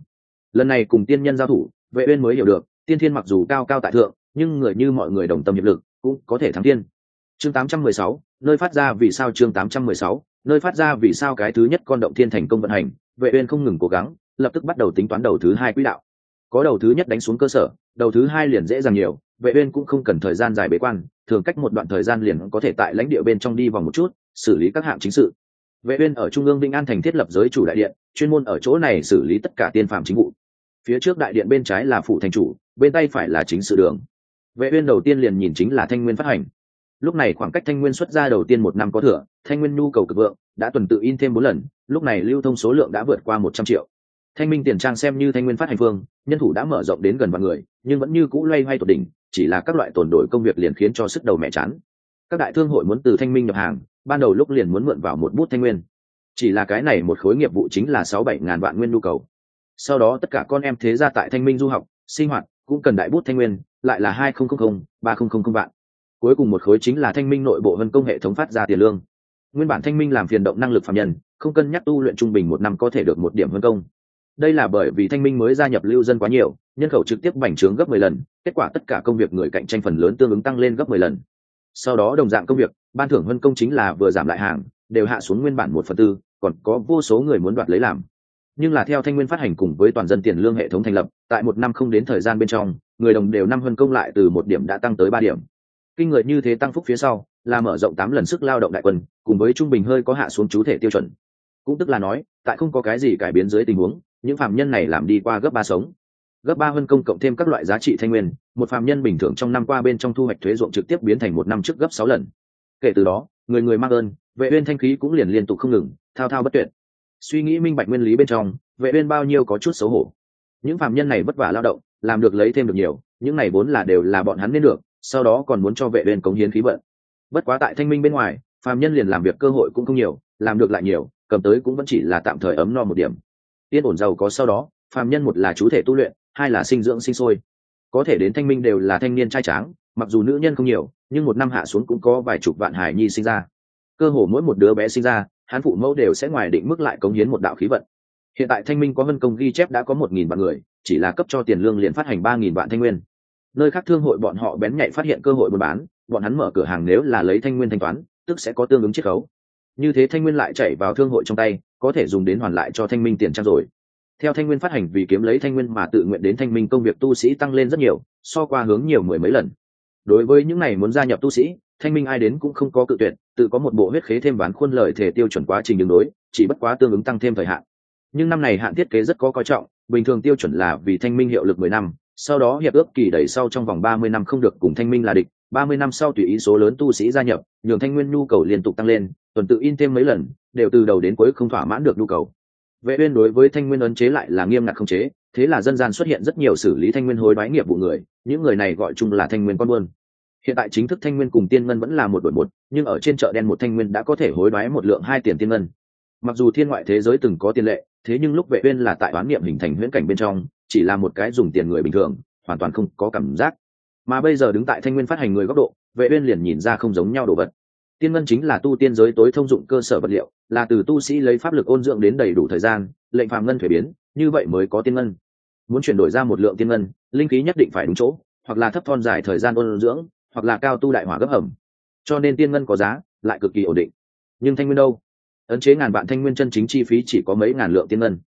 S1: Lần này cùng tiên nhân giao thủ, vệ uyên mới hiểu được, tiên thiên mặc dù cao cao tại thượng, nhưng người như mọi người đồng tâm hiệp lực, cũng có thể thắng tiên. Chương 816 nơi phát ra vì sao chương 816 nơi phát ra vì sao cái thứ nhất con động thiên thành công vận hành, vệ uyên không ngừng cố gắng, lập tức bắt đầu tính toán đầu thứ hai quỹ đạo. Có đầu thứ nhất đánh xuống cơ sở, đầu thứ hai liền dễ dàng nhiều, vệ uyên cũng không cần thời gian dài bế quan, thường cách một đoạn thời gian liền có thể tại lãnh địa bên trong đi vòng một chút, xử lý các hạng chính sự. Vệ uyên ở trung ương vinh an thành thiết lập giới chủ đại điện, chuyên môn ở chỗ này xử lý tất cả tiên phạm chính vụ. Phía trước đại điện bên trái là phụ thành chủ, bên tay phải là chính sự đường. Vệ uyên đầu tiên liền nhìn chính là thanh nguyên phát hành lúc này khoảng cách thanh nguyên xuất ra đầu tiên một năm có thừa, thanh nguyên nhu cầu cực vượng, đã tuần tự in thêm bốn lần, lúc này lưu thông số lượng đã vượt qua một trăm triệu. Thanh minh tiền trang xem như thanh nguyên phát hành phương, nhân thủ đã mở rộng đến gần vạn người, nhưng vẫn như cũ loay hoay tột đỉnh, chỉ là các loại tồn đổi công việc liền khiến cho sức đầu mẹ chán. Các đại thương hội muốn từ thanh minh nhập hàng, ban đầu lúc liền muốn mượn vào một bút thanh nguyên. Chỉ là cái này một khối nghiệp vụ chính là sáu bảy ngàn vạn nguyên nhu cầu. Sau đó tất cả con em thế gia tại thanh minh du học, sinh hoạt, cũng cần đại bút thanh nguyên, lại là hai nghìn ba nghìn vạn cuối cùng một khối chính là thanh minh nội bộ vân công hệ thống phát ra tiền lương. Nguyên bản thanh minh làm phiền động năng lực phạm nhân, không cân nhắc tu luyện trung bình một năm có thể được một điểm vân công. Đây là bởi vì thanh minh mới gia nhập lưu dân quá nhiều, nhân khẩu trực tiếp bành trướng gấp mười lần, kết quả tất cả công việc người cạnh tranh phần lớn tương ứng tăng lên gấp mười lần. Sau đó đồng dạng công việc, ban thưởng vân công chính là vừa giảm lại hàng, đều hạ xuống nguyên bản một phần tư, còn có vô số người muốn đoạt lấy làm. Nhưng là theo thanh nguyên phát hành cùng với toàn dân tiền lương hệ thống thành lập, tại một năm không đến thời gian bên trong, người đồng đều năm hơn công lại từ một điểm đã tăng tới ba điểm kinh người như thế tăng phúc phía sau, là mở rộng tám lần sức lao động đại quân, cùng với trung bình hơi có hạ xuống chú thể tiêu chuẩn. Cũng tức là nói, tại không có cái gì cải biến dưới tình huống, những phạm nhân này làm đi qua gấp ba sống. Gấp ba hơn công cộng thêm các loại giá trị thanh nguyên, một phạm nhân bình thường trong năm qua bên trong thu hoạch thuế ruộng trực tiếp biến thành một năm trước gấp sáu lần. Kể từ đó, người người mang ơn, vệ uyên thanh khí cũng liền liên tục không ngừng, thao thao bất tuyệt. Suy nghĩ minh bạch nguyên lý bên trong, vệ uyên bao nhiêu có chút xấu hổ. Những phạm nhân này vất vả lao động, làm được lấy thêm được nhiều, những này vốn là đều là bọn hắn nên được sau đó còn muốn cho vệ uyên cống hiến khí vận. Bất quá tại thanh minh bên ngoài, phàm nhân liền làm việc cơ hội cũng không nhiều, làm được lại nhiều, cầm tới cũng vẫn chỉ là tạm thời ấm no một điểm. Yên ổn giàu có sau đó, phàm nhân một là chú thể tu luyện, hai là sinh dưỡng sinh sôi. Có thể đến thanh minh đều là thanh niên trai tráng, mặc dù nữ nhân không nhiều, nhưng một năm hạ xuống cũng có vài chục vạn hài nhi sinh ra. Cơ hồ mỗi một đứa bé sinh ra hán phụ mẫu đều sẽ ngoài định mức lại cống hiến một đạo khí vận. Hiện tại thanh minh có vân công ghi chép đã có một nghìn vạn người, chỉ là cấp cho tiền lương liền phát hành ba nghìn vạn thanh nguyên nơi khác thương hội bọn họ bén nhạy phát hiện cơ hội buôn bán, bọn hắn mở cửa hàng nếu là lấy thanh nguyên thanh toán, tức sẽ có tương ứng chiết khấu. Như thế thanh nguyên lại chảy vào thương hội trong tay, có thể dùng đến hoàn lại cho thanh minh tiền trang rồi. Theo thanh nguyên phát hành vì kiếm lấy thanh nguyên mà tự nguyện đến thanh minh công việc tu sĩ tăng lên rất nhiều, so qua hướng nhiều mười mấy lần. Đối với những này muốn gia nhập tu sĩ, thanh minh ai đến cũng không có cự tuyệt, tự có một bộ huyết khế thêm ván khuôn lời thể tiêu chuẩn quá trình đường đối, chỉ bất quá tương ứng tăng thêm thời hạn. Nhưng năm này hạn thiết kế rất có coi trọng, bình thường tiêu chuẩn là vì thanh minh hiệu lực mười năm sau đó hiệp ước kỳ đẩy sau trong vòng ba mươi năm không được cùng thanh minh là địch, ba mươi năm sau tùy ý số lớn tu sĩ gia nhập, nhường thanh nguyên nhu cầu liên tục tăng lên, tuần tự in thêm mấy lần, đều từ đầu đến cuối không thỏa mãn được nhu cầu. Vệ uyên đối với thanh nguyên ấn chế lại là nghiêm ngặt không chế, thế là dân gian xuất hiện rất nhiều xử lý thanh nguyên hối đoái nghiệp vụ người, những người này gọi chung là thanh nguyên con buôn. Hiện tại chính thức thanh nguyên cùng tiên ngân vẫn là một đội một, nhưng ở trên chợ đen một thanh nguyên đã có thể hối đoái một lượng hai tiền tiên ngân. Mặc dù thiên ngoại thế giới từng có tiền lệ, thế nhưng lúc vệ uyên là tại oán niệm hình thành huyễn cảnh bên trong chỉ là một cái dùng tiền người bình thường, hoàn toàn không có cảm giác. Mà bây giờ đứng tại thanh nguyên phát hành người góc độ, vệ uyên liền nhìn ra không giống nhau đồ vật. Tiên ngân chính là tu tiên giới tối thông dụng cơ sở vật liệu, là từ tu sĩ lấy pháp lực ôn dưỡng đến đầy đủ thời gian, lệnh phàm ngân thuế biến, như vậy mới có tiên ngân. Muốn chuyển đổi ra một lượng tiên ngân, linh khí nhất định phải đúng chỗ, hoặc là thấp thon dài thời gian ôn dưỡng, hoặc là cao tu đại hỏa gấp hầm. Cho nên tiên ngân có giá, lại cực kỳ ổn định. Nhưng thanh nguyên đâu? Ấn chế ngàn vạn thanh nguyên chân chính chi phí chỉ có mấy ngàn lượng tiên ngân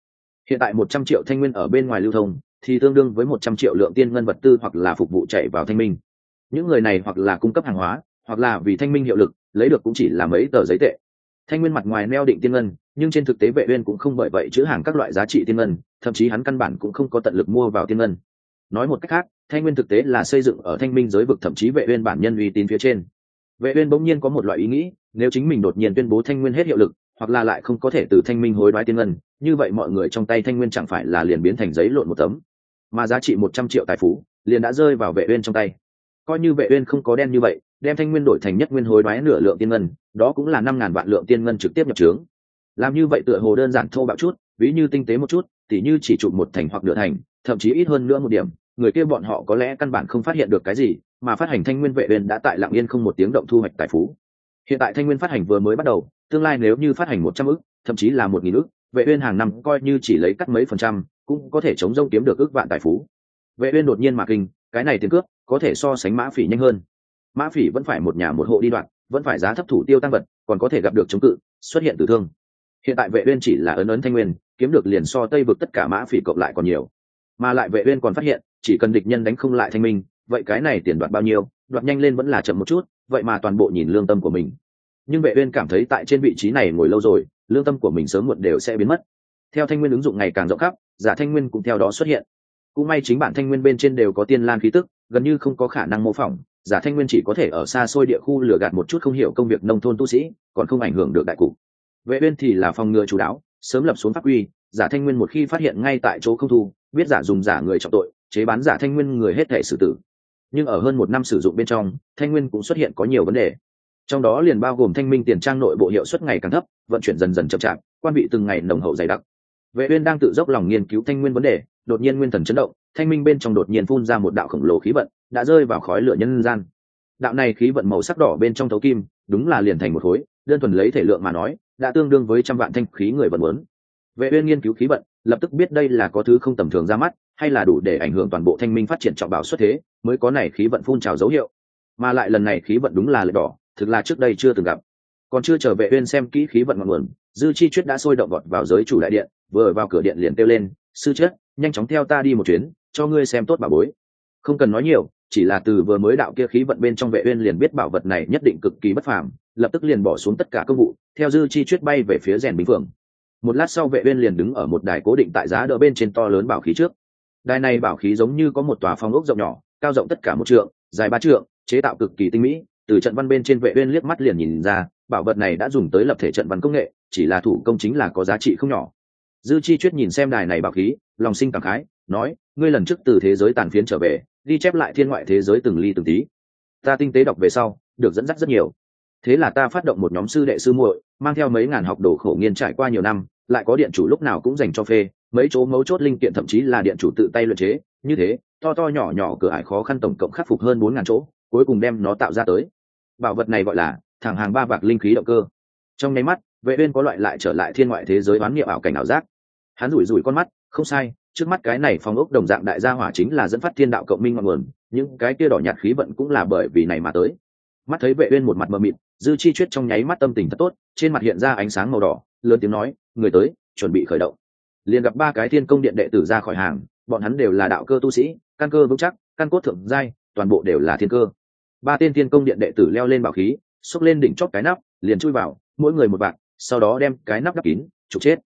S1: hiện tại một trăm triệu thanh nguyên ở bên ngoài lưu thông, thì tương đương với một trăm triệu lượng tiên ngân vật tư hoặc là phục vụ chạy vào thanh minh. Những người này hoặc là cung cấp hàng hóa, hoặc là vì thanh minh hiệu lực, lấy được cũng chỉ là mấy tờ giấy tệ. Thanh nguyên mặt ngoài neo định tiên ngân, nhưng trên thực tế vệ uyên cũng không bởi vậy chữ hàng các loại giá trị tiên ngân, thậm chí hắn căn bản cũng không có tận lực mua vào tiên ngân. Nói một cách khác, thanh nguyên thực tế là xây dựng ở thanh minh giới vực thậm chí vệ uyên bản nhân uy tín phía trên. Vệ uyên bỗng nhiên có một loại ý nghĩ, nếu chính mình đột nhiên tuyên bố thanh nguyên hết hiệu lực hoặc là lại không có thể từ thanh minh hối đoái tiên ngân, như vậy mọi người trong tay thanh nguyên chẳng phải là liền biến thành giấy lộn một tấm. Mà giá trị một trăm triệu tài phú liền đã rơi vào vệ uyên trong tay. Coi như vệ uyên không có đen như vậy, đem thanh nguyên đổi thành nhất nguyên hối đoái nửa lượng tiên ngân, đó cũng là năm ngàn vạn lượng tiên ngân trực tiếp nhập trướng. Làm như vậy tựa hồ đơn giản thô bạo chút, ví như tinh tế một chút, tỉ như chỉ chụp một thành hoặc nửa thành, thậm chí ít hơn nữa một điểm, người kia bọn họ có lẽ căn bản không phát hiện được cái gì, mà phát hành thanh nguyên vệ uyên đã tại lặng yên không một tiếng động thu hoạch tài phú. Hiện tại thanh nguyên phát hành vừa mới bắt đầu tương lai nếu như phát hành một trăm ức thậm chí là một nghìn ức vệ uyên hàng năm coi như chỉ lấy cắt mấy phần trăm, cũng có thể chống rông kiếm được ước vạn tài phú. Vệ uyên đột nhiên mà kinh, cái này tiền cướp có thể so sánh mã phỉ nhanh hơn. Mã phỉ vẫn phải một nhà một hộ đi đoạn, vẫn phải giá thấp thủ tiêu tăng vật, còn có thể gặp được chống cự, xuất hiện tử thương. Hiện tại vệ uyên chỉ là ấn ấn thanh nguyên, kiếm được liền so tây vực tất cả mã phỉ cộng lại còn nhiều. Mà lại vệ uyên còn phát hiện, chỉ cần địch nhân đánh không lại thanh minh, vậy cái này tiền đoạt bao nhiêu, đoạt nhanh lên vẫn là chậm một chút, vậy mà toàn bộ nhìn lương tâm của mình nhưng vệ uyên cảm thấy tại trên vị trí này ngồi lâu rồi, lương tâm của mình sớm muộn đều sẽ biến mất. Theo thanh nguyên ứng dụng ngày càng rộng khắp, giả thanh nguyên cũng theo đó xuất hiện. Cũng may chính bản thanh nguyên bên trên đều có tiên lan khí tức, gần như không có khả năng mô phỏng, giả thanh nguyên chỉ có thể ở xa xôi địa khu lừa gạt một chút không hiểu công việc nông thôn tu sĩ, còn không ảnh hưởng được đại cục vệ uyên thì là phòng ngừa chủ đáo sớm lập xuống pháp quy, giả thanh nguyên một khi phát hiện ngay tại chỗ không thu, biết giả dùng giả người trọng tội, chế bán giả thanh nguyên người hết thể xử tử. Nhưng ở hơn một năm sử dụng bên trong, thanh nguyên cũng xuất hiện có nhiều vấn đề trong đó liền bao gồm thanh minh tiền trang nội bộ hiệu suất ngày càng thấp, vận chuyển dần dần chậm chạp, quan vị từng ngày nồng hậu dày đặc. Vệ uyên đang tự dốc lòng nghiên cứu thanh nguyên vấn đề, đột nhiên nguyên thần chấn động, thanh minh bên trong đột nhiên phun ra một đạo khổng lồ khí vận, đã rơi vào khói lửa nhân gian. Đạo này khí vận màu sắc đỏ bên trong thấu kim, đúng là liền thành một khối, đơn thuần lấy thể lượng mà nói, đã tương đương với trăm vạn thanh khí người vận muốn vệ uyên nghiên cứu khí vận, lập tức biết đây là có thứ không tầm thường ra mắt, hay là đủ để ảnh hưởng toàn bộ thanh minh phát triển trọng bảo xuất thế, mới có này khí vận phun trào dấu hiệu. Mà lại lần này khí vận đúng là lệ đỏ thực là trước đây chưa từng gặp. Còn chưa trở về uyên xem kỹ khí vận ngọn nguồn, dư chi chuyết đã sôi động vọt vào giới chủ đại điện, vừa vào cửa điện liền kêu lên, sư chết nhanh chóng theo ta đi một chuyến, cho ngươi xem tốt bảo bối. Không cần nói nhiều, chỉ là từ vừa mới đạo kia khí vận bên trong vệ uyên liền biết bảo vật này nhất định cực kỳ bất phàm, lập tức liền bỏ xuống tất cả công vụ, theo dư chi chuyết bay về phía rèn bình phượng một lát sau vệ uyên liền đứng ở một đài cố định tại giá đỡ bên trên to lớn bảo khí trước. Đài này bảo khí giống như có một tòa phong ốc rộng nhỏ, cao rộng tất cả một trượng, dài ba trượng, chế tạo cực kỳ tinh mỹ từ trận văn bên trên vệ uyên liếc mắt liền nhìn ra, bảo vật này đã dùng tới lập thể trận văn công nghệ, chỉ là thủ công chính là có giá trị không nhỏ. Dư chi chuyết nhìn xem đài này bảo khí, lòng sinh cảm khái, nói, ngươi lần trước từ thế giới tàn phiến trở về đi chép lại thiên ngoại thế giới từng ly từng tí. Ta tinh tế đọc về sau, được dẫn dắt rất nhiều. Thế là ta phát động một nhóm sư đệ sư muội, mang theo mấy ngàn học đồ khổ nghiên trải qua nhiều năm, lại có điện chủ lúc nào cũng dành cho phê, mấy chỗ mấu chốt linh kiện thậm chí là điện chủ tự tay luyện chế. Như thế, to to nhỏ nhỏ cửa ải khó khăn tổng cộng khắc phục hơn bốn ngàn chỗ, cuối cùng đem nó tạo ra tới bảo vật này gọi là thẳng hàng ba vạc linh khí động cơ. Trong nháy mắt, vệ uyên có loại lại trở lại thiên ngoại thế giới đoán nghiệm ảo cảnh ảo giác. Hắn rủi rủi con mắt, không sai, trước mắt cái này phong ốc đồng dạng đại gia hỏa chính là dẫn phát thiên đạo cộng minh ngọn nguồn, những cái kia đỏ nhạt khí vận cũng là bởi vì này mà tới. Mắt thấy vệ uyên một mặt mờ mịt, dư chi chuyết trong nháy mắt tâm tình thật tốt, trên mặt hiện ra ánh sáng màu đỏ, lớn tiếng nói, người tới, chuẩn bị khởi động. Liền gặp ba cái thiên công điện đệ tử ra khỏi hàng, bọn hắn đều là đạo cơ tu sĩ, căn cơ vững chắc, căn cốt thượng giai, toàn bộ đều là thiên cơ ba tên thiên công điện đệ tử leo lên bảo khí xúc lên đỉnh chót cái nắp, liền chui vào, mỗi người một vạn, sau đó đem cái nắp đắp kín, trục chết.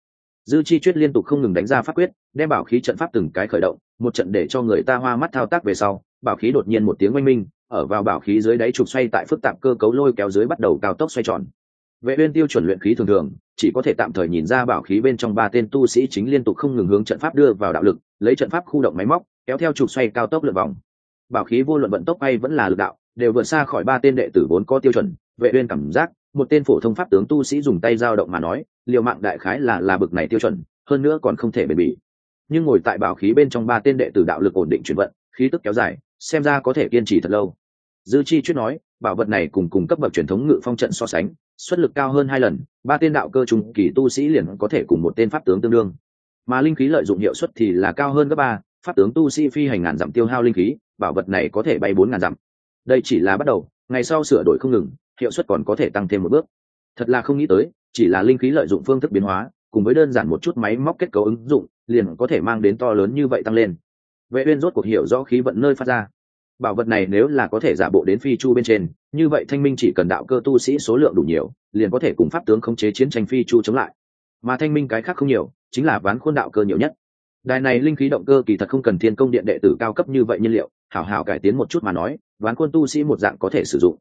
S1: Dư chi chuyết liên tục không ngừng đánh ra pháp quyết, đem bảo khí trận pháp từng cái khởi động, một trận để cho người ta hoa mắt thao tác về sau, bảo khí đột nhiên một tiếng oanh minh, ở vào bảo khí dưới đáy trục xoay tại phức tạp cơ cấu lôi kéo dưới bắt đầu cao tốc xoay tròn. Vệ uyên tiêu chuẩn luyện khí thường thường, chỉ có thể tạm thời nhìn ra bảo khí bên trong ba tên tu sĩ chính liên tục không ngừng hướng trận pháp đưa vào đạo lực, lấy trận pháp khu động máy móc, kéo theo trục xoay cao tốc lượn vòng. Bảo khí vô luận vận tốc hay vẫn là lực đạo đều vượt xa khỏi ba tên đệ tử vốn có tiêu chuẩn, vệ uyên cảm giác, một tên phổ thông pháp tướng tu sĩ dùng tay giao động mà nói, liều mạng đại khái là là bực này tiêu chuẩn, hơn nữa còn không thể bền bỉ. Nhưng ngồi tại bảo khí bên trong ba tên đệ tử đạo lực ổn định chuyển vận, khí tức kéo dài, xem ra có thể kiên trì thật lâu. Dư chi chuyết nói, bảo vật này cùng cùng cấp bậc truyền thống ngự phong trận so sánh, xuất lực cao hơn hai lần, ba tên đạo cơ trung kỳ tu sĩ liền có thể cùng một tên pháp tướng tương đương. Mà linh khí lợi dụng hiệu suất thì là cao hơn gấp ba, pháp tướng tu sĩ phi hành ngàn dặm tiêu hao linh khí, bảo vật này có thể bay bốn ngàn dặm đây chỉ là bắt đầu, ngày sau sửa đổi không ngừng, hiệu suất còn có thể tăng thêm một bước. Thật là không nghĩ tới, chỉ là linh khí lợi dụng phương thức biến hóa, cùng với đơn giản một chút máy móc kết cấu ứng dụng, liền có thể mang đến to lớn như vậy tăng lên. Vệ uyên rốt cuộc hiểu rõ khí vận nơi phát ra. Bảo vật này nếu là có thể giả bộ đến phi chu bên trên, như vậy thanh minh chỉ cần đạo cơ tu sĩ số lượng đủ nhiều, liền có thể cùng pháp tướng khống chế chiến tranh phi chu chống lại. Mà thanh minh cái khác không nhiều, chính là ván khuôn đạo cơ nhiều nhất. Đài này linh khí động cơ kỳ thật không cần thiên công điện đệ tử cao cấp như vậy nhiên liệu, hảo hảo cải tiến một chút mà nói ván quân tu sĩ một dạng có thể sử dụng.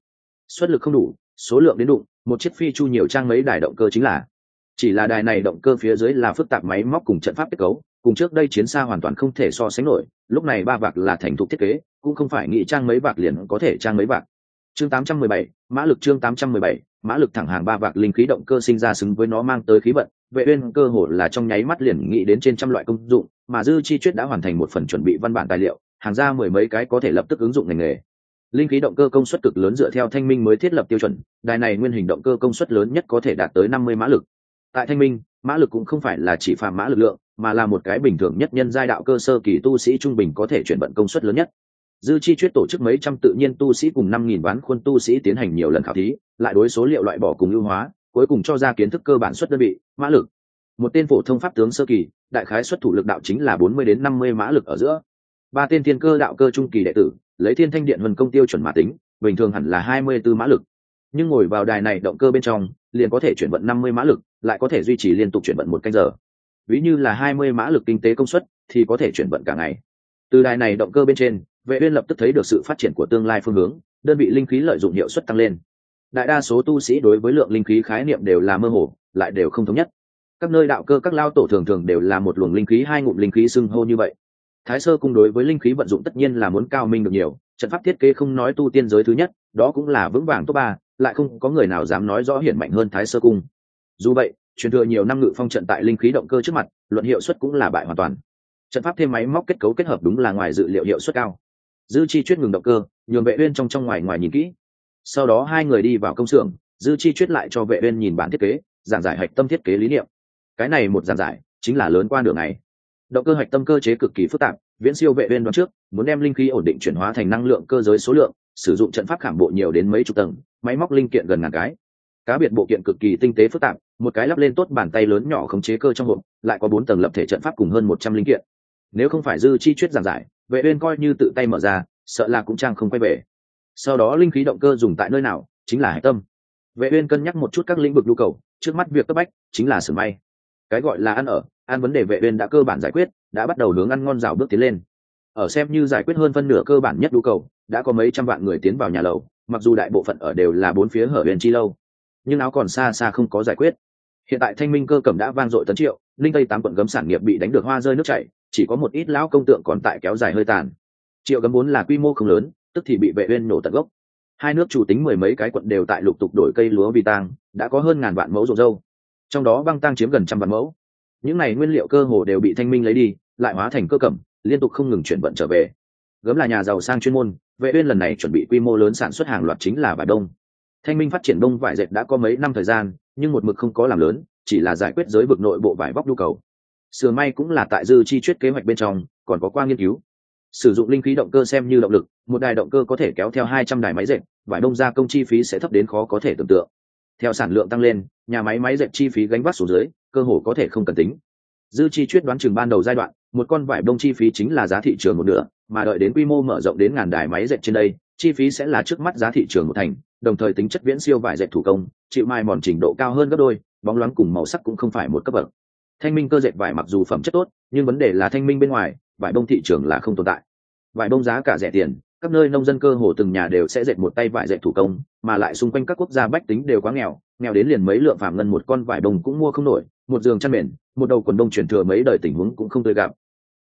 S1: Xuất lực không đủ số lượng đến đụng một chiếc phi chu nhiều trang mấy đài động cơ chính là. Chỉ là đài này động cơ phía dưới là phức tạp máy móc cùng trận pháp kết cấu cùng trước đây chiến xa hoàn toàn không thể so sánh nổi lúc này ba vạc là thành thục thiết kế cũng không phải nghĩ trang mấy vạc liền có thể trang mấy vạc. Chương 817, mã lực chương 817, mã lực thẳng hàng ba vạc linh khí động cơ sinh ra xứng với nó mang tới khí vận vệ uyên cơ hồ là trong nháy mắt liền nghĩ đến trên trăm loại công dụng mà dư chi chuyết đã hoàn thành một phần chuẩn bị văn bản tài liệu hàng ra mười mấy cái có thể lập tức ứng dụng ngành nghề linh khí động cơ công suất cực lớn dựa theo thanh minh mới thiết lập tiêu chuẩn, đài này nguyên hình động cơ công suất lớn nhất có thể đạt tới 50 mã lực. Tại thanh minh, mã lực cũng không phải là chỉ phàm mã lực lượng, mà là một cái bình thường nhất nhân giai đạo cơ sơ kỳ tu sĩ trung bình có thể chuyển vận công suất lớn nhất. Dư chi chuyết tổ chức mấy trăm tự nhiên tu sĩ cùng năm nghìn ván khuôn tu sĩ tiến hành nhiều lần khảo thí, lại đối số liệu loại bỏ cùng ưu hóa, cuối cùng cho ra kiến thức cơ bản xuất đơn vị, mã lực. Một tên phổ thông pháp tướng sơ kỳ, đại khái xuất thủ lực đạo chính là bốn mươi đến năm mươi mã lực ở giữa. Ba tên thiên cơ đạo cơ trung kỳ đệ tử lấy thiên thanh điện vân công tiêu chuẩn mã tính, bình thường hẳn là hai mươi 24 mã lực. Nhưng ngồi vào đài này động cơ bên trong, liền có thể chuyển vận năm mươi mã lực, lại có thể duy trì liên tục chuyển vận một canh giờ. Ví như là hai mươi mã lực kinh tế công suất, thì có thể chuyển vận cả ngày. Từ đài này động cơ bên trên, vệ uyên lập tức thấy được sự phát triển của tương lai phương hướng, đơn vị linh khí lợi dụng hiệu suất tăng lên. Đại đa số tu sĩ đối với lượng linh khí khái niệm đều là mơ hồ, lại đều không thống nhất. Các nơi đạo cơ các lao tổ thường thường đều là một luồng linh khí, hai ngụm linh khí xưng hô như vậy thái sơ cung đối với linh khí vận dụng tất nhiên là muốn cao minh được nhiều, trận pháp thiết kế không nói tu tiên giới thứ nhất, đó cũng là vững vàng top ba, lại không có người nào dám nói rõ hiển mạnh hơn thái sơ cung. Dù vậy, truyền thừa nhiều năm ngự phong trận tại linh khí động cơ trước mặt, luận hiệu suất cũng là bại hoàn toàn. Trận pháp thêm máy móc kết cấu kết hợp đúng là ngoài dự liệu hiệu suất cao. Dư chi chuyết ngừng động cơ, nhường vệ uyên trong trong ngoài ngoài nhìn kỹ. Sau đó hai người đi vào công xưởng, dư chi chuyết lại cho vệ uyên nhìn bản thiết kế, giảng giải hạch tâm thiết kế lý niệm. Cái này một giảng giải, chính là lớn qua đường này động cơ hạch tâm cơ chế cực kỳ phức tạp, viễn siêu vệ uyên đoán trước, muốn đem linh khí ổn định chuyển hóa thành năng lượng cơ giới số lượng, sử dụng trận pháp khảm bộ nhiều đến mấy chục tầng, máy móc linh kiện gần ngàn cái. Cá biệt bộ kiện cực kỳ tinh tế phức tạp, một cái lắp lên tốt bàn tay lớn nhỏ khống chế cơ trong hộp, lại có bốn tầng lập thể trận pháp cùng hơn một trăm linh kiện. Nếu không phải dư chi chuyết giảng giải, vệ uyên coi như tự tay mở ra, sợ là cũng trang không quay về. Sau đó linh khí động cơ dùng tại nơi nào, chính là hải tâm. Vệ uyên cân nhắc một chút các lĩnh vực nhu cầu, trước mắt việc cấp bách chính là sửa may cái gọi là ăn ở ăn vấn đề vệ uyên đã cơ bản giải quyết, đã bắt đầu hướng ăn ngon rào bước tiến lên. Ở xem như giải quyết hơn phân nửa cơ bản nhất nhu cầu, đã có mấy trăm vạn người tiến vào nhà lầu, mặc dù đại bộ phận ở đều là bốn phía hở huyền chi lâu. Nhưng áo còn xa xa không có giải quyết. Hiện tại thanh minh cơ cẩm đã vang dội tấn triệu, linh tây tám quận gấm sản nghiệp bị đánh được hoa rơi nước chảy, chỉ có một ít lão công tượng còn tại kéo dài hơi tàn. Triệu gấm vốn là quy mô không lớn, tức thì bị vệ uyên nổ tận gốc. Hai nước chủ tính mười mấy cái quận đều tại lục tục đổi cây lúa vì tang, đã có hơn ngàn vạn mẫu ruộng dâu. Trong đó băng tang chiếm gần trăm vạn mẫu những này nguyên liệu cơ hồ đều bị thanh minh lấy đi, lại hóa thành cơ cẩm, liên tục không ngừng chuyển vận trở về. Gấm là nhà giàu sang chuyên môn, vệ uyên lần này chuẩn bị quy mô lớn sản xuất hàng loạt chính là vải đông. Thanh minh phát triển đông vải dệt đã có mấy năm thời gian, nhưng một mực không có làm lớn, chỉ là giải quyết giới vực nội bộ vải vóc nhu cầu. Sườn may cũng là tại dư chi chuyết kế hoạch bên trong, còn có qua nghiên cứu. Sử dụng linh khí động cơ xem như động lực, một đài động cơ có thể kéo theo hai trăm đài máy dệt, vải đông ra công chi phí sẽ thấp đến khó có thể tưởng tượng theo sản lượng tăng lên, nhà máy máy dệt chi phí gánh vác xuống dưới, cơ hồ có thể không cần tính. Dư chi chuyết đoán chừng ban đầu giai đoạn, một con vải bông chi phí chính là giá thị trường một nửa, mà đợi đến quy mô mở rộng đến ngàn đài máy dệt trên đây, chi phí sẽ là trước mắt giá thị trường một thành, đồng thời tính chất viễn siêu vải dệt thủ công, chịu mai mòn trình độ cao hơn gấp đôi, bóng loáng cùng màu sắc cũng không phải một cấp bậc. Thanh minh cơ dệt vải mặc dù phẩm chất tốt, nhưng vấn đề là thanh minh bên ngoài, vải bông thị trường là không tồn tại. Vải bông giá cả rẻ tiền các nơi nông dân cơ hồ từng nhà đều sẽ dệt một tay vải dệt thủ công, mà lại xung quanh các quốc gia bách tính đều quá nghèo nghèo đến liền mấy lượng phàm ngân một con vải đồng cũng mua không nổi, một giường chăn mền, một đầu quần đông truyền thừa mấy đời tình huống cũng không tươi gặp.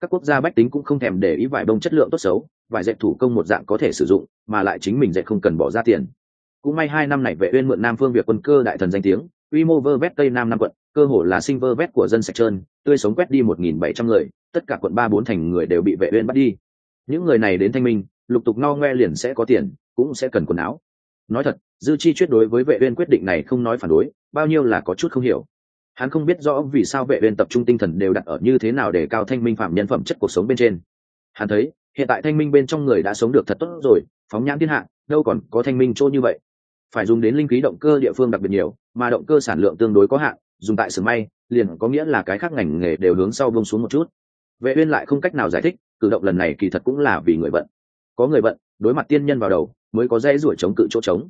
S1: Các quốc gia bách tính cũng không thèm để ý vải đông chất lượng tốt xấu, vải dệt thủ công một dạng có thể sử dụng, mà lại chính mình dệt không cần bỏ ra tiền. Cũng may hai năm này vệ uyên mượn nam phương việc quân cơ đại thần danh tiếng, quy mô vơ vét tây nam năm quận, cơ hồ là sinh vơ vét của dân sạch trơn, tươi sống quét đi một nghìn bảy trăm người, tất cả quận ba bốn thành người đều bị vệ uyên bắt đi. Những người này đến thanh minh lục tục no ngoe liền sẽ có tiền, cũng sẽ cần quần áo. Nói thật, dư chi chuyết đối với vệ uyên quyết định này không nói phản đối, bao nhiêu là có chút không hiểu. Hắn không biết rõ vì sao vệ uyên tập trung tinh thần đều đặt ở như thế nào để cao thanh minh phạm nhân phẩm chất cuộc sống bên trên. Hắn thấy, hiện tại thanh minh bên trong người đã sống được thật tốt rồi, phóng nhãn thiên hạ, đâu còn có thanh minh chỗ như vậy. Phải dùng đến linh khí động cơ địa phương đặc biệt nhiều, mà động cơ sản lượng tương đối có hạn, dùng tại sừng may, liền có nghĩa là cái khác ngành nghề đều hướng sau bông xuống một chút. Vệ uyên lại không cách nào giải thích, cử động lần này kỳ thật cũng là vì người bận có người bận, đối mặt tiên nhân vào đầu, mới có dễ ruổi chống cự chỗ trống.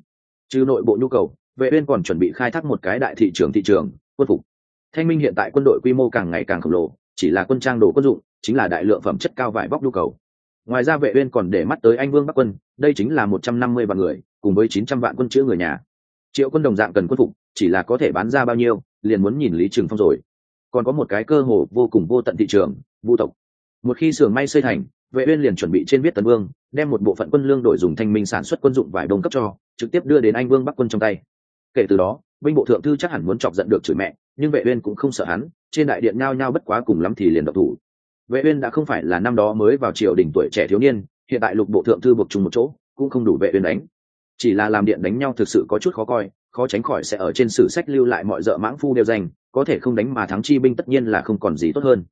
S1: Trừ nội bộ nhu cầu, vệ uyên còn chuẩn bị khai thác một cái đại thị trường thị trường, quân phục. Thanh minh hiện tại quân đội quy mô càng ngày càng khổng lồ, chỉ là quân trang đồ quân dụng, chính là đại lượng phẩm chất cao vải vóc nhu cầu. Ngoài ra vệ uyên còn để mắt tới anh vương bắc quân, đây chính là 150 vạn người, cùng với 900 vạn quân chữa người nhà. Triệu quân đồng dạng cần quân phục, chỉ là có thể bán ra bao nhiêu, liền muốn nhìn lý trường phong rồi. Còn có một cái cơ hồ vô cùng vô tận thị trường, vu tộc. Một khi xưởng may xây thành vệ uyên liền chuẩn bị trên viết tấn vương, đem một bộ phận quân lương đổi dùng thanh minh sản xuất quân dụng vải đông cấp cho, trực tiếp đưa đến anh vương bắc quân trong tay. Kể từ đó, binh bộ thượng thư chắc hẳn muốn chọc giận được chửi mẹ, nhưng vệ uyên cũng không sợ hắn, trên đại điện nhao nhao bất quá cùng lắm thì liền độc thủ. Vệ uyên đã không phải là năm đó mới vào triều đình tuổi trẻ thiếu niên, hiện tại lục bộ thượng thư buộc chung một chỗ, cũng không đủ vệ uyên đánh. Chỉ là làm điện đánh nhau thực sự có chút khó coi, khó tránh khỏi sẽ ở trên sử sách lưu lại mọi dợ mãng phu đều dành có thể không đánh mà thắng chi binh tất nhiên là không còn gì tốt hơn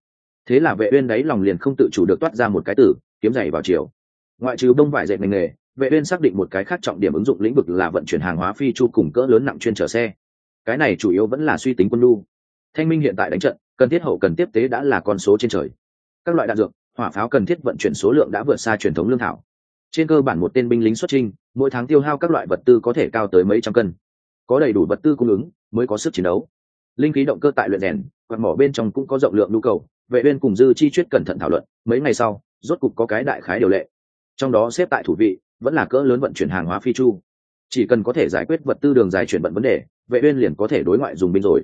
S1: thế là vệ uyên đấy lòng liền không tự chủ được toát ra một cái tử kiếm giày vào chiều. Ngoại trừ bông vải dệt ngành nghề, vệ uyên xác định một cái khác trọng điểm ứng dụng lĩnh vực là vận chuyển hàng hóa phi chu cùng cỡ lớn nặng chuyên chở xe. Cái này chủ yếu vẫn là suy tính quân lu thanh minh hiện tại đánh trận, cần thiết hậu cần tiếp tế đã là con số trên trời. Các loại đạn dược, hỏa pháo cần thiết vận chuyển số lượng đã vượt xa truyền thống lương thảo. Trên cơ bản một tên binh lính xuất trinh mỗi tháng tiêu hao các loại vật tư có thể cao tới mấy trăm cân. Có đầy đủ vật tư cung ứng, mới có sức chiến đấu. Linh khí động cơ tại luyện đèn quạt mỏ bên trong cũng có rộng lượng nhu cầu vệ uyên cùng dư chi chuyết cẩn thận thảo luận, mấy ngày sau, rốt cục có cái đại khái điều lệ. Trong đó xếp tại thủ vị, vẫn là cỡ lớn vận chuyển hàng hóa phi chu. Chỉ cần có thể giải quyết vật tư đường dài chuyển vận vấn đề, vệ uyên liền có thể đối ngoại dùng binh rồi.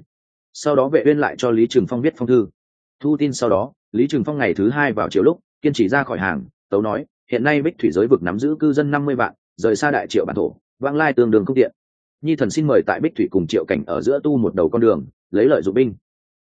S1: Sau đó vệ uyên lại cho lý trường phong viết phong thư. Thu tin sau đó, lý trường phong ngày thứ hai vào chiều lúc, kiên trì ra khỏi hàng, tấu nói, hiện nay bích thủy giới vực nắm giữ cư dân 50 vạn, rời xa đại triệu bản thổ, vãng lai tương đương không tiện. Nhi thần xin mời tại bích thủy cùng triệu cảnh ở giữa tu một đầu con đường, lấy lợi dụng binh.